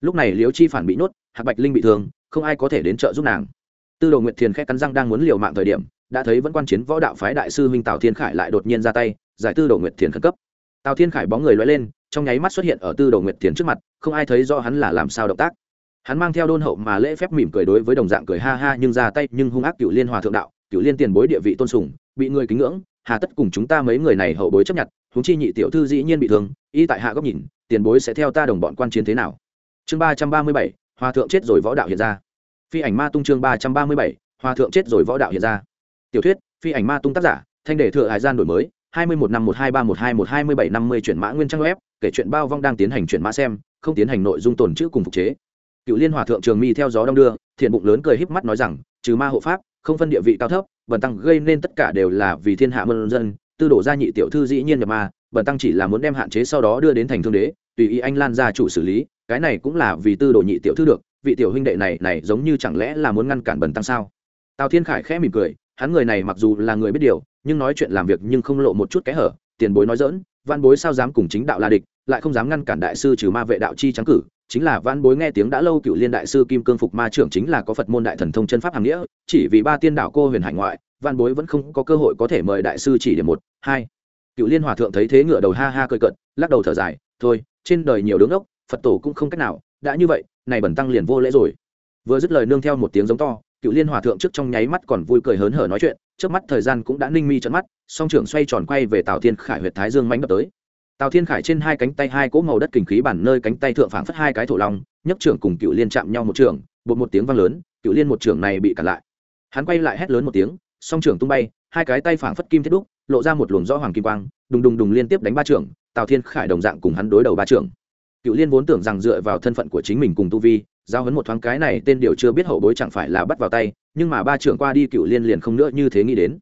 Lúc này liễu chi phản bị nuốt hạc bạch linh bị thương, không ai có thể đến trợ giúp nàng. Tư đồ nguyệt thiền khẽ cắn răng đang muốn liều mạng thời điểm, đã thấy vẫn quan chiến võ đạo phái đại sư huynh tào thiên khải lại đột nhiên ra tay, giải tư đồ nguyệt thiền khẩn cấp. Tào thiên khải bóng người loay lên, trong nháy mắt xuất hiện ở tư đồ nguyệt thiền trước mặt, không ai thấy do hắn là làm sao động tác. Hắn mang theo đôn hậu mà lễ phép mỉm cười đối với đồng dạng cười ha ha nhưng ra tay nhưng hung ác cựu liên hòa thượng đạo, cựu liên tiền bối địa vị tôn sùng, bị người kính ngưỡng, hà tất cùng chúng ta mấy người này hậu bối chấp nhận huống chi nhị tiểu thư dĩ nhiên bị thương, y tại hạ góc nhìn, tiền bối sẽ theo ta đồng bọn quan chiến thế nào? Chương ba trăm ba mươi bảy, hòa thượng chết rồi võ đạo hiện ra. Phi ảnh ma tung chương ba trăm ba mươi bảy, hòa thượng chết rồi võ đạo hiện ra. Tiểu thuyết, phi ảnh ma tung tác giả, thanh đề thừa hải gian đổi mới, hai mươi một năm một hai ba một hai một hai mươi bảy năm mươi chuyển mã nguyên trang web, kể chuyện bao vong đang tiến hành chuyển mã xem, không tiến hành nội dung tồn chữ cùng phục chế. Cựu liên hòa thượng trường mi theo gió đông đưa, thiện bụng lớn cười híp mắt nói rằng, trừ ma hộ pháp, không phân địa vị cao thấp bần tăng gây nên tất cả đều là vì thiên hạ mân dân tư đổ Ra nhị tiểu thư dĩ nhiên nhập ma, bần tăng chỉ là muốn đem hạn chế sau đó đưa đến thành thương đế, tùy ý anh lan gia chủ xử lý, cái này cũng là vì tư đồ nhị tiểu thư được, vị tiểu huynh đệ này này giống như chẳng lẽ là muốn ngăn cản bần tăng sao? Tào thiên khải khẽ mỉm cười, hắn người này mặc dù là người biết điều, nhưng nói chuyện làm việc nhưng không lộ một chút kẽ hở, tiền bối nói dỡn văn bối sao dám cùng chính đạo là địch, lại không dám ngăn cản đại sư trừ ma vệ đạo chi trắng cử, chính là văn bối nghe tiếng đã lâu cựu liên đại sư kim cương phục ma trưởng chính là có phật môn đại thần thông chân pháp hàm nghĩa, chỉ vì ba tiên đạo cô huyền hải ngoại văn bối vẫn không có cơ hội có thể mời đại sư chỉ điểm một, hai. Cựu liên hòa thượng thấy thế ngựa đầu ha ha cười cận lắc đầu thở dài, thôi, trên đời nhiều đứng ốc phật tổ cũng không cách nào, đã như vậy, này bẩn tăng liền vô lễ rồi. Vừa dứt lời nương theo một tiếng giống to, cựu liên hòa thượng trước trong nháy mắt còn vui cười hớn hở nói chuyện, trước mắt thời gian cũng đã ninh mi trận mắt, song trưởng xoay tròn quay về tào thiên khải huyệt thái dương mánh đập tới. Tào thiên khải trên hai cánh tay hai cỗ màu đất kình khí bản nơi cánh tay thượng phảng phất hai cái thổ long, nhấc trưởng cùng cựu liên chạm nhau một trường, bột một tiếng vang lớn, cựu liên một trưởng này bị cản lại. Hắn quay lại hét lớn một tiếng song trưởng tung bay, hai cái tay phảng phất kim thiết đúc, lộ ra một luồng rõ hoàng kim quang, đùng đùng đùng liên tiếp đánh ba trưởng, tào thiên khải đồng dạng cùng hắn đối đầu ba trưởng. Cựu liên vốn tưởng rằng dựa vào thân phận của chính mình cùng tu vi, giao hấn một thoáng cái này tên điều chưa biết hậu bối chẳng phải là bắt vào tay, nhưng mà ba trưởng qua đi cựu liên liền không nữa như thế nghĩ đến.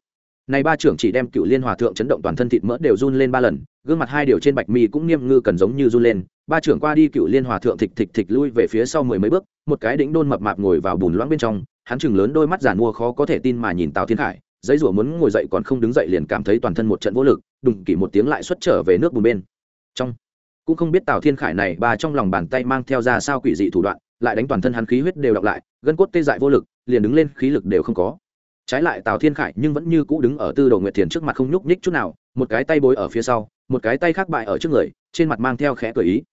Này ba trưởng chỉ đem cựu liên hòa thượng chấn động toàn thân thịt mỡ đều run lên ba lần, gương mặt hai điều trên bạch mi cũng nghiêm ngư cần giống như run lên. Ba trưởng qua đi cựu liên hòa thượng thịt thịt thịt lui về phía sau mười mấy bước, một cái đỉnh đôn mập mạp ngồi vào bùn loãng bên trong hắn chừng lớn đôi mắt giản mua khó có thể tin mà nhìn tào thiên khải, giấy rủa muốn ngồi dậy còn không đứng dậy liền cảm thấy toàn thân một trận vô lực, đùng kỷ một tiếng lại xuất trở về nước bùn bên. Trong, cũng không biết tào thiên khải này bà trong lòng bàn tay mang theo ra sao quỷ dị thủ đoạn, lại đánh toàn thân hắn khí huyết đều đọc lại, gân cốt tê dại vô lực, liền đứng lên khí lực đều không có. Trái lại tào thiên khải nhưng vẫn như cũ đứng ở tư đồ nguyệt thiền trước mặt không nhúc nhích chút nào, một cái tay bối ở phía sau, một cái tay khác bại ở trước người, trên mặt mang theo khẽ cười ý.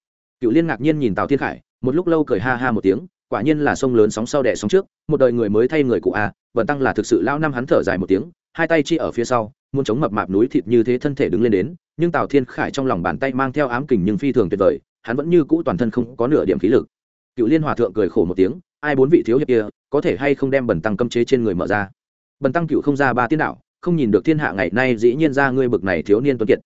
Cựu liên ngạc nhiên nhìn tào thiên khải, một lúc lâu cười ha ha một tiếng quả nhiên là sông lớn sóng sau đẻ sóng trước, một đời người mới thay người cụ a, vận tăng là thực sự lao năm hắn thở dài một tiếng, hai tay chi ở phía sau, muốn chống mập mạp núi thịt như thế thân thể đứng lên đến, nhưng tào thiên khải trong lòng bàn tay mang theo ám kình nhưng phi thường tuyệt vời, hắn vẫn như cũ toàn thân không có nửa điểm khí lực. Cựu liên hòa thượng cười khổ một tiếng, ai bốn vị thiếu hiệp kia, có thể hay không đem bẩn tăng cấm chế trên người mở ra? Bần tăng cựu không ra ba tiên đạo, không nhìn được thiên hạ ngày nay dĩ nhiên ra ngươi bực này thiếu niên tuấn kiệt.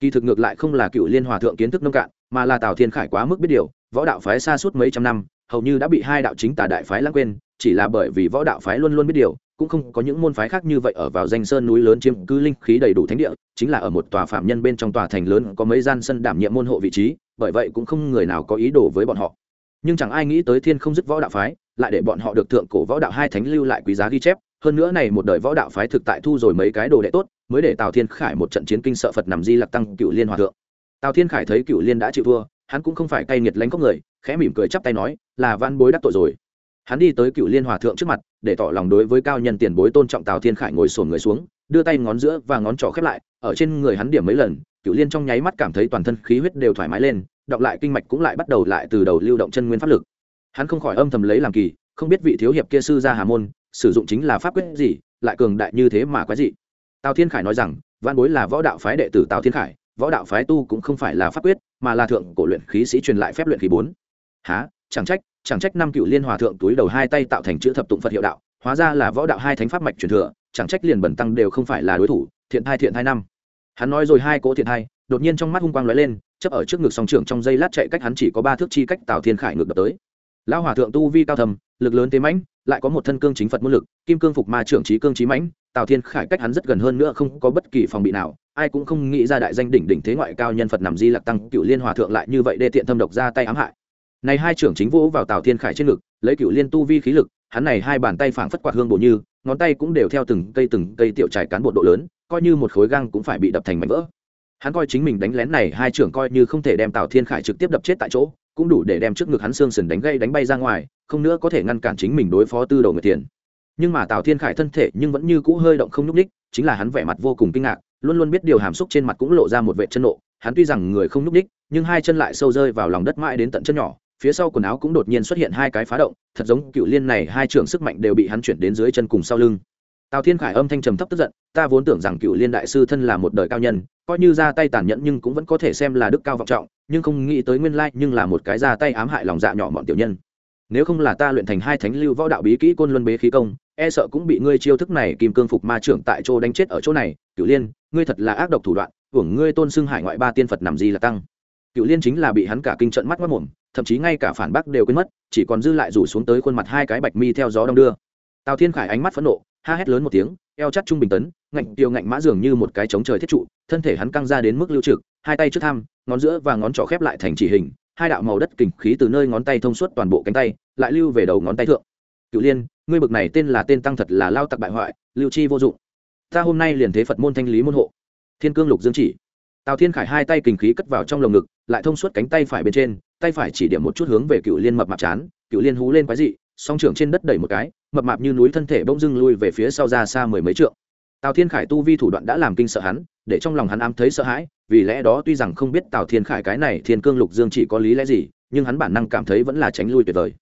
Kỳ thực ngược lại không là cựu liên hòa thượng kiến thức nông cạn, mà là tào thiên khải quá mức biết điều, võ đạo phái xa suốt mấy trăm năm hầu như đã bị hai đạo chính tà đại phái lãng quên, chỉ là bởi vì võ đạo phái luôn luôn biết điều, cũng không có những môn phái khác như vậy ở vào danh sơn núi lớn chiếm cứ linh khí đầy đủ thánh địa, chính là ở một tòa phạm nhân bên trong tòa thành lớn có mấy gian sân đảm nhiệm môn hộ vị trí, bởi vậy cũng không người nào có ý đồ với bọn họ. Nhưng chẳng ai nghĩ tới thiên không dứt võ đạo phái, lại để bọn họ được thượng cổ võ đạo hai thánh lưu lại quý giá ghi chép. Hơn nữa này một đời võ đạo phái thực tại thu rồi mấy cái đồ đệ tốt, mới để tào thiên khải một trận chiến kinh sợ phật nằm di lặc tăng cựu liên hòa thượng. Tào thiên khải thấy cựu liên đã chịu thua, hắn cũng không phải cay nghiệt lánh cốc người khẽ mỉm cười chắp tay nói, là văn bối đắc tội rồi. Hắn đi tới cựu liên hòa thượng trước mặt, để tỏ lòng đối với cao nhân tiền bối tôn trọng tào thiên khải ngồi sồn người xuống, đưa tay ngón giữa và ngón trỏ khép lại, ở trên người hắn điểm mấy lần, cựu liên trong nháy mắt cảm thấy toàn thân khí huyết đều thoải mái lên, đọc lại kinh mạch cũng lại bắt đầu lại từ đầu lưu động chân nguyên pháp lực. Hắn không khỏi âm thầm lấy làm kỳ, không biết vị thiếu hiệp kia sư ra hà môn, sử dụng chính là pháp quyết gì, lại cường đại như thế mà quái dị. Tào thiên khải nói rằng, văn bối là võ đạo phái đệ tử tào thiên khải, võ đạo phái tu cũng không phải là pháp quyết, mà là thượng cổ luyện khí sĩ truyền lại phép luyện khí bốn há, chẳng trách chẳng trách năm cựu liên hòa thượng túi đầu hai tay tạo thành chữ thập tụng phật hiệu đạo, hóa ra là võ đạo hai thánh pháp mạch truyền thừa, chẳng trách liền bẩn tăng đều không phải là đối thủ, thiện thai thiện thai năm. Hắn nói rồi hai cỗ thiện thai, đột nhiên trong mắt hung quang lóe lên chấp ở trước ngực song trưởng trong dây lát chạy cách hắn chỉ có ba thước chi cách tào thiên khải ngược đập tới. Lão hòa thượng tu vi cao thầm, lực lớn thế mãnh, lại có một thân cương chính phật môn lực, kim cương phục ma trưởng trí cương trí mãnh, tào thiên khải cách hắn rất gần hơn nữa không có bất kỳ phòng bị nào, ai cũng không nghĩ ra đại danh đỉnh đỉnh thế ngoại cao nhân phật nằm di lạc tăng cựu liên hòa thượng lại như vậy đê tiện thâm độc ra tay ám hại này hai trưởng chính vỗ vào tào thiên khải trên ngực, lấy cựu liên tu vi khí lực, hắn này hai bàn tay phảng phất quạt hương bổ như, ngón tay cũng đều theo từng cây từng cây tiểu trải cán bộ độ lớn, coi như một khối găng cũng phải bị đập thành mảnh vỡ. Hắn coi chính mình đánh lén này hai trưởng coi như không thể đem tào thiên khải trực tiếp đập chết tại chỗ, cũng đủ để đem trước ngực hắn xương sườn đánh gây đánh bay ra ngoài, không nữa có thể ngăn cản chính mình đối phó tư đầu người tiền nhưng mà tào thiên khải thân thể nhưng vẫn như cũ hơi động không nhúc ních chính là hắn vẻ mặt vô cùng kinh ngạc, luôn luôn biết điều hàm xúc trên mặt cũng lộ ra một vệ chân nộ, hắn tuy rằng người không nhúc ních nhưng hai chân lại sâu rơi vào lòng đất mãi đến tận chân nhỏ phía sau quần áo cũng đột nhiên xuất hiện hai cái phá động, thật giống cựu liên này hai trường sức mạnh đều bị hắn chuyển đến dưới chân cùng sau lưng. Tào thiên khải âm thanh trầm thấp tức giận, ta vốn tưởng rằng cựu liên đại sư thân là một đời cao nhân, coi như ra tay tàn nhẫn nhưng cũng vẫn có thể xem là đức cao vọng trọng, nhưng không nghĩ tới nguyên lai nhưng là một cái ra tay ám hại lòng dạ nhỏ bọn tiểu nhân. Nếu không là ta luyện thành hai thánh lưu võ đạo bí kỹ côn luân bế khí công e sợ cũng bị ngươi chiêu thức này kim cương phục ma trưởng tại chỗ đánh chết ở chỗ này. Cựu liên, ngươi thật là ác độc thủ đoạn, hưởng ngươi tôn xưng hải ngoại ba tiên phật nằm gì là tăng cựu liên chính là bị hắn cả kinh trận mắt mất mồm, thậm chí ngay cả phản bác đều quên mất, chỉ còn dư lại rủ xuống tới khuôn mặt hai cái bạch mi theo gió đông đưa. Tào thiên khải ánh mắt phẫn nộ, ha hét lớn một tiếng, eo chắt trung bình tấn, ngạnh tiêu ngạnh mã dường như một cái chống trời thiết trụ, thân thể hắn căng ra đến mức lưu trực hai tay trước tham, ngón giữa và ngón trỏ khép lại thành chỉ hình, hai đạo màu đất kình khí từ nơi ngón tay thông suốt toàn bộ cánh tay, lại lưu về đầu ngón tay thượng. Cựu liên, ngươi bực này tên là tên tăng thật là lao tặc bại hoại, lưu chi vô dụng. Ta hôm nay liền thế phật môn thanh lý môn hộ. Thiên cương lục dương chỉ tào thiên khải hai tay kình khí cất vào trong lồng ngực, lại thông suốt cánh tay phải bên trên, tay phải chỉ điểm một chút hướng về cựu liên mập mạp chán cựu liên hú lên quái dị, song trưởng trên đất đẩy một cái, mập mạp như núi thân thể bỗng dưng lui về phía sau ra xa mười mấy trượng. Tào thiên khải tu vi thủ đoạn đã làm kinh sợ hắn, để trong lòng hắn ám thấy sợ hãi, vì lẽ đó tuy rằng không biết tào thiên khải cái này thiên cương lục dương chỉ có lý lẽ gì, nhưng hắn bản năng cảm thấy vẫn là tránh lui tuyệt vời.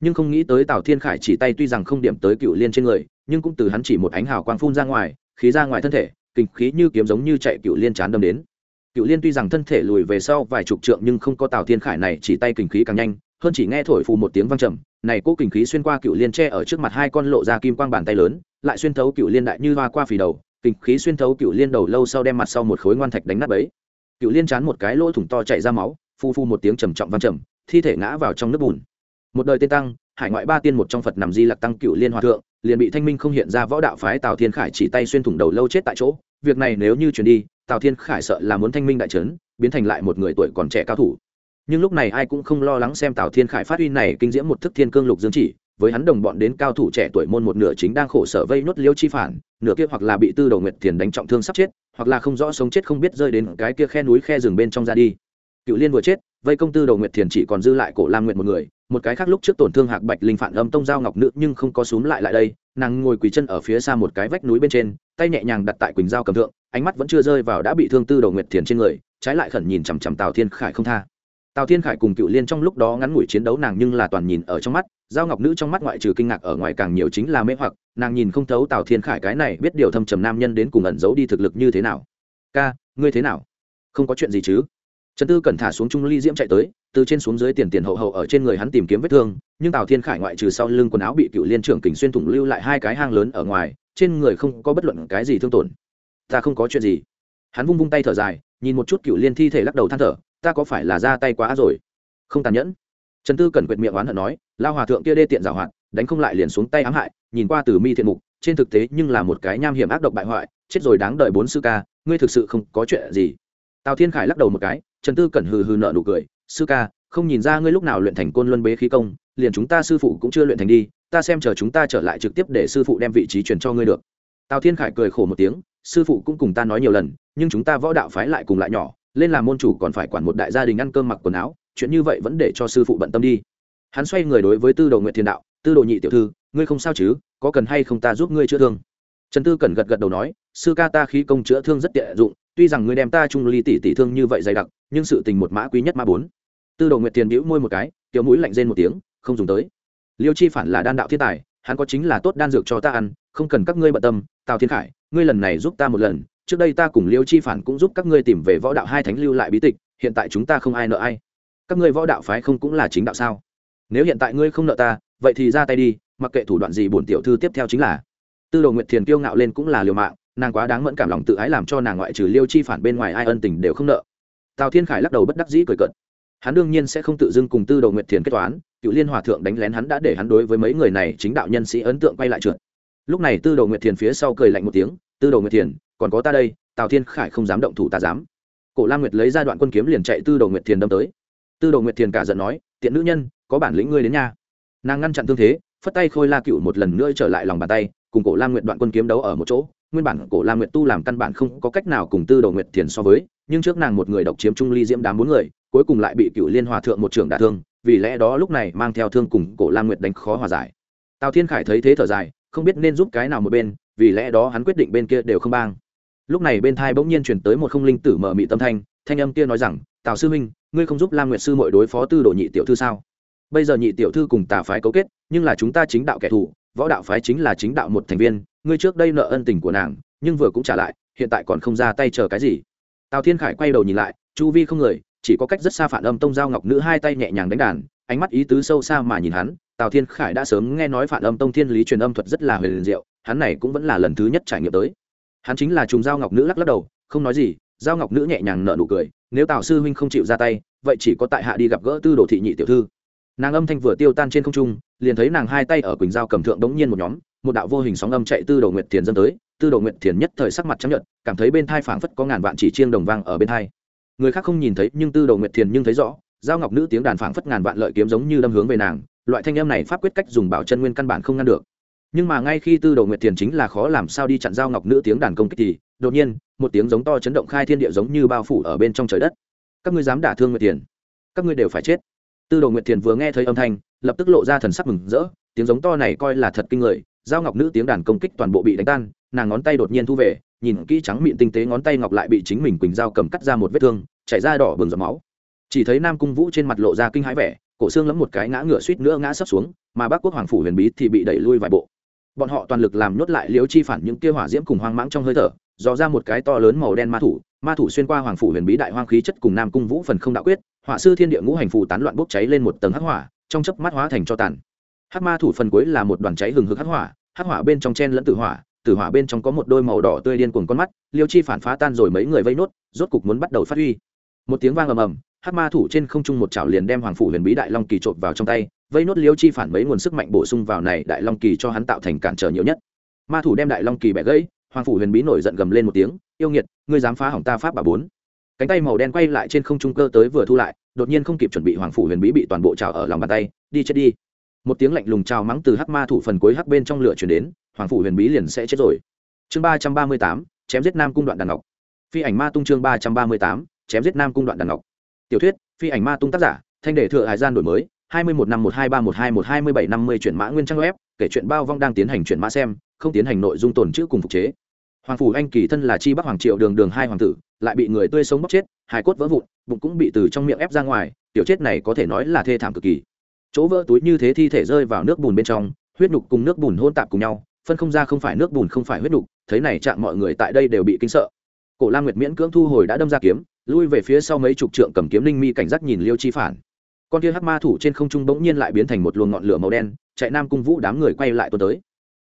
Nhưng không nghĩ tới tào thiên khải chỉ tay tuy rằng không điểm tới cựu liên trên người, nhưng cũng từ hắn chỉ một ánh hào quang phun ra ngoài, khí ra ngoài thân thể kinh khí như kiếm giống như chạy cựu liên chán đâm đến cựu liên tuy rằng thân thể lùi về sau vài chục trượng nhưng không có tào thiên khải này chỉ tay kinh khí càng nhanh, hơn chỉ nghe thổi phù một tiếng vang trầm, này cố kinh khí xuyên qua cựu liên tre ở trước mặt hai con lộ ra kim quang bàn tay lớn, lại xuyên thấu cựu liên đại như hoa qua phì đầu kinh khí xuyên thấu cựu liên đầu lâu sau đem mặt sau một khối ngoan thạch đánh nát bấy. Cựu liên chán một cái lỗ thủng to chảy ra máu, phu phu một tiếng trầm trọng vang trầm, thi thể ngã vào trong nước bùn. Một đời tên tăng, hải ngoại ba tiên một trong phật nằm di lặc tăng cựu liên hòa thượng, liền bị thanh minh không hiện ra võ đạo phái tào thiên khải chỉ tay xuyên thủng đầu lâu chết tại chỗ, việc này nếu như chuyển đi tào thiên khải sợ là muốn thanh minh đại trấn, biến thành lại một người tuổi còn trẻ cao thủ. Nhưng lúc này ai cũng không lo lắng xem tào thiên khải phát huy này kinh diễm một thức thiên cương lục dương chỉ, với hắn đồng bọn đến cao thủ trẻ tuổi môn một nửa chính đang khổ sở vây nốt liêu chi phản, nửa kia hoặc là bị tư đầu nguyệt thiền đánh trọng thương sắp chết, hoặc là không rõ sống chết không biết rơi đến cái kia khe núi khe rừng bên trong ra đi. Cựu liên vừa chết, vây công tư đầu nguyệt thiền chỉ còn dư lại cổ lam nguyệt một người, một cái khác lúc trước tổn thương hạc bạch linh phản âm tông giao ngọc nữ nhưng không có súm lại lại đây, nàng ngồi quỳ chân ở phía xa một cái vách núi bên trên tay nhẹ nhàng đặt tại quỳnh giao cầm thượng, ánh mắt vẫn chưa rơi vào đã bị thương tư đầu nguyệt thiền trên người, trái lại khẩn nhìn chằm chằm tào thiên khải không tha. Tào thiên khải cùng cựu liên trong lúc đó ngắn ngủi chiến đấu nàng nhưng là toàn nhìn ở trong mắt, giao ngọc nữ trong mắt ngoại trừ kinh ngạc ở ngoài càng nhiều chính là mê hoặc, nàng nhìn không thấu tào thiên khải cái này biết điều thâm trầm nam nhân đến cùng ẩn giấu đi thực lực như thế nào. Ca, ngươi thế nào? Không có chuyện gì chứ? Trần tư cẩn thả xuống trung ly diễm chạy tới, từ trên xuống dưới tiền tiền hậu hậu ở trên người hắn tìm kiếm vết thương, nhưng tào thiên khải ngoại trừ sau lưng quần áo bị cựu liên trưởng kình xuyên thủng lưu lại hai cái hang lớn ở ngoài trên người không có bất luận cái gì thương tổn. Ta không có chuyện gì. Hắn vung vung tay thở dài, nhìn một chút cựu liên thi thể lắc đầu than thở, ta có phải là ra tay quá rồi? Không tàn nhẫn. Trần tư Cần quyệt miệng oán hận nói, lao hòa thượng kia đê tiện giảo hoạt, đánh không lại liền xuống tay ám hại, nhìn qua từ mi thiện mục, trên thực tế nhưng là một cái nham hiểm ác độc bại hoại, chết rồi đáng đợi bốn sư ca, ngươi thực sự không có chuyện gì. Tào thiên khải lắc đầu một cái, trần tư cẩn hừ hừ nợ nụ cười, sư ca, không nhìn ra ngươi lúc nào luyện thành côn luân bế khí công, liền chúng ta sư phụ cũng chưa luyện thành đi ta xem chờ chúng ta trở lại trực tiếp để sư phụ đem vị trí truyền cho ngươi được. Tào thiên khải cười khổ một tiếng, sư phụ cũng cùng ta nói nhiều lần, nhưng chúng ta võ đạo phái lại cùng lại nhỏ, lên làm môn chủ còn phải quản một đại gia đình ăn cơm mặc quần áo, chuyện như vậy vẫn để cho sư phụ bận tâm đi. Hắn xoay người đối với tư đồ nguyện thiên đạo, tư đồ nhị tiểu thư, ngươi không sao chứ? Có cần hay không ta giúp ngươi chữa thương? Trần tư cần gật gật đầu nói, sư ca ta khí công chữa thương rất tiện dụng, tuy rằng ngươi đem ta trung ly tỷ tỷ thương như vậy dày đặc, nhưng sự tình một mã quý nhất mã bốn. Tư đồ nguyệt tiền bĩu môi một cái, tiểu mũi lạnh rên một tiếng, không dùng tới liêu chi phản là đan đạo thiên tài, hắn có chính là tốt đan dược cho ta ăn, không cần các ngươi bận tâm, tào thiên khải, ngươi lần này giúp ta một lần, trước đây ta cùng liêu chi phản cũng giúp các ngươi tìm về võ đạo hai thánh lưu lại bí tịch, hiện tại chúng ta không ai nợ ai. Các ngươi võ đạo phái không cũng là chính đạo sao? Nếu hiện tại ngươi không nợ ta, vậy thì ra tay đi, mặc kệ thủ đoạn gì bổn tiểu thư tiếp theo chính là. Tư đồ nguyệt thiền kiêu ngạo lên cũng là liều mạng, nàng quá đáng mẫn cảm lòng tự ái làm cho nàng ngoại trừ liêu chi phản bên ngoài ai ân tình đều không nợ. Tào thiên khải lắc đầu bất đắc dĩ cười cợt hắn đương nhiên sẽ không tự dưng cùng tư Đầu nguyệt thiền kết toán, cựu liên hòa thượng đánh lén hắn đã để hắn đối với mấy người này chính đạo nhân sĩ ấn tượng quay lại trượt. Lúc này tư Đầu nguyệt thiền phía sau cười lạnh một tiếng, tư Đầu nguyệt thiền, còn có ta đây, tào thiên khải không dám động thủ ta dám. Cổ lam nguyệt lấy ra đoạn quân kiếm liền chạy tư Đầu nguyệt thiền đâm tới. Tư Đầu nguyệt thiền cả giận nói, tiện nữ nhân, có bản lĩnh ngươi đến nha nàng ngăn chặn thương thế, phất tay khôi la cựu một lần nữa trở lại lòng bàn tay, cùng cổ lam nguyệt đoạn quân kiếm đấu ở một chỗ. Nguyên bản cổ lam nguyệt tu làm căn bản không có cách nào cùng tư Đầu nguyệt thiền so với, nhưng trước nàng một người độc chiếm trung ly diễm đám bốn người cuối cùng lại bị cựu liên hòa thượng một trưởng đả thương, vì lẽ đó lúc này mang theo thương cùng cổ lam nguyệt đánh khó hòa giải. Tào thiên khải thấy thế thở dài, không biết nên giúp cái nào một bên, vì lẽ đó hắn quyết định bên kia đều không bang. Lúc này bên thai bỗng nhiên chuyển tới một không linh tử mở mị tâm thanh thanh âm kia nói rằng, tào sư huynh, ngươi không giúp lam nguyệt sư mọi đối phó tư đồ nhị tiểu thư sao? Bây giờ nhị tiểu thư cùng tà phái cấu kết, nhưng là chúng ta chính đạo kẻ thù, võ đạo phái chính là chính đạo một thành viên, ngươi trước đây nợ ân tình của nàng, nhưng vừa cũng trả lại, hiện tại còn không ra tay chờ cái gì? Tào thiên khải quay đầu nhìn lại, chu vi không người chỉ có cách rất xa phản âm tông giao ngọc nữ hai tay nhẹ nhàng đánh đàn, ánh mắt ý tứ sâu xa mà nhìn hắn, tào thiên khải đã sớm nghe nói phản âm tông thiên lý truyền âm thuật rất là huyền diệu, hắn này cũng vẫn là lần thứ nhất trải nghiệm tới. Hắn chính là trùng giao ngọc nữ lắc lắc đầu, không nói gì, giao ngọc nữ nhẹ nhàng nở nụ cười, nếu tào sư huynh không chịu ra tay, vậy chỉ có tại hạ đi gặp gỡ tư đồ thị nhị tiểu thư. Nàng âm thanh vừa tiêu tan trên không trung, liền thấy nàng hai tay ở quỳnh giao cầm thượng đống nhiên một nhóm, một đạo vô hình sóng âm chạy tư đồ nguyệt thiền dân tới, tư đồ nguyệt thiền nhất thời sắc mặt chấp nhận cảm thấy bên thai phảng phất có ngàn vạn chỉ chiêng đồng vang ở bên thai người khác không nhìn thấy nhưng tư Đầu nguyệt thiền nhưng thấy rõ, giao ngọc nữ tiếng đàn phảng phất ngàn vạn lợi kiếm giống như đâm hướng về nàng, loại thanh âm này pháp quyết cách dùng bảo chân nguyên căn bản không ngăn được. Nhưng mà ngay khi tư Đầu nguyệt thiền chính là khó làm sao đi chặn giao ngọc nữ tiếng đàn công kích thì, đột nhiên, một tiếng giống to chấn động khai thiên địa giống như bao phủ ở bên trong trời đất. Các ngươi dám đả thương nguyệt thiền, các ngươi đều phải chết. Tư đồ nguyệt thiền vừa nghe thấy âm thanh, lập tức lộ ra thần sắc mừng rỡ, tiếng giống to này coi là thật kinh người, giao ngọc nữ tiếng đàn công kích toàn bộ bị đánh tan nàng ngón tay đột nhiên thu về, nhìn kỹ trắng miệng tinh tế ngón tay ngọc lại bị chính mình quỳnh dao cầm cắt ra một vết thương, chảy ra đỏ bừng giọt máu. Chỉ thấy nam cung vũ trên mặt lộ ra kinh hãi vẻ, cổ xương lẫm một cái ngã ngựa suýt nữa ngã sấp xuống, mà bác quốc hoàng phủ huyền bí thì bị đẩy lui vài bộ. Bọn họ toàn lực làm nhốt lại liếu chi phản những kia hỏa diễm cùng hoang mãng trong hơi thở, dò ra một cái to lớn màu đen ma thủ ma thủ xuyên qua hoàng phủ huyền bí đại hoang khí chất cùng nam cung vũ phần không đạo quyết, họa sư thiên địa ngũ hành phù tán loạn bốc cháy lên một tầng hắc hỏa, trong chớp mắt hóa thành cho tàn. Hắc ma thủ phần cuối là một đoàn cháy hừng hực hắc hỏa hắc hỏa bên trong chen lẫn tử hỏa tử hỏa bên trong có một đôi màu đỏ tươi điên cuồng con mắt, liêu chi phản phá tan rồi mấy người vây nốt, rốt cục muốn bắt đầu phát huy. Một tiếng vang ầm ầm, hắc ma thủ trên không trung một chảo liền đem hoàng phủ huyền bí đại long kỳ trộn vào trong tay, vây nốt liêu chi phản mấy nguồn sức mạnh bổ sung vào này đại long kỳ cho hắn tạo thành cản trở nhiều nhất. Ma thủ đem đại long kỳ bẻ gãy, hoàng phủ huyền bí nổi giận gầm lên một tiếng, yêu nghiệt, ngươi dám phá hỏng ta pháp bà bốn. Cánh tay màu đen quay lại trên không trung cơ tới vừa thu lại, đột nhiên không kịp chuẩn bị hoàng phủ huyền bí bị toàn bộ trào ở lòng bàn tay, đi chết đi. Một tiếng lạnh lùng trào mắng từ hắc ma thủ phần cuối hắc bên trong lửa chuyển đến hoàng phủ huyền bí liền sẽ chết rồi. Chương ba trăm ba mươi tám, chém giết nam cung đoạn đàn ngọc. Phi ảnh ma tung chương ba trăm ba mươi tám, chém giết nam cung đoạn đàn ngọc. Tiểu thuyết, phi ảnh ma tung tác giả, thanh đề thừa hải gian đổi mới, hai mươi một năm một hai ba một hai một hai mươi bảy năm mươi chuyển mã nguyên trang web, kể chuyện bao vong đang tiến hành chuyển mã xem, không tiến hành nội dung tồn chữ cùng phục chế. Hoàng phủ anh kỳ thân là chi bắc hoàng triệu đường đường hai hoàng tử, lại bị người tươi sống bóc chết, hài cốt vỡ vụn, bụng cũng bị từ trong miệng ép ra ngoài, tiểu chết này có thể nói là thê thảm cực kỳ. Chỗ vỡ túi như thế thi thể rơi vào nước bùn bên trong, huyết nhục cùng nước bùn hôn tạp cùng nhau phân không ra không phải nước bùn không phải huyết đục, thấy này chạm mọi người tại đây đều bị kinh sợ. Cổ lam nguyệt miễn cưỡng thu hồi đã đâm ra kiếm, lui về phía sau mấy chục trượng cầm kiếm linh mi cảnh giác nhìn liêu chi phản. Con kia hắc ma thủ trên không trung bỗng nhiên lại biến thành một luồng ngọn lửa màu đen, chạy nam cung vũ đám người quay lại tuần tới.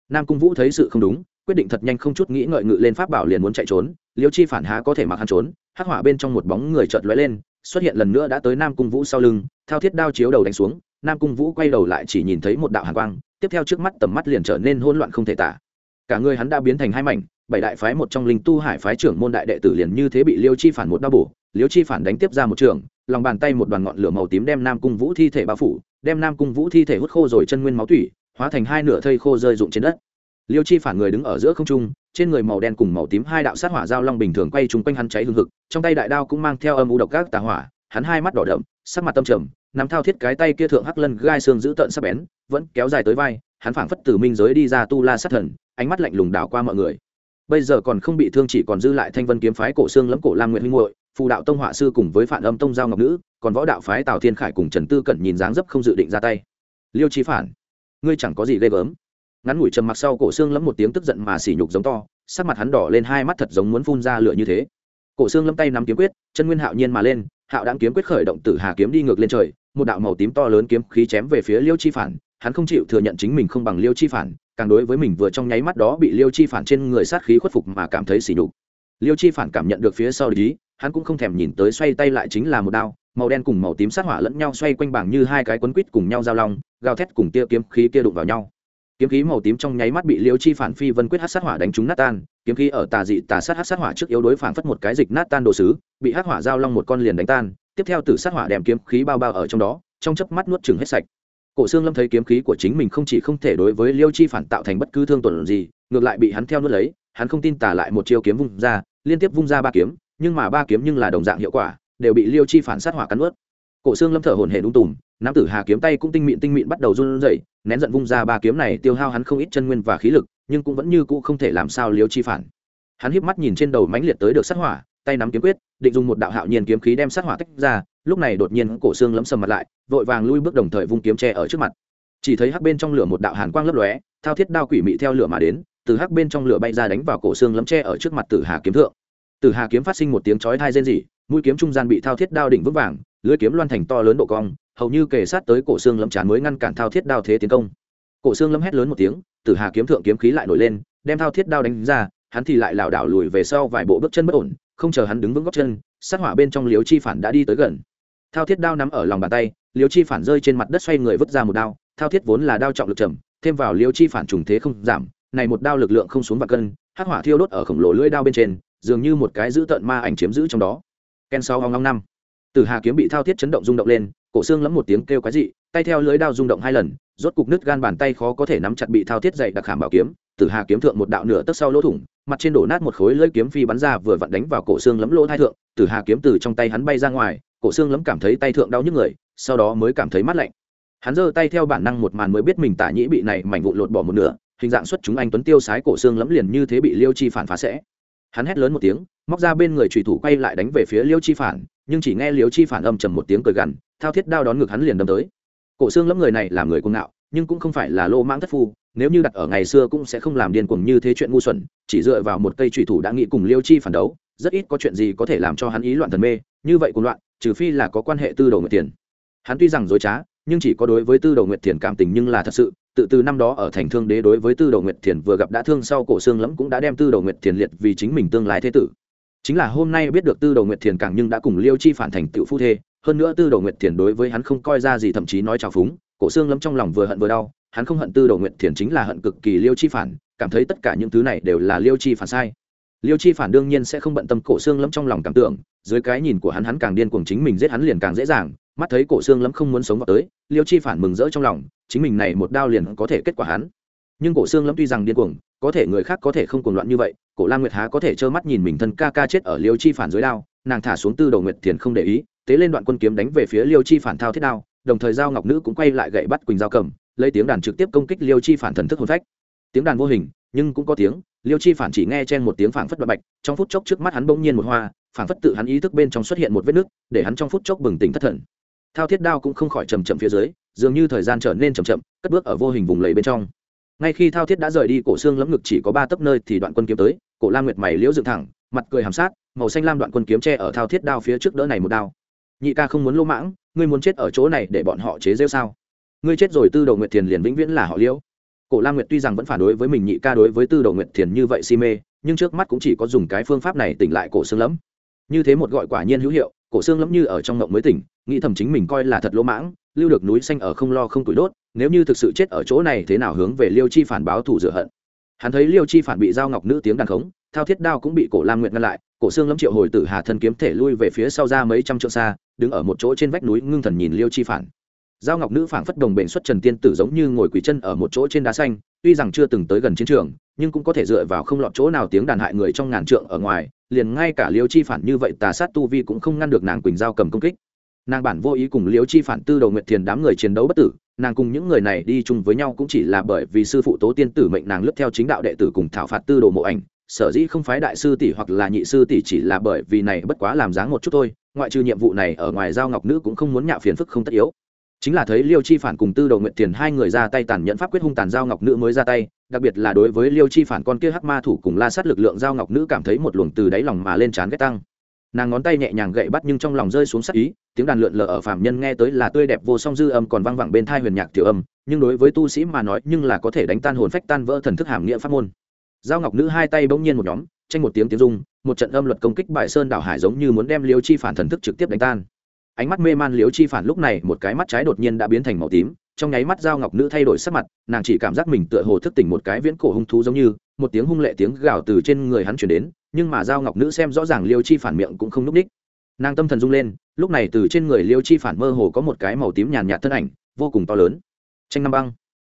Nam cung vũ thấy sự không đúng, quyết định thật nhanh không chút nghĩ ngợi ngự lên pháp bảo liền muốn chạy trốn, liêu chi phản há có thể mặc hắn trốn, hắc hỏa bên trong một bóng người chợt lóe lên, xuất hiện lần nữa đã tới nam cung vũ sau lưng, thao thiết đao chiếu đầu đánh xuống, nam cung vũ quay đầu lại chỉ nhìn thấy một đạo hàn quang tiếp theo trước mắt tầm mắt liền trở nên hỗn loạn không thể tả. Cả người hắn đã biến thành hai mảnh, bảy đại phái một trong linh tu hải phái trưởng môn đại đệ tử liền như thế bị liêu chi phản một đao bổ. Liêu chi phản đánh tiếp ra một trường, lòng bàn tay một đoàn ngọn lửa màu tím đem nam cung vũ thi thể bao phủ, đem nam cung vũ thi thể hút khô rồi chân nguyên máu thủy hóa thành hai nửa thây khô rơi rụng trên đất. Liêu chi phản người đứng ở giữa không trung, trên người màu đen cùng màu tím hai đạo sát hỏa giao long bình thường quay chung quanh hắn cháy hương hực, trong tay đại đao cũng mang theo âm u độc các tà hỏa, hắn hai mắt đỏ đậm, sắc mặt tâm trầm nắm thao thiết cái tay kia thượng hắc lân gai xương giữ tợn sắp bén, vẫn kéo dài tới vai, hắn phảng phất từ minh giới đi ra tu la sát thần, ánh mắt lạnh lùng đảo qua mọi người. Bây giờ còn không bị thương chỉ còn dư lại thanh vân kiếm phái cổ xương lẫm cổ lam nguyện huynh hội phù đạo tông họa sư cùng với phản âm tông giao ngọc nữ, còn võ đạo phái tào thiên khải cùng trần tư cẩn nhìn dáng dấp không dự định ra tay. Liêu trí phản, ngươi chẳng có gì ghê gớm. Ngắn ngủi trầm mặc sau cổ xương lẫm một tiếng tức giận mà xỉ nhục giống to, sắc mặt hắn đỏ lên hai mắt thật giống muốn phun ra lửa như thế. Cổ xương lâm tay nắm kiếm quyết, chân nguyên hạo nhiên mà lên hạo đáng kiếm quyết khởi động tử hà kiếm đi ngược lên trời một đạo màu tím to lớn kiếm khí chém về phía liêu chi phản hắn không chịu thừa nhận chính mình không bằng liêu chi phản càng đối với mình vừa trong nháy mắt đó bị liêu chi phản trên người sát khí khuất phục mà cảm thấy sỉ nhục. Liêu chi phản cảm nhận được phía sau lý, hắn cũng không thèm nhìn tới xoay tay lại chính là một đao màu đen cùng màu tím sát hỏa lẫn nhau xoay quanh bảng như hai cái quấn quít cùng nhau giao long gào thét cùng tia kiếm khí kia đụng vào nhau kiếm khí màu tím trong nháy mắt bị liêu chi phản phi vân quyết hát sát hỏa đánh trúng nát tan, kiếm khí ở tà dị tà sát hát sát hỏa trước yếu đối phản phất một cái dịch nát tan đồ sứ, bị hát hỏa giao long một con liền đánh tan, tiếp theo từ sát hỏa đem kiếm khí bao bao ở trong đó, trong chớp mắt nuốt chừng hết sạch cổ xương lâm thấy kiếm khí của chính mình không chỉ không thể đối với liêu chi phản tạo thành bất cứ thương tổn gì, ngược lại bị hắn theo nuốt lấy, hắn không tin tả lại một chiêu kiếm vung ra, liên tiếp vung ra ba kiếm, nhưng mà ba kiếm nhưng là đồng dạng hiệu quả, đều bị liêu chi phản sát hỏa cắn nuốt cổ xương lâm thở hổn hển ung tùm, nam tử hà kiếm tay cũng tinh mịn tinh mịn bắt đầu run rẩy, nén giận vung ra ba kiếm này tiêu hao hắn không ít chân nguyên và khí lực, nhưng cũng vẫn như cũ không thể làm sao liếu chi phản. Hắn híp mắt nhìn trên đầu mãnh liệt tới được sát hỏa, tay nắm kiếm quyết, định dùng một đạo hạo nhiên kiếm khí đem sát hỏa tách ra, lúc này đột nhiên cổ xương lấm sầm mặt lại, vội vàng lui bước đồng thời vung kiếm tre ở trước mặt. Chỉ thấy hắc bên trong lửa một đạo hàn quang lấp lóe, thao thiết đao quỷ mị theo lửa mà đến, từ hắc bên trong lửa bay ra đánh vào cổ xương lấm tre ở trước mặt tử hà kiếm thượng. Tử hà kiếm phát sinh một tiếng chói thai rên rỉ, mũi kiếm trung gian bị thao thiết đao đỉnh vững vàng lưới kiếm loan thành to lớn độ cong, hầu như kề sát tới cổ xương lâm chán mới ngăn cản thao thiết đao thế tiến công. Cổ xương lâm hét lớn một tiếng, tử hà kiếm thượng kiếm khí lại nổi lên, đem thao thiết đao đánh ra, hắn thì lại lảo đảo lùi về sau vài bộ bước chân bất ổn, không chờ hắn đứng vững góc chân, sát hỏa bên trong liếu chi phản đã đi tới gần. Thao thiết đao nắm ở lòng bàn tay liếu chi phản rơi trên mặt đất xoay người vứt ra một đao, thao thiết vốn là đao trọng lực trầm, thêm vào liếu chi phản trùng thế không giảm, này một đao lực lượng không xuống và cân, hắc hỏa thiêu đốt ở khổng lồ lưỡi đao bên trên, dường như một cái giữ tận ma ảnh chiếm giữ trong đó. Ken sau ngong long năm. Tử hà kiếm bị thao thiết chấn động rung động lên, cổ xương lẫm một tiếng kêu quái dị, tay theo lưới đao rung động hai lần, rốt cục nứt gan bàn tay khó có thể nắm chặt bị thao thiết dày đặc hàm bảo kiếm. Tử hà kiếm thượng một đạo nửa tấc sau lỗ thủng, mặt trên đổ nát một khối lưỡi kiếm phi bắn ra vừa vặn đánh vào cổ xương lẫm lỗ thai thượng. Tử hà kiếm từ trong tay hắn bay ra ngoài, cổ xương lẫm cảm thấy tay thượng đau nhức người, sau đó mới cảm thấy mát lạnh. Hắn giơ tay theo bản năng một màn mới biết mình tả nhĩ bị này mảnh vụn lột bỏ một nửa, hình dạng xuất chúng anh tuấn tiêu sái cổ xương lẫm liền như thế bị liêu chi phản phá sẽ. Hắn hét lớn một tiếng, móc ra bên người chủy thủ quay lại đánh về phía liêu chi phản nhưng chỉ nghe liêu chi phản âm trầm một tiếng cười gằn, thao thiết đao đón ngực hắn liền đâm tới. Cổ xương lẫm người này là người cuồng ngạo, nhưng cũng không phải là lô mãng thất phu, nếu như đặt ở ngày xưa cũng sẽ không làm điên cuồng như thế chuyện ngu xuẩn, chỉ dựa vào một cây trùy thủ đã nghĩ cùng liêu chi phản đấu, rất ít có chuyện gì có thể làm cho hắn ý loạn thần mê, như vậy cuồng loạn, trừ phi là có quan hệ tư đầu nguyệt tiền hắn tuy rằng dối trá, nhưng chỉ có đối với tư đầu nguyệt tiền cảm tình nhưng là thật sự, tự từ năm đó ở thành thương đế đối với tư đầu nguyệt thiền vừa gặp đã thương sau cổ xương lẫm cũng đã đem tư đầu nguyệt thiền liệt vì chính mình tương lai thế tử chính là hôm nay biết được tư đầu nguyệt thiền càng nhưng đã cùng liêu chi phản thành tựu phu thê, hơn nữa tư đầu nguyệt thiền đối với hắn không coi ra gì thậm chí nói trào phúng, cổ xương lẫm trong lòng vừa hận vừa đau, hắn không hận tư đầu nguyệt thiền chính là hận cực kỳ liêu chi phản, cảm thấy tất cả những thứ này đều là liêu chi phản sai. Liêu chi phản đương nhiên sẽ không bận tâm cổ xương lẫm trong lòng cảm tưởng, dưới cái nhìn của hắn hắn càng điên cuồng chính mình giết hắn liền càng dễ dàng, mắt thấy cổ xương lẫm không muốn sống vào tới, liêu chi phản mừng rỡ trong lòng, chính mình này một đao liền có thể kết quả hắn nhưng cổ xương lâm tuy rằng điên cuồng, có thể người khác có thể không cuồng loạn như vậy, cổ lan nguyệt há có thể trơ mắt nhìn mình thân ca ca chết ở liêu chi phản dưới đao, nàng thả xuống tư đầu nguyệt thiền không để ý, tế lên đoạn quân kiếm đánh về phía liêu chi phản thao thiết đao, đồng thời giao ngọc nữ cũng quay lại gậy bắt quỳnh giao cầm, lấy tiếng đàn trực tiếp công kích liêu chi phản thần thức hồn phách. Tiếng đàn vô hình, nhưng cũng có tiếng, liêu chi phản chỉ nghe trên một tiếng phảng phất đoạn bạch, trong phút chốc trước mắt hắn bỗng nhiên một hoa, phảng phất tự hắn ý thức bên trong xuất hiện một vết nứt, để hắn trong phút chốc bừng tỉnh thất thần. Thao thiết đao cũng không khỏi chầm chậm phía dưới, dường như thời gian trở nên chậm chậm, cất bước ở vô hình vùng lầy bên trong ngay khi thao thiết đã rời đi, cổ xương lẫm ngực chỉ có ba tấc nơi thì đoạn quân kiếm tới. Cổ lam nguyệt mày liễu dựng thẳng, mặt cười hàm sát, màu xanh lam đoạn quân kiếm tre ở thao thiết đao phía trước đỡ này một đao. Nhị ca không muốn lô mãng, ngươi muốn chết ở chỗ này để bọn họ chế rêu sao? Ngươi chết rồi, tư đầu nguyệt thiền liền vĩnh viễn là họ liễu. Cổ lam nguyệt tuy rằng vẫn phản đối với mình, nhị ca đối với tư đầu nguyệt thiền như vậy si mê, nhưng trước mắt cũng chỉ có dùng cái phương pháp này tỉnh lại cổ xương lẫm. Như thế một gọi quả nhiên hữu hiệu, cổ xương lẫm như ở trong ngộng mới tỉnh nghĩ thầm chính mình coi là thật lỗ mãng, lưu được núi xanh ở không lo không tuổi đốt, nếu như thực sự chết ở chỗ này thế nào hướng về liêu chi phản báo thủ rửa hận. Hắn thấy liêu chi phản bị giao ngọc nữ tiếng đàn khống, thao thiết đao cũng bị cổ lam nguyệt ngăn lại, cổ xương lâm triệu hồi tử hà thân kiếm thể lui về phía sau ra mấy trăm trượng xa, đứng ở một chỗ trên vách núi ngưng thần nhìn liêu chi phản. Giao ngọc nữ phảng phất đồng bệnh xuất trần tiên tử giống như ngồi quỳ chân ở một chỗ trên đá xanh, tuy rằng chưa từng tới gần chiến trường, nhưng cũng có thể dựa vào không lọt chỗ nào tiếng đàn hại người trong ngàn trượng ở ngoài, liền ngay cả liêu chi phản như vậy tà sát tu vi cũng không ngăn được nàng quỳnh giao cầm công kích nàng bản vô ý cùng liêu chi phản tư đầu nguyệt thiền đám người chiến đấu bất tử, nàng cùng những người này đi chung với nhau cũng chỉ là bởi vì sư phụ tố tiên tử mệnh nàng lướt theo chính đạo đệ tử cùng thảo phạt tư đồ mộ ảnh, sở dĩ không phái đại sư tỷ hoặc là nhị sư tỷ chỉ là bởi vì này bất quá làm dáng một chút thôi, ngoại trừ nhiệm vụ này ở ngoài giao ngọc nữ cũng không muốn nhạo phiền phức không tất yếu. Chính là thấy liêu chi phản cùng tư đầu nguyện tiền hai người ra tay tàn nhẫn pháp quyết hung tàn giao ngọc nữ mới ra tay, đặc biệt là đối với liêu chi phản con kia hắc ma thủ cùng la sát lực lượng giao ngọc nữ cảm thấy một luồng từ đáy lòng mà lên trán ghét tăng nàng ngón tay nhẹ nhàng gậy bắt nhưng trong lòng rơi xuống sắc ý, tiếng đàn lượn lờ ở phạm nhân nghe tới là tươi đẹp vô song dư âm còn vang vẳng bên thai huyền nhạc tiểu âm, nhưng đối với tu sĩ mà nói nhưng là có thể đánh tan hồn phách tan vỡ thần thức hàm nghĩa pháp môn. Giao ngọc nữ hai tay bỗng nhiên một nhóm, tranh một tiếng tiếng rung, một trận âm luật công kích bại sơn đảo hải giống như muốn đem liêu chi phản thần thức trực tiếp đánh tan. Ánh mắt mê man liêu chi phản lúc này, một cái mắt trái đột nhiên đã biến thành màu tím trong nháy mắt dao ngọc nữ thay đổi sắc mặt, nàng chỉ cảm giác mình tựa hồ thức tỉnh một cái viễn cổ hung thú giống như, một tiếng hung lệ tiếng gào từ trên người hắn chuyển đến, nhưng mà dao ngọc nữ xem rõ ràng liêu chi phản miệng cũng không n ú c ních. Nàng tâm thần rung lên, lúc này từ trên người liêu chi phản mơ hồ có một cái màu tím nhàn nhạt thân ảnh, vô cùng to lớn. Tranh năm băng.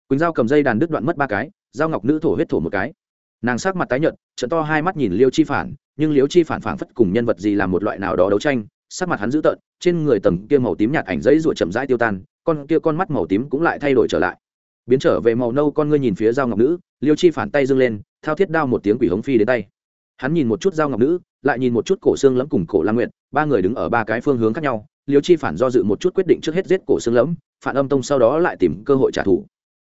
Quỳnh dao cầm dây đàn đứt đoạn mất ba cái dao ngọc nữ thổ huyết thổ một cái. Nàng sắc mặt tái nhợt trận to hai mắt nhìn liêu chi phản, nhưng liêu chi phản phản phất cùng nhân vật gì làm một loại nào đó đấu tranh, sắc mặt hắn dữ tợn, trên người tầng kia màu tím nhạt ảnh giấy ruột chậm rãi tiêu tan con kia con mắt màu tím cũng lại thay đổi trở lại. Biến trở về màu nâu con ngươi nhìn phía dao ngọc nữ, liêu chi phản tay dâng lên, thao thiết đao một tiếng quỷ hống phi đến tay. Hắn nhìn một chút dao ngọc nữ, lại nhìn một chút cổ xương lẫm cùng cổ la nguyện ba người đứng ở ba cái phương hướng khác nhau. Liêu chi phản do dự một chút quyết định trước hết giết cổ xương lẫm, phản âm tông sau đó lại tìm cơ hội trả thù.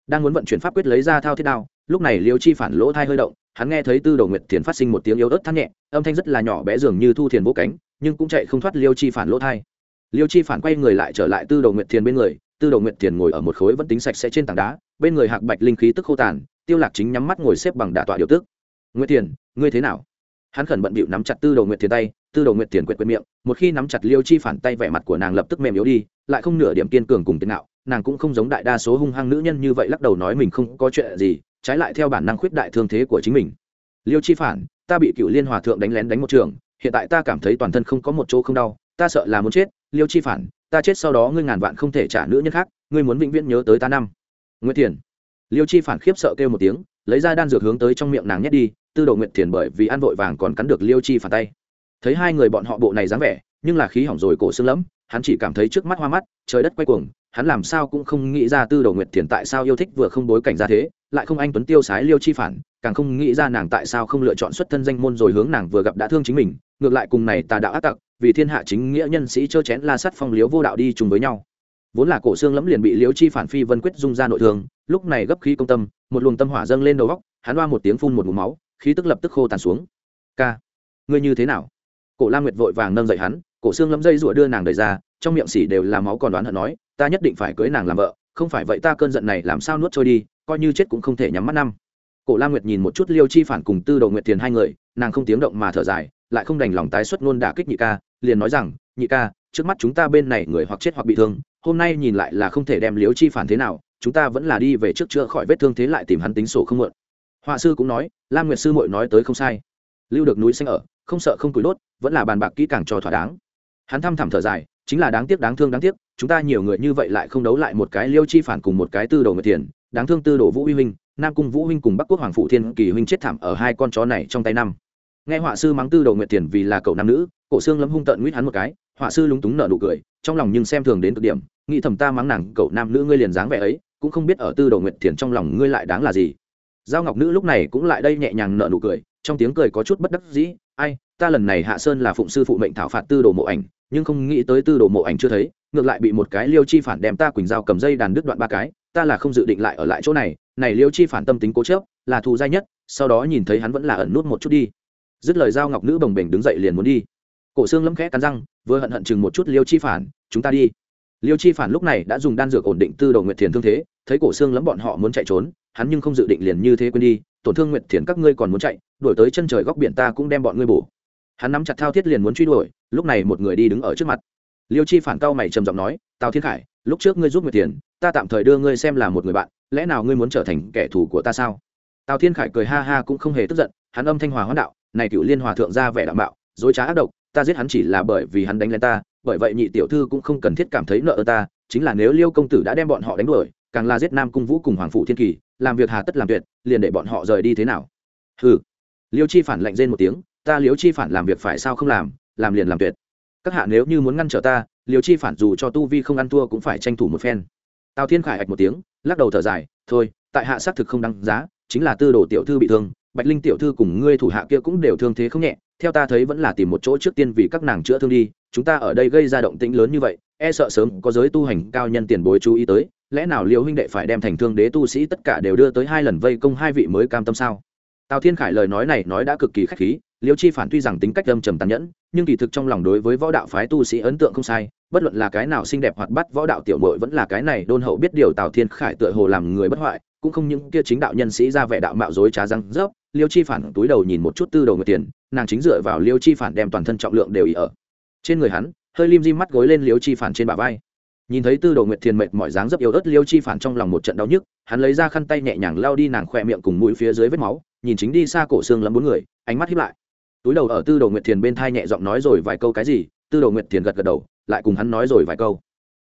Đang muốn vận chuyển pháp quyết lấy ra thao thiết đao, lúc này liêu chi phản lỗ thai hơi động, hắn nghe thấy tư đồ nguyệt thiền phát sinh một tiếng yếu ớt thắt nhẹ, âm thanh rất là nhỏ bé dường như thu thiền vô cánh, nhưng cũng chạy không thoát liêu chi phản lỗ thai liêu chi phản quay người lại trở lại tư đồ nguyệt thiền bên người, tư đồ nguyệt thiền ngồi ở một khối vẫn tính sạch sẽ trên tảng đá, bên người hạc bạch linh khí tức khô tàn, tiêu lạc chính nhắm mắt ngồi xếp bằng đả tọa điều tức nguyệt thiền, ngươi thế nào hắn khẩn bận bịu nắm chặt tư đồ nguyệt thiền tay, tư đồ nguyệt thiền quyệt quyệt miệng, một khi nắm chặt liêu chi phản tay vẻ mặt của nàng lập tức mềm yếu đi, lại không nửa điểm kiên cường cùng tiền nào. nàng cũng không giống đại đa số hung hăng nữ nhân như vậy lắc đầu nói mình không có chuyện gì, trái lại theo bản năng khuyết đại thương thế của chính mình liêu chi phản, ta bị cựu liên hòa thượng đánh lén đánh một trường, hiện tại ta cảm thấy toàn thân không có một chỗ không đau, ta sợ là muốn chết liêu chi phản, ta chết sau đó ngươi ngàn vạn không thể trả nữ nhân khác, ngươi muốn vĩnh viễn nhớ tới ta năm. Nguyễn thiền. Liêu chi phản khiếp sợ kêu một tiếng, lấy ra đan dược hướng tới trong miệng nàng nhét đi, tư đồ nguyện thiền bởi vì ăn vội vàng còn cắn được liêu chi phản tay. Thấy hai người bọn họ bộ này dáng vẻ, nhưng là khí hỏng rồi cổ xương lẫm, hắn chỉ cảm thấy trước mắt hoa mắt, trời đất quay cuồng, hắn làm sao cũng không nghĩ ra tư đồ nguyệt thiền tại sao yêu thích vừa không bối cảnh ra thế, lại không anh tuấn tiêu sái liêu chi phản, càng không nghĩ ra nàng tại sao không lựa chọn xuất thân danh môn rồi hướng nàng vừa gặp đã thương chính mình, ngược lại cùng này tà đạo ác tặc vì thiên hạ chính nghĩa nhân sĩ chơ chén la sắt phong liếu vô đạo đi chung với nhau. Vốn là cổ xương lẫm liền bị liếu chi phản phi vân quyết dung ra nội thương, lúc này gấp khí công tâm, một luồng tâm hỏa dâng lên đầu góc hắn đoa một tiếng phun một mũ máu, khí tức lập tức khô tàn xuống. Ca, ngươi như thế nào? Cổ la nguyệt vội vàng nâng dậy hắn, cổ xương lẫm dây rủa đưa nàng đời ra, trong miệng xỉ đều là máu còn đoán hận nói, ta nhất định phải cưới nàng làm vợ, không phải vậy ta cơn giận này làm sao nuốt trôi đi, coi như chết cũng không thể nhắm mắt năm. Cổ la nguyệt nhìn một chút liêu chi phản cùng tư đầu nguyệt tiền hai người, nàng không tiếng động mà thở dài, lại không đành lòng tái xuất ngôn đả kích nhị ca liền nói rằng, nhị ca, trước mắt chúng ta bên này người hoặc chết hoặc bị thương, hôm nay nhìn lại là không thể đem liễu chi phản thế nào, chúng ta vẫn là đi về trước chữa khỏi vết thương thế lại tìm hắn tính sổ không mượn. Họa sư cũng nói, lam nguyệt sư mội nói tới không sai. Lưu được núi xanh ở, không sợ không cúi đốt, vẫn là bàn bạc kỹ càng cho thỏa đáng. Hắn thăm thẳm thở dài, chính là đáng tiếc, đáng thương, đáng tiếc, chúng ta nhiều người như vậy lại không đấu lại một cái liêu chi phản cùng một cái tư đồ người tiền đáng thương tư đồ vũ huy huynh, nam cung vũ huynh cùng bắc quốc hoàng phụ thiên kỳ huynh chết thảm ở hai con chó này trong tay năm. Nghe họa sư mắng tư đồ nguyệt tiền vì là cậu nam nữ cổ xương lấm hung tận nguyết hắn một cái, họa sư lúng túng nở nụ cười, trong lòng nhưng xem thường đến cực điểm, nghĩ thầm ta mắng nàng, cậu nam nữ ngươi liền dáng vẻ ấy, cũng không biết ở tư đồ nguyệt thiền trong lòng ngươi lại đáng là gì. Giao ngọc nữ lúc này cũng lại đây nhẹ nhàng nở nụ cười, trong tiếng cười có chút bất đắc dĩ, ai, ta lần này hạ sơn là phụng sư phụ mệnh thảo phạt tư đồ mộ ảnh, nhưng không nghĩ tới tư đồ mộ ảnh chưa thấy, ngược lại bị một cái liêu chi phản đem ta quỳnh dao cầm dây đàn đứt đoạn ba cái, ta là không dự định lại ở lại chỗ này này liêu chi phản tâm tính cố chớp là thù dai nhất, sau đó nhìn thấy hắn vẫn là ẩn nút một chút đi. Dứt lời giao ngọc nữ bồng bềnh đứng dậy liền muốn đi cổ xương lấm khẽ cắn răng, vừa hận hận chừng một chút liêu chi phản, chúng ta đi. Liêu chi phản lúc này đã dùng đan dược ổn định tư đồ nguyệt thiền thương thế, thấy cổ xương lấm bọn họ muốn chạy trốn, hắn nhưng không dự định liền như thế quên đi, tổn thương nguyệt thiền các ngươi còn muốn chạy, đuổi tới chân trời góc biển ta cũng đem bọn ngươi bổ. Hắn nắm chặt thao thiết liền muốn truy đuổi, lúc này một người đi đứng ở trước mặt. Liêu chi phản cao mày trầm giọng nói, tào thiên khải, lúc trước ngươi giúp nguyệt thiền, ta tạm thời đưa ngươi xem là một người bạn, lẽ nào ngươi muốn trở thành kẻ thù của ta sao? Tào thiên khải cười ha ha cũng không hề tức giận, hắn âm thanh hòa hoán đạo, này cựu liên hòa thượng ra vẻ đảm bảo dối trá ác độc ta giết hắn chỉ là bởi vì hắn đánh lên ta, bởi vậy nhị tiểu thư cũng không cần thiết cảm thấy nợ ơn ta, chính là nếu liêu công tử đã đem bọn họ đánh đuổi, càng là giết nam cung vũ cùng hoàng phụ thiên kỳ, làm việc hà tất làm tuyệt, liền để bọn họ rời đi thế nào? Ừ liêu chi phản lạnh rên một tiếng, ta liêu chi phản làm việc phải sao không làm làm liền làm tuyệt. Các hạ nếu như muốn ngăn trở ta, liêu chi phản dù cho tu vi không ăn thua cũng phải tranh thủ một phen. Tào thiên khải ạch một tiếng, lắc đầu thở dài, thôi, tại hạ xác thực không đăng giá, chính là tư đồ tiểu thư bị thương, bạch linh tiểu thư cùng ngươi thủ hạ kia cũng đều thương thế không nhẹ theo ta thấy vẫn là tìm một chỗ trước tiên vì các nàng chữa thương đi, chúng ta ở đây gây ra động tĩnh lớn như vậy e sợ sớm có giới tu hành cao nhân tiền bối chú ý tới, lẽ nào liệu huynh đệ phải đem thành thương đế tu sĩ tất cả đều đưa tới hai lần vây công hai vị mới cam tâm sao? Tào thiên khải lời nói này nói đã cực kỳ khách khí, liêu chi phản tuy rằng tính cách âm trầm tàn nhẫn, nhưng kỳ thực trong lòng đối với võ đạo phái tu sĩ ấn tượng không sai, bất luận là cái nào xinh đẹp hoặc bắt võ đạo tiểu mội vẫn là cái này, đôn hậu biết điều tào thiên khải tựa hồ làm người bất hoại cũng không những kia chính đạo nhân sĩ ra vẻ đạo mạo dối trá răng rớp, liêu chi phản túi đầu nhìn một chút tư đầu nguyệt tiền, nàng chính dựa vào liêu chi phản đem toàn thân trọng lượng đều ý ở. Trên người hắn, hơi lim di mắt gối lên liêu chi phản trên bả vai. Nhìn thấy tư đồ nguyệt thiền mệt mỏi dáng rất yếu ớt, liêu chi phản trong lòng một trận đau nhức, hắn lấy ra khăn tay nhẹ nhàng lao đi nàng khỏe miệng cùng mũi phía dưới vết máu, nhìn chính đi xa cổ xương lắm bốn người, ánh mắt hiếp lại. Túi đầu ở tư đồ nguyệt thiền bên thai nhẹ giọng nói rồi vài câu cái gì, tư đồ nguyệt thiền gật gật đầu, lại cùng hắn nói rồi vài câu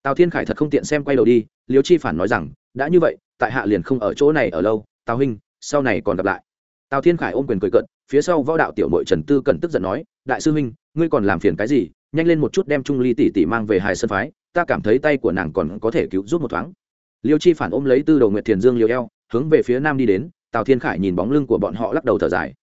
tào thiên khải thật không tiện xem quay đầu đi, liêu chi phản nói rằng, đã như vậy, tại hạ liền không ở chỗ này ở lâu, tào huynh, sau này còn gặp lại. Tào thiên khải ôm quyền cười cận phía sau võ đạo tiểu mội trần tư cần tức giận nói, đại sư huynh, ngươi còn làm phiền cái gì? Nhanh lên một chút đem trung ly tỷ tỷ mang về hài sân phái, ta cảm thấy tay của nàng còn có thể cứu giúp một thoáng. Liêu chi phản ôm lấy tư đầu nguyệt thiền dương liều eo, hướng về phía nam đi đến, tào thiên khải nhìn bóng lưng của bọn họ lắc đầu thở dài.